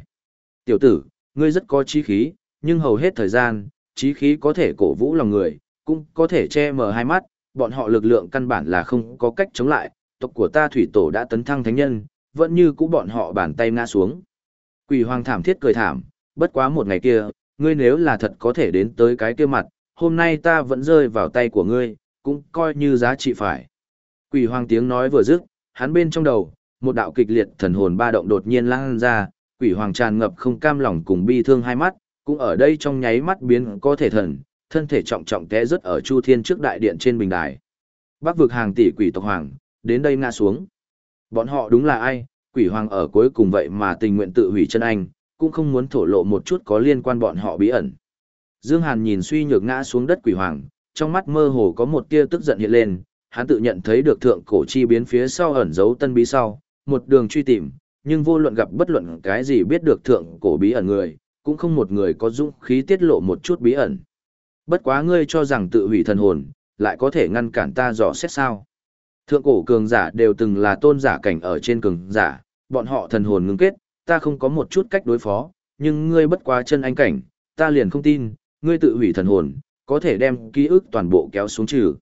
Tiểu tử, ngươi rất có trí khí, nhưng hầu hết thời gian, trí khí có thể cổ vũ lòng người, cũng có thể che mờ hai mắt, bọn họ lực lượng căn bản là không có cách chống lại, tộc của ta thủy tổ đã tấn thăng thánh nhân, vẫn như cũ bọn họ bàn tay ngã xuống. Quỷ hoàng thảm thiết cười thảm, bất quá một ngày kia, ngươi nếu là thật có thể đến tới cái kia mặt, hôm nay ta vẫn rơi vào tay của ngươi, cũng coi như giá trị phải. Quỷ hoàng tiếng nói vừa dứt, hắn bên trong đầu, một đạo kịch liệt thần hồn ba động đột nhiên lan ra, quỷ hoàng tràn ngập không cam lòng cùng bi thương hai mắt, cũng ở đây trong nháy mắt biến có thể thần, thân thể trọng trọng té rớt ở Chu Thiên trước đại điện trên bình đài. Bắc vực hàng tỷ quỷ tộc hoàng, đến đây ngã xuống. Bọn họ đúng là ai, quỷ hoàng ở cuối cùng vậy mà tình nguyện tự hủy chân anh, cũng không muốn thổ lộ một chút có liên quan bọn họ bí ẩn. Dương Hàn nhìn suy nhược ngã xuống đất quỷ hoàng, trong mắt mơ hồ có một tia tức giận hiện lên, hắn tự nhận thấy được thượng cổ chi biến phía sau ẩn giấu tân bí sau, một đường truy tìm, nhưng vô luận gặp bất luận cái gì biết được thượng cổ bí ẩn người, cũng không một người có dũng khí tiết lộ một chút bí ẩn. Bất quá ngươi cho rằng tự hủy thần hồn, lại có thể ngăn cản ta dò xét sao. Thượng cổ cường giả đều từng là tôn giả cảnh ở trên cường giả, bọn họ thần hồn ngưng kết, ta không có một chút cách đối phó, nhưng ngươi bất quá chân anh cảnh, ta liền không tin, ngươi tự hủy thần hồn, có thể đem ký ức toàn bộ kéo xuống trừ.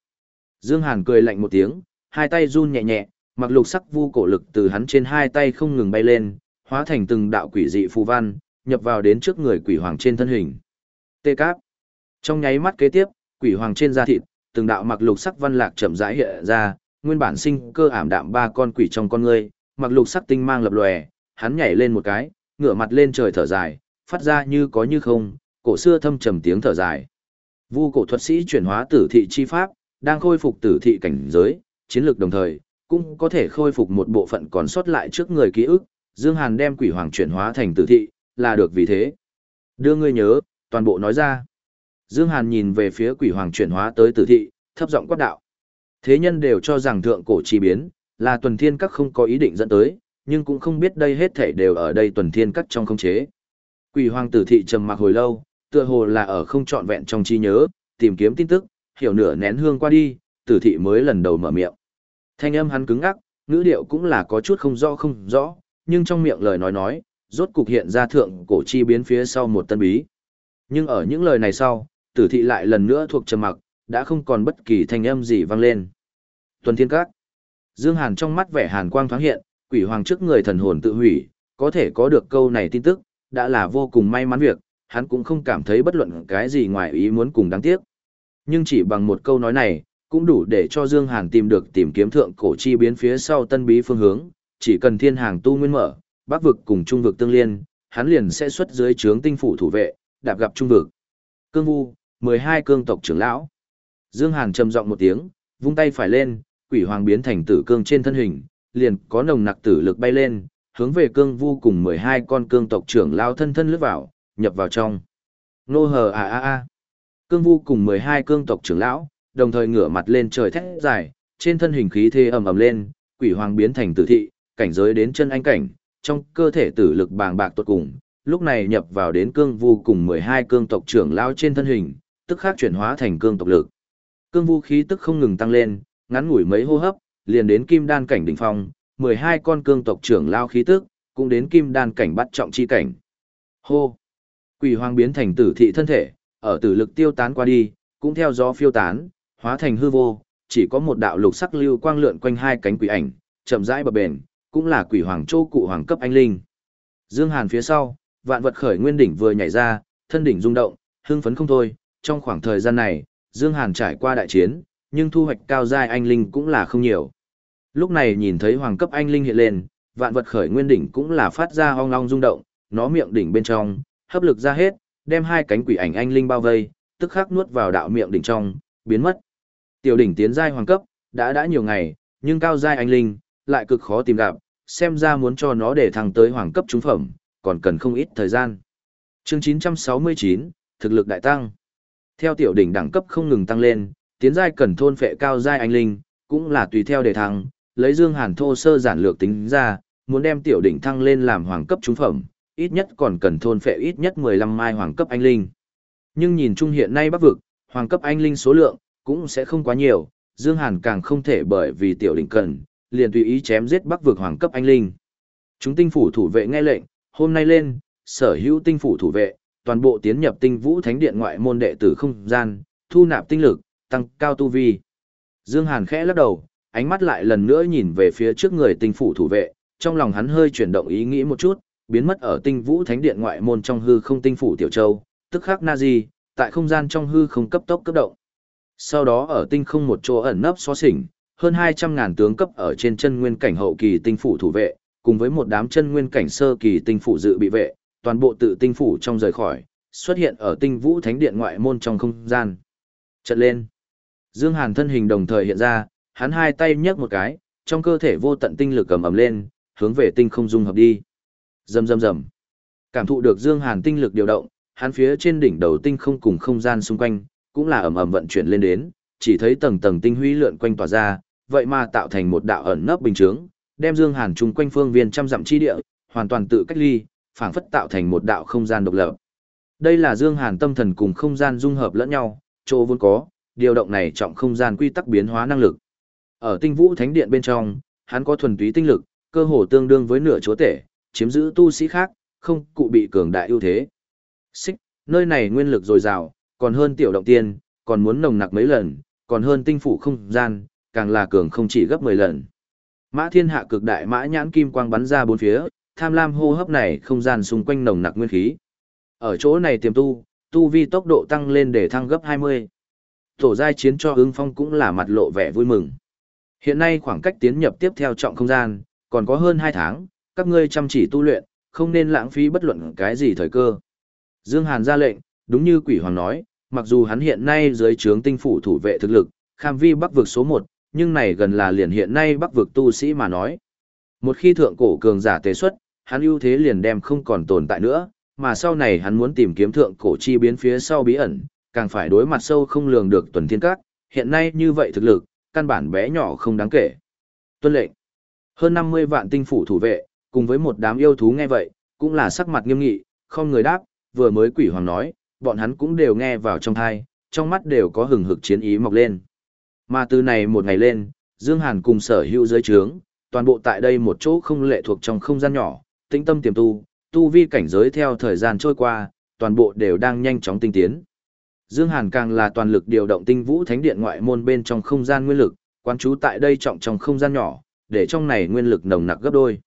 Dương Hàn cười lạnh một tiếng, hai tay run nhẹ nhẹ, mặc lục sắc vu cổ lực từ hắn trên hai tay không ngừng bay lên, hóa thành từng đạo quỷ dị phù văn, nhập vào đến trước người quỷ hoàng trên thân hình. Tê cáp. Trong nháy mắt kế tiếp, quỷ hoàng trên da thịt, từng đạo mặc lục sắc văn lạc chậm rãi hiện ra, nguyên bản sinh cơ ảm đạm ba con quỷ trong con ngươi, mặc lục sắc tinh mang lập lòe, hắn nhảy lên một cái, ngửa mặt lên trời thở dài, phát ra như có như không, cổ xưa thâm trầm tiếng thở dài. Vu cổ thuật sĩ chuyển hóa tử thị chi pháp, đang khôi phục tử thị cảnh giới, chiến lược đồng thời, cũng có thể khôi phục một bộ phận còn sót lại trước người ký ức, Dương Hàn đem quỷ hoàng chuyển hóa thành tử thị, là được vì thế. Đưa ngươi nhớ, toàn bộ nói ra. Dương Hàn nhìn về phía quỷ hoàng chuyển hóa tới tử thị, thấp giọng quát đạo. Thế nhân đều cho rằng thượng cổ chi biến, là tuần thiên các không có ý định dẫn tới, nhưng cũng không biết đây hết thảy đều ở đây tuần thiên các trong không chế. Quỷ hoàng tử thị trầm mặc hồi lâu, tựa hồ là ở không trọn vẹn trong trí nhớ, tìm kiếm tin tức, hiểu nửa nén hương qua đi, tử thị mới lần đầu mở miệng. Thanh âm hắn cứng ngắc, ngữ điệu cũng là có chút không rõ không rõ, nhưng trong miệng lời nói nói, rốt cục hiện ra thượng cổ chi biến phía sau một tân bí. Nhưng ở những lời này sau, tử thị lại lần nữa thuộc trầm mặc, đã không còn bất kỳ thanh âm gì vang lên. Tuần Thiên Các. Dương Hàn trong mắt vẻ hàn quang thoáng hiện, quỷ hoàng trước người thần hồn tự hủy, có thể có được câu này tin tức, đã là vô cùng may mắn việc, hắn cũng không cảm thấy bất luận cái gì ngoài ý muốn cùng đáng tiếc. Nhưng chỉ bằng một câu nói này, cũng đủ để cho Dương Hàn tìm được tìm kiếm thượng cổ chi biến phía sau tân bí phương hướng, chỉ cần thiên hàng tu nguyên mở, bắc vực cùng trung vực tương liên, hắn liền sẽ xuất dưới trướng tinh phủ thủ vệ, đạp gặp trung vực. Cương Vu, 12 cương tộc trưởng lão. Dương Hàn trầm giọng một tiếng, vung tay phải lên, quỷ hoàng biến thành tử cương trên thân hình, liền có nồng nặc tử lực bay lên, hướng về cương vu cùng 12 con cương tộc trưởng lão thân thân lướt vào, nhập vào trong. Nô hờ a a à. Cương vu cùng 12 cương tộc trưởng lão, đồng thời ngửa mặt lên trời thét dài, trên thân hình khí thế ầm ầm lên, quỷ hoàng biến thành tử thị, cảnh giới đến chân anh cảnh, trong cơ thể tử lực bàng bạc tuột cùng, lúc này nhập vào đến cương vu cùng 12 cương tộc trưởng lão trên thân hình, tức khắc chuyển hóa thành cương tộc lực. Cương vu khí tức không ngừng tăng lên, ngắn ngủi mấy hô hấp, liền đến kim đan cảnh đỉnh phong, 12 con cương tộc trưởng lão khí tức, cũng đến kim đan cảnh bắt trọng chi cảnh. Hô! Quỷ hoàng biến thành tử thị thân thể, ở tử lực tiêu tán qua đi, cũng theo gió phiêu tán, hóa thành hư vô, chỉ có một đạo lục sắc lưu quang lượn quanh hai cánh quỷ ảnh, chậm rãi bập bền, cũng là quỷ hoàng châu cụ hoàng cấp anh linh. Dương Hàn phía sau, vạn vật khởi nguyên đỉnh vừa nhảy ra, thân đỉnh rung động, hưng phấn không thôi, trong khoảng thời gian này, Dương Hàn trải qua đại chiến, nhưng thu hoạch cao giai anh linh cũng là không nhiều. Lúc này nhìn thấy hoàng cấp anh linh hiện lên, vạn vật khởi nguyên đỉnh cũng là phát ra ong ong rung động, nó miệng đỉnh bên trong, hấp lực ra hết, đem hai cánh quỷ ảnh anh linh bao vây, tức khắc nuốt vào đạo miệng đỉnh trong, biến mất. Tiểu đỉnh tiến giai hoàng cấp, đã đã nhiều ngày, nhưng cao giai anh linh lại cực khó tìm gặp, xem ra muốn cho nó để thăng tới hoàng cấp trúng phẩm, còn cần không ít thời gian. Chương 969, thực lực đại tăng. Theo tiểu đỉnh đẳng cấp không ngừng tăng lên, tiến giai cần thôn phệ cao giai anh linh, cũng là tùy theo để thăng, lấy Dương Hàn thô sơ giản lược tính ra, muốn đem tiểu đỉnh thăng lên làm hoàng cấp trúng phẩm, ít nhất còn cần thôn phệ ít nhất 15 mai hoàng cấp anh linh. Nhưng nhìn chung hiện nay Bắc vực, hoàng cấp anh linh số lượng cũng sẽ không quá nhiều, Dương Hàn càng không thể bởi vì tiểu đỉnh cần, liền tùy ý chém giết Bắc vực hoàng cấp anh linh. Chúng tinh phủ thủ vệ nghe lệnh, hôm nay lên, sở hữu tinh phủ thủ vệ, toàn bộ tiến nhập tinh vũ thánh điện ngoại môn đệ tử không gian, thu nạp tinh lực, tăng cao tu vi. Dương Hàn khẽ lắc đầu, ánh mắt lại lần nữa nhìn về phía trước người tinh phủ thủ vệ, trong lòng hắn hơi chuyển động ý nghĩ một chút, biến mất ở tinh vũ thánh điện ngoại môn trong hư không tinh phủ tiểu châu, tức khắc na di, tại không gian trong hư không cấp tốc cấp động. Sau đó ở tinh không một chỗ ẩn nấp xó xỉnh, hơn 200 ngàn tướng cấp ở trên chân nguyên cảnh hậu kỳ tinh phủ thủ vệ, cùng với một đám chân nguyên cảnh sơ kỳ tinh phủ dự bị vệ, toàn bộ tự tinh phủ trong rời khỏi, xuất hiện ở tinh vũ thánh điện ngoại môn trong không gian. Trận lên. Dương Hàn thân hình đồng thời hiện ra, hắn hai tay nhấc một cái, trong cơ thể vô tận tinh lực cầm ầm lên, hướng về tinh không dung hợp đi. Rầm rầm rầm. Cảm thụ được Dương Hàn tinh lực điều động, hắn phía trên đỉnh đầu tinh không cùng không gian xung quanh, cũng là ầm ầm vận chuyển lên đến, chỉ thấy tầng tầng tinh huy lượn quanh tỏa ra, vậy mà tạo thành một đạo ẩn nấp bình chướng, đem Dương Hàn trung quanh phương viên trăm dặm chi địa, hoàn toàn tự cách ly, phảng phất tạo thành một đạo không gian độc lập. Đây là Dương Hàn tâm thần cùng không gian dung hợp lẫn nhau, chỗ vốn có, điều động này trọng không gian quy tắc biến hóa năng lực. Ở Tinh Vũ Thánh Điện bên trong, hắn có thuần túy tinh lực, cơ hồ tương đương với nửa chúa tể, chiếm giữ tu sĩ khác, không cụ bị cường đại ưu thế. Xích, nơi này nguyên lực dồi dào, còn hơn tiểu động tiên, còn muốn nồng nặc mấy lần, còn hơn tinh phủ không gian, càng là cường không chỉ gấp 10 lần. Mã thiên hạ cực đại mã nhãn kim quang bắn ra bốn phía, tham lam hô hấp này không gian xung quanh nồng nặc nguyên khí. Ở chỗ này tiềm tu, tu vi tốc độ tăng lên để thăng gấp 20. Tổ giai chiến cho ứng phong cũng là mặt lộ vẻ vui mừng. Hiện nay khoảng cách tiến nhập tiếp theo trọng không gian, còn có hơn 2 tháng, các ngươi chăm chỉ tu luyện, không nên lãng phí bất luận cái gì thời cơ. Dương Hàn ra lệnh, đúng như quỷ hoàng nói, mặc dù hắn hiện nay dưới trướng tinh phủ thủ vệ thực lực, kham vi bắc vực số 1, nhưng này gần là liền hiện nay bắc vực tu sĩ mà nói. Một khi thượng cổ cường giả tế xuất, hắn ưu thế liền đem không còn tồn tại nữa, mà sau này hắn muốn tìm kiếm thượng cổ chi biến phía sau bí ẩn, càng phải đối mặt sâu không lường được tuần thiên các, hiện nay như vậy thực lực, căn bản bé nhỏ không đáng kể. Tuân lệnh. Hơn 50 vạn tinh phủ thủ vệ, cùng với một đám yêu thú nghe vậy, cũng là sắc mặt nghiêm nghị, không người đáp, vừa mới quỷ hoàng nói, bọn hắn cũng đều nghe vào trong thai, trong mắt đều có hừng hực chiến ý mọc lên. Mà từ này một ngày lên, Dương Hàn cùng sở hữu giới trướng, toàn bộ tại đây một chỗ không lệ thuộc trong không gian nhỏ, tĩnh tâm tiềm tu, tu vi cảnh giới theo thời gian trôi qua, toàn bộ đều đang nhanh chóng tinh tiến. Dương Hàn càng là toàn lực điều động tinh vũ thánh điện ngoại môn bên trong không gian nguyên lực, quan trú tại đây trọng trong không gian nhỏ, để trong này nguyên lực nồng nặc gấp đôi.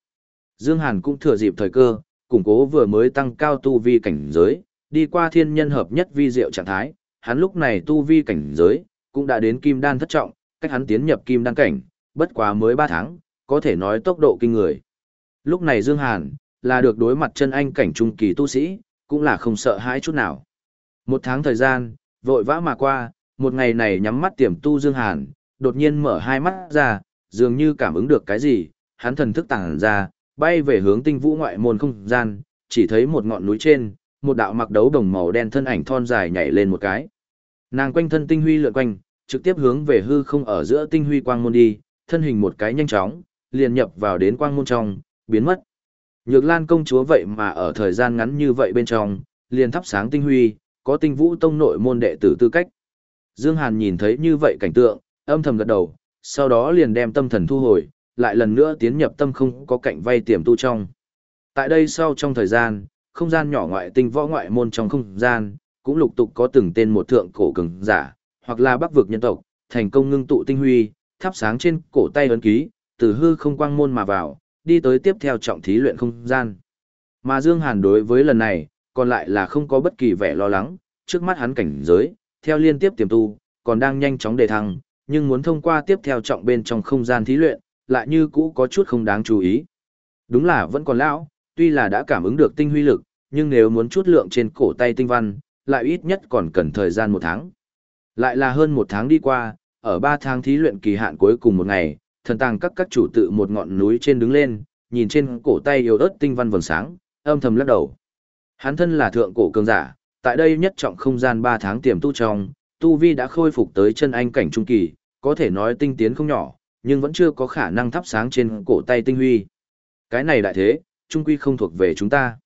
Dương Hàn cũng thừa dịp thời cơ, củng cố vừa mới tăng cao tu vi cảnh giới, đi qua thiên nhân hợp nhất vi diệu trạng thái, hắn lúc này tu vi cảnh giới, cũng đã đến kim đan thất trọng, cách hắn tiến nhập kim đan cảnh, bất quá mới 3 tháng, có thể nói tốc độ kinh người. Lúc này Dương Hàn, là được đối mặt chân anh cảnh trung kỳ tu sĩ, cũng là không sợ hãi chút nào. Một tháng thời gian, vội vã mà qua, một ngày này nhắm mắt tiềm tu Dương Hàn, đột nhiên mở hai mắt ra, dường như cảm ứng được cái gì, hắn thần thức tàng ra, bay về hướng tinh vũ ngoại môn không gian, chỉ thấy một ngọn núi trên, một đạo mặc đấu đồng màu đen thân ảnh thon dài nhảy lên một cái. Nàng quanh thân tinh huy lượn quanh, trực tiếp hướng về hư không ở giữa tinh huy quang môn đi, thân hình một cái nhanh chóng, liền nhập vào đến quang môn trong, biến mất. Nhược Lan công chúa vậy mà ở thời gian ngắn như vậy bên trong, liền thắp sáng tinh huy, có tinh vũ tông nội môn đệ tử tư cách. Dương Hàn nhìn thấy như vậy cảnh tượng, âm thầm gật đầu, sau đó liền đem tâm thần thu hồi, lại lần nữa tiến nhập tâm không có cạnh vay tiềm tu trong. Tại đây sau trong thời gian, không gian nhỏ ngoại tinh võ ngoại môn trong không gian, cũng lục tục có từng tên một thượng cổ cường giả, hoặc là bắc vực nhân tộc, thành công ngưng tụ tinh huy, thắp sáng trên cổ tay ấn ký, từ hư không quang môn mà vào, đi tới tiếp theo trọng thí luyện không gian. Mà Dương Hàn đối với lần này, còn lại là không có bất kỳ vẻ lo lắng, trước mắt hắn cảnh giới, theo liên tiếp tiềm tu, còn đang nhanh chóng đề thăng, nhưng muốn thông qua tiếp theo trọng bên trong không gian thí luyện, lại như cũ có chút không đáng chú ý. Đúng là vẫn còn lão, tuy là đã cảm ứng được tinh huy lực, nhưng nếu muốn chút lượng trên cổ tay tinh văn, lại ít nhất còn cần thời gian một tháng. Lại là hơn một tháng đi qua, ở ba tháng thí luyện kỳ hạn cuối cùng một ngày, thần tàng các các chủ tự một ngọn núi trên đứng lên, nhìn trên cổ tay yếu ớt tinh văn vầng sáng, âm thầm lắc đầu. Hắn thân là thượng cổ cường giả, tại đây nhất trọng không gian ba tháng tiềm tu trong, tu vi đã khôi phục tới chân anh cảnh trung kỳ, có thể nói tinh tiến không nhỏ, nhưng vẫn chưa có khả năng thắp sáng trên cổ tay tinh huy. Cái này đại thế, trung quy không thuộc về chúng ta.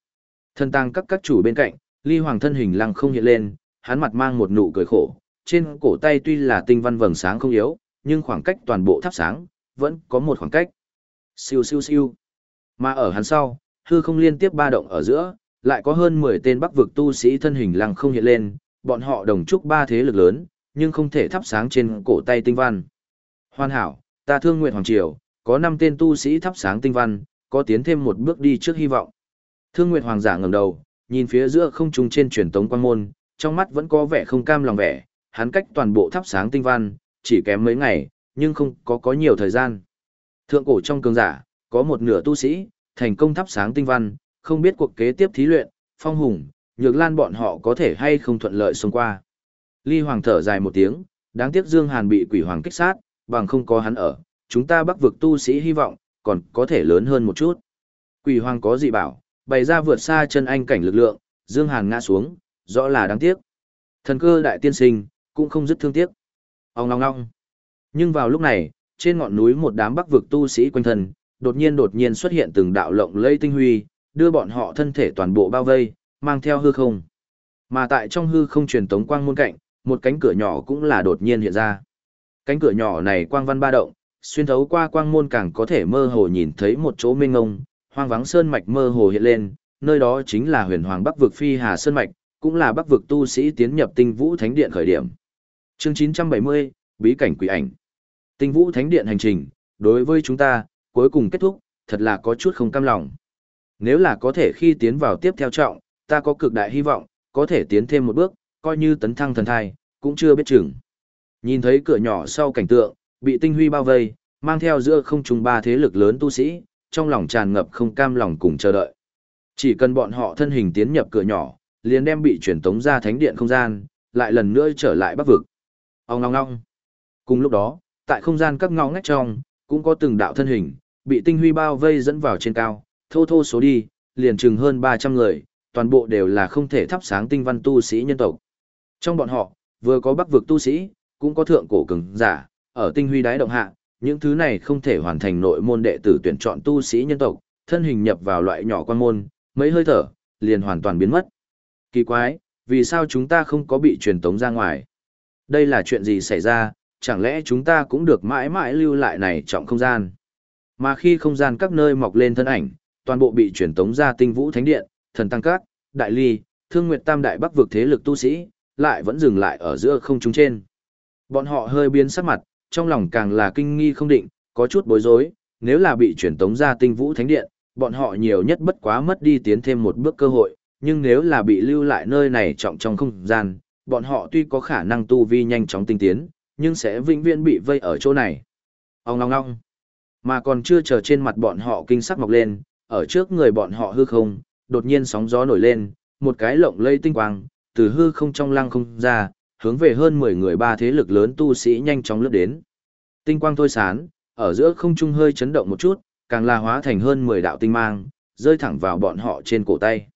thân tăng các các chủ bên cạnh, ly hoàng thân hình lăng không hiện lên, hắn mặt mang một nụ cười khổ, trên cổ tay tuy là tinh văn vầng sáng không yếu, nhưng khoảng cách toàn bộ thắp sáng, vẫn có một khoảng cách. Siêu siêu siêu. Mà ở hắn sau, hư không liên tiếp ba động ở giữa, lại có hơn 10 tên bắc vực tu sĩ thân hình lăng không hiện lên, bọn họ đồng chúc ba thế lực lớn, nhưng không thể thắp sáng trên cổ tay tinh văn. Hoàn hảo, ta thương nguyện hoàng triều, có năm tên tu sĩ thắp sáng tinh văn, có tiến thêm một bước đi trước hy vọng. Thương nguyện hoàng giả ngẩng đầu, nhìn phía giữa không trung trên truyền tống quan môn, trong mắt vẫn có vẻ không cam lòng vẻ, hắn cách toàn bộ thắp sáng tinh văn, chỉ kém mấy ngày, nhưng không có có nhiều thời gian. Thượng cổ trong cường giả, có một nửa tu sĩ, thành công thắp sáng tinh văn, không biết cuộc kế tiếp thí luyện, phong hùng, nhược lan bọn họ có thể hay không thuận lợi xông qua. Ly Hoàng thở dài một tiếng, đáng tiếc Dương Hàn bị quỷ hoàng kích sát, bằng không có hắn ở, chúng ta bắc vực tu sĩ hy vọng, còn có thể lớn hơn một chút. Quỷ hoàng có gì bảo, bày ra vượt xa chân anh cảnh lực lượng, Dương Hàn ngã xuống, rõ là đáng tiếc. Thần cơ đại tiên sinh, cũng không dứt thương tiếc. Ông ngong ngong. Nhưng vào lúc này, trên ngọn núi một đám bắc vực tu sĩ quanh thân, đột nhiên đột nhiên xuất hiện từng đạo lộng lây tinh huy, đưa bọn họ thân thể toàn bộ bao vây, mang theo hư không. Mà tại trong hư không truyền tống quang môn cạnh, một cánh cửa nhỏ cũng là đột nhiên hiện ra. Cánh cửa nhỏ này quang văn ba động, xuyên thấu qua quang môn càng có thể mơ hồ nhìn thấy một chỗ mênh ngông, hoang vắng sơn mạch mơ hồ hiện lên, nơi đó chính là huyền hoàng bắc vực phi hà sơn mạch, cũng là bắc vực tu sĩ tiến nhập tinh vũ thánh điện khởi điểm. Chương 970, bí cảnh quỷ ảnh. Tinh vũ thánh điện hành trình, đối với chúng ta, cuối cùng kết thúc, thật là có chút không cam lòng. Nếu là có thể khi tiến vào tiếp theo trọng, ta có cực đại hy vọng, có thể tiến thêm một bước, coi như tấn thăng thần thai, cũng chưa biết chừng. Nhìn thấy cửa nhỏ sau cảnh tượng, bị tinh huy bao vây, mang theo giữa không trung ba thế lực lớn tu sĩ, trong lòng tràn ngập không cam lòng cùng chờ đợi. Chỉ cần bọn họ thân hình tiến nhập cửa nhỏ, liền đem bị chuyển tống ra thánh điện không gian, lại lần nữa trở lại bắc vực. Ông ngong ngong. Cùng lúc đó, tại không gian các ngõ ngách trong, cũng có từng đạo thân hình, bị tinh huy bao vây dẫn vào trên cao, thô thô số đi, liền chừng hơn 300 người, toàn bộ đều là không thể thắp sáng tinh văn tu sĩ nhân tộc. Trong bọn họ, vừa có bắc vực tu sĩ, cũng có thượng cổ cường giả, ở tinh huy đái động hạ, những thứ này không thể hoàn thành nội môn đệ tử tuyển chọn tu sĩ nhân tộc, thân hình nhập vào loại nhỏ quan môn, mấy hơi thở, liền hoàn toàn biến mất. Kỳ quái, vì sao chúng ta không có bị truyền tống ra ngoài? Đây là chuyện gì xảy ra, chẳng lẽ chúng ta cũng được mãi mãi lưu lại này trọng không gian? Mà khi không gian các nơi mọc lên thân ảnh, toàn bộ bị truyền tống ra tinh vũ thánh điện, thần tăng các, đại ly, thương nguyệt tam đại bắc vực thế lực tu sĩ, lại vẫn dừng lại ở giữa không trung trên. Bọn họ hơi biến sắc mặt, trong lòng càng là kinh nghi không định, có chút bối rối, nếu là bị chuyển tống ra tinh vũ thánh điện, bọn họ nhiều nhất bất quá mất đi tiến thêm một bước cơ hội, nhưng nếu là bị lưu lại nơi này trọng trong không gian, bọn họ tuy có khả năng tu vi nhanh chóng tinh tiến, nhưng sẽ vĩnh viễn bị vây ở chỗ này. Ông ngong ngong. Mà còn chưa chờ trên mặt bọn họ kinh sắc mọc lên, ở trước người bọn họ hư không, đột nhiên sóng gió nổi lên, một cái lộng lây tinh quang, từ hư không trong lăng không ra, hướng về hơn 10 người ba thế lực lớn tu sĩ nhanh chóng lướt đến. Tinh quang thôi sán, ở giữa không trung hơi chấn động một chút, càng là hóa thành hơn 10 đạo tinh mang, rơi thẳng vào bọn họ trên cổ tay.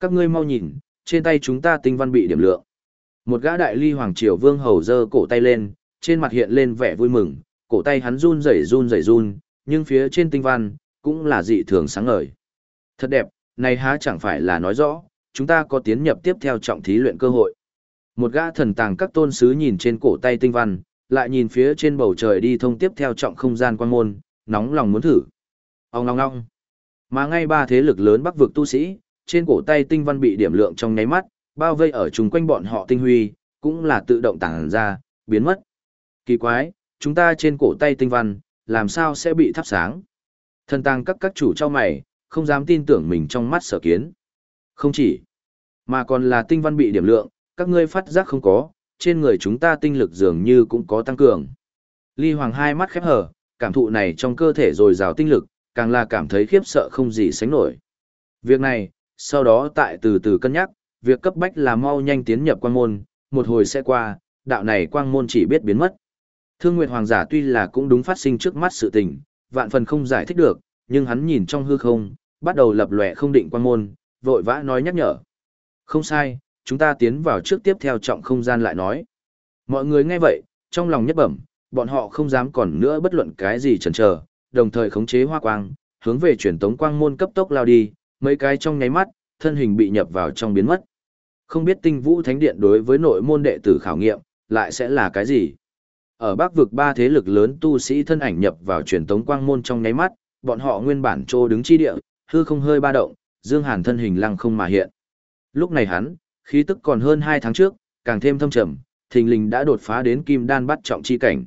Các ngươi mau nhìn, trên tay chúng ta tinh văn bị điểm lượng. Một gã đại ly hoàng triều vương hầu giơ cổ tay lên, trên mặt hiện lên vẻ vui mừng, cổ tay hắn run rẩy run rẩy run, nhưng phía trên tinh văn cũng là dị thường sáng ngời. Thật đẹp, này há chẳng phải là nói rõ, chúng ta có tiến nhập tiếp theo trọng thí luyện cơ hội. Một gã thần tàng các tôn sứ nhìn trên cổ tay tinh văn, lại nhìn phía trên bầu trời đi thông tiếp theo trọng không gian quan môn, nóng lòng muốn thử. Ông long long. Mà ngay ba thế lực lớn bắc vực tu sĩ, trên cổ tay tinh văn bị điểm lượng trong nháy mắt, bao vây ở chung quanh bọn họ tinh huy, cũng là tự động tản ra, biến mất. Kỳ quái, chúng ta trên cổ tay tinh văn, làm sao sẽ bị thắp sáng? Thần tàng các các chủ cho mày, không dám tin tưởng mình trong mắt sở kiến. Không chỉ, mà còn là tinh văn bị điểm lượng, các ngươi phát giác không có, trên người chúng ta tinh lực dường như cũng có tăng cường. Ly Hoàng hai mắt khép hờ, cảm thụ này trong cơ thể dồi dào tinh lực, càng là cảm thấy khiếp sợ không gì sánh nổi. Việc này, sau đó tại từ từ cân nhắc, việc cấp bách là mau nhanh tiến nhập quang môn, một hồi sẽ qua, đạo này quang môn chỉ biết biến mất. Thương Nguyệt Hoàng giả tuy là cũng đúng phát sinh trước mắt sự tình, vạn phần không giải thích được, nhưng hắn nhìn trong hư không, bắt đầu lập lòe không định quang môn, vội vã nói nhắc nhở. Không sai, chúng ta tiến vào trước tiếp theo trọng không gian lại nói. Mọi người nghe vậy, trong lòng nhất bẩm, bọn họ không dám còn nữa bất luận cái gì chần chờ, đồng thời khống chế hoa quang, hướng về truyền tống quang môn cấp tốc lao đi, mấy cái trong nháy mắt, thân hình bị nhập vào trong biến mất. Không biết tinh vũ thánh điện đối với nội môn đệ tử khảo nghiệm, lại sẽ là cái gì? Ở bắc vực ba thế lực lớn tu sĩ thân ảnh nhập vào truyền tống quang môn trong nháy mắt, bọn họ nguyên bản trô đứng chi địa, hư không hơi ba động, Dương Hàn thân hình lăng không mà hiện. Lúc này hắn, khí tức còn hơn 2 tháng trước, càng thêm thâm trầm, thình lình đã đột phá đến kim đan bắt trọng chi cảnh.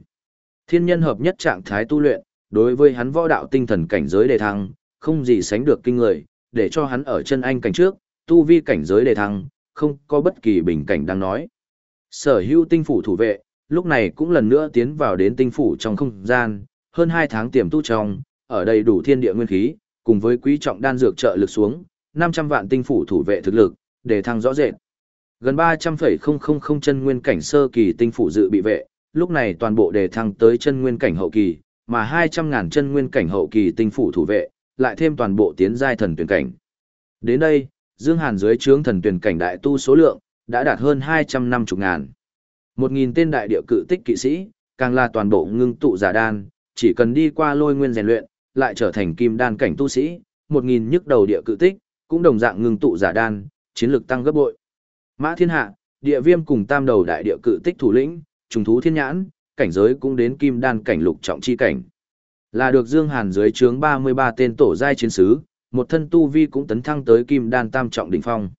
Thiên nhân hợp nhất trạng thái tu luyện, đối với hắn võ đạo tinh thần cảnh giới đề thăng, không gì sánh được kinh người, để cho hắn ở chân anh cảnh trước, tu vi cảnh giới đề thăng, không có bất kỳ bình cảnh đang nói. Sở hữu tinh phủ thủ vệ, lúc này cũng lần nữa tiến vào đến tinh phủ trong không gian, hơn 2 tháng tiềm tu trong, ở đây đủ thiên địa nguyên khí, cùng với quý trọng đan dược trợ lực xuống, 500 vạn tinh phủ thủ vệ thực lực, để thăng rõ rệt. Gần 300,000 chân nguyên cảnh sơ kỳ tinh phủ dự bị vệ, lúc này toàn bộ đề thăng tới chân nguyên cảnh hậu kỳ, mà 200 ngàn chân nguyên cảnh hậu kỳ tinh phủ thủ vệ, lại thêm toàn bộ tiến giai thần tuyển cảnh. Đến đây, Dương Hàn dưới trướng thần tuyển cảnh đại tu số lượng, đã đạt hơn 250 ngàn. 1.000 tên đại địa cự tích kỵ sĩ, càng là toàn bộ ngưng tụ giả đan, chỉ cần đi qua lôi nguyên rèn luyện, lại trở thành kim đan cảnh tu sĩ, 1.000 nhức đầu địa cự tích, cũng đồng dạng ngưng tụ giả đan, chiến lực tăng gấp bội. Mã thiên hạ, địa viêm cùng tam đầu đại địa cự tích thủ lĩnh, trùng thú thiên nhãn, cảnh giới cũng đến kim đan cảnh lục trọng chi cảnh. Là được Dương Hàn dưới trướng 33 tên tổ giai chiến sứ, một thân tu vi cũng tấn thăng tới kim đan tam trọng đỉnh phong.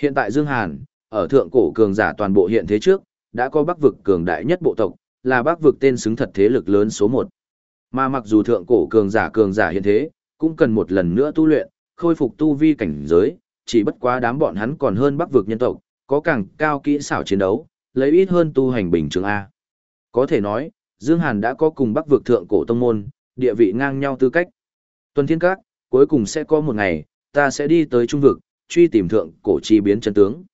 Hiện tại Dương Hàn, ở thượng cổ cường giả toàn bộ hiện thế trước, đã có bắc vực cường đại nhất bộ tộc, là bắc vực tên xứng thật thế lực lớn số 1. Mà mặc dù thượng cổ cường giả cường giả hiện thế, cũng cần một lần nữa tu luyện, khôi phục tu vi cảnh giới, chỉ bất quá đám bọn hắn còn hơn bắc vực nhân tộc, có càng cao kỹ xảo chiến đấu, lấy ít hơn tu hành bình thường A. Có thể nói, Dương Hàn đã có cùng bắc vực thượng cổ tông môn, địa vị ngang nhau tư cách. Tuần Thiên Các, cuối cùng sẽ có một ngày, ta sẽ đi tới trung vực, truy tìm thượng cổ chi biến chân tướng.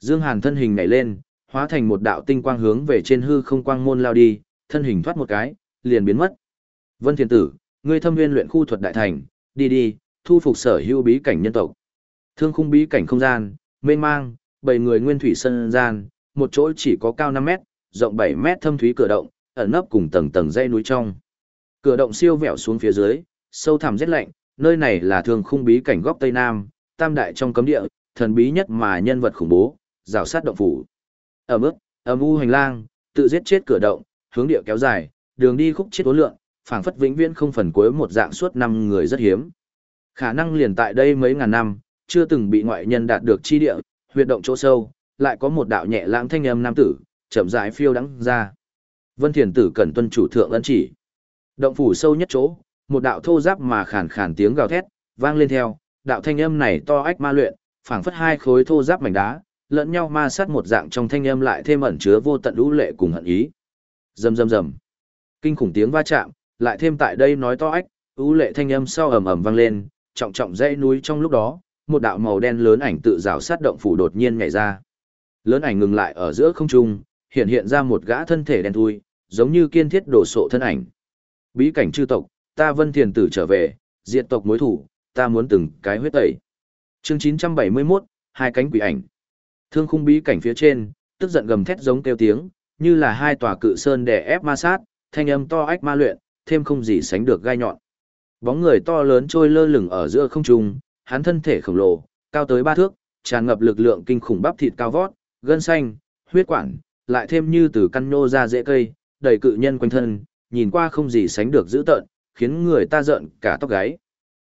Dương Hàn thân hình nhảy lên, hóa thành một đạo tinh quang hướng về trên hư không quang môn lao đi, thân hình thoát một cái, liền biến mất. Vân Thiên Tử, ngươi thâm nguyên luyện khu thuật đại thành, đi đi, thu phục sở hữu bí cảnh nhân tộc. Thương khung bí cảnh không gian, mênh mang, bảy người nguyên thủy sân gian, một chỗ chỉ có cao 5 mét, rộng 7 mét thâm thúy cửa động, ẩn nấp cùng tầng tầng dây núi trong. Cửa động siêu vẹo xuống phía dưới, sâu thẳm rét lạnh, nơi này là thường khung bí cảnh góc Tây Nam, tam đại trong cấm địa, thần bí nhất mà nhân vật khủng bố, rào sát động phủ. Ở mức, âm u hành lang, tự giết chết cửa động, hướng địa kéo dài, đường đi khúc chết tố lượng, phảng phất vĩnh viễn không phần cuối một dạng suốt năm người rất hiếm. Khả năng liền tại đây mấy ngàn năm, chưa từng bị ngoại nhân đạt được chi địa, huyệt động chỗ sâu, lại có một đạo nhẹ lãng thanh âm nam tử, chậm rãi phiêu đắng ra. Vân Thiền tử cần tuân chủ thượng ân chỉ. Động phủ sâu nhất chỗ, một đạo thô giáp mà khàn khàn tiếng gào thét, vang lên theo, đạo thanh âm này to ách ma luyện, phảng phất hai khối thô giáp mảnh đá, lẫn nhau ma sát một dạng trong thanh âm lại thêm ẩn chứa vô tận lũ lệ cùng hận ý. Rầm rầm rầm. Kinh khủng tiếng va chạm, lại thêm tại đây nói to ách, ưu lệ thanh âm sau ầm ầm vang lên, trọng trọng dãy núi trong lúc đó, một đạo màu đen lớn ảnh tự rào sát động phủ đột nhiên nhảy ra. Lớn ảnh ngừng lại ở giữa không trung, hiện hiện ra một gã thân thể đen thui, giống như kiên thiết đổ sộ thân ảnh. Bí cảnh chư tộc, ta Vân Thiền tử trở về, diệt tộc mối thủ, ta muốn từng cái huyết tẩy. Chương 971, hai cánh quỷ ảnh. Thương khung bí cảnh phía trên, tức giận gầm thét giống kêu tiếng, như là hai tòa cự sơn đè ép ma sát, thanh âm to ách ma luyện, thêm không gì sánh được gai nhọn. Bóng người to lớn trôi lơ lửng ở giữa không trung, hắn thân thể khổng lồ, cao tới ba thước, tràn ngập lực lượng kinh khủng bắp thịt cao vót, gân xanh, huyết quản, lại thêm như từ căn nô ra rễ cây, đầy cự nhân quanh thân, nhìn qua không gì sánh được dữ tợn, khiến người ta giận cả tóc gáy.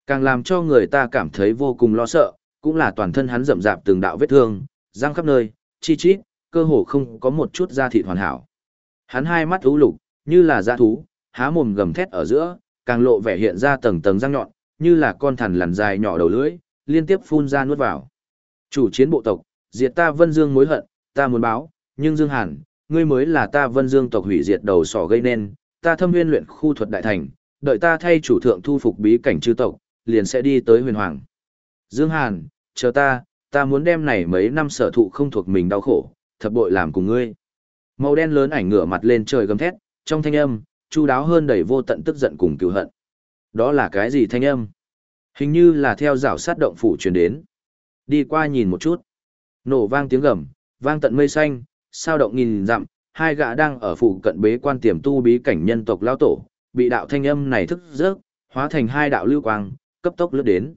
Càng làm cho người ta cảm thấy vô cùng lo sợ, cũng là toàn thân hắn rậm rạp từng đạo vết thương, răng khắp nơi, chi chít, cơ hồ không có một chút da thịt hoàn hảo. Hắn hai mắt u lục, như là dã thú, há mồm gầm thét ở giữa, càng lộ vẻ hiện ra tầng tầng răng nhọn, như là con thằn lằn dài nhỏ đầu lưỡi, liên tiếp phun ra nuốt vào. Chủ chiến bộ tộc, diệt ta Vân Dương mối hận, ta muốn báo, nhưng Dương Hàn, ngươi mới là ta Vân Dương tộc hủy diệt đầu sỏ gây nên, ta thâm nguyên luyện khu thuật đại thành, đợi ta thay chủ thượng thu phục bí cảnh chư tộc, liền sẽ đi tới huyền hoàng. Dương Hàn, chờ ta, ta muốn đem này mấy năm sở thụ không thuộc mình đau khổ, thập bội làm cùng ngươi. Màu đen lớn ảnh ngửa mặt lên trời gầm thét, trong thanh âm, chu đáo hơn đầy vô tận tức giận cùng cứu hận. Đó là cái gì thanh âm? Hình như là theo rào sát động phủ truyền đến. Đi qua nhìn một chút. Nổ vang tiếng gầm, vang tận mây xanh, sao động nghìn dặm, hai gã đang ở phủ cận bế quan tiềm tu bí cảnh nhân tộc lao tổ, bị đạo thanh âm này thức giấc, hóa thành hai đạo lưu quang, cấp tốc lướt đến.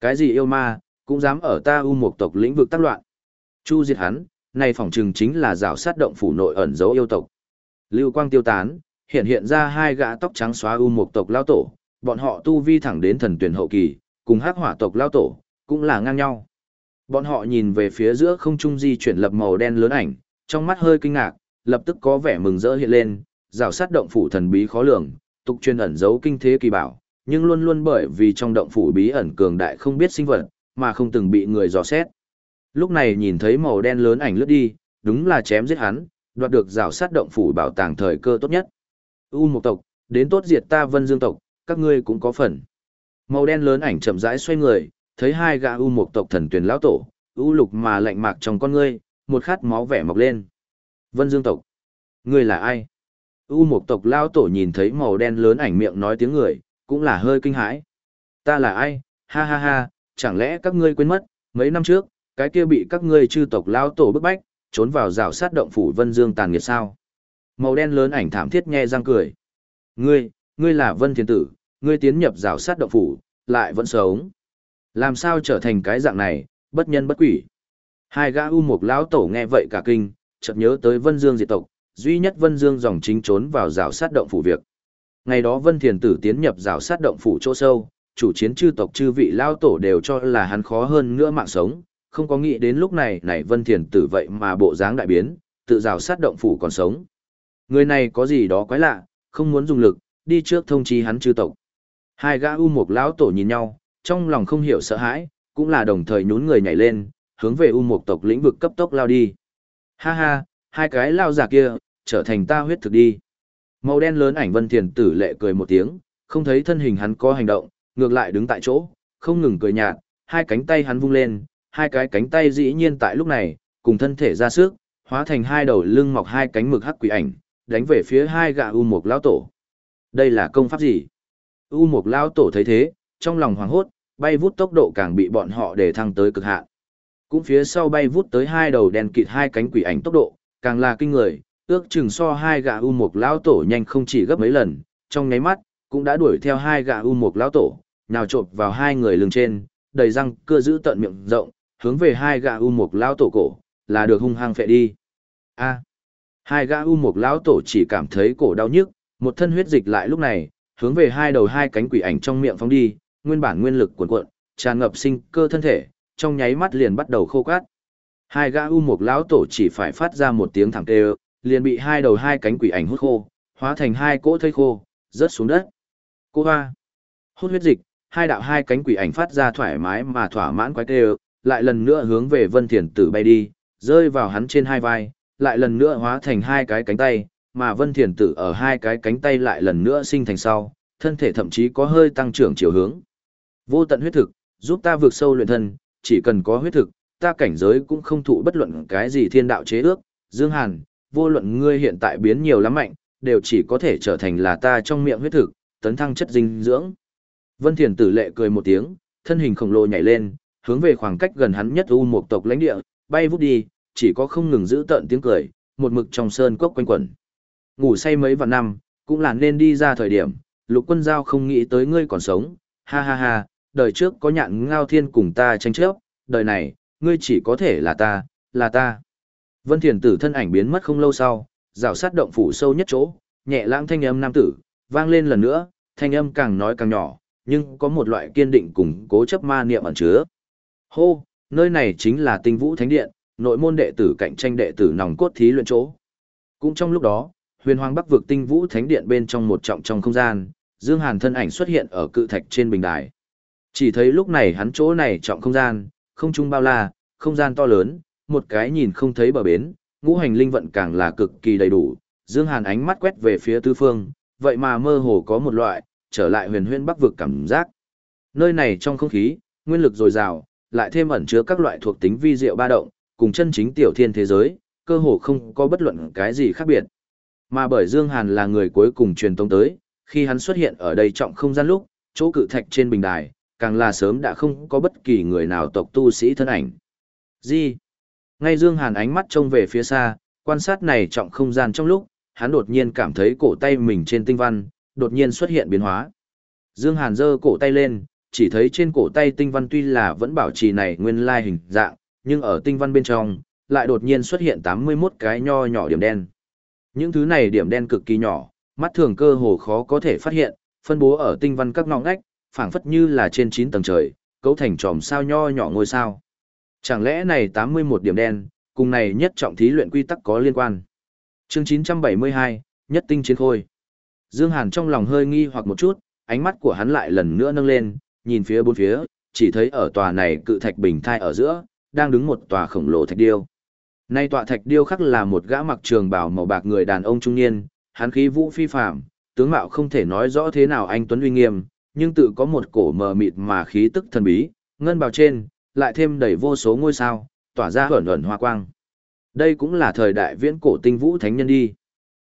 Cái gì yêu ma, cũng dám ở ta u một tộc lĩnh vực tác loạn. Chu diệt hắn, này phỏng chừng chính là rào sát động phủ nội ẩn dấu yêu tộc. Lưu quang tiêu tán, hiện hiện ra hai gã tóc trắng xóa u một tộc lao tổ, bọn họ tu vi thẳng đến thần tuyển hậu kỳ, cùng hắc hỏa tộc lao tổ, cũng là ngang nhau. Bọn họ nhìn về phía giữa không trung di chuyển lập màu đen lớn ảnh, trong mắt hơi kinh ngạc, lập tức có vẻ mừng rỡ hiện lên, rào sát động phủ thần bí khó lường, tục chuyên ẩn giấu kinh thế kỳ bảo, nhưng luôn luôn bởi vì trong động phủ bí ẩn cường đại không biết sinh vật, mà không từng bị người dò xét. Lúc này nhìn thấy màu đen lớn ảnh lướt đi, đúng là chém giết hắn, đoạt được rào sát động phủ bảo tàng thời cơ tốt nhất. U một tộc, đến tốt diệt ta vân dương tộc, các ngươi cũng có phần. Màu đen lớn ảnh chậm rãi xoay người, thấy hai gã u một tộc thần tuyển lão tổ, u lục mà lạnh mạc trong con ngươi, một khát máu vẻ mọc lên. Vân Dương tộc, ngươi là ai? U một tộc lão tổ nhìn thấy màu đen lớn ảnh miệng nói tiếng người, cũng là hơi kinh hãi. Ta là ai? Ha ha ha, chẳng lẽ các ngươi quên mất, mấy năm trước, cái kia bị các ngươi chư tộc lão tổ bức bách, trốn vào rào sát động phủ Vân Dương tàn nghiệt sao? Màu đen lớn ảnh thảm thiết nghe răng cười. Ngươi, ngươi là Vân Thiên Tử, ngươi tiến nhập rào sát động phủ, lại vẫn sống. Làm sao trở thành cái dạng này, bất nhân bất quỷ. Hai gã u mục lão tổ nghe vậy cả kinh, chợt nhớ tới Vân Dương diệt tộc, duy nhất Vân Dương dòng chính trốn vào rào sát động phủ việc. Ngày đó Vân Thiền Tử tiến nhập rào sát động phủ chỗ sâu, chủ chiến chư tộc chư vị lao tổ đều cho là hắn khó hơn nữa mạng sống, không có nghĩ đến lúc này này Vân Thiền tử vậy mà bộ dáng đại biến, tự rào sát động phủ còn sống. Người này có gì đó quái lạ, không muốn dùng lực, đi trước thông chi hắn chư tộc. Hai gã u mục lão tổ nhìn nhau, trong lòng không hiểu sợ hãi, cũng là đồng thời nhún người nhảy lên, hướng về u mục tộc lĩnh vực cấp tốc lao đi. Ha ha, hai cái lao giả kia, trở thành ta huyết thực đi. Màu đen lớn ảnh vân thiền tử lệ cười một tiếng, không thấy thân hình hắn có hành động, ngược lại đứng tại chỗ, không ngừng cười nhạt, hai cánh tay hắn vung lên, hai cái cánh tay dĩ nhiên tại lúc này, cùng thân thể ra sức, hóa thành hai đầu lưng mọc hai cánh mực hắc quỷ ảnh, đánh về phía hai gã u mục lão tổ. Đây là công pháp gì? U mục lão tổ thấy thế, trong lòng hoảng hốt, bay vút tốc độ càng bị bọn họ để thăng tới cực hạn. Cũng phía sau bay vút tới hai đầu đèn kịt hai cánh quỷ ảnh tốc độ, càng là kinh người, ước chừng so hai gã u mục lão tổ nhanh không chỉ gấp mấy lần, trong nháy mắt, cũng đã đuổi theo hai gã u mục lão tổ, nào trộn vào hai người lưng trên, đầy răng cưa giữ tận miệng rộng, hướng về hai gã u mục lão tổ cổ, là được hung hăng phệ đi. A. hai gã u mục lão tổ chỉ cảm thấy cổ đau nhức, một thân huyết dịch lại lúc này, hướng về hai đầu hai cánh quỷ ảnh trong miệng phóng đi, nguyên bản nguyên lực cuồn cuộn, tràn ngập sinh cơ thân thể, trong nháy mắt liền bắt đầu khô cát. Hai gã u mục lão tổ chỉ phải phát ra một tiếng thẳng kêu, liền bị hai đầu hai cánh quỷ ảnh hút khô, hóa thành hai cỗ thây khô, rớt xuống đất. Cô hoa. Hút huyết dịch, hai đạo hai cánh quỷ ảnh phát ra thoải mái mà thỏa mãn quái kêu, lại lần nữa hướng về Vân Thiền Tử bay đi, rơi vào hắn trên hai vai, lại lần nữa hóa thành hai cái cánh tay, mà Vân Thiền Tử ở hai cái cánh tay lại lần nữa sinh thành sau, thân thể thậm chí có hơi tăng trưởng chiều hướng. Vô tận huyết thực, giúp ta vượt sâu luyện thân, chỉ cần có huyết thực, ta cảnh giới cũng không thụ bất luận cái gì thiên đạo chế ước. Dương Hàn, vô luận ngươi hiện tại biến nhiều lắm mạnh, đều chỉ có thể trở thành là ta trong miệng huyết thực, tấn thăng chất dinh dưỡng. Vân Thiền tử lệ cười một tiếng, thân hình khổng lồ nhảy lên, hướng về khoảng cách gần hắn nhất u một tộc lãnh địa, bay vút đi, chỉ có không ngừng giữ tận tiếng cười, một mực trong sơn cốc quanh quẩn. Ngủ say mấy vạn năm, cũng là nên đi ra thời điểm, lục quân giao không nghĩ tới ngươi còn sống, ha ha ha, đời trước có nhạn ngao thiên cùng ta tranh chấp, đời này, ngươi chỉ có thể là ta, là ta. Vân Thiền tử thân ảnh biến mất không lâu sau, rào sát động phủ sâu nhất chỗ, nhẹ lãng thanh âm nam tử, vang lên lần nữa, thanh âm càng nói càng nhỏ, nhưng có một loại kiên định cùng cố chấp ma niệm ẩn chứa. Hô, nơi này chính là tinh vũ thánh điện, nội môn đệ tử cạnh tranh đệ tử nòng cốt thí luyện chỗ. Cũng trong lúc đó, huyền hoàng bắc vực tinh vũ thánh điện bên trong một trọng trong không gian, Dương Hàn thân ảnh xuất hiện ở cự thạch trên bình đài. Chỉ thấy lúc này hắn chỗ này trọng không gian, không trung bao la, không gian to lớn, một cái nhìn không thấy bờ bến, ngũ hành linh vận càng là cực kỳ đầy đủ. Dương Hàn ánh mắt quét về phía tứ phương, vậy mà mơ hồ có một loại, trở lại huyền huyên bắc vực cảm giác. Nơi này trong không khí, nguyên lực dồi dào, lại thêm ẩn chứa các loại thuộc tính vi diệu ba động, cùng chân chính tiểu thiên thế giới, cơ hồ không có bất luận cái gì khác biệt. Mà bởi Dương Hàn là người cuối cùng truyền tông tới, khi hắn xuất hiện ở đây trọng không gian lúc, chỗ cự thạch trên bình đài, càng là sớm đã không có bất kỳ người nào tộc tu sĩ thân ảnh. Gì? Ngay Dương Hàn ánh mắt trông về phía xa, quan sát này trọng không gian trong lúc, hắn đột nhiên cảm thấy cổ tay mình trên tinh văn, đột nhiên xuất hiện biến hóa. Dương Hàn giơ cổ tay lên, chỉ thấy trên cổ tay tinh văn tuy là vẫn bảo trì này nguyên lai hình dạng, nhưng ở tinh văn bên trong, lại đột nhiên xuất hiện 81 cái nho nhỏ điểm đen. Những thứ này điểm đen cực kỳ nhỏ, mắt thường cơ hồ khó có thể phát hiện, phân bố ở tinh văn các ngõ ngách, phảng phất như là trên 9 tầng trời, cấu thành tròm sao nho nhỏ ngôi sao. Chẳng lẽ này 81 điểm đen, cùng này nhất trọng thí luyện quy tắc có liên quan. Chương 972, nhất tinh chiến khôi. Dương Hàn trong lòng hơi nghi hoặc một chút, ánh mắt của hắn lại lần nữa nâng lên, nhìn phía bốn phía, chỉ thấy ở tòa này cự thạch bình thai ở giữa, đang đứng một tòa khổng lồ thạch điêu. Nay tọa thạch điêu khắc là một gã mặc trường bào màu bạc người đàn ông trung niên, hắn khí vũ phi phàm, tướng mạo không thể nói rõ thế nào anh tuấn uy nghiêm, nhưng tự có một cổ mờ mịt mà khí tức thần bí, ngân bào trên, lại thêm đầy vô số ngôi sao, tỏa ra ẩn ẩn hoa quang. Đây cũng là thời đại viễn cổ tinh vũ thánh nhân đi.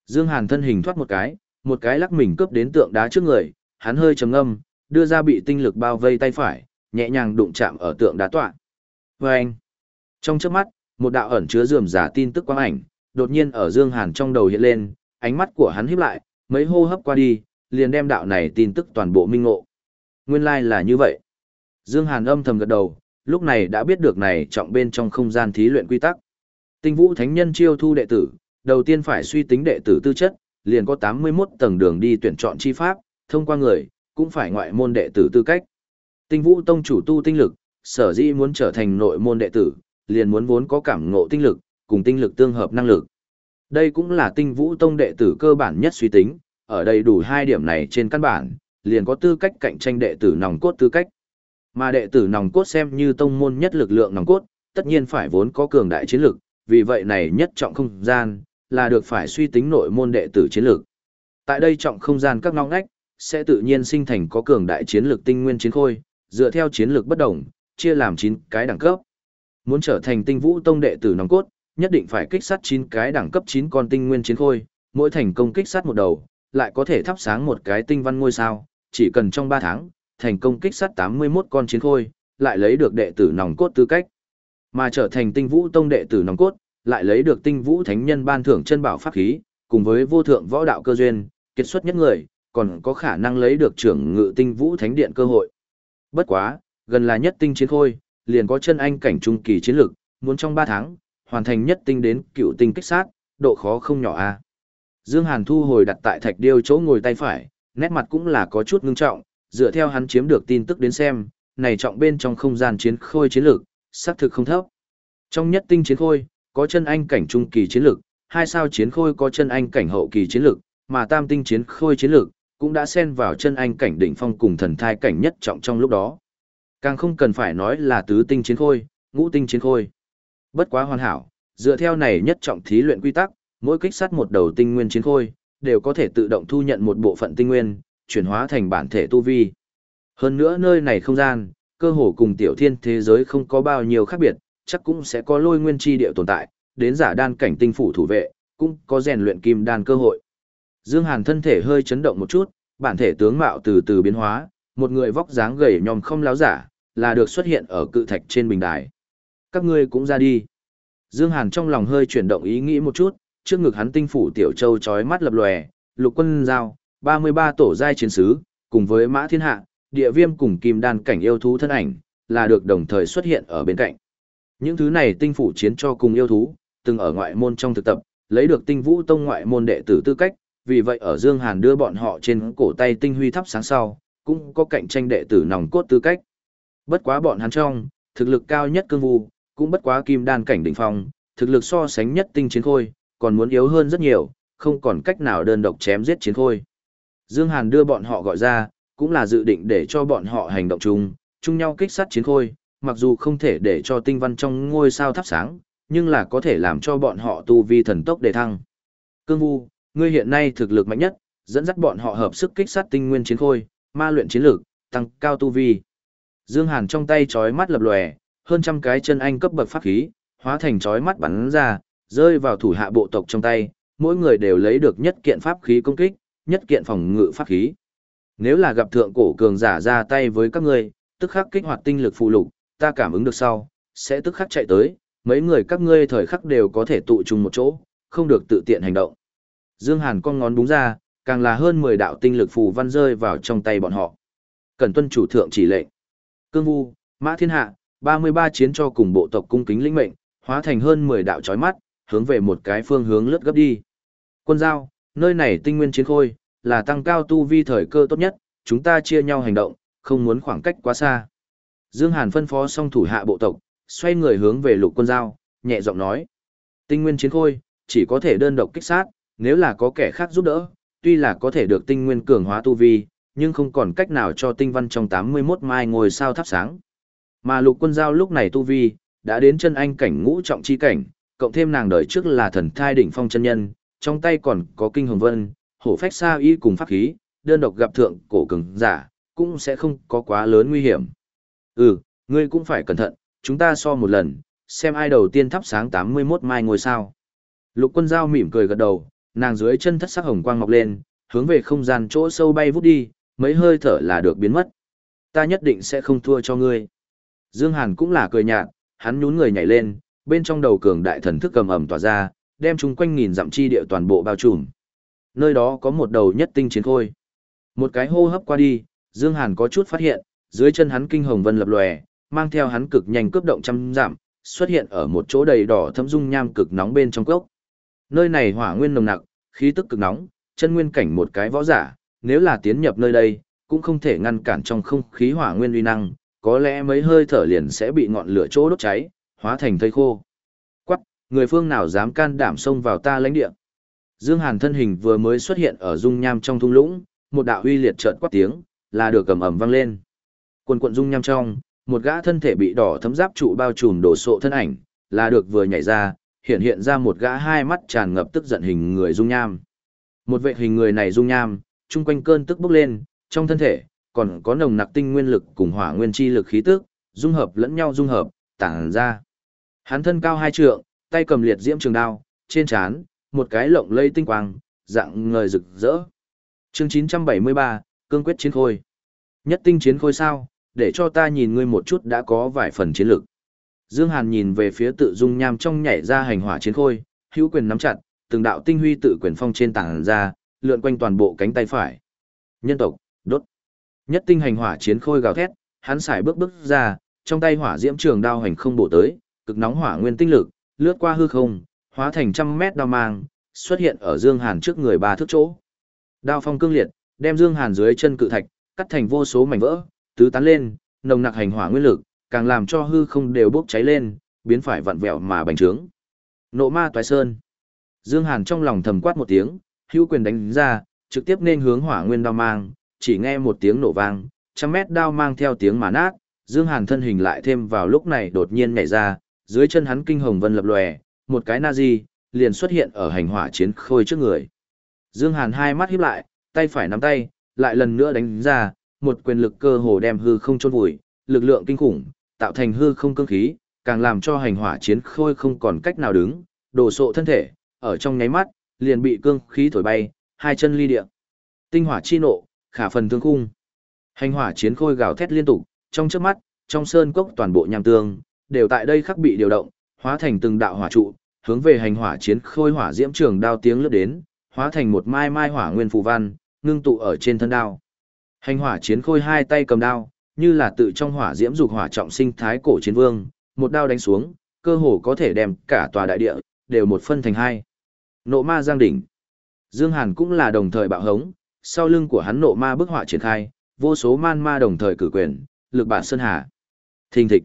Dương Hàn thân hình thoát một cái, một cái lắc mình cướp đến tượng đá trước người, hắn hơi trầm ngâm, đưa ra bị tinh lực bao vây tay phải, nhẹ nhàng đụng chạm ở tượng đá tọa. anh, Trong chớp mắt, một đạo ẩn chứa dườm giả tin tức quang ảnh, đột nhiên ở Dương Hàn trong đầu hiện lên, ánh mắt của hắn híp lại, mấy hô hấp qua đi, liền đem đạo này tin tức toàn bộ minh ngộ. Nguyên lai like là như vậy. Dương Hàn âm thầm gật đầu, lúc này đã biết được này trọng bên trong không gian thí luyện quy tắc. Tinh Vũ Thánh Nhân chiêu thu đệ tử, đầu tiên phải suy tính đệ tử tư chất, liền có 81 tầng đường đi tuyển chọn chi pháp, thông qua người, cũng phải ngoại môn đệ tử tư cách. Tinh Vũ Tông chủ tu tinh lực, sở dĩ muốn trở thành nội môn đệ tử, liền muốn vốn có cảm ngộ tinh lực, cùng tinh lực tương hợp năng lực. Đây cũng là Tinh Vũ Tông đệ tử cơ bản nhất suy tính, ở đây đủ hai điểm này trên căn bản, liền có tư cách cạnh tranh đệ tử nòng cốt tư cách. Mà đệ tử nòng cốt xem như tông môn nhất lực lượng nòng cốt, tất nhiên phải vốn có cường đại chiến lực, vì vậy này nhất trọng không gian, là được phải suy tính nội môn đệ tử chiến lược. Tại đây trọng không gian các ngóc ngách, sẽ tự nhiên sinh thành có cường đại chiến lược tinh nguyên chiến khôi, dựa theo chiến lược bất đồng, chia làm 9 cái đẳng cấp. Muốn trở thành tinh vũ tông đệ tử nòng cốt, nhất định phải kích sát 9 cái đẳng cấp 9 con tinh nguyên chiến khôi, mỗi thành công kích sát một đầu, lại có thể thắp sáng một cái tinh văn ngôi sao, chỉ cần trong 3 tháng, thành công kích sát 81 con chiến khôi, lại lấy được đệ tử nòng cốt tư cách. Mà trở thành tinh vũ tông đệ tử nòng cốt, lại lấy được tinh vũ thánh nhân ban thưởng chân bảo pháp khí, cùng với vô thượng võ đạo cơ duyên, kết xuất nhất người, còn có khả năng lấy được trưởng ngự tinh vũ thánh điện cơ hội. Bất quá, gần là nhất tinh chiến khôi, liền có chân anh cảnh trung kỳ chiến lực, muốn trong 3 tháng, hoàn thành nhất tinh đến cựu tinh kích sát, độ khó không nhỏ a. Dương Hàn thu hồi đặt tại thạch điêu chỗ ngồi tay phải, nét mặt cũng là có chút ngưng trọng, dựa theo hắn chiếm được tin tức đến xem, này trọng bên trong không gian chiến khôi chiến lực, xác thực không thấp. Trong nhất tinh chiến khôi, có chân anh cảnh trung kỳ chiến lực, hai sao chiến khôi có chân anh cảnh hậu kỳ chiến lực, mà tam tinh chiến khôi chiến lực cũng đã xen vào chân anh cảnh đỉnh phong cùng thần thai cảnh nhất trọng trong lúc đó. Càng không cần phải nói là tứ tinh chiến khôi, ngũ tinh chiến khôi. Bất quá hoàn hảo, dựa theo này nhất trọng thí luyện quy tắc, mỗi kích sát một đầu tinh nguyên chiến khôi, đều có thể tự động thu nhận một bộ phận tinh nguyên, chuyển hóa thành bản thể tu vi. Hơn nữa nơi này không gian, cơ hồ cùng tiểu thiên thế giới không có bao nhiêu khác biệt, chắc cũng sẽ có lôi nguyên chi địa tồn tại, đến giả đan cảnh tinh phủ thủ vệ, cũng có rèn luyện kim đan cơ hội. Dương Hàn thân thể hơi chấn động một chút, bản thể tướng mạo từ từ biến hóa, một người vóc dáng gầy nhom không láo giả, là được xuất hiện ở cự thạch trên bình đài. Các ngươi cũng ra đi. Dương Hàn trong lòng hơi chuyển động ý nghĩ một chút, trước ngực hắn tinh phủ tiểu châu chói mắt lập lòe, lục quân giao, 33 tổ giai chiến sứ, cùng với mã thiên hạ, địa viêm cùng kim đan cảnh yêu thú thân ảnh, là được đồng thời xuất hiện ở bên cạnh. Những thứ này tinh phủ chiến cho cùng yêu thú, từng ở ngoại môn trong thực tập, lấy được tinh vũ tông ngoại môn đệ tử tư cách, vì vậy ở Dương Hàn đưa bọn họ trên cổ tay tinh huy thắp sáng sau, cũng có cạnh tranh đệ tử nòng cốt tư cách. Bất quá bọn hắn trong, thực lực cao nhất cương vu, cũng bất quá kim đan cảnh đỉnh phong, thực lực so sánh nhất tinh chiến khôi, còn muốn yếu hơn rất nhiều, không còn cách nào đơn độc chém giết chiến khôi. Dương Hàn đưa bọn họ gọi ra, cũng là dự định để cho bọn họ hành động chung, chung nhau kích sát chiến khôi, mặc dù không thể để cho tinh văn trong ngôi sao thắp sáng, nhưng là có thể làm cho bọn họ tu vi thần tốc đề thăng. Cương Vu, ngươi hiện nay thực lực mạnh nhất, dẫn dắt bọn họ hợp sức kích sát tinh nguyên chiến khôi, ma luyện chiến lực, tăng cao tu vi. Dương Hàn trong tay chói mắt lập lòe, hơn trăm cái chân anh cấp bậc pháp khí, hóa thành chói mắt bắn ra, rơi vào thủ hạ bộ tộc trong tay, mỗi người đều lấy được nhất kiện pháp khí công kích, nhất kiện phòng ngự pháp khí. Nếu là gặp thượng cổ cường giả ra tay với các ngươi, tức khắc kích hoạt tinh lực phụ lục, ta cảm ứng được sau, sẽ tức khắc chạy tới, mấy người các ngươi thời khắc đều có thể tụ chung một chỗ, không được tự tiện hành động. Dương Hàn con ngón đúng ra, càng là hơn 10 đạo tinh lực phù văn rơi vào trong tay bọn họ. Cần tuân chủ thượng chỉ lệnh. Cương Vu, Mã Thiên Hạ, 33 chiến cho cùng bộ tộc cung kính lĩnh mệnh, hóa thành hơn 10 đạo chói mắt, hướng về một cái phương hướng lướt gấp đi. Quân giao, nơi này tinh nguyên chiến khôi, là tăng cao tu vi thời cơ tốt nhất, chúng ta chia nhau hành động, không muốn khoảng cách quá xa. Dương Hàn phân phó xong thủ hạ bộ tộc, xoay người hướng về lục quân giao, nhẹ giọng nói. Tinh nguyên chiến khôi, chỉ có thể đơn độc kích sát, nếu là có kẻ khác giúp đỡ, tuy là có thể được tinh nguyên cường hóa tu vi, nhưng không còn cách nào cho tinh văn trong 81 mai ngồi sao thắp sáng. Mà lục quân giao lúc này tu vi, đã đến chân anh cảnh ngũ trọng chi cảnh, cộng thêm nàng đời trước là thần thai đỉnh phong chân nhân, trong tay còn có kinh hồng vân, hổ phách sa y cùng pháp khí, đơn độc gặp thượng cổ cường giả, cũng sẽ không có quá lớn nguy hiểm. Ừ, ngươi cũng phải cẩn thận, chúng ta so một lần, xem ai đầu tiên thắp sáng 81 mai ngôi sao. Lục quân giao mỉm cười gật đầu, nàng dưới chân thất sắc hồng quang ngọc lên, hướng về không gian chỗ sâu bay vút đi, mấy hơi thở là được biến mất. Ta nhất định sẽ không thua cho ngươi. Dương Hàn cũng là cười nhạt, hắn nhún người nhảy lên, bên trong đầu cường đại thần thức cầm ẩm tỏa ra, đem chúng quanh nghìn dặm chi địa toàn bộ bao trùm. Nơi đó có một đầu nhất tinh chiến khôi. Một cái hô hấp qua đi, Dương Hàn có chút phát hiện, dưới chân hắn kinh hồng vân lập lòe, mang theo hắn cực nhanh cướp động trăm dặm, xuất hiện ở một chỗ đầy đỏ thâm dung nham cực nóng bên trong cốc. Nơi này hỏa nguyên nồng nặc, khí tức cực nóng, chân nguyên cảnh một cái võ giả, nếu là tiến nhập nơi đây, cũng không thể ngăn cản trong không khí hỏa nguyên uy năng, có lẽ mấy hơi thở liền sẽ bị ngọn lửa chỗ đốt cháy, hóa thành thây khô. Quắc, người phương nào dám can đảm xông vào ta lãnh địa? Dương Hàn thân hình vừa mới xuất hiện ở dung nham trong thung lũng, một đạo uy liệt chợt quát tiếng, là được cầm ầm vang lên. Quần quần dung nham trong, một gã thân thể bị đỏ thấm giáp trụ bao trùm đổ sộ thân ảnh, là được vừa nhảy ra, hiện hiện ra một gã hai mắt tràn ngập tức giận hình người dung nham. Một vệ hình người này dung nham, chung quanh cơn tức bốc lên, trong thân thể, còn có nồng nặc tinh nguyên lực cùng hỏa nguyên chi lực khí tức, dung hợp lẫn nhau dung hợp, tản ra. Hắn thân cao hai trượng, tay cầm liệt diễm trường đao, trên trán một cái lộng lây tinh quang, dạng ngời rực rỡ. Chương 973, cương quyết chiến khôi. Nhất tinh chiến khôi sao, để cho ta nhìn ngươi một chút đã có vài phần chiến lực. Dương Hàn nhìn về phía tự dung nham trong nhảy ra hành hỏa chiến khôi, hữu quyền nắm chặt, từng đạo tinh huy tự quyền phong trên tảng ra, lượn quanh toàn bộ cánh tay phải. Nhân tộc, đốt. Nhất tinh hành hỏa chiến khôi gào thét, hắn xài bước bước ra, trong tay hỏa diễm trường đao hành không bổ tới, cực nóng hỏa nguyên tinh lực, lướt qua hư không, hóa thành trăm mét đao mang, xuất hiện ở Dương Hàn trước người ba thước chỗ. Đao phong cương liệt, đem Dương Hàn dưới chân cự thạch, cắt thành vô số mảnh vỡ, tứ tán lên, nồng nặc hành hỏa nguyên lực, càng làm cho hư không đều bốc cháy lên, biến phải vặn vẹo mà bành trướng. Nộ ma toái sơn. Dương Hàn trong lòng thầm quát một tiếng, hữu quyền đánh ra, trực tiếp nên hướng hỏa nguyên đao mang, chỉ nghe một tiếng nổ vang, trăm mét đao mang theo tiếng mà nát, Dương Hàn thân hình lại thêm vào lúc này đột nhiên nhảy ra, dưới chân hắn kinh hồng vân lập lòe, một cái Nazi liền xuất hiện ở hành hỏa chiến khôi trước người. Dương Hàn hai mắt híp lại, tay phải nắm tay, lại lần nữa đánh ra, một quyền lực cơ hồ đem hư không chôn vùi, lực lượng kinh khủng, tạo thành hư không cương khí, càng làm cho hành hỏa chiến khôi không còn cách nào đứng, đổ sộ thân thể, ở trong nháy mắt, liền bị cương khí thổi bay, hai chân ly địa. Tinh hỏa chi nộ, khả phần thương khung. Hành hỏa chiến khôi gào thét liên tục, trong chớp mắt, trong sơn cốc toàn bộ nham tương, đều tại đây khắc bị điều động, hóa thành từng đạo hỏa trụ, hướng về hành hỏa chiến khôi hỏa diễm trường đao tiếng lướt đến, hóa thành một mai mai hỏa nguyên phù văn, ngưng tụ ở trên thân đao. Hành hỏa chiến khôi hai tay cầm đao, như là tự trong hỏa diễm dục hỏa trọng sinh thái cổ chiến vương, một đao đánh xuống, cơ hồ có thể đem cả tòa đại địa đều một phân thành hai. Nộ ma giang đỉnh. Dương Hàn cũng là đồng thời bạo hống, sau lưng của hắn nộ ma bức họa triển khai, vô số man ma đồng thời cử quyền, lực bản sơn hà. Thình thịch.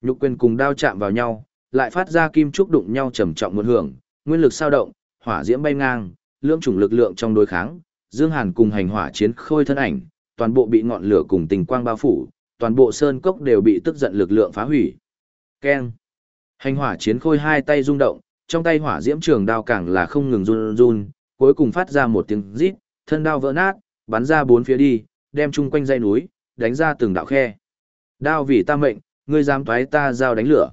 Nhục quyền cùng đao chạm vào nhau, lại phát ra kim trúc đụng nhau trầm trọng một hưởng, nguyên lực sao động, hỏa diễm bay ngang, lưỡng chủng lực lượng trong đối kháng, Dương Hàn cùng hành hỏa chiến khôi thân ảnh, toàn bộ bị ngọn lửa cùng tình quang bao phủ, toàn bộ sơn cốc đều bị tức giận lực lượng phá hủy. Keng. Hành hỏa chiến khôi hai tay rung động, trong tay hỏa diễm trường đao càng là không ngừng run run, cuối cùng phát ra một tiếng rít, thân đao vỡ nát, bắn ra bốn phía đi, đem chung quanh dãy núi, đánh ra từng đạo khe. Đao vì ta mệnh, ngươi dám toái ta giao đánh lửa.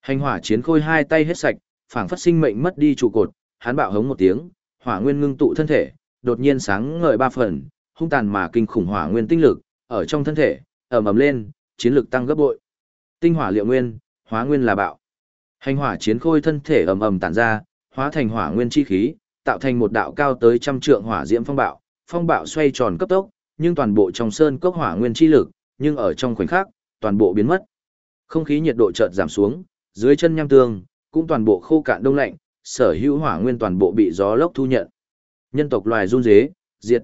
Hành hỏa chiến khôi hai tay hết sạch, phảng phất sinh mệnh mất đi trụ cột, hắn bạo hống một tiếng, hỏa nguyên ngưng tụ thân thể, đột nhiên sáng ngời ba phần, hung tàn mà kinh khủng hỏa nguyên tinh lực, ở trong thân thể, ầm ầm lên, chiến lực tăng gấp bội. Tinh hỏa liệu nguyên, hóa nguyên là bạo. Hành hỏa chiến khôi thân thể ầm ầm tản ra, hóa thành hỏa nguyên chi khí, tạo thành một đạo cao tới trăm trượng hỏa diễm phong bạo, phong bạo xoay tròn cấp tốc, nhưng toàn bộ trong sơn cốc hỏa nguyên chi lực, nhưng ở trong khoảnh khắc, toàn bộ biến mất. Không khí nhiệt độ chợt giảm xuống, dưới chân nham tương, cũng toàn bộ khô cạn đông lạnh, sở hữu hỏa nguyên toàn bộ bị gió lốc thu nhận. Nhân tộc loài run rế, diệt.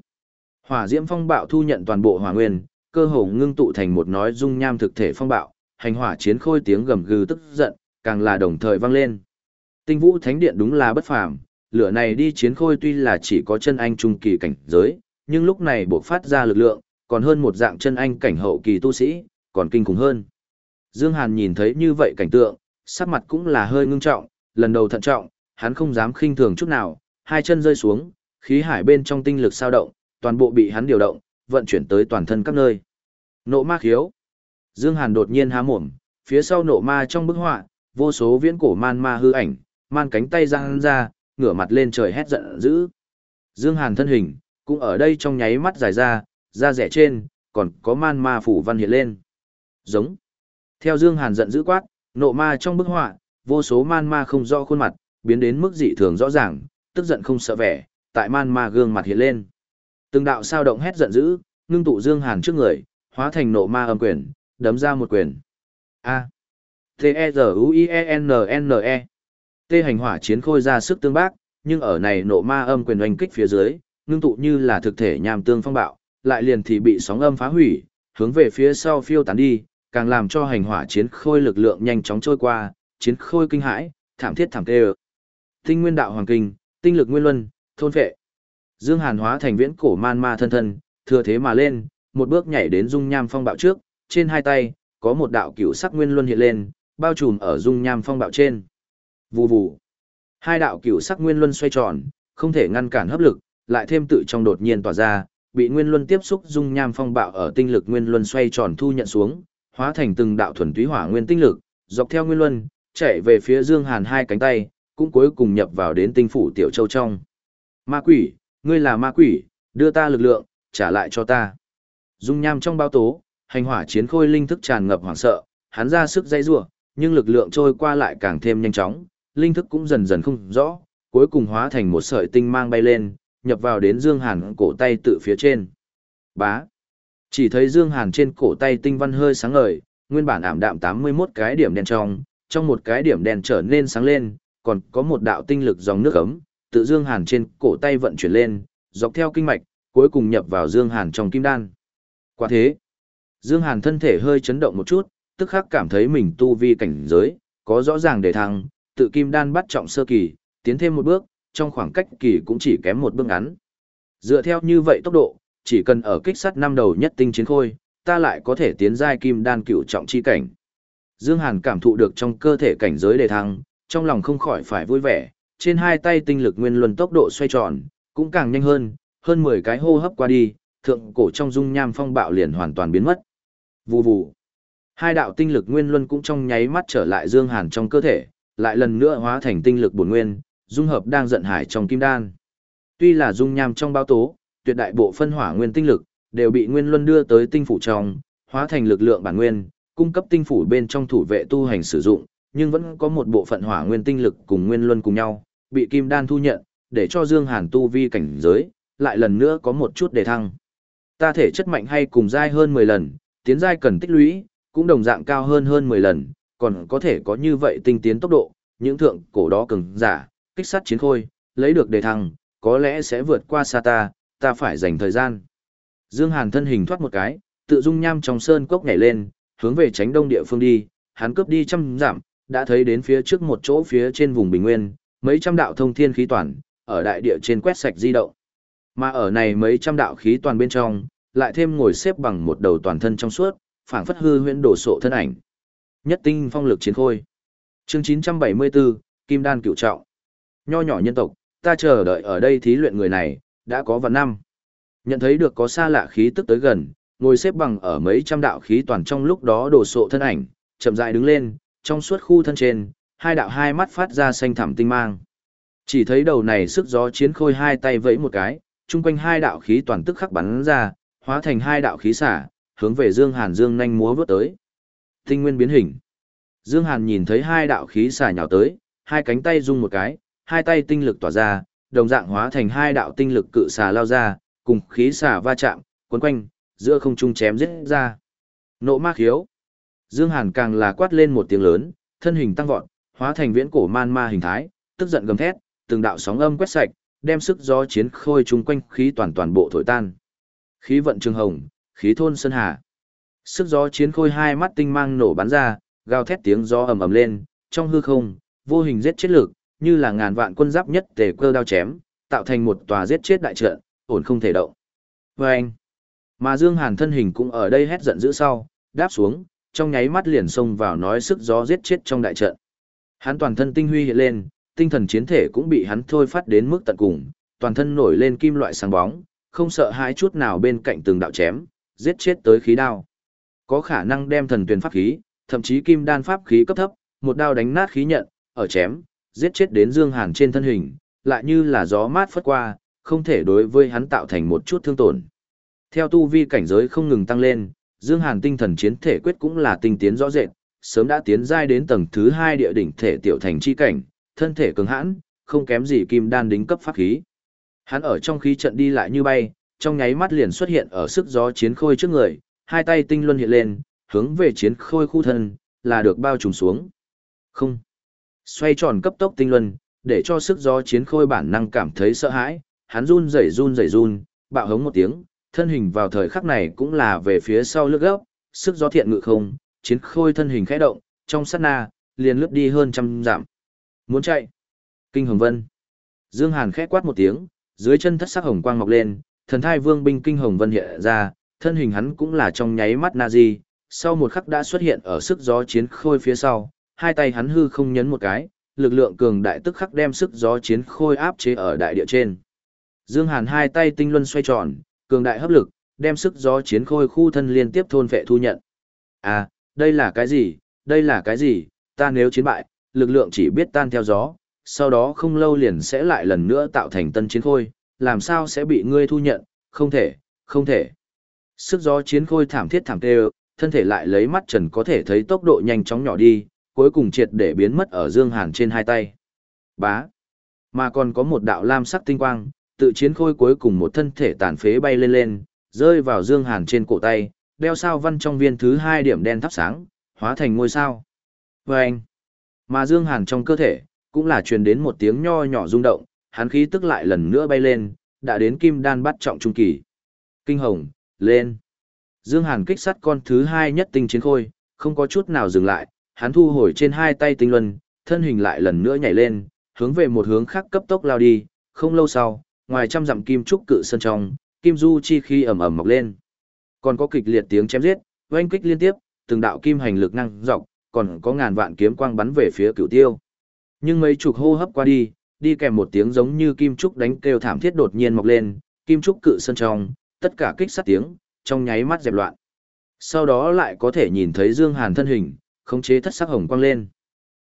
Hỏa diễm phong bạo thu nhận toàn bộ hỏa nguyên, cơ hồ ngưng tụ thành một nói dung nham thực thể phong bạo, hành hỏa chiến khôi tiếng gầm gừ tức giận, càng là đồng thời vang lên. Tinh vũ thánh điện đúng là bất phàm, lửa này đi chiến khôi tuy là chỉ có chân anh trung kỳ cảnh giới, nhưng lúc này bộc phát ra lực lượng, còn hơn một dạng chân anh cảnh hậu kỳ tu sĩ, còn kinh khủng hơn. Dương Hàn nhìn thấy như vậy cảnh tượng, sắc mặt cũng là hơi ngưng trọng, lần đầu thận trọng, hắn không dám khinh thường chút nào, hai chân rơi xuống, khí hải bên trong tinh lực sao động, toàn bộ bị hắn điều động, vận chuyển tới toàn thân các nơi. Nộ ma khiếu. Dương Hàn đột nhiên há mồm, phía sau nộ ma trong bức họa, vô số viễn cổ man ma hư ảnh, man cánh tay giang ra, ngửa mặt lên trời hét giận dữ. Dương Hàn thân hình, cũng ở đây trong nháy mắt dài ra, da rẻ trên, còn có man ma phủ văn hiện lên. Giống. Theo Dương Hàn giận dữ quát, nộ ma trong bức họa, vô số man ma không rõ khuôn mặt, biến đến mức dị thường rõ ràng, tức giận không sợ vẻ, tại man ma gương mặt hiện lên. Từng đạo sao động hét giận dữ, ngưng tụ Dương Hàn trước người, hóa thành nộ ma âm quyền, đấm ra một quyền. A. T-E-Z-U-I-E-N-N-E. T. Tê hành hỏa chiến khôi ra sức tương bác, nhưng ở này nộ ma âm quyền oanh kích phía dưới, ngưng tụ như là thực thể nham tương phong bạo, lại liền thì bị sóng âm phá hủy, hướng về phía sau phiêu tán đi, càng làm cho hành hỏa chiến khôi lực lượng nhanh chóng trôi qua, chiến khôi kinh hãi, thảm thiết thảm tê. Tinh nguyên đạo hoàng kinh, tinh lực nguyên luân, thôn phệ. Dương Hàn hóa thành viễn cổ man ma thân thân, thừa thế mà lên, một bước nhảy đến dung nham phong bạo trước, trên hai tay có một đạo cửu sắc nguyên luân hiện lên, bao trùm ở dung nham phong bạo trên. Vù vù. Hai đạo cửu sắc nguyên luân xoay tròn, không thể ngăn cản hấp lực, lại thêm tự trong đột nhiên tỏa ra, bị nguyên luân tiếp xúc dung nham phong bạo ở tinh lực nguyên luân xoay tròn thu nhận xuống, hóa thành từng đạo thuần túy hỏa nguyên tinh lực, dọc theo nguyên luân, chạy về phía Dương Hàn hai cánh tay, cũng cuối cùng nhập vào đến tinh phủ tiểu châu trong. Ma quỷ, ngươi là ma quỷ, đưa ta lực lượng, trả lại cho ta. Dung nham trong bao tố, hành hỏa chiến khôi linh thức tràn ngập hoảng sợ, hắn ra sức dây rủa, nhưng lực lượng trôi qua lại càng thêm nhanh chóng, linh thức cũng dần dần không rõ, cuối cùng hóa thành một sợi tinh mang bay lên, nhập vào đến Dương Hàn cổ tay tự phía trên. Bá. Chỉ thấy Dương Hàn trên cổ tay tinh văn hơi sáng ngời, nguyên bản ảm đạm 81 cái điểm đen trong, trong một cái điểm đen trở nên sáng lên, còn có một đạo tinh lực dòng nước ấm, tự Dương Hàn trên cổ tay vận chuyển lên, dọc theo kinh mạch, cuối cùng nhập vào Dương Hàn trong kim đan. Quả thế, Dương Hàn thân thể hơi chấn động một chút, tức khắc cảm thấy mình tu vi cảnh giới, có rõ ràng để thăng, tự kim đan bắt trọng sơ kỳ, tiến thêm một bước, trong khoảng cách kỳ cũng chỉ kém một bước ngắn. Dựa theo như vậy tốc độ, chỉ cần ở kích sát năm đầu nhất tinh chiến khôi, ta lại có thể tiến giai kim đan cựu trọng chi cảnh. Dương Hàn cảm thụ được trong cơ thể cảnh giới đề thăng, trong lòng không khỏi phải vui vẻ, trên hai tay tinh lực nguyên luân tốc độ xoay tròn, cũng càng nhanh hơn, hơn 10 cái hô hấp qua đi, thượng cổ trong dung nham phong bạo liền hoàn toàn biến mất. Vù vù. Hai đạo tinh lực nguyên luân cũng trong nháy mắt trở lại Dương Hàn trong cơ thể, lại lần nữa hóa thành tinh lực bổn nguyên, dung hợp đang giận hải trong kim đan. Tuy là dung nham trong bao tố, tuyệt đại bộ phân hỏa nguyên tinh lực đều bị nguyên luân đưa tới tinh phủ trong, hóa thành lực lượng bản nguyên, cung cấp tinh phủ bên trong thủ vệ tu hành sử dụng, nhưng vẫn có một bộ phận hỏa nguyên tinh lực cùng nguyên luân cùng nhau, bị kim đan thu nhận, để cho Dương Hàn tu vi cảnh giới, lại lần nữa có một chút đề thăng. Ta thể chất mạnh hay cùng giai hơn 10 lần, tiến giai cần tích lũy, cũng đồng dạng cao hơn hơn 10 lần, còn có thể có như vậy tinh tiến tốc độ, những thượng cổ đó cường giả, kích sát chiến khôi, lấy được đề thăng, có lẽ sẽ vượt qua xa ta, ta phải dành thời gian. Dương Hàn thân hình thoát một cái, tự dung nham trong sơn cốc nhảy lên, hướng về tránh đông địa phương đi, hắn cướp đi trăm giảm, đã thấy đến phía trước một chỗ phía trên vùng bình nguyên, mấy trăm đạo thông thiên khí toàn, ở đại địa trên quét sạch di động. Mà ở này mấy trăm đạo khí toàn bên trong, lại thêm ngồi xếp bằng một đầu toàn thân trong suốt, phảng phất hư huyễn đổ sộ thân ảnh. Nhất tinh phong lực chiến khôi. Chương 974, Kim Đan cựu trọng. Nho nhỏ nhân tộc, ta chờ đợi ở đây thí luyện người này, đã có vạn năm. Nhận thấy được có xa lạ khí tức tới gần, ngồi xếp bằng ở mấy trăm đạo khí toàn trong lúc đó đổ sộ thân ảnh, chậm rãi đứng lên, trong suốt khu thân trên, hai đạo hai mắt phát ra xanh thẳm tinh mang. Chỉ thấy đầu này sức gió chiến khôi hai tay vẫy một cái, chung quanh hai đạo khí toàn tức khắc bắn ra, hóa thành hai đạo khí xả, hướng về Dương Hàn Dương nhanh múa vút tới. Tinh nguyên biến hình. Dương Hàn nhìn thấy hai đạo khí xả nhào tới, hai cánh tay rung một cái, hai tay tinh lực tỏa ra, đồng dạng hóa thành hai đạo tinh lực cự xà lao ra, cùng khí xả va chạm, cuốn quanh, giữa không trung chém giết ra. Nộ ma khiếu. Dương Hàn càng là quát lên một tiếng lớn, thân hình tăng vọt, hóa thành viễn cổ man ma hình thái, tức giận gầm thét, từng đạo sóng âm quét sạch, đem sức gió chiến khôi chung quanh khí toàn toàn bộ thổi tan. Khí vận trường hồng, khí thôn sơn hà. Sức gió chiến khôi hai mắt tinh mang nổ bắn ra, gào thét tiếng gió ầm ầm lên, trong hư không, vô hình giết chết lực, như là ngàn vạn quân giáp nhất tề cơ đao chém, tạo thành một tòa giết chết đại trận, ổn không thể động. Và anh, mà Dương Hàn thân hình cũng ở đây hét giận dữ sau, đáp xuống, trong nháy mắt liền xông vào nói sức gió giết chết trong đại trận. Hắn toàn thân tinh huy hiện lên, tinh thần chiến thể cũng bị hắn thôi phát đến mức tận cùng, toàn thân nổi lên kim loại sáng bóng, không sợ hãi chút nào bên cạnh từng đạo chém, giết chết tới khí đao. Có khả năng đem thần tuyển pháp khí, thậm chí kim đan pháp khí cấp thấp, một đao đánh nát khí nhận, ở chém, giết chết đến Dương Hàn trên thân hình, lại như là gió mát phất qua, không thể đối với hắn tạo thành một chút thương tổn. Theo tu vi cảnh giới không ngừng tăng lên, Dương Hàn tinh thần chiến thể quyết cũng là tinh tiến rõ rệt, sớm đã tiến giai đến tầng thứ hai địa đỉnh thể tiểu thành chi cảnh, thân thể cứng hãn, không kém gì kim đan đính cấp pháp khí. Hắn ở trong khí trận đi lại như bay, trong nháy mắt liền xuất hiện ở sức gió chiến khôi trước người, hai tay tinh luân hiện lên, hướng về chiến khôi khu thân, là được bao trùm xuống. Không. Xoay tròn cấp tốc tinh luân, để cho sức gió chiến khôi bản năng cảm thấy sợ hãi, hắn run rẩy run rẩy run, bạo hống một tiếng, thân hình vào thời khắc này cũng là về phía sau lướt gốc, sức gió thiện ngự không, chiến khôi thân hình khẽ động, trong sát na, liền lướt đi hơn trăm dặm. Muốn chạy. Kinh Hồng Vân. Dương Hàn khẽ quát một tiếng, dưới chân thất sắc hồng quang mọc lên, thần thai vương binh Kinh Hồng Vân hiện ra, thân hình hắn cũng là trong nháy mắt Nazi, sau một khắc đã xuất hiện ở sức gió chiến khôi phía sau, hai tay hắn hư không nhấn một cái, lực lượng cường đại tức khắc đem sức gió chiến khôi áp chế ở đại địa trên. Dương Hàn hai tay tinh luân xoay tròn, cường đại hấp lực, đem sức gió chiến khôi khu thân liên tiếp thôn vệ thu nhận. À, đây là cái gì, đây là cái gì, ta nếu chiến bại, lực lượng chỉ biết tan theo gió, sau đó không lâu liền sẽ lại lần nữa tạo thành tân chiến khôi, làm sao sẽ bị ngươi thu nhận, không thể, không thể. Sức gió chiến khôi thảm thiết thảm tê thân thể lại lấy mắt trần có thể thấy tốc độ nhanh chóng nhỏ đi, cuối cùng triệt để biến mất ở Dương Hàn trên hai tay. Bá. Mà còn có một đạo lam sắc tinh quang, tự chiến khôi cuối cùng một thân thể tàn phế bay lên lên, rơi vào Dương Hàn trên cổ tay, đeo sao văn trong viên thứ hai điểm đen thắp sáng, hóa thành ngôi sao. Vâng! anh. Mà Dương Hàn trong cơ thể, cũng là truyền đến một tiếng nho nhỏ rung động, hắn khí tức lại lần nữa bay lên, đã đến kim đan bắt trọng trung kỳ. Kinh hồng, lên. Dương Hàn kích sát con thứ hai nhất tinh chiến khôi, không có chút nào dừng lại, hắn thu hồi trên hai tay tinh luân, thân hình lại lần nữa nhảy lên, hướng về một hướng khác cấp tốc lao đi, không lâu sau, ngoài trăm dặm kim trúc cự sân trong, kim du chi khí ầm ầm mọc lên. Còn có kịch liệt tiếng chém giết, oanh kích liên tiếp, từng đạo kim hành lực năng dọc, còn có ngàn vạn kiếm quang bắn về phía cửu tiêu. Nhưng mấy chục hô hấp qua đi, đi kèm một tiếng giống như kim trúc đánh kêu thảm thiết đột nhiên mọc lên, kim trúc cự sơn trong, tất cả kích sát tiếng, trong nháy mắt dẹp loạn. Sau đó lại có thể nhìn thấy Dương Hàn thân hình, khống chế thất sắc hồng quang lên.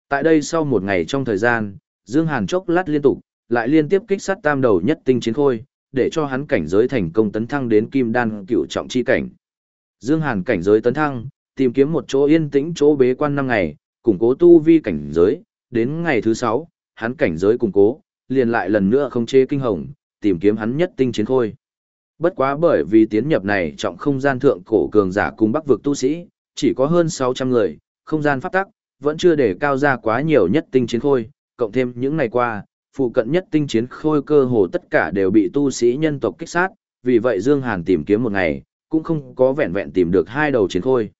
Tại đây sau một ngày trong thời gian, Dương Hàn chốc lát liên tục, lại liên tiếp kích sát tam đầu nhất tinh chiến khôi, để cho hắn cảnh giới thành công tấn thăng đến kim đan cựu trọng chi cảnh. Dương Hàn cảnh giới tấn thăng, tìm kiếm một chỗ yên tĩnh chỗ bế quan năm ngày, củng cố tu vi cảnh giới, đến ngày thứ sáu, hắn cảnh giới củng cố, liền lại lần nữa không chế kinh hồng, tìm kiếm hắn nhất tinh chiến khôi. Bất quá bởi vì tiến nhập này trọng không gian thượng cổ cường giả cùng bắc vực tu sĩ, chỉ có hơn 600 người, không gian pháp tắc, vẫn chưa để cao ra quá nhiều nhất tinh chiến khôi, cộng thêm những ngày qua, phụ cận nhất tinh chiến khôi cơ hồ tất cả đều bị tu sĩ nhân tộc kích sát, vì vậy Dương Hàn tìm kiếm một ngày, cũng không có vẹn vẹn tìm được hai đầu chiến khôi.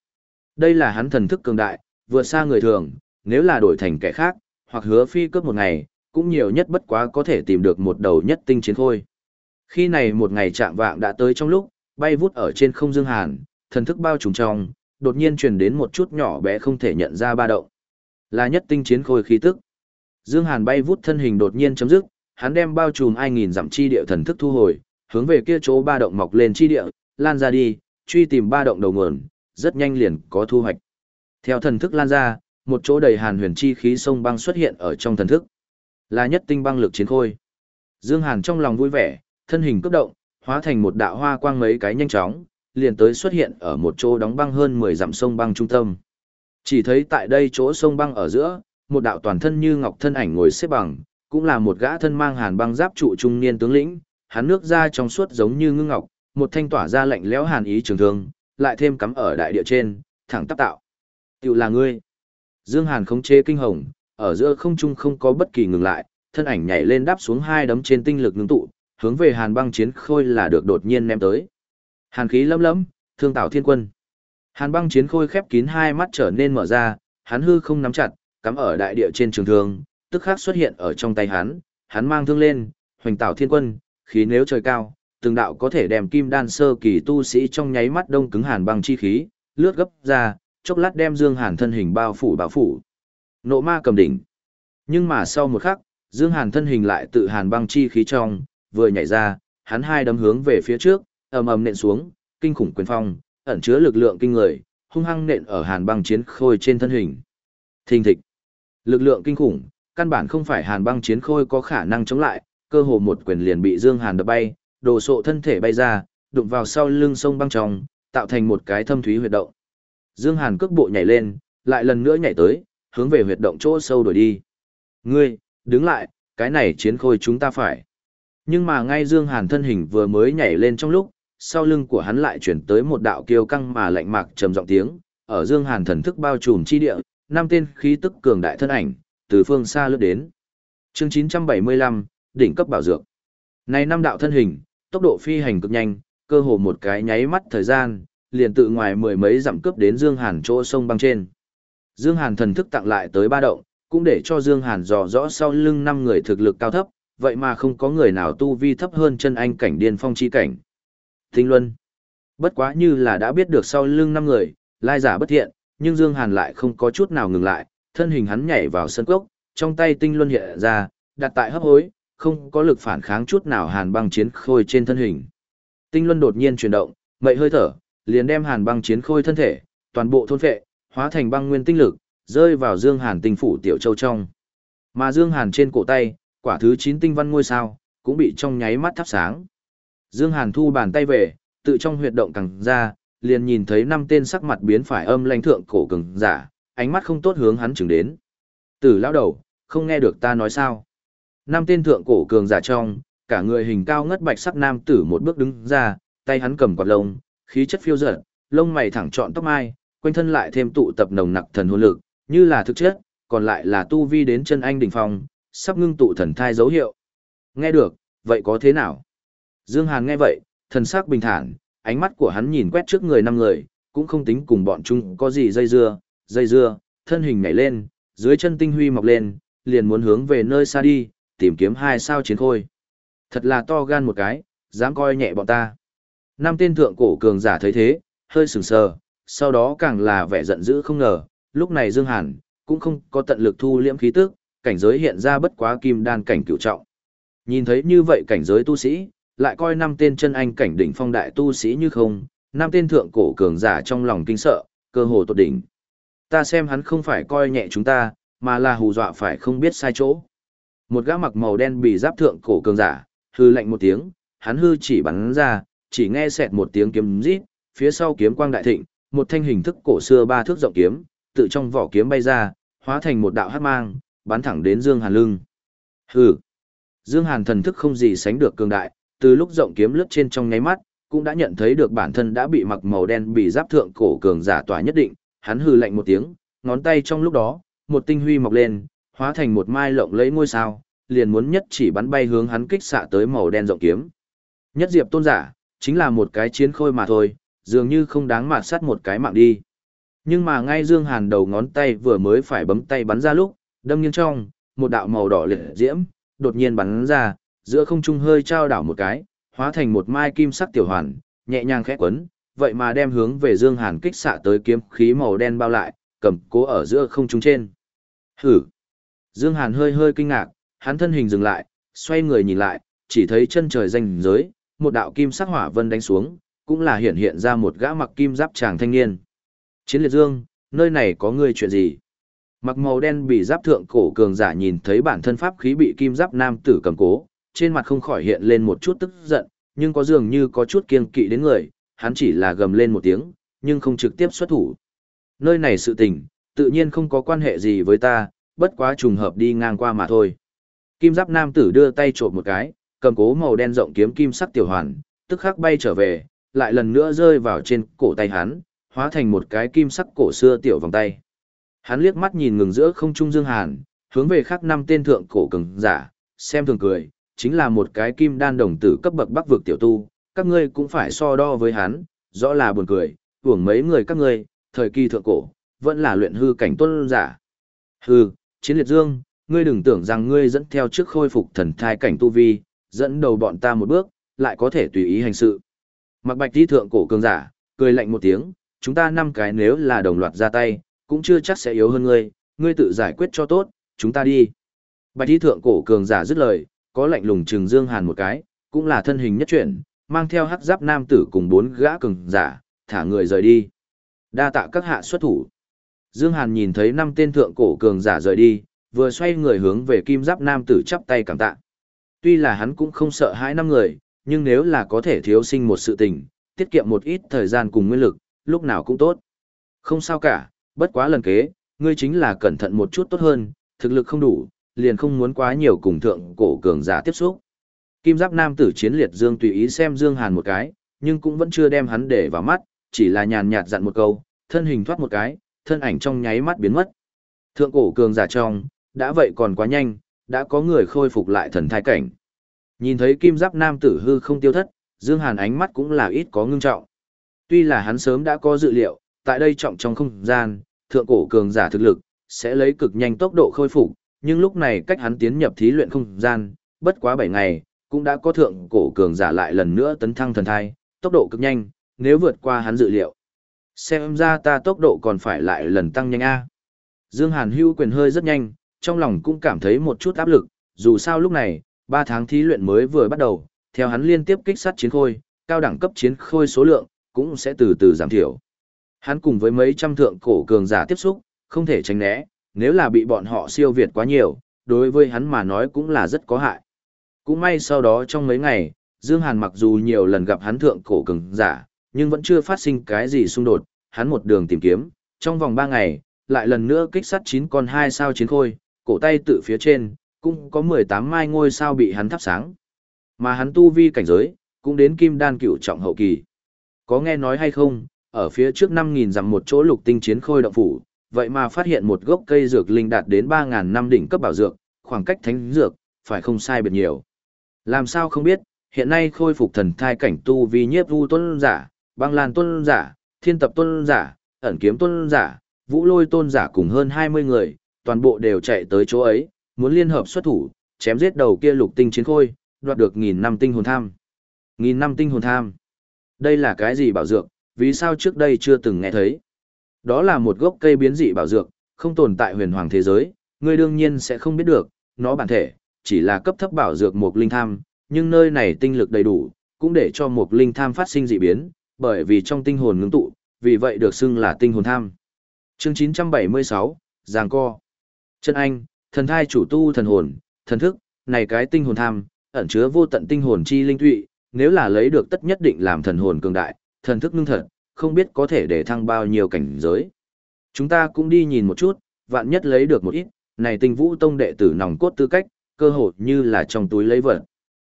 Đây là hắn thần thức cường đại, vượt xa người thường, nếu là đổi thành kẻ khác, hoặc hứa phi cướp một ngày, cũng nhiều nhất bất quá có thể tìm được một đầu nhất tinh chiến khôi. Khi này một ngày chạm vạng đã tới trong lúc, bay vút ở trên không Dương Hàn, thần thức bao trùm trong, đột nhiên truyền đến một chút nhỏ bé không thể nhận ra ba động. Là nhất tinh chiến khôi khí tức. Dương Hàn bay vút thân hình đột nhiên chấm dứt, hắn đem bao trùm ai nghìn dặm chi địa thần thức thu hồi, hướng về kia chỗ ba động mọc lên chi địa, lan ra đi, truy tìm ba động đầu nguồn, rất nhanh liền có thu hoạch. Theo thần thức lan ra, một chỗ đầy hàn huyền chi khí sông băng xuất hiện ở trong thần thức. Là nhất tinh băng lực chiến khôi. Dương Hàn trong lòng vui vẻ, thân hình cấp động, hóa thành một đạo hoa quang mấy cái nhanh chóng, liền tới xuất hiện ở một chỗ đóng băng hơn 10 dặm sông băng trung tâm. Chỉ thấy tại đây chỗ sông băng ở giữa, một đạo toàn thân như ngọc thân ảnh ngồi xếp bằng, cũng là một gã thân mang hàn băng giáp trụ trung niên tướng lĩnh, hắn nước ra trong suốt giống như ngưng ngọc, một thanh tỏa ra lạnh lẽo hàn ý trường thương, lại thêm cắm ở đại địa trên, thẳng tắp tạo. Tiểu là ngươi. Dương Hàn khống chế kinh hồng, ở giữa không trung không có bất kỳ ngừng lại, thân ảnh nhảy lên đáp xuống hai đấm trên tinh lực ngưng tụ, hướng về Hàn băng chiến khôi là được đột nhiên ném tới. Hàn khí lấm lấm, thương tạo thiên quân. Hàn băng chiến khôi khép kín hai mắt trở nên mở ra, hắn hư không nắm chặt, cắm ở đại địa trên trường thương, tức khắc xuất hiện ở trong tay hắn, hắn mang thương lên, hoành tạo thiên quân, khí nếu trời cao, từng đạo có thể đem kim đan sơ kỳ tu sĩ trong nháy mắt đông cứng hàn băng chi khí, lướt gấp ra, chốc lát đem Dương Hàn thân hình bao phủ bao phủ. Nộ ma cầm đỉnh. Nhưng mà sau một khắc, Dương Hàn thân hình lại tự hàn băng chi khí trong, vừa nhảy ra, hắn hai đấm hướng về phía trước, ầm ầm nện xuống, kinh khủng quyền phong, ẩn chứa lực lượng kinh người, hung hăng nện ở hàn băng chiến khôi trên thân hình. Thình thịch. Lực lượng kinh khủng, căn bản không phải hàn băng chiến khôi có khả năng chống lại, cơ hồ một quyền liền bị Dương Hàn đập bay, đồ sộ thân thể bay ra, đụng vào sau lưng sông băng trong, tạo thành một cái thâm thúy huyệt động. Dương Hàn cước bộ nhảy lên, lại lần nữa nhảy tới, hướng về huyệt động chỗ sâu đuổi đi. Ngươi, đứng lại, cái này chiến khôi chúng ta phải. Nhưng mà ngay Dương Hàn thân hình vừa mới nhảy lên trong lúc, sau lưng của hắn lại chuyển tới một đạo kiêu căng mà lạnh mạc trầm giọng tiếng, ở Dương Hàn thần thức bao trùm chi địa, năm tên khí tức cường đại thân ảnh, từ phương xa lướt đến. Chương 975, đỉnh cấp bảo dược. Này năm đạo thân hình, tốc độ phi hành cực nhanh, cơ hồ một cái nháy mắt thời gian, liền tự ngoài mười mấy dặm cướp đến Dương Hàn chỗ sông băng trên. Dương Hàn thần thức tặng lại tới ba động, cũng để cho Dương Hàn dò rõ sau lưng năm người thực lực cao thấp, vậy mà không có người nào tu vi thấp hơn chân anh cảnh điên phong chi cảnh. Tinh Luân. Bất quá như là đã biết được sau lưng năm người, lai giả bất thiện, nhưng Dương Hàn lại không có chút nào ngừng lại, thân hình hắn nhảy vào sân cốc, trong tay tinh luân hiện ra, đặt tại hấp hối, không có lực phản kháng chút nào Hàn băng chiến khôi trên thân hình. Tinh luân đột nhiên chuyển động, mậy hơi thở, liền đem Hàn băng chiến khôi thân thể, toàn bộ thôn phệ, hóa thành băng nguyên tinh lực, rơi vào Dương Hàn tinh phủ tiểu châu trong. Mà Dương Hàn trên cổ tay, quả thứ 9 tinh văn ngôi sao, cũng bị trong nháy mắt thắp sáng. Dương Hàn thu bàn tay về, tự trong huyệt động càng ra, liền nhìn thấy năm tên sắc mặt biến phải âm lãnh thượng cổ cường giả, ánh mắt không tốt hướng hắn chừng đến. Tử lão đầu, không nghe được ta nói sao? Năm tên thượng cổ cường giả trong, cả người hình cao ngất bạch sắc nam tử một bước đứng ra, tay hắn cầm quạt lông, khí chất phiêu dật, lông mày thẳng trọn tóc mai, quanh thân lại thêm tụ tập nồng nặc thần hồn lực, như là thực chất, còn lại là tu vi đến chân anh đỉnh phong, sắp ngưng tụ thần thai dấu hiệu. Nghe được, vậy có thế nào? Dương Hàn nghe vậy, thần sắc bình thản, ánh mắt của hắn nhìn quét trước người năm người, cũng không tính cùng bọn chúng có gì dây dưa, dây dưa, thân hình nhảy lên, dưới chân tinh huy mọc lên, liền muốn hướng về nơi xa đi, tìm kiếm hai sao chiến khôi. Thật là to gan một cái, dám coi nhẹ bọn ta. Năm tên thượng cổ cường giả thấy thế, hơi sừng sờ, sau đó càng là vẻ giận dữ không ngờ, lúc này Dương Hàn cũng không có tận lực thu liễm khí tức, cảnh giới hiện ra bất quá kim đan cảnh cửu trọng. Nhìn thấy như vậy cảnh giới tu sĩ, lại coi năm tên chân anh cảnh đỉnh phong đại tu sĩ như không, năm tên thượng cổ cường giả trong lòng kinh sợ, cơ hồ tột đỉnh. Ta xem hắn không phải coi nhẹ chúng ta, mà là hù dọa phải không biết sai chỗ. Một gã mặc màu đen bị giáp thượng cổ cường giả, hư lạnh một tiếng, hắn hư chỉ bắn ra, chỉ nghe xẹt một tiếng kiếm rít, phía sau kiếm quang đại thịnh, một thanh hình thức cổ xưa ba thước rộng kiếm, tự trong vỏ kiếm bay ra, hóa thành một đạo hắc mang, bắn thẳng đến Dương Hàn lưng. Hừ. Dương Hàn thần thức không gì sánh được cường đại, từ lúc rộng kiếm lướt trên trong nháy mắt, cũng đã nhận thấy được bản thân đã bị mặc màu đen bị giáp thượng cổ cường giả tỏa nhất định, hắn hừ lạnh một tiếng, ngón tay trong lúc đó, một tinh huy mọc lên, hóa thành một mai lộng lẫy ngôi sao, liền muốn nhất chỉ bắn bay hướng hắn kích xạ tới màu đen rộng kiếm. Nhất diệp tôn giả, chính là một cái chiến khôi mà thôi, dường như không đáng mạt sát một cái mạng đi. Nhưng mà ngay Dương Hàn đầu ngón tay vừa mới phải bấm tay bắn ra lúc, đâm nghiêng trong, một đạo màu đỏ liệt diễm, đột nhiên bắn ra, giữa không trung hơi trao đảo một cái, hóa thành một mai kim sắc tiểu hoàn, nhẹ nhàng khẽ quấn, vậy mà đem hướng về Dương Hàn kích xạ tới kiếm khí màu đen bao lại, cầm cố ở giữa không trung trên. Hử! Dương Hàn hơi hơi kinh ngạc, hắn thân hình dừng lại, xoay người nhìn lại, chỉ thấy chân trời ranh giới, một đạo kim sắc hỏa vân đánh xuống, cũng là hiện hiện ra một gã mặc kim giáp chàng thanh niên. Chiến liệt Dương, nơi này có ngươi chuyện gì? Mặc màu đen bị giáp thượng cổ cường giả nhìn thấy bản thân pháp khí bị kim giáp nam tử cầm cố, trên mặt không khỏi hiện lên một chút tức giận, nhưng có dường như có chút kiêng kỵ đến người, hắn chỉ là gầm lên một tiếng, nhưng không trực tiếp xuất thủ. Nơi này sự tình, tự nhiên không có quan hệ gì với ta, bất quá trùng hợp đi ngang qua mà thôi. Kim giáp nam tử đưa tay trộm một cái, cầm cố màu đen rộng kiếm kim sắc tiểu hoàn, tức khắc bay trở về, lại lần nữa rơi vào trên cổ tay hắn, hóa thành một cái kim sắc cổ xưa tiểu vòng tay. Hắn liếc mắt nhìn ngừng giữa không trung Dương Hàn, hướng về khác năm tên thượng cổ cường giả, xem thường cười, chính là một cái kim đan đồng tử cấp bậc bắc vực tiểu tu, các ngươi cũng phải so đo với hắn, rõ là buồn cười, uổng mấy người các ngươi, thời kỳ thượng cổ, vẫn là luyện hư cảnh tôn giả. Hư, chiến liệt dương, ngươi đừng tưởng rằng ngươi dẫn theo trước khôi phục thần thai cảnh tu vi, dẫn đầu bọn ta một bước, lại có thể tùy ý hành sự. Mặc bạch đi thượng cổ cường giả, cười lạnh một tiếng, chúng ta năm cái nếu là đồng loạt ra tay, cũng chưa chắc sẽ yếu hơn ngươi, ngươi tự giải quyết cho tốt, chúng ta đi. Bạch đi thượng cổ cường giả dứt lời, có lạnh lùng trừng Dương Hàn một cái, cũng là thân hình nhất chuyển, mang theo hắc giáp nam tử cùng bốn gã cường giả, thả người rời đi. Đa tạ các hạ xuất thủ. Dương Hàn nhìn thấy năm tên thượng cổ cường giả rời đi, vừa xoay người hướng về kim giáp nam tử chắp tay cảm tạ. Tuy là hắn cũng không sợ hãi năm người, nhưng nếu là có thể thiếu sinh một sự tình, tiết kiệm một ít thời gian cùng nguyên lực, lúc nào cũng tốt. Không sao cả, bất quá lần kế, ngươi chính là cẩn thận một chút tốt hơn, thực lực không đủ, liền không muốn quá nhiều cùng thượng cổ cường giả tiếp xúc. Kim giáp nam tử chiến liệt Dương tùy ý xem Dương Hàn một cái, nhưng cũng vẫn chưa đem hắn để vào mắt, chỉ là nhàn nhạt dặn một câu, thân hình thoát một cái, thân ảnh trong nháy mắt biến mất. Thượng cổ cường giả trong, đã vậy còn quá nhanh, đã có người khôi phục lại thần thai cảnh. Nhìn thấy kim giáp nam tử hư không tiêu thất, Dương Hàn ánh mắt cũng là ít có ngưng trọng. Tuy là hắn sớm đã có dự liệu, tại đây trọng trong không gian, thượng cổ cường giả thực lực, sẽ lấy cực nhanh tốc độ khôi phục, nhưng lúc này cách hắn tiến nhập thí luyện không gian, bất quá 7 ngày, cũng đã có thượng cổ cường giả lại lần nữa tấn thăng thần thai, tốc độ cực nhanh, nếu vượt qua hắn dự liệu. Xem ra ta tốc độ còn phải lại lần tăng nhanh A. Dương Hàn hưu quyền hơi rất nhanh, trong lòng cũng cảm thấy một chút áp lực, dù sao lúc này, 3 tháng thí luyện mới vừa bắt đầu, theo hắn liên tiếp kích sát chiến khôi, cao đẳng cấp chiến khôi số lượng, cũng sẽ từ từ giảm thiểu. Hắn cùng với mấy trăm thượng cổ cường giả tiếp xúc, không thể tránh né, nếu là bị bọn họ siêu việt quá nhiều, đối với hắn mà nói cũng là rất có hại. Cũng may sau đó trong mấy ngày, Dương Hàn mặc dù nhiều lần gặp hắn thượng cổ cường giả, nhưng vẫn chưa phát sinh cái gì xung đột, hắn một đường tìm kiếm, trong vòng 3 ngày, lại lần nữa kích sát 9 con hai sao chiến khôi, cổ tay tự phía trên, cũng có 18 mai ngôi sao bị hắn thắp sáng. Mà hắn tu vi cảnh giới, cũng đến kim đan cửu trọng hậu kỳ. Có nghe nói hay không, ở phía trước 5.000 dặm một chỗ lục tinh chiến khôi động phủ, vậy mà phát hiện một gốc cây dược linh đạt đến 3.000 năm đỉnh cấp bảo dược, khoảng cách thánh dược, phải không sai biệt nhiều. Làm sao không biết, hiện nay khôi phục thần thai cảnh tu vi nhiếp vu tôn giả, băng lan tôn giả, thiên tập tôn giả, ẩn kiếm tôn giả, vũ lôi tôn giả cùng hơn 20 người, toàn bộ đều chạy tới chỗ ấy, muốn liên hợp xuất thủ, chém giết đầu kia lục tinh chiến khôi, đoạt được nghìn năm tinh hồn tham. Nghìn năm tinh hồn tham. Đây là cái gì bảo dược, vì sao trước đây chưa từng nghe thấy? Đó là một gốc cây biến dị bảo dược, không tồn tại huyền hoàng thế giới, ngươi đương nhiên sẽ không biết được, nó bản thể, chỉ là cấp thấp bảo dược một linh tham, nhưng nơi này tinh lực đầy đủ, cũng để cho một linh tham phát sinh dị biến, bởi vì trong tinh hồn ngưng tụ, vì vậy được xưng là tinh hồn tham. Chương 976, Giang Co. Chân Anh, thần thai chủ tu thần hồn, thần thức, này cái tinh hồn tham, ẩn chứa vô tận tinh hồn chi linh tụy, nếu là lấy được tất nhất định làm thần hồn cường đại, thần thức ngưng thật, không biết có thể để thăng bao nhiêu cảnh giới. Chúng ta cũng đi nhìn một chút, vạn nhất lấy được một ít, này tinh vũ tông đệ tử nòng cốt tư cách, cơ hội như là trong túi lấy vật.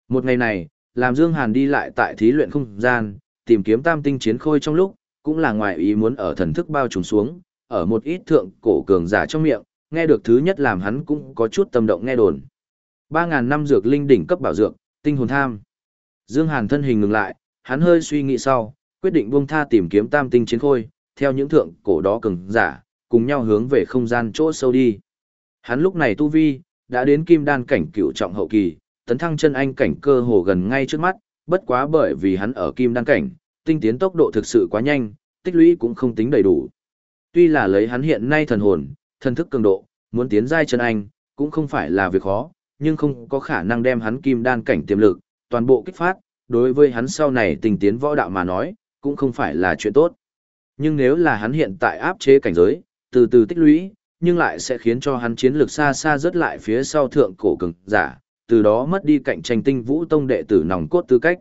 Một ngày này, làm Dương Hàn đi lại tại thí luyện không gian, tìm kiếm tam tinh chiến khôi trong lúc, cũng là ngoài ý muốn ở thần thức bao trùm xuống, ở một ít thượng cổ cường giả trong miệng, nghe được thứ nhất làm hắn cũng có chút tâm động nghe đồn. 3.000 năm dược linh đỉnh cấp bảo dược, tinh hồn tham. Dương Hàn thân hình ngừng lại, hắn hơi suy nghĩ sau, quyết định buông tha tìm kiếm tam tinh chiến khôi, theo những thượng cổ đó cường giả, cùng nhau hướng về không gian chỗ sâu đi. Hắn lúc này tu vi, đã đến kim đan cảnh cựu trọng hậu kỳ, tấn thăng chân anh cảnh cơ hồ gần ngay trước mắt, bất quá bởi vì hắn ở kim đan cảnh, tinh tiến tốc độ thực sự quá nhanh, tích lũy cũng không tính đầy đủ. Tuy là lấy hắn hiện nay thần hồn, thần thức cường độ, muốn tiến giai chân anh, cũng không phải là việc khó, nhưng không có khả năng đem hắn kim đan cảnh tiềm lực, toàn bộ kích phát, đối với hắn sau này tình tiến võ đạo mà nói, cũng không phải là chuyện tốt. Nhưng nếu là hắn hiện tại áp chế cảnh giới, từ từ tích lũy, nhưng lại sẽ khiến cho hắn chiến lược xa xa rớt lại phía sau thượng cổ cường giả, từ đó mất đi cạnh tranh tinh vũ tông đệ tử nòng cốt tư cách.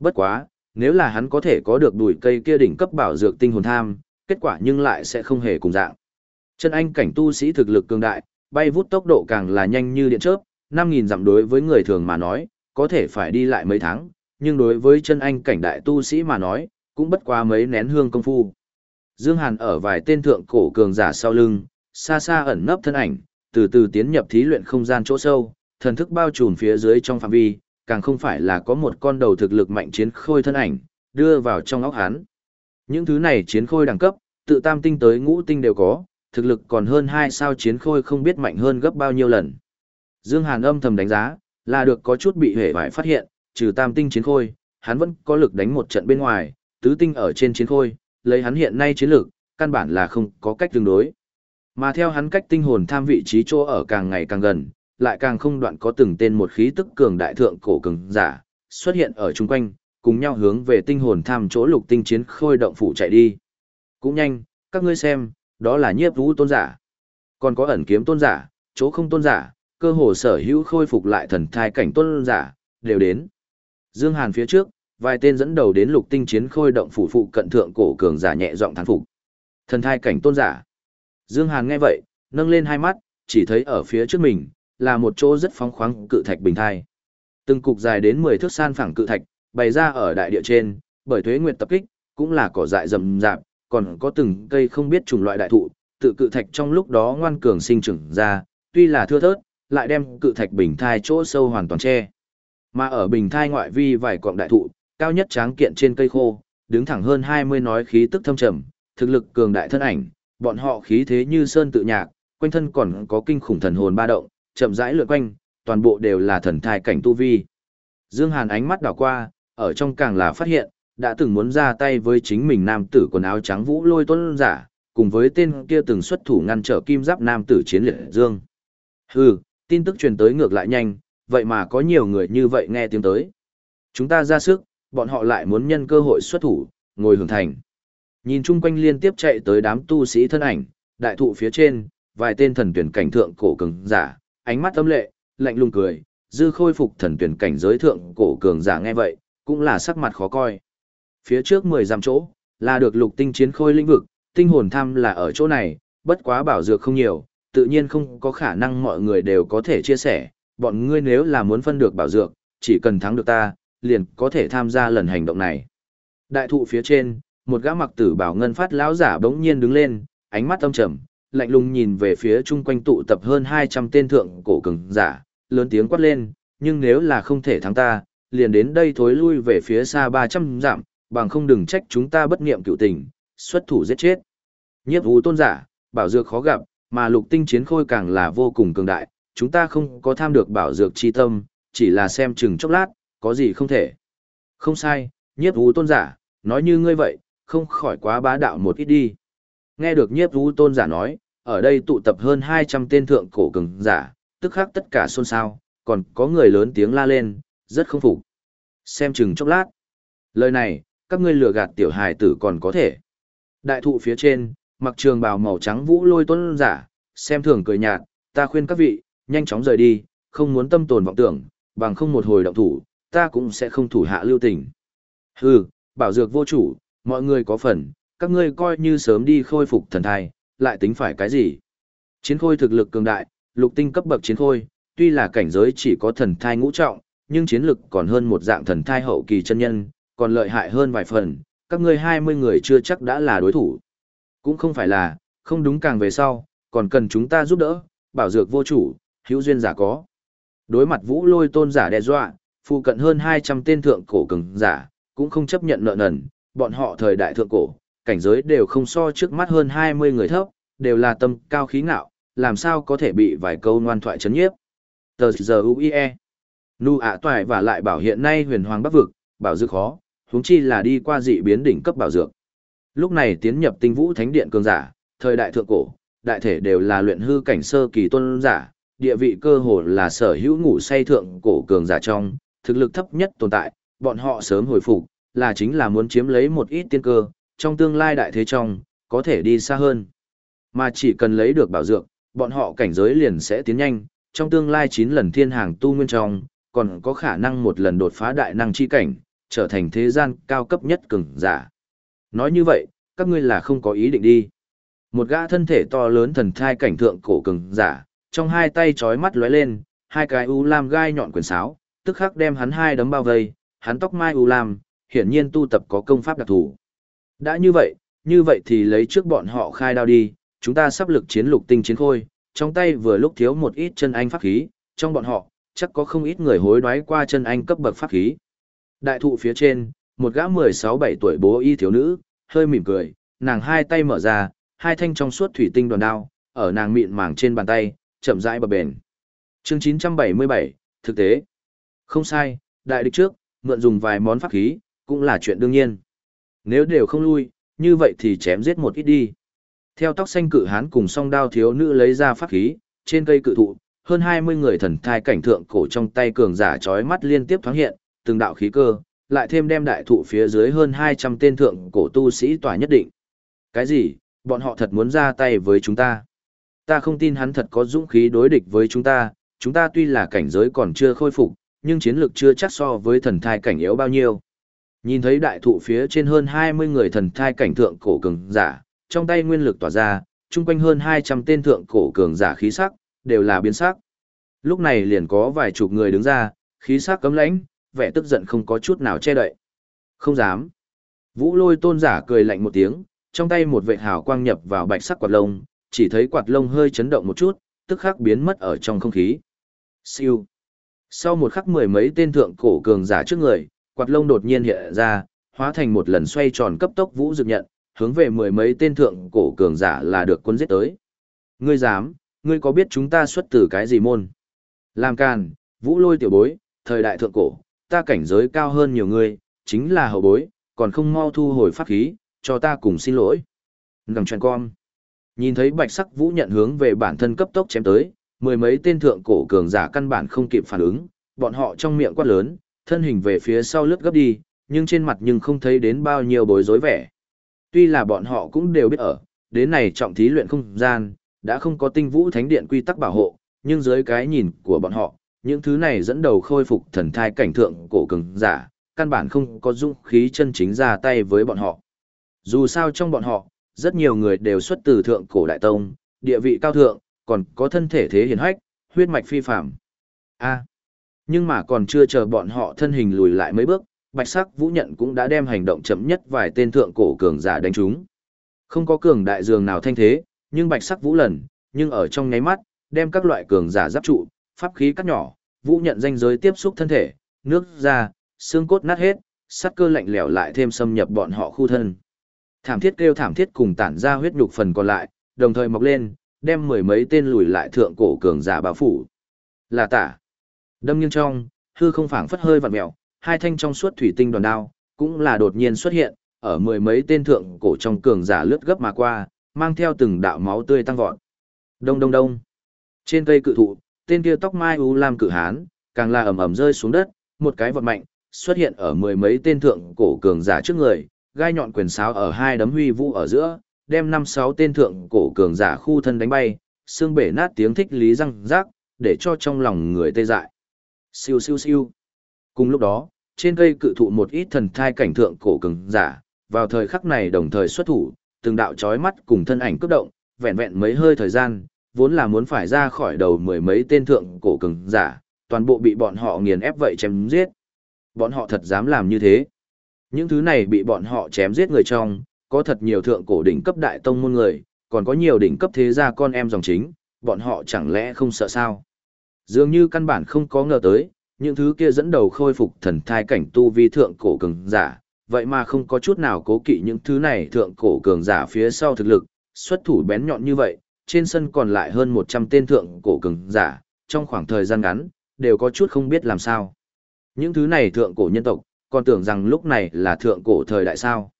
Bất quá, nếu là hắn có thể có được đùi cây kia đỉnh cấp bảo dược tinh hồn tham, kết quả nhưng lại sẽ không hề cùng dạng. Chân anh cảnh tu sĩ thực lực cường đại, bay vút tốc độ càng là nhanh như điện chớp, 5000 dặm đối với người thường mà nói, có thể phải đi lại mấy tháng, nhưng đối với chân anh cảnh đại tu sĩ mà nói, cũng bất quá mấy nén hương công phu. Dương Hàn ở vài tên thượng cổ cường giả sau lưng, xa xa ẩn nấp thân ảnh, từ từ tiến nhập thí luyện không gian chỗ sâu, thần thức bao trùm phía dưới trong phạm vi, càng không phải là có một con đầu thực lực mạnh chiến khôi thân ảnh, đưa vào trong óc hắn. Những thứ này chiến khôi đẳng cấp, tự tam tinh tới ngũ tinh đều có, thực lực còn hơn hai sao chiến khôi không biết mạnh hơn gấp bao nhiêu lần. Dương Hàn âm thầm đánh giá, là được có chút bị hề vải phát hiện, trừ tam tinh chiến khôi, hắn vẫn có lực đánh một trận bên ngoài, tứ tinh ở trên chiến khôi, lấy hắn hiện nay chiến lực căn bản là không có cách tương đối. Mà theo hắn cách tinh hồn tham vị trí chỗ ở càng ngày càng gần, lại càng không đoạn có từng tên một khí tức cường đại thượng cổ cường giả, xuất hiện ở chung quanh, cùng nhau hướng về tinh hồn tham chỗ lục tinh chiến khôi động phủ chạy đi. Cũng nhanh, các ngươi xem, đó là nhiếp vũ tôn giả. Còn có ẩn kiếm tôn giả, chỗ không tôn giả, cơ hồ sở hữu khôi phục lại thần thai cảnh tôn giả, đều đến. Dương Hàn phía trước, vài tên dẫn đầu đến lục tinh chiến khôi động phủ phụ cận thượng cổ cường giả nhẹ giọng thán phục. Thần thai cảnh tôn giả. Dương Hàn nghe vậy, nâng lên hai mắt, chỉ thấy ở phía trước mình, là một chỗ rất phóng khoáng cự thạch bình thai. Từng cục dài đến 10 thước san phẳng cự thạch, bày ra ở đại địa trên, bởi thuế nguyệt tập kích, cũng là cỏ dại rậm rạp, còn có từng cây không biết chủng loại đại thụ, tự cự thạch trong lúc đó ngoan cường sinh trưởng ra, tuy là thưa thớt, lại đem cự thạch bình thai chỗ sâu hoàn toàn che. Mà ở bình thai ngoại vi vài cọng đại thụ, cao nhất tráng kiện trên cây khô, đứng thẳng hơn 20 nói khí tức thâm trầm, thực lực cường đại thân ảnh, bọn họ khí thế như sơn tự nhạc, quanh thân còn có kinh khủng thần hồn ba động, chậm rãi lượn quanh, toàn bộ đều là thần thai cảnh tu vi. Dương Hàn ánh mắt đảo qua, ở trong càng là phát hiện, đã từng muốn ra tay với chính mình nam tử quần áo trắng vũ lôi tuấn giả, cùng với tên kia từng xuất thủ ngăn trở kim giáp nam tử chiến liệt Dương. Hừ, tin tức truyền tới ngược lại nhanh, vậy mà có nhiều người như vậy nghe tiếng tới. Chúng ta ra sức, bọn họ lại muốn nhân cơ hội xuất thủ, ngồi hưởng thành. Nhìn chung quanh liên tiếp chạy tới đám tu sĩ thân ảnh, đại thụ phía trên, vài tên thần tuyển cảnh thượng cổ cường giả, ánh mắt âm lệ, lạnh lùng cười, dư khôi phục thần tuyển cảnh giới thượng cổ cường giả nghe vậy, cũng là sắc mặt khó coi. Phía trước 10 dặm chỗ, là được lục tinh chiến khôi lĩnh vực, tinh hồn tham là ở chỗ này, bất quá bảo dược không nhiều, tự nhiên không có khả năng mọi người đều có thể chia sẻ, bọn ngươi nếu là muốn phân được bảo dược, chỉ cần thắng được ta, liền có thể tham gia lần hành động này. Đại thụ phía trên, một gã mặc tử bảo ngân phát lão giả bỗng nhiên đứng lên, ánh mắt âm trầm, lạnh lùng nhìn về phía chung quanh tụ tập hơn 200 tên thượng cổ cường giả, lớn tiếng quát lên, nhưng nếu là không thể thắng ta, liền đến đây thối lui về phía xa 300 dặm, bằng không đừng trách chúng ta bất niệm cựu tình, xuất thủ giết chết. Nhiếp vũ tôn giả, bảo dược khó gặp, mà lục tinh chiến khôi càng là vô cùng cường đại, chúng ta không có tham được bảo dược chi tâm, chỉ là xem chừng chốc lát, có gì không thể. Không sai, nhiếp vũ tôn giả, nói như ngươi vậy, không khỏi quá bá đạo một ít đi. Nghe được nhiếp vũ tôn giả nói, ở đây tụ tập hơn 200 tên thượng cổ cường giả, tức khắc tất cả xôn xao, còn có người lớn tiếng la lên, rất không phục. Xem chừng chốc lát. Lời này, các ngươi lừa gạt tiểu hài tử còn có thể. Đại thụ phía trên, mặc trường bào màu trắng vũ lôi tôn giả, xem thường cười nhạt, ta khuyên các vị, nhanh chóng rời đi, không muốn tâm tồn vọng tưởng, bằng không một hồi động thủ, ta cũng sẽ không thủ hạ lưu tình. Hừ, bảo dược vô chủ, mọi người có phần, các ngươi coi như sớm đi khôi phục thần thai, lại tính phải cái gì? Chiến khôi thực lực cường đại, lục tinh cấp bậc chiến khôi, tuy là cảnh giới chỉ có thần thai ngũ trọng, nhưng chiến lực còn hơn một dạng thần thai hậu kỳ chân nhân, còn lợi hại hơn vài phần, các ngươi 20 người chưa chắc đã là đối thủ. Cũng không phải là, không đúng càng về sau, còn cần chúng ta giúp đỡ, bảo dược vô chủ, hữu duyên giả có. Đối mặt vũ lôi tôn giả đe dọa, phụ cận hơn 200 tên thượng cổ cường giả, cũng không chấp nhận nợ nần, bọn họ thời đại thượng cổ, cảnh giới đều không so trước mắt hơn 20 người thấp, đều là tâm cao khí ngạo, làm sao có thể bị vài câu ngoan thoại chấn nhiếp. Tờ giờ UIE. Nu ạ toại và lại bảo hiện nay huyền hoàng bắc vực, bảo dược khó, huống chi là đi qua dị biến đỉnh cấp bảo dược. Lúc này tiến nhập tinh vũ thánh điện cường giả, thời đại thượng cổ, đại thể đều là luyện hư cảnh sơ kỳ tôn giả, địa vị cơ hồ là sở hữu ngủ say thượng cổ cường giả trong, thực lực thấp nhất tồn tại, bọn họ sớm hồi phục, là chính là muốn chiếm lấy một ít tiên cơ, trong tương lai đại thế trong, có thể đi xa hơn. Mà chỉ cần lấy được bảo dược, bọn họ cảnh giới liền sẽ tiến nhanh, trong tương lai 9 lần thiên hàng tu nguyên trong, còn có khả năng một lần đột phá đại năng chi cảnh, trở thành thế gian cao cấp nhất cường giả. Nói như vậy, các ngươi là không có ý định đi. Một gã thân thể to lớn thần thai cảnh thượng cổ cường giả, trong hai tay chói mắt lóe lên, hai cái u lam gai nhọn quyền sáo, tức khắc đem hắn hai đấm bao vây, hắn tóc mai u lam, hiển nhiên tu tập có công pháp đặc thù. Đã như vậy, như vậy thì lấy trước bọn họ khai đao đi, chúng ta sắp lực chiến lục tinh chiến khôi, trong tay vừa lúc thiếu một ít chân anh pháp khí, trong bọn họ, chắc có không ít người hối đoái qua chân anh cấp bậc pháp khí. Đại thụ phía trên, một gã 16-17 tuổi bố y thiếu nữ, hơi mỉm cười, nàng hai tay mở ra, hai thanh trong suốt thủy tinh đoàn đao, ở nàng mịn màng trên bàn tay, chậm rãi bập bền. Chương 977, thực tế. Không sai, đại địch trước, mượn dùng vài món pháp khí, cũng là chuyện đương nhiên. Nếu đều không lui, như vậy thì chém giết một ít đi. Theo tóc xanh cự hán cùng song đao thiếu nữ lấy ra pháp khí, trên cây cự thụ, hơn 20 người thần thai cảnh thượng cổ trong tay cường giả chói mắt liên tiếp thoáng hiện, từng đạo khí cơ, lại thêm đem đại thụ phía dưới hơn 200 tên thượng cổ tu sĩ tỏa nhất định. Cái gì, bọn họ thật muốn ra tay với chúng ta? Ta không tin hắn thật có dũng khí đối địch với chúng ta, chúng ta tuy là cảnh giới còn chưa khôi phục, nhưng chiến lược chưa chắc so với thần thai cảnh yếu bao nhiêu. Nhìn thấy đại thụ phía trên hơn 20 người thần thai cảnh thượng cổ cường giả, trong tay nguyên lực tỏa ra, chung quanh hơn 200 tên thượng cổ cường giả khí sắc, đều là biến sắc. Lúc này liền có vài chục người đứng ra, khí sắc cấm lãnh, vẻ tức giận không có chút nào che đậy. Không dám. Vũ lôi tôn giả cười lạnh một tiếng, trong tay một vệ hào quang nhập vào bạch sắc quạt lông, chỉ thấy quạt lông hơi chấn động một chút, tức khắc biến mất ở trong không khí. Siêu. Sau một khắc mười mấy tên thượng cổ cường giả trước người, quạt lông đột nhiên hiện ra, hóa thành một lần xoay tròn cấp tốc vũ dực nhận, hướng về mười mấy tên thượng cổ cường giả là được quân giết tới. Ngươi dám, ngươi có biết chúng ta xuất từ cái gì môn? Làm càn, vũ lôi tiểu bối, thời đại thượng cổ, ta cảnh giới cao hơn nhiều người, chính là hậu bối, còn không mau thu hồi pháp khí, cho ta cùng xin lỗi. Ngằng chuyện con. Nhìn thấy bạch sắc vũ nhận hướng về bản thân cấp tốc chém tới, mười mấy tên thượng cổ cường giả căn bản không kịp phản ứng, bọn họ trong miệng quát lớn, thân hình về phía sau lướt gấp đi, nhưng trên mặt nhưng không thấy đến bao nhiêu bối rối vẻ. Tuy là bọn họ cũng đều biết ở, đến này trọng thí luyện không gian, đã không có tinh vũ thánh điện quy tắc bảo hộ, nhưng dưới cái nhìn của bọn họ, những thứ này dẫn đầu khôi phục thần thai cảnh thượng cổ cường giả, căn bản không có dũng khí chân chính ra tay với bọn họ. Dù sao trong bọn họ, rất nhiều người đều xuất từ thượng cổ đại tông, địa vị cao thượng, còn có thân thể thế hiền hách, huyết mạch phi phàm. A. nhưng mà còn chưa chờ bọn họ thân hình lùi lại mấy bước, Bạch Sắc Vũ Nhận cũng đã đem hành động chậm nhất vài tên thượng cổ cường giả đánh trúng. Không có cường đại dường nào thanh thế, nhưng Bạch Sắc Vũ lần, nhưng ở trong nháy mắt, đem các loại cường giả giáp trụ, pháp khí cắt nhỏ, Vũ Nhận danh giới tiếp xúc thân thể, nước ra, xương cốt nát hết, sắt cơ lạnh lẽo lại thêm xâm nhập bọn họ khu thân. Thảm thiết kêu thảm thiết cùng tản ra huyết nhục phần còn lại, đồng thời mọc lên, đem mười mấy tên lùi lại thượng cổ cường giả bao phủ. Là tả. Đâm nghiêng trong, hư không phảng phất hơi vặn mèo, hai thanh trong suốt thủy tinh đoàn đao, cũng là đột nhiên xuất hiện, ở mười mấy tên thượng cổ trong cường giả lướt gấp mà qua, mang theo từng đạo máu tươi tăng vọt. Đông đông đông. Trên cây cự thụ, tên kia tóc mai u lam cự hán, càng là ầm ầm rơi xuống đất, một cái vật mạnh, xuất hiện ở mười mấy tên thượng cổ cường giả trước người, gai nhọn quyền sáo ở hai đấm huy vũ ở giữa, đem năm sáu tên thượng cổ cường giả khu thân đánh bay, xương bể nát tiếng thích lý răng rác, để cho trong lòng người tê dại. Siêu siêu siêu. Cùng lúc đó, trên cây cự thụ một ít thần thai cảnh thượng cổ cường giả, vào thời khắc này đồng thời xuất thủ, từng đạo chói mắt cùng thân ảnh cướp động, vẹn vẹn mấy hơi thời gian, vốn là muốn phải ra khỏi đầu mười mấy tên thượng cổ cường giả, toàn bộ bị bọn họ nghiền ép vậy chém giết. Bọn họ thật dám làm như thế. Những thứ này bị bọn họ chém giết người trong, có thật nhiều thượng cổ đỉnh cấp đại tông môn người, còn có nhiều đỉnh cấp thế gia con em dòng chính, bọn họ chẳng lẽ không sợ sao? Dường như căn bản không có ngờ tới, những thứ kia dẫn đầu khôi phục thần thai cảnh tu vi thượng cổ cường giả, vậy mà không có chút nào cố kỵ những thứ này thượng cổ cường giả phía sau thực lực, xuất thủ bén nhọn như vậy, trên sân còn lại hơn 100 tên thượng cổ cường giả, trong khoảng thời gian ngắn, đều có chút không biết làm sao. Những thứ này thượng cổ nhân tộc, còn tưởng rằng lúc này là thượng cổ thời đại sao.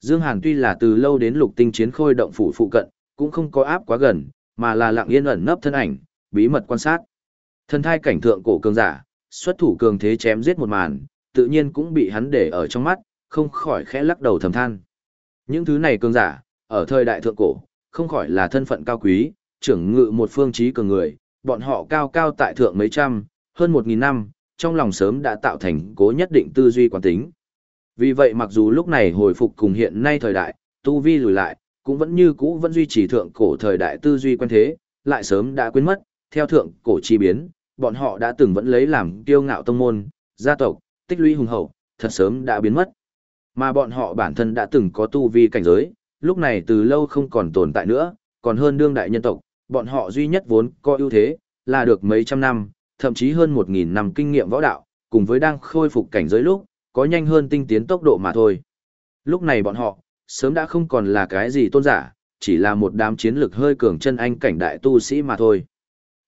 Dương Hàn tuy là từ lâu đến lục tinh chiến khôi động phủ phụ cận, cũng không có áp quá gần, mà là lặng yên ẩn nấp thân ảnh, bí mật quan sát. Thân thai cảnh thượng cổ cường giả, xuất thủ cường thế chém giết một màn, tự nhiên cũng bị hắn để ở trong mắt, không khỏi khẽ lắc đầu thầm than. Những thứ này cường giả, ở thời đại thượng cổ, không khỏi là thân phận cao quý, trưởng ngự một phương trí cường người, bọn họ cao cao tại thượng mấy trăm, hơn một nghìn năm, trong lòng sớm đã tạo thành cố nhất định tư duy quán tính. Vì vậy mặc dù lúc này hồi phục cùng hiện nay thời đại, tu vi lùi lại, cũng vẫn như cũ vẫn duy trì thượng cổ thời đại tư duy quan thế, lại sớm đã quên mất, theo thượng cổ chi biến, bọn họ đã từng vẫn lấy làm kiêu ngạo tông môn, gia tộc, tích lũy hùng hậu, thật sớm đã biến mất. Mà bọn họ bản thân đã từng có tu vi cảnh giới, lúc này từ lâu không còn tồn tại nữa, còn hơn đương đại nhân tộc, bọn họ duy nhất vốn có ưu thế, là được mấy trăm năm, thậm chí hơn một nghìn năm kinh nghiệm võ đạo, cùng với đang khôi phục cảnh giới lúc, có nhanh hơn tinh tiến tốc độ mà thôi. Lúc này bọn họ, sớm đã không còn là cái gì tôn giả, chỉ là một đám chiến lực hơi cường chân anh cảnh đại tu sĩ mà thôi.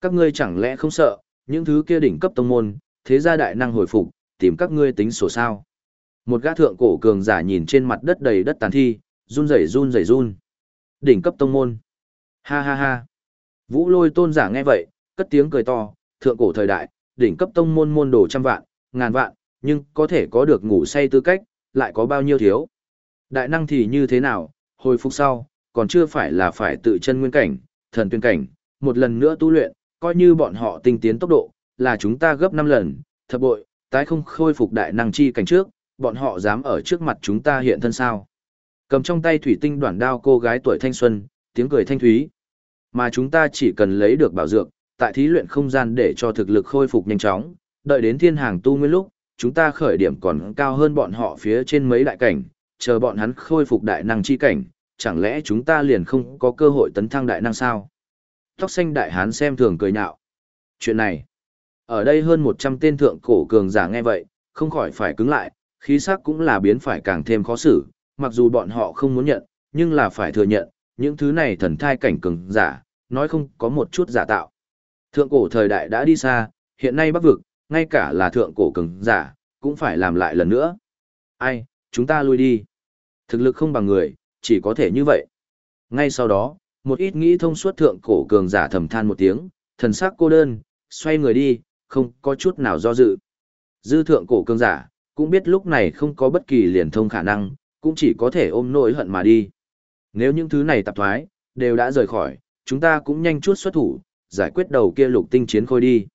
Các ngươi chẳng lẽ không sợ, những thứ kia đỉnh cấp tông môn, thế gia đại năng hồi phục, tìm các ngươi tính sổ sao. Một gã thượng cổ cường giả nhìn trên mặt đất đầy đất tàn thi, run rẩy run rẩy run. Đỉnh cấp tông môn. Ha ha ha. Vũ lôi tôn giả nghe vậy, cất tiếng cười to, thượng cổ thời đại, đỉnh cấp tông môn môn đồ trăm vạn, ngàn vạn, nhưng có thể có được ngủ say tư cách, lại có bao nhiêu thiếu. Đại năng thì như thế nào, hồi phục sau, còn chưa phải là phải tự chân nguyên cảnh, thần tuyên cảnh, một lần nữa tu luyện, coi như bọn họ tinh tiến tốc độ, là chúng ta gấp 5 lần, thập bội, tái không khôi phục đại năng chi cảnh trước, bọn họ dám ở trước mặt chúng ta hiện thân sao. Cầm trong tay thủy tinh đoạn đao cô gái tuổi thanh xuân, tiếng cười thanh thúy. Mà chúng ta chỉ cần lấy được bảo dược, tại thí luyện không gian để cho thực lực khôi phục nhanh chóng, đợi đến thiên hàng tu nguyên lúc, chúng ta khởi điểm còn cao hơn bọn họ phía trên mấy đại cảnh, chờ bọn hắn khôi phục đại năng chi cảnh, chẳng lẽ chúng ta liền không có cơ hội tấn thăng đại năng sao? Tóc xanh đại hán xem thường cười nhạo. Chuyện này, ở đây hơn 100 tên thượng cổ cường giả nghe vậy, không khỏi phải cứng lại, khí sắc cũng là biến phải càng thêm khó xử, mặc dù bọn họ không muốn nhận, nhưng là phải thừa nhận, những thứ này thần thai cảnh cường giả, nói không có một chút giả tạo. Thượng cổ thời đại đã đi xa, hiện nay bắc vực, ngay cả là thượng cổ cường giả, cũng phải làm lại lần nữa. Ai, chúng ta lui đi. Thực lực không bằng người, chỉ có thể như vậy. Ngay sau đó, một ít nghĩ thông suốt thượng cổ cường giả thầm than một tiếng, thần sắc cô đơn, xoay người đi, không có chút nào do dự. Dư thượng cổ cường giả, cũng biết lúc này không có bất kỳ liền thông khả năng, cũng chỉ có thể ôm nỗi hận mà đi. Nếu những thứ này tạp thoái, đều đã rời khỏi, chúng ta cũng nhanh chút xuất thủ, giải quyết đầu kia lục tinh chiến khôi đi.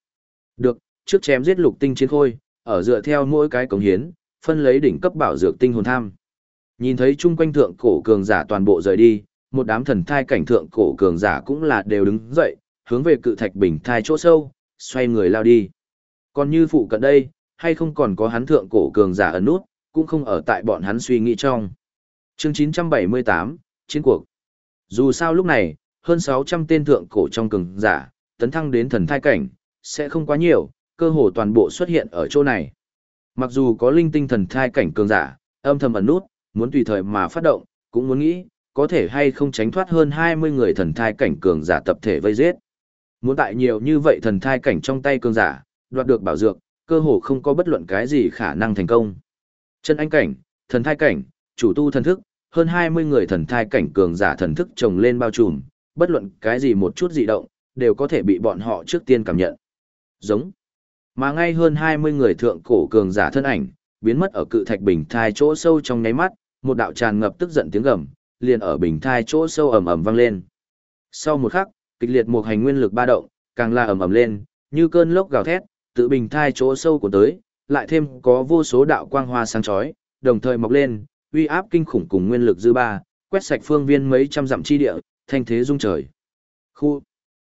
Được, trước chém giết lục tinh chiến khôi, ở dựa theo mỗi cái cống hiến, phân lấy đỉnh cấp bảo dược tinh hồn tham. Nhìn thấy chung quanh thượng cổ cường giả toàn bộ rời đi, một đám thần thai cảnh thượng cổ cường giả cũng là đều đứng dậy, hướng về cự thạch bình thai chỗ sâu, xoay người lao đi. Còn như phụ cận đây, hay không còn có hắn thượng cổ cường giả ẩn nút, cũng không ở tại bọn hắn suy nghĩ trong. Chương 978, Chiến cuộc. Dù sao lúc này, hơn 600 tên thượng cổ trong cường giả, tấn thăng đến thần thai cảnh, sẽ không quá nhiều, cơ hồ toàn bộ xuất hiện ở chỗ này. Mặc dù có linh tinh thần thai cảnh cường giả, âm thầm ẩn nút, muốn tùy thời mà phát động, cũng muốn nghĩ, có thể hay không tránh thoát hơn 20 người thần thai cảnh cường giả tập thể vây giết. Muốn tại nhiều như vậy thần thai cảnh trong tay cường giả, đoạt được bảo dược, cơ hồ không có bất luận cái gì khả năng thành công. Chân anh cảnh, thần thai cảnh, chủ tu thần thức, hơn 20 người thần thai cảnh cường giả thần thức trồng lên bao trùm, bất luận cái gì một chút dị động, đều có thể bị bọn họ trước tiên cảm nhận. Giống. Mà ngay hơn 20 người thượng cổ cường giả thân ảnh, biến mất ở cự thạch bình thai chỗ sâu trong nháy mắt, một đạo tràn ngập tức giận tiếng gầm, liền ở bình thai chỗ sâu ầm ầm vang lên. Sau một khắc, kịch liệt một hành nguyên lực ba động, càng la ầm ầm lên, như cơn lốc gào thét, tự bình thai chỗ sâu của tới, lại thêm có vô số đạo quang hoa sáng chói, đồng thời mọc lên, uy áp kinh khủng cùng nguyên lực dư ba, quét sạch phương viên mấy trăm dặm chi địa, thanh thế rung trời. Khu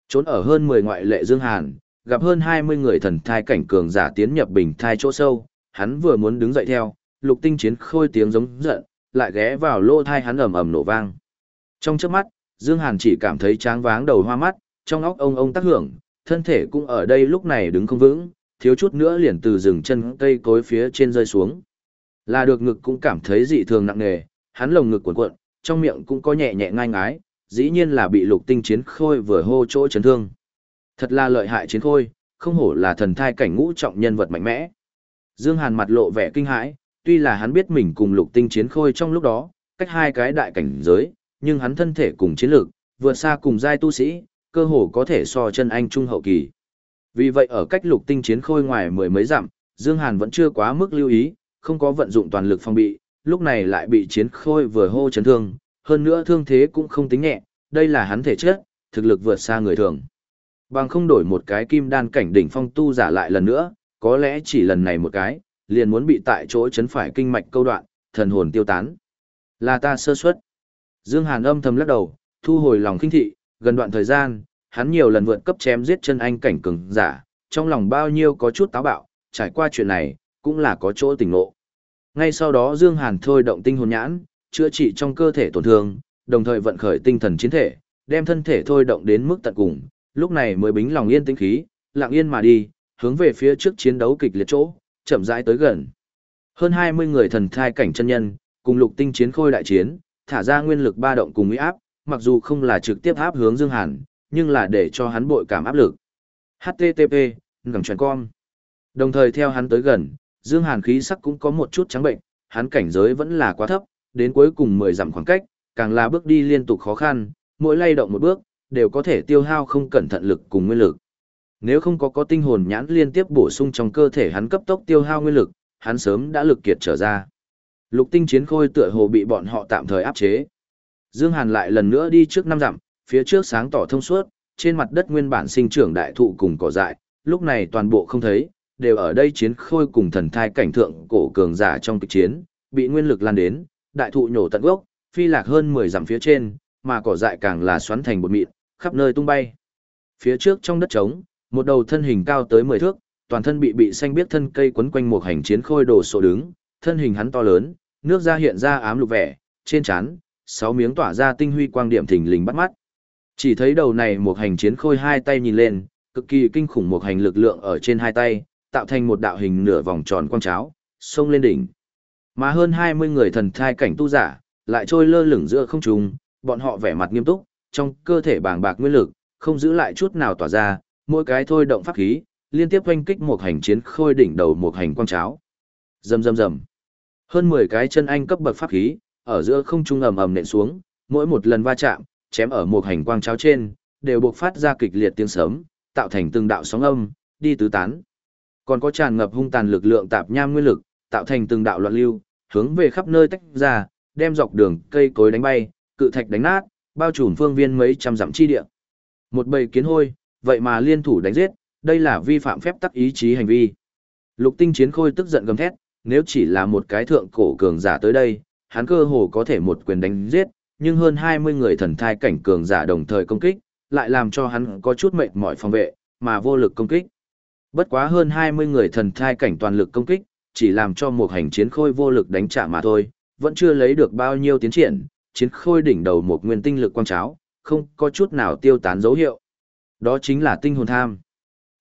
trốn ở hơn 10 ngoại lệ Dương Hàn, gặp hơn 20 người thần thai cảnh cường giả tiến nhập bình thai chỗ sâu, hắn vừa muốn đứng dậy theo, lục tinh chiến khôi tiếng giống giận, lại ghé vào lỗ thai hắn ầm ầm nổ vang. Trong chớp mắt, Dương Hàn chỉ cảm thấy tráng váng đầu hoa mắt, trong óc ông ông tác hưởng, thân thể cũng ở đây lúc này đứng không vững, thiếu chút nữa liền từ rừng chân cây cối phía trên rơi xuống. Là được ngực cũng cảm thấy dị thường nặng nề, hắn lồng ngực cuộn cuộn, trong miệng cũng có nhẹ nhẹ ngai ngái, dĩ nhiên là bị lục tinh chiến khôi vừa hô chỗ chấn thương. Thật là lợi hại chiến khôi, không hổ là thần thai cảnh ngũ trọng nhân vật mạnh mẽ. Dương Hàn mặt lộ vẻ kinh hãi, tuy là hắn biết mình cùng lục tinh chiến khôi trong lúc đó, cách hai cái đại cảnh giới, nhưng hắn thân thể cùng chiến lược, vượt xa cùng giai tu sĩ, cơ hồ có thể so chân anh trung hậu kỳ. Vì vậy ở cách lục tinh chiến khôi ngoài mười mấy dặm, Dương Hàn vẫn chưa quá mức lưu ý, không có vận dụng toàn lực phòng bị, lúc này lại bị chiến khôi vừa hô chấn thương, hơn nữa thương thế cũng không tính nhẹ, đây là hắn thể chất, thực lực vượt xa người thường. Bằng không đổi một cái kim đan cảnh đỉnh phong tu giả lại lần nữa, có lẽ chỉ lần này một cái, liền muốn bị tại chỗ chấn phải kinh mạch câu đoạn, thần hồn tiêu tán. Là ta sơ suất. Dương Hàn âm thầm lắc đầu, thu hồi lòng kinh thị, gần đoạn thời gian, hắn nhiều lần vượt cấp chém giết chân anh cảnh cường giả, trong lòng bao nhiêu có chút táo bạo, trải qua chuyện này, cũng là có chỗ tỉnh ngộ. Ngay sau đó Dương Hàn thôi động tinh hồn nhãn, chữa trị trong cơ thể tổn thương, đồng thời vận khởi tinh thần chiến thể, đem thân thể thôi động đến mức tận cùng, lúc này mới bính lòng yên tĩnh khí, lặng yên mà đi, hướng về phía trước chiến đấu kịch liệt chỗ, chậm rãi tới gần. Hơn 20 người thần thai cảnh chân nhân, cùng lục tinh chiến khôi đại chiến, thả ra nguyên lực ba động cùng uy áp, mặc dù không là trực tiếp áp hướng Dương Hàn, nhưng là để cho hắn bội cảm áp lực. HTTP, ngẳng truyền con. Đồng thời theo hắn tới gần, Dương Hàn khí sắc cũng có một chút trắng bệnh, hắn cảnh giới vẫn là quá thấp, đến cuối cùng 10 dặm khoảng cách, càng là bước đi liên tục khó khăn, mỗi lay động một bước, đều có thể tiêu hao không cẩn thận lực cùng nguyên lực. Nếu không có có tinh hồn nhãn liên tiếp bổ sung trong cơ thể hắn cấp tốc tiêu hao nguyên lực, hắn sớm đã lực kiệt trở ra. Lục tinh chiến khôi tựa hồ bị bọn họ tạm thời áp chế. Dương Hàn lại lần nữa đi trước năm dặm, phía trước sáng tỏ thông suốt, trên mặt đất nguyên bản sinh trưởng đại thụ cùng cỏ dại, lúc này toàn bộ không thấy, đều ở đây chiến khôi cùng thần thai cảnh thượng cổ cường giả trong kịch chiến, bị nguyên lực lan đến, đại thụ nhổ tận gốc, phi lạc hơn 10 dặm phía trên, mà cỏ dại càng là xoắn thành bột mịn, khắp nơi tung bay. Phía trước trong đất trống, một đầu thân hình cao tới 10 thước, toàn thân bị bị xanh biết thân cây quấn quanh một hành chiến khôi đồ sộ đứng, thân hình hắn to lớn, nước da hiện ra ám lục vẻ, trên trán, sáu miếng tỏa ra tinh huy quang điểm thình lình bắt mắt. Chỉ thấy đầu này một hành chiến khôi hai tay nhìn lên, cực kỳ kinh khủng một hành lực lượng ở trên hai tay, tạo thành một đạo hình nửa vòng tròn quang cháo, xông lên đỉnh. Mà hơn 20 người thần thai cảnh tu giả, lại trôi lơ lửng giữa không trung, bọn họ vẻ mặt nghiêm túc, trong cơ thể bàng bạc nguyên lực, không giữ lại chút nào tỏa ra, mỗi cái thôi động pháp khí, liên tiếp hoanh kích một hành chiến khôi đỉnh đầu một hành quang cháo. Rầm rầm rầm. Hơn 10 cái chân anh cấp bậc pháp khí, ở giữa không trung ầm ầm nện xuống, mỗi một lần va chạm, chém ở một hành quang cháo trên, đều buộc phát ra kịch liệt tiếng sấm, tạo thành từng đạo sóng âm, đi tứ tán. Còn có tràn ngập hung tàn lực lượng tạp nham nguyên lực, tạo thành từng đạo loạn lưu, hướng về khắp nơi tách ra, đem dọc đường cây cối đánh bay, cự thạch đánh nát, bao trùm phương viên mấy trăm dặm chi địa. Một bầy kiến hôi, vậy mà liên thủ đánh giết, đây là vi phạm phép tắc ý chí hành vi. Lục tinh chiến khôi tức giận gầm thét, nếu chỉ là một cái thượng cổ cường giả tới đây, hắn cơ hồ có thể một quyền đánh giết, nhưng hơn 20 người thần thai cảnh cường giả đồng thời công kích, lại làm cho hắn có chút mệt mỏi phòng vệ, mà vô lực công kích. Bất quá hơn 20 người thần thai cảnh toàn lực công kích, chỉ làm cho một hành chiến khôi vô lực đánh trả mà thôi, vẫn chưa lấy được bao nhiêu tiến triển, chiến khôi đỉnh đầu một nguyên tinh lực quang cháo, không có chút nào tiêu tán dấu hiệu. Đó chính là tinh hồn tham.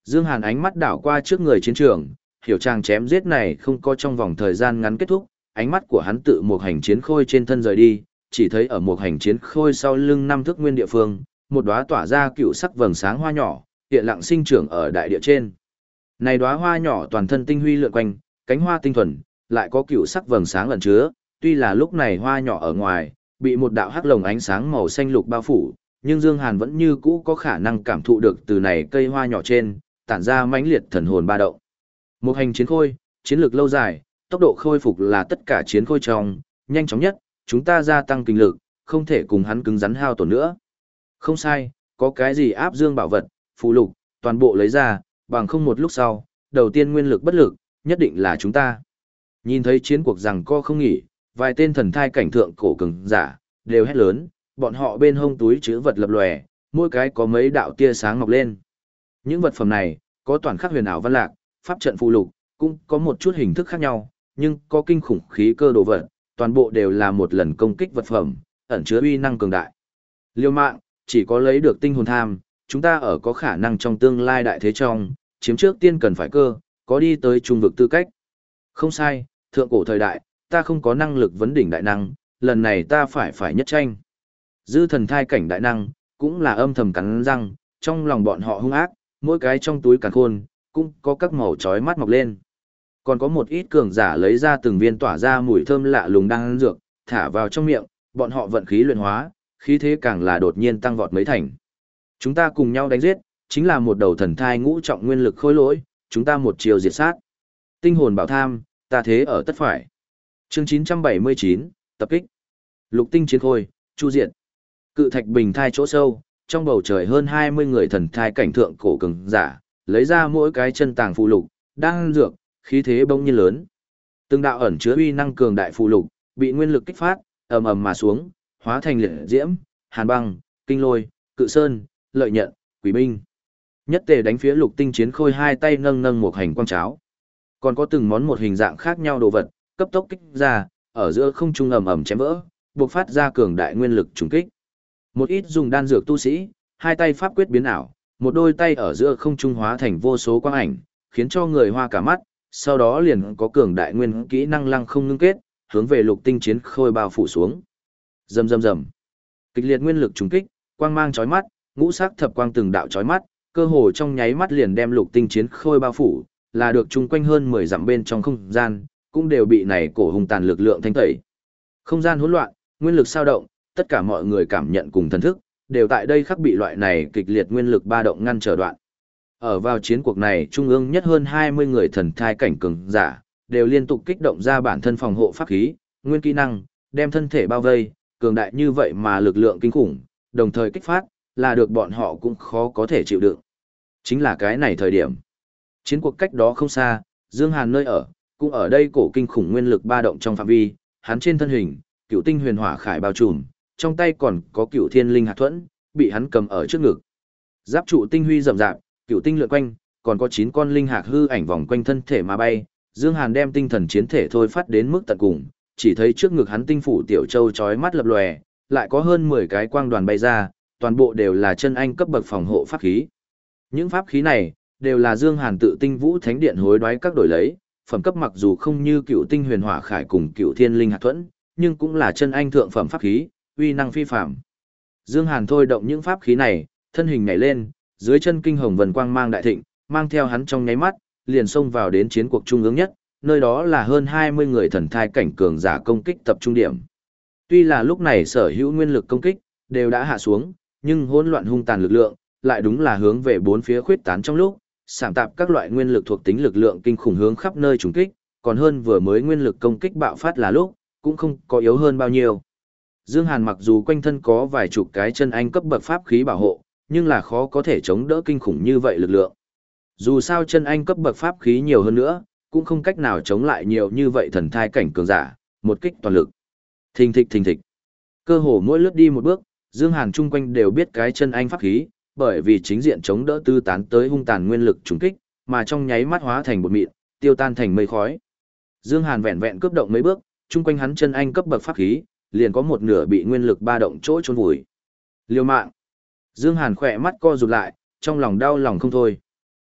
Dương Hàn ánh mắt đảo qua trước người chiến trường, hiểu chàng chém giết này không có trong vòng thời gian ngắn kết thúc, ánh mắt của hắn tự một hành chiến khôi trên thân rời đi, chỉ thấy ở một hành chiến khôi sau lưng năm thước nguyên địa phương, một đóa tỏa ra cựu sắc vầng sáng hoa nhỏ, hiện lặng sinh trưởng ở đại địa trên. Này đóa hoa nhỏ toàn thân tinh huy lượn quanh, cánh hoa tinh thuần, lại có cựu sắc vầng sáng lẩn chứa, tuy là lúc này hoa nhỏ ở ngoài, bị một đạo hắc lồng ánh sáng màu xanh lục bao phủ, nhưng Dương Hàn vẫn như cũ có khả năng cảm thụ được từ này cây hoa nhỏ trên, tản ra mãnh liệt thần hồn ba động. Một hành chiến khôi, chiến lược lâu dài, tốc độ khôi phục là tất cả chiến khôi trong, nhanh chóng nhất, chúng ta gia tăng kinh lực, không thể cùng hắn cứng rắn hao tổn nữa. Không sai, có cái gì áp dương bảo vật, phụ lục, toàn bộ lấy ra, bằng không một lúc sau, đầu tiên nguyên lực bất lực, nhất định là chúng ta. Nhìn thấy chiến cuộc rằng co không nghỉ, vài tên thần thai cảnh thượng cổ cường giả, đều hét lớn, bọn họ bên hông túi chứa vật lập lòe, mỗi cái có mấy đạo tia sáng ngọc lên. Những vật phẩm này, có toàn khắc huyền ảo văn lạc, pháp trận phụ lục, cũng có một chút hình thức khác nhau, nhưng có kinh khủng khí cơ đồ vật, toàn bộ đều là một lần công kích vật phẩm, ẩn chứa uy năng cường đại. Liêu mạng, chỉ có lấy được tinh hồn tham, chúng ta ở có khả năng trong tương lai đại thế trong, chiếm trước tiên cần phải cơ, có đi tới trung vực tư cách. Không sai, thượng cổ thời đại, ta không có năng lực vấn đỉnh đại năng, lần này ta phải phải nhất tranh. Dư thần thai cảnh đại năng, cũng là âm thầm cắn răng, trong lòng bọn họ hung ác, mỗi cái trong túi càn khôn, cũng có các màu chói mắt mọc lên. Còn có một ít cường giả lấy ra từng viên tỏa ra mùi thơm lạ lùng đang ăn dược, thả vào trong miệng, bọn họ vận khí luyện hóa, khí thế càng là đột nhiên tăng vọt mấy thành. Chúng ta cùng nhau đánh giết, chính là một đầu thần thai ngũ trọng nguyên lực khôi lỗi, chúng ta một chiều diệt sát. Tinh hồn bảo tham, ta thế ở tất phải. Chương 979, tập kích. Lục tinh chiến khôi, chu diện Cự thạch bình thai chỗ sâu, trong bầu trời hơn 20 người thần thai cảnh thượng cổ cường giả, lấy ra mỗi cái chân tàng phụ lục, đang dược, khí thế bỗng nhiên lớn. Từng đạo ẩn chứa uy năng cường đại phụ lục, bị nguyên lực kích phát, ầm ầm mà xuống, hóa thành liệt diễm, hàn băng, kinh lôi, cự sơn, lợi nhận, quỷ binh. Nhất tề đánh phía lục tinh chiến khôi hai tay nâng nâng một hành quang cháo. Còn có từng món một hình dạng khác nhau đồ vật, cấp tốc kích ra, ở giữa không trung ầm ầm chém vỡ, bộc phát ra cường đại nguyên lực trùng kích. Một ít dùng đan dược tu sĩ, hai tay pháp quyết biến ảo, một đôi tay ở giữa không trung hóa thành vô số quang ảnh, khiến cho người hoa cả mắt, sau đó liền có cường đại nguyên kỹ năng lăng không ngưng kết, hướng về lục tinh chiến khôi bao phủ xuống. Rầm rầm rầm. Kịch liệt nguyên lực trùng kích, quang mang chói mắt, ngũ sắc thập quang từng đạo chói mắt, cơ hồ trong nháy mắt liền đem lục tinh chiến khôi bao phủ, là được chung quanh hơn 10 dặm bên trong không gian, cũng đều bị này cổ hùng tàn lực lượng thanh tẩy. Không gian hỗn loạn, nguyên lực sao động, tất cả mọi người cảm nhận cùng thần thức, đều tại đây khắc bị loại này kịch liệt nguyên lực ba động ngăn trở đoạn. Ở vào chiến cuộc này, trung ương nhất hơn 20 người thần thai cảnh cường giả, đều liên tục kích động ra bản thân phòng hộ pháp khí, nguyên kỹ năng, đem thân thể bao vây, cường đại như vậy mà lực lượng kinh khủng, đồng thời kích phát, là được bọn họ cũng khó có thể chịu đựng. Chính là cái này thời điểm. Chiến cuộc cách đó không xa, Dương Hàn nơi ở, cũng ở đây cổ kinh khủng nguyên lực ba động trong phạm vi, hắn trên thân hình, cựu tinh huyền hỏa khải bao trùm, trong tay còn có cựu thiên linh hạt thuẫn, bị hắn cầm ở trước ngực. Giáp trụ tinh huy rậm rạp, cựu tinh lượn quanh, còn có 9 con linh hạc hư ảnh vòng quanh thân thể mà bay. Dương Hàn đem tinh thần chiến thể thôi phát đến mức tận cùng, chỉ thấy trước ngực hắn tinh phủ tiểu châu chói mắt lập lòe, lại có hơn 10 cái quang đoàn bay ra, toàn bộ đều là chân anh cấp bậc phòng hộ pháp khí. Những pháp khí này đều là Dương Hàn tự tinh vũ thánh điện hối đoái các đổi lấy, phẩm cấp mặc dù không như cựu tinh huyền hỏa khải cùng cựu thiên linh hạt thuẫn, nhưng cũng là chân anh thượng phẩm pháp khí, uy năng phi phàm. Dương Hàn thôi động những pháp khí này, thân hình nhảy lên, dưới chân kinh hồng vần quang mang đại thịnh, mang theo hắn trong nháy mắt, liền xông vào đến chiến cuộc trung ương nhất, nơi đó là hơn 20 người thần thai cảnh cường giả công kích tập trung điểm. Tuy là lúc này sở hữu nguyên lực công kích đều đã hạ xuống, nhưng hỗn loạn hung tàn lực lượng lại đúng là hướng về bốn phía khuyết tán trong lúc, sảm tạp các loại nguyên lực thuộc tính lực lượng kinh khủng hướng khắp nơi trùng kích, còn hơn vừa mới nguyên lực công kích bạo phát là lúc, cũng không có yếu hơn bao nhiêu. Dương Hàn mặc dù quanh thân có vài chục cái chân anh cấp bậc pháp khí bảo hộ, nhưng là khó có thể chống đỡ kinh khủng như vậy lực lượng. Dù sao chân anh cấp bậc pháp khí nhiều hơn nữa, cũng không cách nào chống lại nhiều như vậy thần thai cảnh cường giả, một kích toàn lực. Thình thịch thình thịch. Cơ hồ mỗi lướt đi một bước, Dương Hàn chung quanh đều biết cái chân anh pháp khí, bởi vì chính diện chống đỡ tư tán tới hung tàn nguyên lực trùng kích, mà trong nháy mắt hóa thành bột mịn, tiêu tan thành mây khói. Dương Hàn vẹn vẹn cướp động mấy bước, chung quanh hắn chân anh cấp bậc pháp khí, liền có một nửa bị nguyên lực ba động chỗ chôn vùi. liều mạng. Dương Hàn khỏe mắt co rụt lại, trong lòng đau lòng không thôi.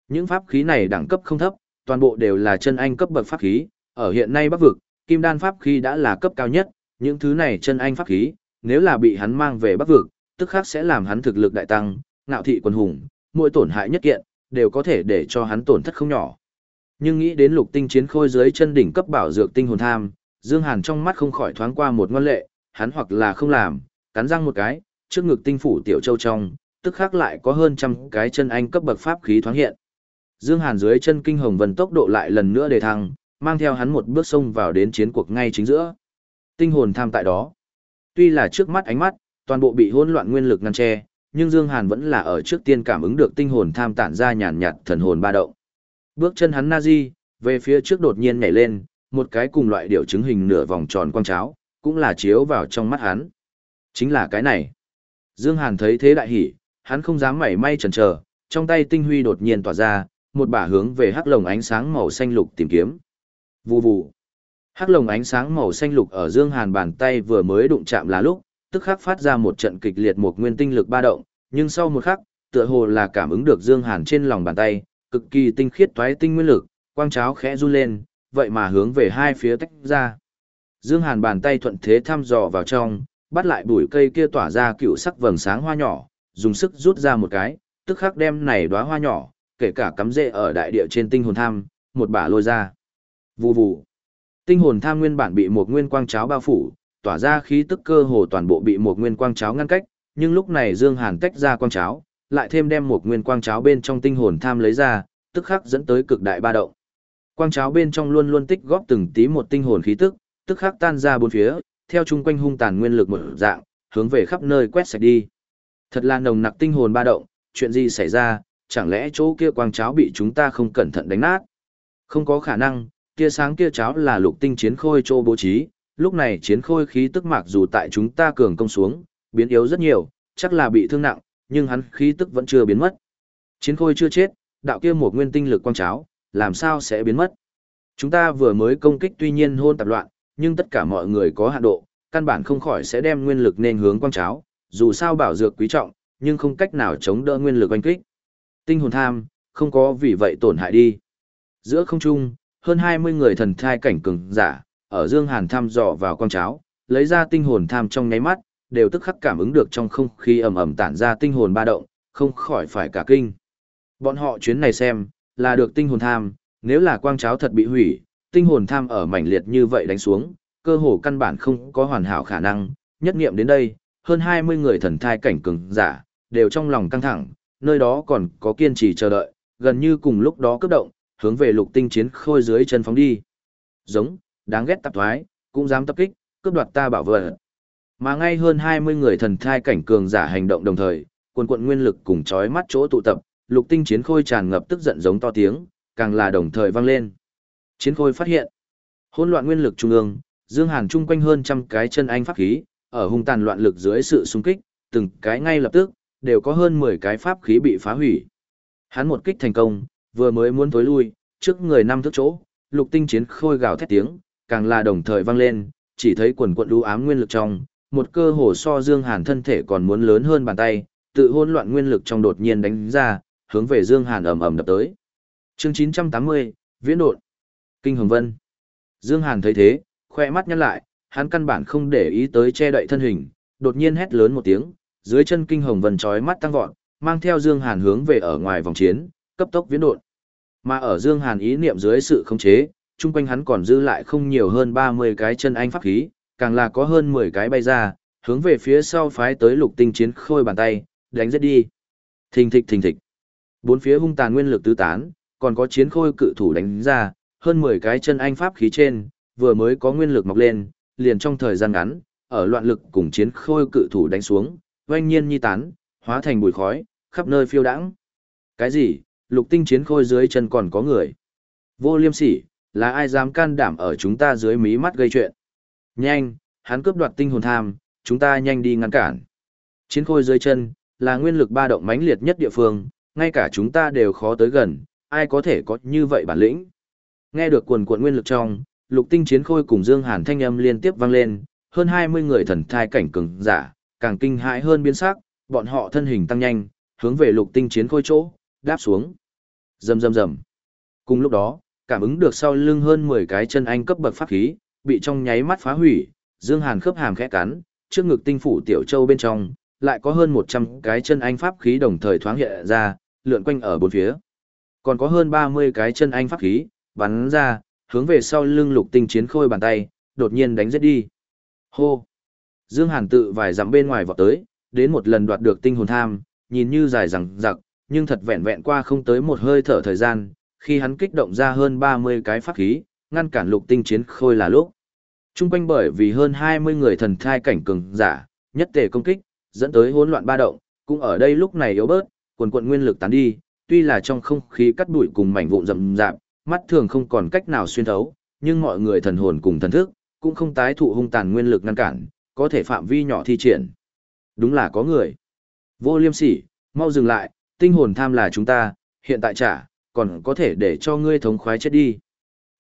Những pháp khí này đẳng cấp không thấp, toàn bộ đều là chân anh cấp bậc pháp khí, ở hiện nay Bắc vực, kim đan pháp khí đã là cấp cao nhất, những thứ này chân anh pháp khí, nếu là bị hắn mang về Bắc vực, tức khắc sẽ làm hắn thực lực đại tăng, ngạo thị quân hùng, mỗi tổn hại nhất kiện, đều có thể để cho hắn tổn thất không nhỏ. Nhưng nghĩ đến lục tinh chiến khôi dưới chân đỉnh cấp bảo dược tinh hồn tham, Dương Hàn trong mắt không khỏi thoáng qua một ngoan lệ, hắn hoặc là không làm, cắn răng một cái, trước ngực tinh phủ tiểu châu trong, tức khắc lại có hơn trăm cái chân anh cấp bậc pháp khí thoáng hiện. Dương Hàn dưới chân kinh hồng vân tốc độ lại lần nữa đề thăng, mang theo hắn một bước xông vào đến chiến cuộc ngay chính giữa. Tinh hồn tham tại đó. Tuy là trước mắt ánh mắt, toàn bộ bị hỗn loạn nguyên lực ngăn che, nhưng Dương Hàn vẫn là ở trước tiên cảm ứng được tinh hồn tham tản ra nhàn nhạt thần hồn ba động. Bước chân hắn Nazi, về phía trước đột nhiên nhảy lên, một cái cùng loại điều chứng hình nửa vòng tròn quang cháo, cũng là chiếu vào trong mắt hắn. Chính là cái này. Dương Hàn thấy thế đại hỉ, hắn không dám mảy may chần chờ, trong tay tinh huy đột nhiên tỏa ra, một bả hướng về hắc lồng ánh sáng màu xanh lục tìm kiếm. Vù vù. Hắc lồng ánh sáng màu xanh lục ở Dương Hàn bàn tay vừa mới đụng chạm là lúc, tức khắc phát ra một trận kịch liệt một nguyên tinh lực ba động, nhưng sau một khắc, tựa hồ là cảm ứng được Dương Hàn trên lòng bàn tay, cực kỳ tinh khiết toái tinh nguyên lực, quang cháo khẽ run lên, vậy mà hướng về hai phía tách ra. Dương Hàn bàn tay thuận thế thăm dò vào trong, bắt lại bụi cây kia tỏa ra cựu sắc vầng sáng hoa nhỏ, dùng sức rút ra một cái, tức khắc đem này đóa hoa nhỏ, kể cả cắm rễ ở đại địa trên tinh hồn tham, một bả lôi ra. Vù vù. Tinh hồn tham nguyên bản bị một nguyên quang cháo bao phủ, tỏa ra khí tức cơ hồ toàn bộ bị một nguyên quang cháo ngăn cách, nhưng lúc này Dương Hàn tách ra quang cháo, lại thêm đem một nguyên quang cháo bên trong tinh hồn tham lấy ra, tức khắc dẫn tới cực đại ba động. Quang cháo bên trong luôn luôn tích góp từng tí một tinh hồn khí tức, tức khắc tan ra bốn phía, theo chung quanh hung tàn nguyên lực một dạng, hướng về khắp nơi quét sạch đi. Thật là nồng nặc tinh hồn ba động, chuyện gì xảy ra, chẳng lẽ chỗ kia quang cháo bị chúng ta không cẩn thận đánh nát? Không có khả năng, kia sáng kia cháo là lục tinh chiến khôi chỗ bố trí, lúc này chiến khôi khí tức mặc dù tại chúng ta cường công xuống, biến yếu rất nhiều, chắc là bị thương nặng, nhưng hắn khí tức vẫn chưa biến mất. Chiến khôi chưa chết, đạo kia một nguyên tinh lực quang cháo, làm sao sẽ biến mất? Chúng ta vừa mới công kích tuy nhiên hôn tạp loạn, nhưng tất cả mọi người có hạn độ, căn bản không khỏi sẽ đem nguyên lực nên hướng quang cháo, dù sao bảo dược quý trọng, nhưng không cách nào chống đỡ nguyên lực oanh kích. Tinh hồn tham, không có vì vậy tổn hại đi. Giữa không trung, hơn 20 người thần thai cảnh cường giả, ở Dương Hàn thăm dò vào quang cháo, lấy ra tinh hồn tham trong nháy mắt, đều tức khắc cảm ứng được trong không khí ầm ầm tản ra tinh hồn ba động, không khỏi phải cả kinh. Bọn họ chuyến này xem, là được tinh hồn tham, nếu là quang cháo thật bị hủy, tinh hồn tham ở mảnh liệt như vậy đánh xuống, cơ hồ căn bản không có hoàn hảo khả năng, nhất nghiệm đến đây, hơn 20 người thần thai cảnh cường giả, đều trong lòng căng thẳng, nơi đó còn có kiên trì chờ đợi, gần như cùng lúc đó cấp động, hướng về lục tinh chiến khôi dưới chân phóng đi. Giống, đáng ghét tạp thoái, cũng dám tập kích, cướp đoạt ta bảo vật. Mà ngay hơn 20 người thần thai cảnh cường giả hành động đồng thời, quần quận nguyên lực cùng chói mắt chỗ tụ tập, lục tinh chiến khôi tràn ngập tức giận giống to tiếng, càng là đồng thời vang lên. Chiến khôi phát hiện, hỗn loạn nguyên lực trung ương, Dương Hàn chung quanh hơn trăm cái chân anh pháp khí, ở hung tàn loạn lực dưới sự xung kích, từng cái ngay lập tức, đều có hơn 10 cái pháp khí bị phá hủy. Hắn một kích thành công, vừa mới muốn tối lui, trước người năm thước chỗ, lục tinh chiến khôi gào thét tiếng, càng là đồng thời vang lên, chỉ thấy quần quận đu ám nguyên lực trong, một cơ hồ so Dương Hàn thân thể còn muốn lớn hơn bàn tay, tự hỗn loạn nguyên lực trong đột nhiên đánh ra, hướng về Dương Hàn ầm ầm đập tới. Chương 980, Viễn đột. Kinh Hồng Vân. Dương Hàn thấy thế, khoe mắt nhăn lại, hắn căn bản không để ý tới che đậy thân hình, đột nhiên hét lớn một tiếng, dưới chân Kinh Hồng Vân chói mắt tăng vọt, mang theo Dương Hàn hướng về ở ngoài vòng chiến, cấp tốc viễn đột. Mà ở Dương Hàn ý niệm dưới sự khống chế, chung quanh hắn còn dư lại không nhiều hơn 30 cái chân anh pháp khí, càng là có hơn 10 cái bay ra, hướng về phía sau phái tới lục tinh chiến khôi bàn tay, đánh giết đi. Thình thịch thình thịch. Bốn phía hung tàn nguyên lực tứ tán, còn có chiến khôi cự thủ đánh ra, hơn 10 cái chân anh pháp khí trên, vừa mới có nguyên lực mọc lên, liền trong thời gian ngắn, ở loạn lực cùng chiến khôi cự thủ đánh xuống, oanh nhiên nhi tán, hóa thành bụi khói, khắp nơi phiêu đãng. Cái gì? Lục tinh chiến khôi dưới chân còn có người. Vô liêm sỉ, là ai dám can đảm ở chúng ta dưới mí mắt gây chuyện. Nhanh, hắn cướp đoạt tinh hồn tham, chúng ta nhanh đi ngăn cản. Chiến khôi dưới chân, là nguyên lực ba động mãnh liệt nhất địa phương, ngay cả chúng ta đều khó tới gần, ai có thể có như vậy bản lĩnh. Nghe được quần cuộn nguyên lực trong, lục tinh chiến khôi cùng Dương Hàn thanh âm liên tiếp vang lên, hơn 20 người thần thai cảnh cường giả, càng kinh hãi hơn biến sắc, bọn họ thân hình tăng nhanh, hướng về lục tinh chiến khôi chỗ, đáp xuống. Rầm rầm rầm. Cùng lúc đó, cảm ứng được sau lưng hơn 10 cái chân anh cấp bậc pháp khí, bị trong nháy mắt phá hủy, Dương Hàn khớp hàm khẽ cắn, trước ngực tinh phủ tiểu châu bên trong, lại có hơn 100 cái chân anh pháp khí đồng thời thoáng hiện ra, lượn quanh ở bốn phía. Còn có hơn 30 cái chân anh pháp khí, bắn ra, hướng về sau lưng lục tinh chiến khôi bàn tay, đột nhiên đánh giết đi. Hô! Dương Hàn tự vài dặm bên ngoài vọt tới, đến một lần đoạt được tinh hồn tham, nhìn như dài rằng giặc, nhưng thật vẹn vẹn qua không tới một hơi thở thời gian, khi hắn kích động ra hơn 30 cái pháp khí, ngăn cản lục tinh chiến khôi là lúc. Trung quanh bởi vì hơn 20 người thần thai cảnh cường giả, nhất tề công kích, dẫn tới hỗn loạn ba động, cũng ở đây lúc này yếu bớt, quần quận nguyên lực tán đi, tuy là trong không khí cắt bụi cùng mảnh vụn rậm rạp, mắt thường không còn cách nào xuyên thấu, nhưng mọi người thần hồn cùng thần thức, cũng không tái thụ hung tàn nguyên lực ngăn cản, có thể phạm vi nhỏ thi triển. Đúng là có người. Vô liêm sỉ, mau dừng lại, tinh hồn tham là chúng ta, hiện tại trả, còn có thể để cho ngươi thống khoái chết đi.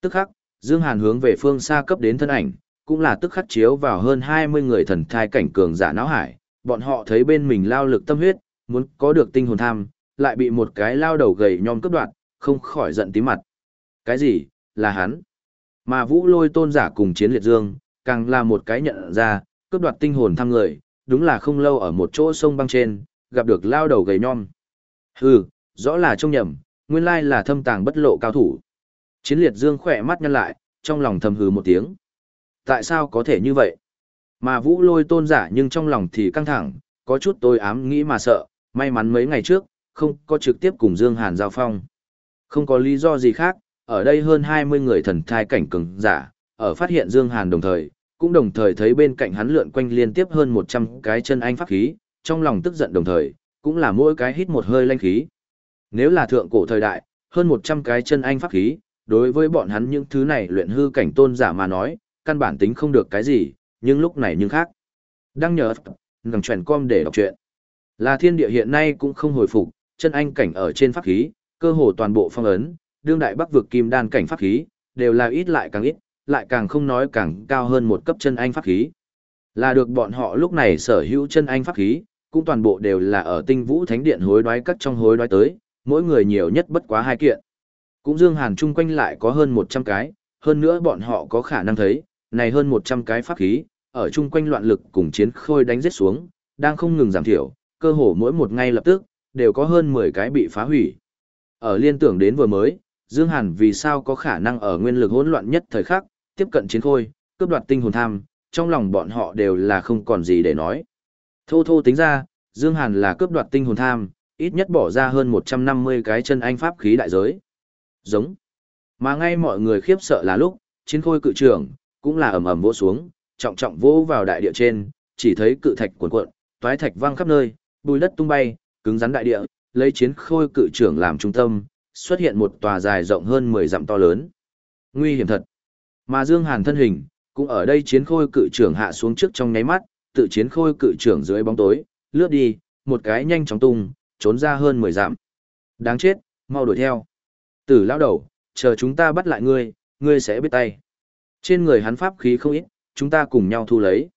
Tức khắc, Dương Hàn hướng về phương xa cấp đến thân ảnh, cũng là tức khắc chiếu vào hơn 20 người thần thai cảnh cường giả não hải, bọn họ thấy bên mình lao lực tâm huyết, muốn có được tinh hồn tham, lại bị một cái lao đầu gầy nhom cướp đoạt, không khỏi giận tí mặt. Cái gì? Là hắn. Mà Vũ Lôi tôn giả cùng chiến liệt dương, càng là một cái nhận ra, cướp đoạt tinh hồn thăm người, đúng là không lâu ở một chỗ sông băng trên, gặp được lao đầu gầy nhom. Hừ, rõ là trông nhầm, nguyên lai là thâm tàng bất lộ cao thủ. Chiến liệt dương khỏe mắt nhăn lại, trong lòng thầm hừ một tiếng. Tại sao có thể như vậy? Mà vũ lôi tôn giả nhưng trong lòng thì căng thẳng, có chút tôi ám nghĩ mà sợ, may mắn mấy ngày trước, không có trực tiếp cùng Dương Hàn giao phong. Không có lý do gì khác, ở đây hơn 20 người thần thai cảnh cường giả, ở phát hiện Dương Hàn đồng thời, cũng đồng thời thấy bên cạnh hắn lượn quanh liên tiếp hơn 100 cái chân anh pháp khí, trong lòng tức giận đồng thời, cũng là mỗi cái hít một hơi lanh khí. Nếu là thượng cổ thời đại, hơn 100 cái chân anh pháp khí, đối với bọn hắn những thứ này luyện hư cảnh tôn giả mà nói, căn bản tính không được cái gì, nhưng lúc này nhưng khác. đang nhớ, ngầm chuyển com để đọc chuyện. Là thiên địa hiện nay cũng không hồi phục, chân anh cảnh ở trên pháp khí, cơ hồ toàn bộ phong ấn, đương đại bắc vực kim đan cảnh pháp khí, đều là ít lại càng ít, lại càng không nói càng cao hơn một cấp chân anh pháp khí. Là được bọn họ lúc này sở hữu chân anh pháp khí, cũng toàn bộ đều là ở tinh vũ thánh điện hối đoái cắt trong hối đoái tới, mỗi người nhiều nhất bất quá hai kiện. Cũng Dương Hàn chung quanh lại có hơn 100 cái, hơn nữa bọn họ có khả năng thấy, này hơn 100 cái pháp khí, ở chung quanh loạn lực cùng chiến khôi đánh giết xuống, đang không ngừng giảm thiểu, cơ hồ mỗi một ngay lập tức, đều có hơn 10 cái bị phá hủy. Ở liên tưởng đến vừa mới, Dương Hàn vì sao có khả năng ở nguyên lực hỗn loạn nhất thời khắc, tiếp cận chiến khôi, cướp đoạt tinh hồn tham, trong lòng bọn họ đều là không còn gì để nói. Thô thô tính ra, Dương Hàn là cướp đoạt tinh hồn tham, ít nhất bỏ ra hơn 150 cái chân anh pháp khí đại giới. Giống. Mà ngay mọi người khiếp sợ là lúc, chiến khôi cự trưởng, cũng là ầm ầm vỗ xuống, trọng trọng vỗ vào đại địa trên, chỉ thấy cự thạch cuộn cuộn, toái thạch văng khắp nơi, bùi đất tung bay, cứng rắn đại địa, lấy chiến khôi cự trưởng làm trung tâm, xuất hiện một tòa dài rộng hơn 10 dặm to lớn. Nguy hiểm thật. Mà Dương Hàn thân hình, cũng ở đây chiến khôi cự trưởng hạ xuống trước trong nháy mắt, tự chiến khôi cự trưởng dưới bóng tối, lướt đi, một cái nhanh chóng tung, trốn ra hơn 10 dặm. Đáng chết, mau đuổi theo. Tử lão đầu, chờ chúng ta bắt lại ngươi, ngươi sẽ biết tay. Trên người hắn pháp khí không ít, chúng ta cùng nhau thu lấy.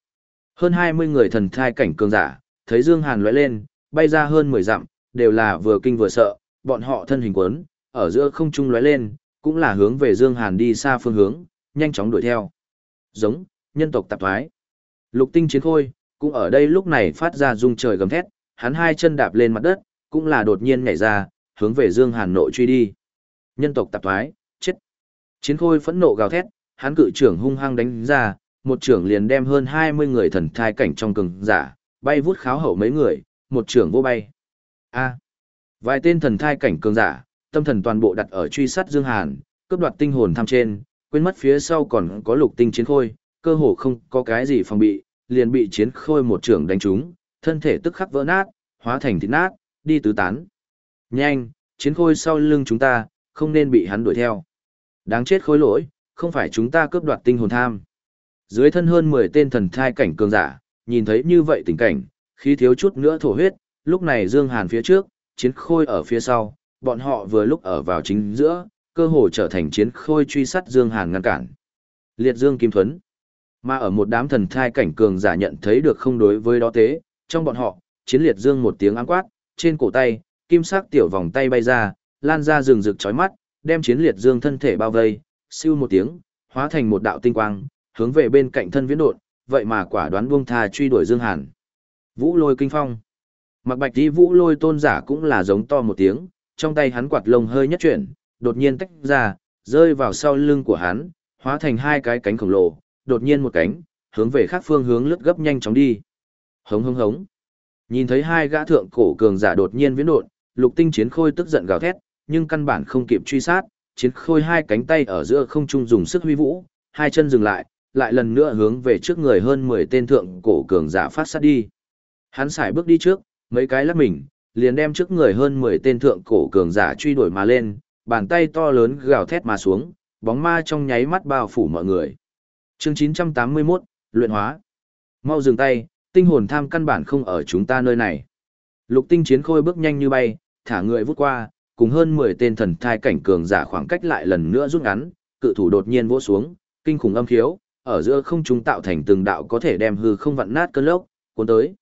Hơn 20 người thần thai cảnh cường giả, thấy Dương Hàn lóe lên, bay ra hơn 10 dặm, đều là vừa kinh vừa sợ, bọn họ thân hình quấn, ở giữa không trung lóe lên, cũng là hướng về Dương Hàn đi xa phương hướng, nhanh chóng đuổi theo. Giống, nhân tộc tạp thoái. Lục tinh chiến khôi, cũng ở đây lúc này phát ra rung trời gầm thét, hắn hai chân đạp lên mặt đất, cũng là đột nhiên nhảy ra, hướng về Dương Hàn nội truy đi. Nhân tộc tạp thoái, chết. Chiến khôi phẫn nộ gào thét, hắn cự trưởng hung hăng đánh ra, một trưởng liền đem hơn 20 người thần thai cảnh trong cường giả, bay vút kháo hậu mấy người, một trưởng vô bay. A. Vài tên thần thai cảnh cường giả, tâm thần toàn bộ đặt ở truy sát Dương Hàn, cướp đoạt tinh hồn tham trên, quên mất phía sau còn có lục tinh chiến khôi, cơ hồ không có cái gì phòng bị, liền bị chiến khôi một trưởng đánh trúng, thân thể tức khắc vỡ nát, hóa thành thịt nát, đi tứ tán. Nhanh, chiến khôi sau lưng chúng ta, không nên bị hắn đuổi theo. Đáng chết khối lỗi, không phải chúng ta cướp đoạt tinh hồn tham. Dưới thân hơn 10 tên thần thai cảnh cường giả, nhìn thấy như vậy tình cảnh, khi thiếu chút nữa thổ huyết, lúc này Dương Hàn phía trước, chiến khôi ở phía sau, bọn họ vừa lúc ở vào chính giữa, cơ hồ trở thành chiến khôi truy sát Dương Hàn ngăn cản. Liệt Dương Kim Thuấn Mà ở một đám thần thai cảnh cường giả nhận thấy được không đối với đó tế, trong bọn họ, chiến liệt Dương một tiếng áng quát, trên cổ tay, kim sắc tiểu vòng tay bay ra, lan ra rừng rực chói mắt, đem chiến liệt Dương thân thể bao vây, siêu một tiếng, hóa thành một đạo tinh quang, hướng về bên cạnh thân viễn đột, vậy mà quả đoán buông tha truy đuổi Dương Hàn. Vũ lôi kinh phong. Mặc bạch đi vũ lôi tôn giả cũng là giống to một tiếng, trong tay hắn quạt lông hơi nhất chuyển, đột nhiên tách ra, rơi vào sau lưng của hắn, hóa thành hai cái cánh khổng lồ, đột nhiên một cánh, hướng về khác phương hướng lướt gấp nhanh chóng đi. Hống hống hống. Nhìn thấy hai gã thượng cổ cường giả đột nhiên viễn đột, lục tinh chiến khôi tức giận gào thét, nhưng căn bản không kịp truy sát, chiến khôi hai cánh tay ở giữa không trung dùng sức huy vũ, hai chân dừng lại, lại lần nữa hướng về trước người hơn 10 tên thượng cổ cường giả phát sát đi. Hắn xài bước đi trước, mấy cái lắc mình, liền đem trước người hơn 10 tên thượng cổ cường giả truy đuổi mà lên, bàn tay to lớn gào thét mà xuống, bóng ma trong nháy mắt bao phủ mọi người. Chương 981, luyện hóa. Mau dừng tay, tinh hồn tham căn bản không ở chúng ta nơi này. Lục tinh chiến khôi bước nhanh như bay, thả người vút qua, cùng hơn 10 tên thần thai cảnh cường giả khoảng cách lại lần nữa rút ngắn, cự thủ đột nhiên vỗ xuống, kinh khủng âm khiếu, ở giữa không trung tạo thành từng đạo có thể đem hư không vặn nát cơn lốc, cuốn tới.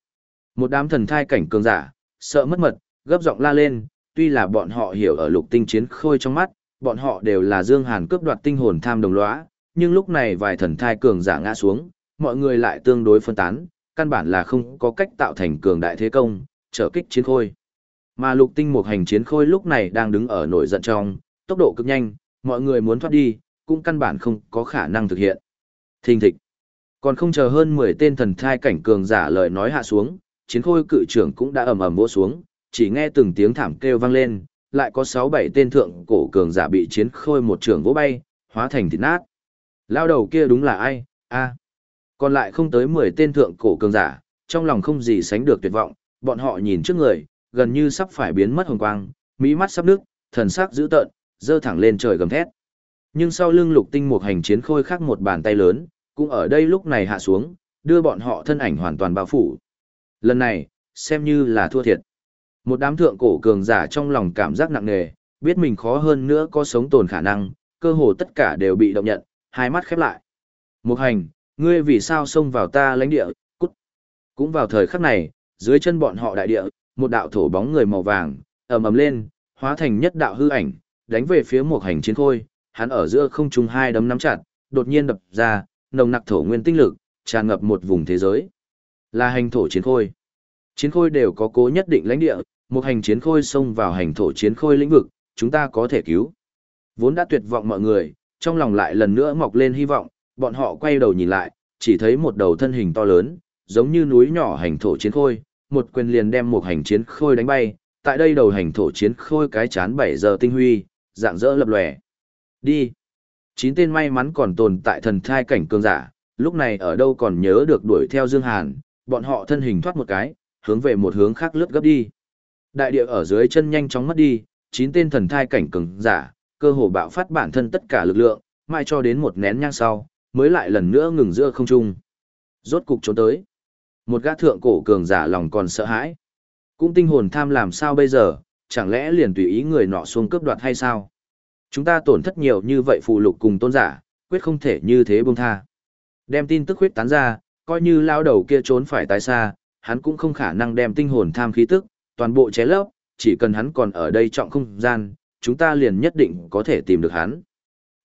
Một đám thần thai cảnh cường giả, sợ mất mật, gấp giọng la lên, tuy là bọn họ hiểu ở lục tinh chiến khôi trong mắt, bọn họ đều là Dương Hàn cướp đoạt tinh hồn tham đồng lõa, nhưng lúc này vài thần thai cường giả ngã xuống, mọi người lại tương đối phân tán, căn bản là không có cách tạo thành cường đại thế công, trở kích chiến khôi. Mà lục tinh một hành chiến khôi lúc này đang đứng ở nổi giận trong, tốc độ cực nhanh, mọi người muốn thoát đi, cũng căn bản không có khả năng thực hiện. Thình thịch. Còn không chờ hơn 10 tên thần thai cảnh cường giả lời nói hạ xuống, chiến khôi cự trưởng cũng đã ầm ầm vỗ xuống, chỉ nghe từng tiếng thảm kêu vang lên, lại có 6-7 tên thượng cổ cường giả bị chiến khôi một trưởng vỗ bay, hóa thành thịt nát. Lao đầu kia đúng là ai? A. Còn lại không tới 10 tên thượng cổ cường giả, trong lòng không gì sánh được tuyệt vọng, bọn họ nhìn trước người, gần như sắp phải biến mất hồng quang, mỹ mắt sắp nước, thần sắc dữ tợn, dơ thẳng lên trời gầm thét. Nhưng sau lưng lục tinh một hành chiến khôi khác một bàn tay lớn, cũng ở đây lúc này hạ xuống, đưa bọn họ thân ảnh hoàn toàn bao phủ. Lần này, xem như là thua thiệt. Một đám thượng cổ cường giả trong lòng cảm giác nặng nề, biết mình khó hơn nữa có sống tồn khả năng, cơ hồ tất cả đều bị động nhận, hai mắt khép lại. Một hành, ngươi vì sao xông vào ta lãnh địa, cút. Cũng vào thời khắc này, dưới chân bọn họ đại địa, một đạo thổ bóng người màu vàng, ầm ầm lên, hóa thành nhất đạo hư ảnh, đánh về phía một hành chiến khôi, hắn ở giữa không trung hai đấm nắm chặt, đột nhiên đập ra, nồng nặc thổ nguyên tinh lực, tràn ngập một vùng thế giới. Là hành thổ chiến khôi. Chiến khôi đều có cố nhất định lãnh địa, một hành chiến khôi xông vào hành thổ chiến khôi lĩnh vực, chúng ta có thể cứu. Vốn đã tuyệt vọng mọi người, trong lòng lại lần nữa mọc lên hy vọng, bọn họ quay đầu nhìn lại, chỉ thấy một đầu thân hình to lớn, giống như núi nhỏ hành thổ chiến khôi, một quyền liền đem một hành chiến khôi đánh bay, tại đây đầu hành thổ chiến khôi cái chán 7 giờ tinh huy, dạng dỡ lập lòe. Đi. Chín tên may mắn còn tồn tại thần thai cảnh cường giả, lúc này ở đâu còn nhớ được đuổi theo Dương Hàn, bọn họ thân hình thoát một cái, hướng về một hướng khác lướt gấp đi. Đại địa ở dưới chân nhanh chóng mất đi, chín tên thần thai cảnh cường giả, cơ hồ bạo phát bản thân tất cả lực lượng, mai cho đến một nén nhang sau, mới lại lần nữa ngừng giữa không trung. Rốt cục trốn tới. Một gã thượng cổ cường giả lòng còn sợ hãi. Cũng tinh hồn tham làm sao bây giờ, chẳng lẽ liền tùy ý người nọ xuống cướp đoạt hay sao? Chúng ta tổn thất nhiều như vậy phù lục cùng tôn giả, quyết không thể như thế buông tha. Đem tin tức huyết tán ra, coi như lao đầu kia trốn phải tái xa, hắn cũng không khả năng đem tinh hồn tham khí tức, toàn bộ ché lấp, chỉ cần hắn còn ở đây trọng không gian, chúng ta liền nhất định có thể tìm được hắn.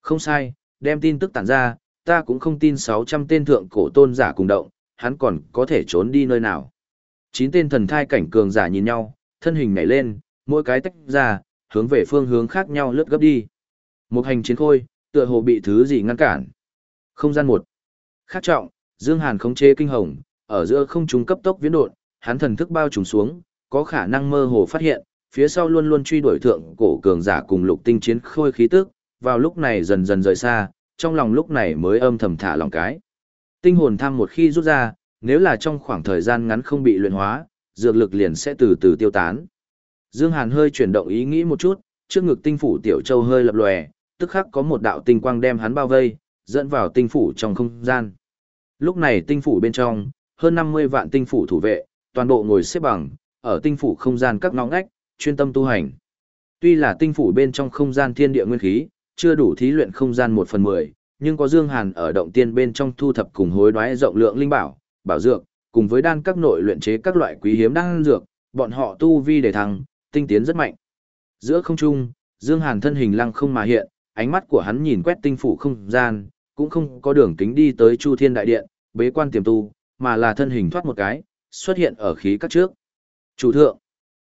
Không sai, đem tin tức tản ra, ta cũng không tin 600 tên thượng cổ tôn giả cùng động, hắn còn có thể trốn đi nơi nào. Chín tên thần thai cảnh cường giả nhìn nhau, thân hình nhảy lên, mỗi cái tách ra, hướng về phương hướng khác nhau lướt gấp đi. Một hành chiến khôi, tựa hồ bị thứ gì ngăn cản. Không gian một. Khác trọng, Dương Hàn khống chế kinh hồng, ở giữa không trung cấp tốc viễn đột, hắn thần thức bao trùm xuống, có khả năng mơ hồ phát hiện, phía sau luôn luôn truy đuổi thượng cổ cường giả cùng lục tinh chiến khôi khí tức, vào lúc này dần dần rời xa, trong lòng lúc này mới âm thầm thả lòng cái. Tinh hồn tham một khi rút ra, nếu là trong khoảng thời gian ngắn không bị luyện hóa, dược lực liền sẽ từ từ tiêu tán. Dương Hàn hơi chuyển động ý nghĩ một chút, trước ngực tinh phủ tiểu châu hơi lập lòe, tức khắc có một đạo tinh quang đem hắn bao vây, dẫn vào tinh phủ trong không gian. Lúc này tinh phủ bên trong, hơn 50 vạn tinh phủ thủ vệ, toàn bộ ngồi xếp bằng, ở tinh phủ không gian các ngõ ngách, chuyên tâm tu hành. Tuy là tinh phủ bên trong không gian thiên địa nguyên khí, chưa đủ thí luyện không gian 1 phần 10, nhưng có Dương Hàn ở động tiên bên trong thu thập cùng hối đoái rộng lượng linh bảo, bảo dược, cùng với đan các nội luyện chế các loại quý hiếm đan dược, bọn họ tu vi để thăng, tinh tiến rất mạnh. Giữa không trung, Dương Hàn thân hình lăng không mà hiện, ánh mắt của hắn nhìn quét tinh phủ không gian, cũng không có đường kính đi tới Chu Thiên Đại Điện, bế quan tiềm tu, mà là thân hình thoát một cái, xuất hiện ở khí các trước. Chủ thượng,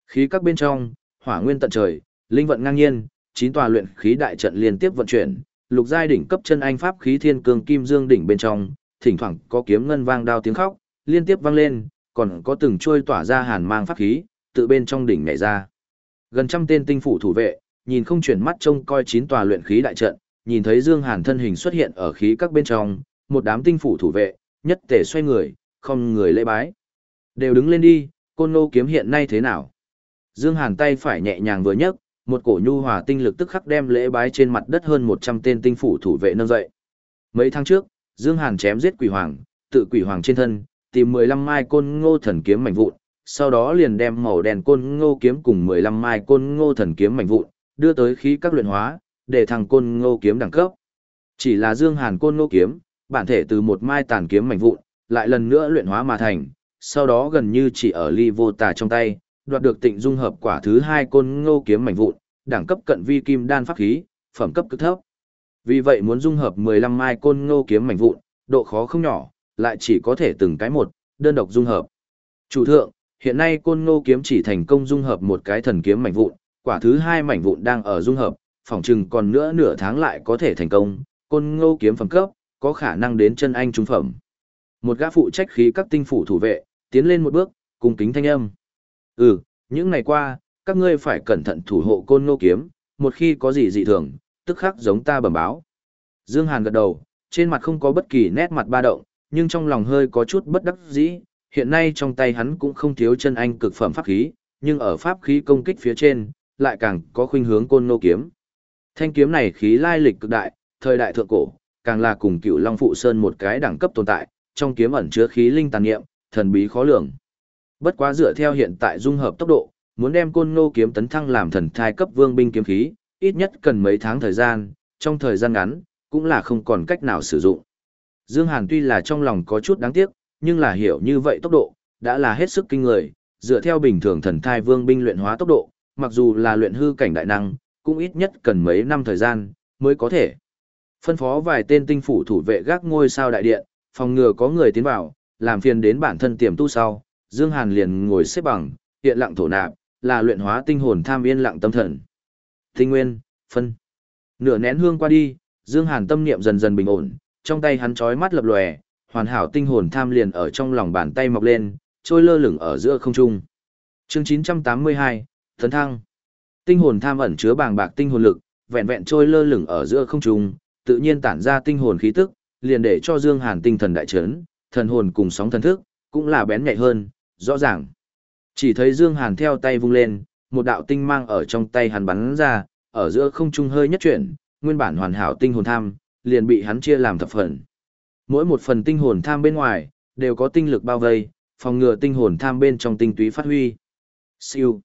khí các bên trong, hỏa nguyên tận trời, linh vận ngang nhiên, chín tòa luyện khí đại trận liên tiếp vận chuyển, lục giai đỉnh cấp chân anh pháp khí thiên cương kim dương đỉnh bên trong, thỉnh thoảng có kiếm ngân vang đao tiếng khóc, liên tiếp vang lên, còn có từng trôi tỏa ra hàn mang pháp khí, tự bên trong đỉnh nhảy ra. Gần trăm tên tinh phủ thủ vệ, nhìn không chuyển mắt trông coi chín tòa luyện khí đại trận, nhìn thấy Dương Hàn thân hình xuất hiện ở khí các bên trong, một đám tinh phủ thủ vệ, nhất tề xoay người, không người lễ bái. Đều đứng lên đi, côn ngô kiếm hiện nay thế nào? Dương Hàn tay phải nhẹ nhàng vừa nhấc, một cổ nhu hòa tinh lực tức khắc đem lễ bái trên mặt đất hơn 100 tên tinh phủ thủ vệ nâng dậy. Mấy tháng trước, Dương Hàn chém giết quỷ hoàng, tự quỷ hoàng trên thân, tìm 15 mai côn ngô thần kiếm mảnh vụn, sau đó liền đem màu đen côn ngô kiếm cùng 15 mai côn ngô thần kiếm mảnh vụn, đưa tới khí các luyện hóa, để thằng côn ngô kiếm đẳng cấp. Chỉ là Dương Hàn côn ngô kiếm, bản thể từ một mai tàn kiếm mảnh vụn, lại lần nữa luyện hóa mà thành, sau đó gần như chỉ ở ly vô tà trong tay, đoạt được tịnh dung hợp quả thứ hai côn ngô kiếm mảnh vụn, đẳng cấp cận vi kim đan pháp khí, phẩm cấp cực thấp. Vì vậy muốn dung hợp 15 mai côn ngô kiếm mảnh vụn, độ khó không nhỏ, lại chỉ có thể từng cái một, đơn độc dung hợp. Chủ thượng, hiện nay côn ngô kiếm chỉ thành công dung hợp một cái thần kiếm mảnh vụn, quả thứ hai mảnh vụn đang ở dung hợp, phỏng chừng còn nữa nửa tháng lại có thể thành công, côn ngô kiếm phẩm cấp, có khả năng đến chân anh trung phẩm. Một gã phụ trách khí các tinh phủ thủ vệ, tiến lên một bước, cùng kính thanh âm. Ừ, những ngày qua, các ngươi phải cẩn thận thủ hộ côn ngô kiếm, một khi có gì dị thường, tức khắc giống ta bẩm báo. Dương Hàn gật đầu, trên mặt không có bất kỳ nét mặt ba động, nhưng trong lòng hơi có chút bất đắc dĩ, hiện nay trong tay hắn cũng không thiếu chân anh cực phẩm pháp khí, nhưng ở pháp khí công kích phía trên, lại càng có khuynh hướng côn Ngô kiếm. Thanh kiếm này khí lai lịch cực đại, thời đại thượng cổ, càng là cùng cựu Long Phụ Sơn một cái đẳng cấp tồn tại, trong kiếm ẩn chứa khí linh tàn nghiệm, thần bí khó lường. Bất quá dựa theo hiện tại dung hợp tốc độ, muốn đem côn nô kiếm tấn thăng làm thần thai cấp vương binh kiếm khí, ít nhất cần mấy tháng thời gian, trong thời gian ngắn, cũng là không còn cách nào sử dụng. Dương Hàn tuy là trong lòng có chút đáng tiếc, nhưng là hiểu như vậy tốc độ, đã là hết sức kinh người, dựa theo bình thường thần thai vương binh luyện hóa tốc độ, mặc dù là luyện hư cảnh đại năng, cũng ít nhất cần mấy năm thời gian, mới có thể. Phân phó vài tên tinh phủ thủ vệ gác ngôi sao đại điện, phòng ngừa có người tiến vào, làm phiền đến bản thân tiềm tu sau, Dương Hàn liền ngồi xếp bằng, hiện lặng thổ nạp, là luyện hóa tinh hồn tham yên lặng tâm thần. Tinh nguyên, phân. Nửa nén hương qua đi, Dương Hàn tâm niệm dần dần bình ổn, trong tay hắn chói mắt lập lòe, hoàn hảo tinh hồn tham liền ở trong lòng bàn tay mọc lên, trôi lơ lửng ở giữa không trung. Chương 982, Tấn Thăng. Tinh hồn tham ẩn chứa bàng bạc tinh hồn lực, vẹn vẹn trôi lơ lửng ở giữa không trung, tự nhiên tản ra tinh hồn khí tức, liền để cho Dương Hàn tinh thần đại chấn, thần hồn cùng sóng thần thức, cũng là bén nhạy hơn, rõ ràng. Chỉ thấy Dương Hàn theo tay vung lên, một đạo tinh mang ở trong tay hắn bắn ra, ở giữa không trung hơi nhất chuyển, nguyên bản hoàn hảo tinh hồn tham, liền bị hắn chia làm thập phần. Mỗi một phần tinh hồn tham bên ngoài, đều có tinh lực bao vây, phòng ngừa tinh hồn tham bên trong tinh túy phát huy. Siêu.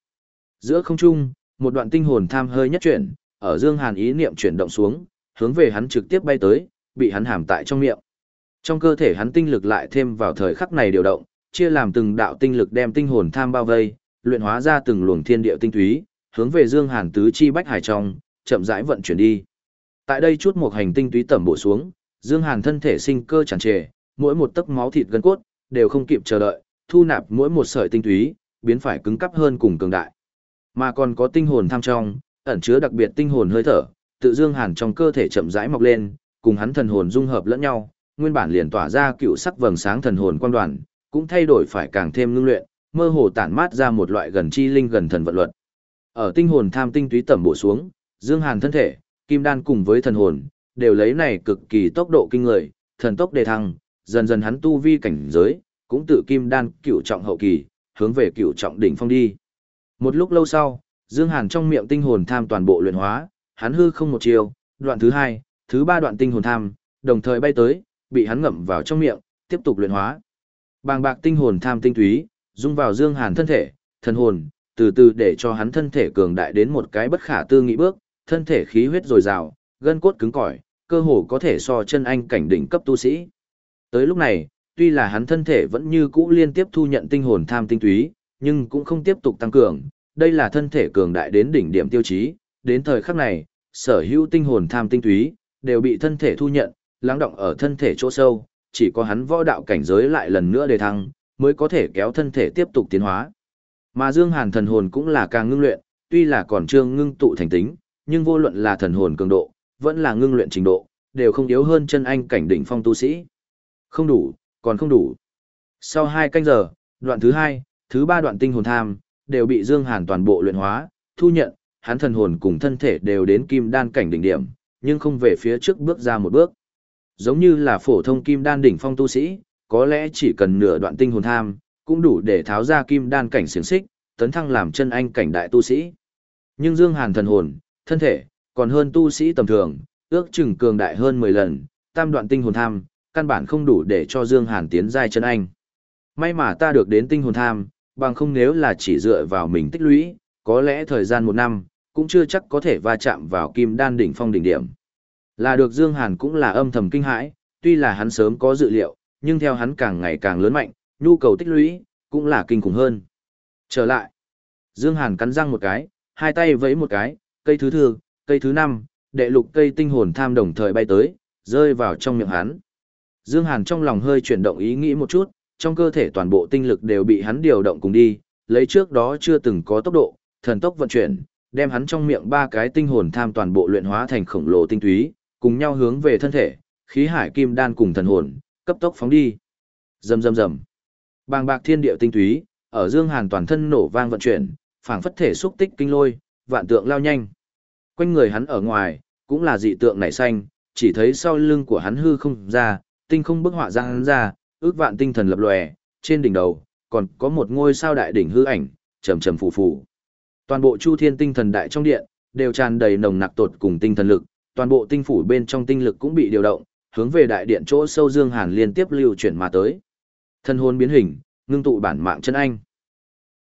Giữa không trung, một đoạn tinh hồn tham hơi nhất chuyển, ở Dương Hàn ý niệm chuyển động xuống, hướng về hắn trực tiếp bay tới, bị hắn hàm tại trong miệng. Trong cơ thể hắn tinh lực lại thêm vào thời khắc này điều động, chia làm từng đạo tinh lực đem tinh hồn tham bao vây, luyện hóa ra từng luồng thiên địa tinh túy, hướng về Dương Hàn tứ chi bách hải trong, chậm rãi vận chuyển đi. Tại đây chút một hành tinh túy tẩm bổ xuống, Dương Hàn thân thể sinh cơ tràn trề, mỗi một tấc máu thịt gân cốt đều không kịp chờ đợi, thu nạp mỗi một sợi tinh túy, biến phải cứng cáp hơn cùng cường đại. Mà còn có tinh hồn tham trong, ẩn chứa đặc biệt tinh hồn hơi thở, tự Dương Hàn trong cơ thể chậm rãi mọc lên, cùng hắn thần hồn dung hợp lẫn nhau, nguyên bản liền tỏa ra cựu sắc vầng sáng thần hồn quan đoàn, cũng thay đổi phải càng thêm ngưng luyện, mơ hồ tản mát ra một loại gần chi linh gần thần vận luật. Ở tinh hồn tham tinh túy tẩm bổ xuống, Dương Hàn thân thể, kim đan cùng với thần hồn, đều lấy này cực kỳ tốc độ kinh người, thần tốc đề thăng, dần dần hắn tu vi cảnh giới, cũng tự kim đan cựu trọng hậu kỳ, hướng về cựu trọng đỉnh phong đi. Một lúc lâu sau, Dương Hàn trong miệng tinh hồn tham toàn bộ luyện hóa, hắn hư không một chiều, đoạn thứ hai, thứ ba đoạn tinh hồn tham, đồng thời bay tới, bị hắn ngậm vào trong miệng, tiếp tục luyện hóa. Bàng bạc tinh hồn tham tinh túy, dung vào Dương Hàn thân thể, thần hồn, từ từ để cho hắn thân thể cường đại đến một cái bất khả tư nghị bước, thân thể khí huyết dồi dào, gân cốt cứng cỏi, cơ hồ có thể so chân anh cảnh đỉnh cấp tu sĩ. Tới lúc này, tuy là hắn thân thể vẫn như cũ liên tiếp thu nhận tinh hồn tham tinh túy, nhưng cũng không tiếp tục tăng cường, đây là thân thể cường đại đến đỉnh điểm tiêu chí, đến thời khắc này, sở hữu tinh hồn tham tinh túy đều bị thân thể thu nhận, lắng động ở thân thể chỗ sâu, chỉ có hắn võ đạo cảnh giới lại lần nữa đề thăng, mới có thể kéo thân thể tiếp tục tiến hóa. Mà Dương Hàn thần hồn cũng là càng ngưng luyện, tuy là còn chưa ngưng tụ thành tính, nhưng vô luận là thần hồn cường độ, vẫn là ngưng luyện trình độ, đều không yếu hơn chân anh cảnh đỉnh phong tu sĩ. Không đủ, còn không đủ. Sau hai canh giờ, đoạn thứ hai, thứ ba đoạn tinh hồn tham, đều bị Dương Hàn toàn bộ luyện hóa, thu nhận, hắn thần hồn cùng thân thể đều đến kim đan cảnh đỉnh điểm, nhưng không về phía trước bước ra một bước. Giống như là phổ thông kim đan đỉnh phong tu sĩ, có lẽ chỉ cần nửa đoạn tinh hồn tham, cũng đủ để tháo ra kim đan cảnh xiềng xích, tấn thăng làm chân anh cảnh đại tu sĩ. Nhưng Dương Hàn thần hồn, thân thể, còn hơn tu sĩ tầm thường, ước chừng cường đại hơn 10 lần, tam đoạn tinh hồn tham, căn bản không đủ để cho Dương Hàn tiến giai chân anh. May mà ta được đến tinh hồn tham, bằng không nếu là chỉ dựa vào mình tích lũy, có lẽ thời gian một năm, cũng chưa chắc có thể va chạm vào kim đan đỉnh phong đỉnh điểm. Là được Dương Hàn cũng là âm thầm kinh hãi, tuy là hắn sớm có dự liệu, nhưng theo hắn càng ngày càng lớn mạnh, nhu cầu tích lũy, cũng là kinh khủng hơn. Trở lại, Dương Hàn cắn răng một cái, hai tay vẫy một cái, cây thứ thường, cây thứ năm, đệ lục cây tinh hồn tham đồng thời bay tới, rơi vào trong miệng hắn. Dương Hàn trong lòng hơi chuyển động ý nghĩ một chút, trong cơ thể toàn bộ tinh lực đều bị hắn điều động cùng đi, lấy trước đó chưa từng có tốc độ, thần tốc vận chuyển, đem hắn trong miệng ba cái tinh hồn tham toàn bộ luyện hóa thành khổng lồ tinh túy, cùng nhau hướng về thân thể, khí hải kim đan cùng thần hồn, cấp tốc phóng đi. Rầm rầm rầm. Bàng bạc thiên địa tinh túy, ở Dương Hàn toàn thân nổ vang vận chuyển, phảng phất thể xúc tích kinh lôi, vạn tượng lao nhanh. Quanh người hắn ở ngoài, cũng là dị tượng nảy xanh, chỉ thấy sau lưng của hắn hư không ra, tinh không bức họa ra hắn ra, ước vạn tinh thần lập lòe, trên đỉnh đầu, còn có một ngôi sao đại đỉnh hư ảnh, trầm trầm phù phù. Toàn bộ chu thiên tinh thần đại trong điện, đều tràn đầy nồng nặc tột cùng tinh thần lực, toàn bộ tinh phủ bên trong tinh lực cũng bị điều động, hướng về đại điện chỗ sâu Dương Hàn liên tiếp lưu chuyển mà tới. Thân hồn biến hình, ngưng tụ bản mạng chân anh.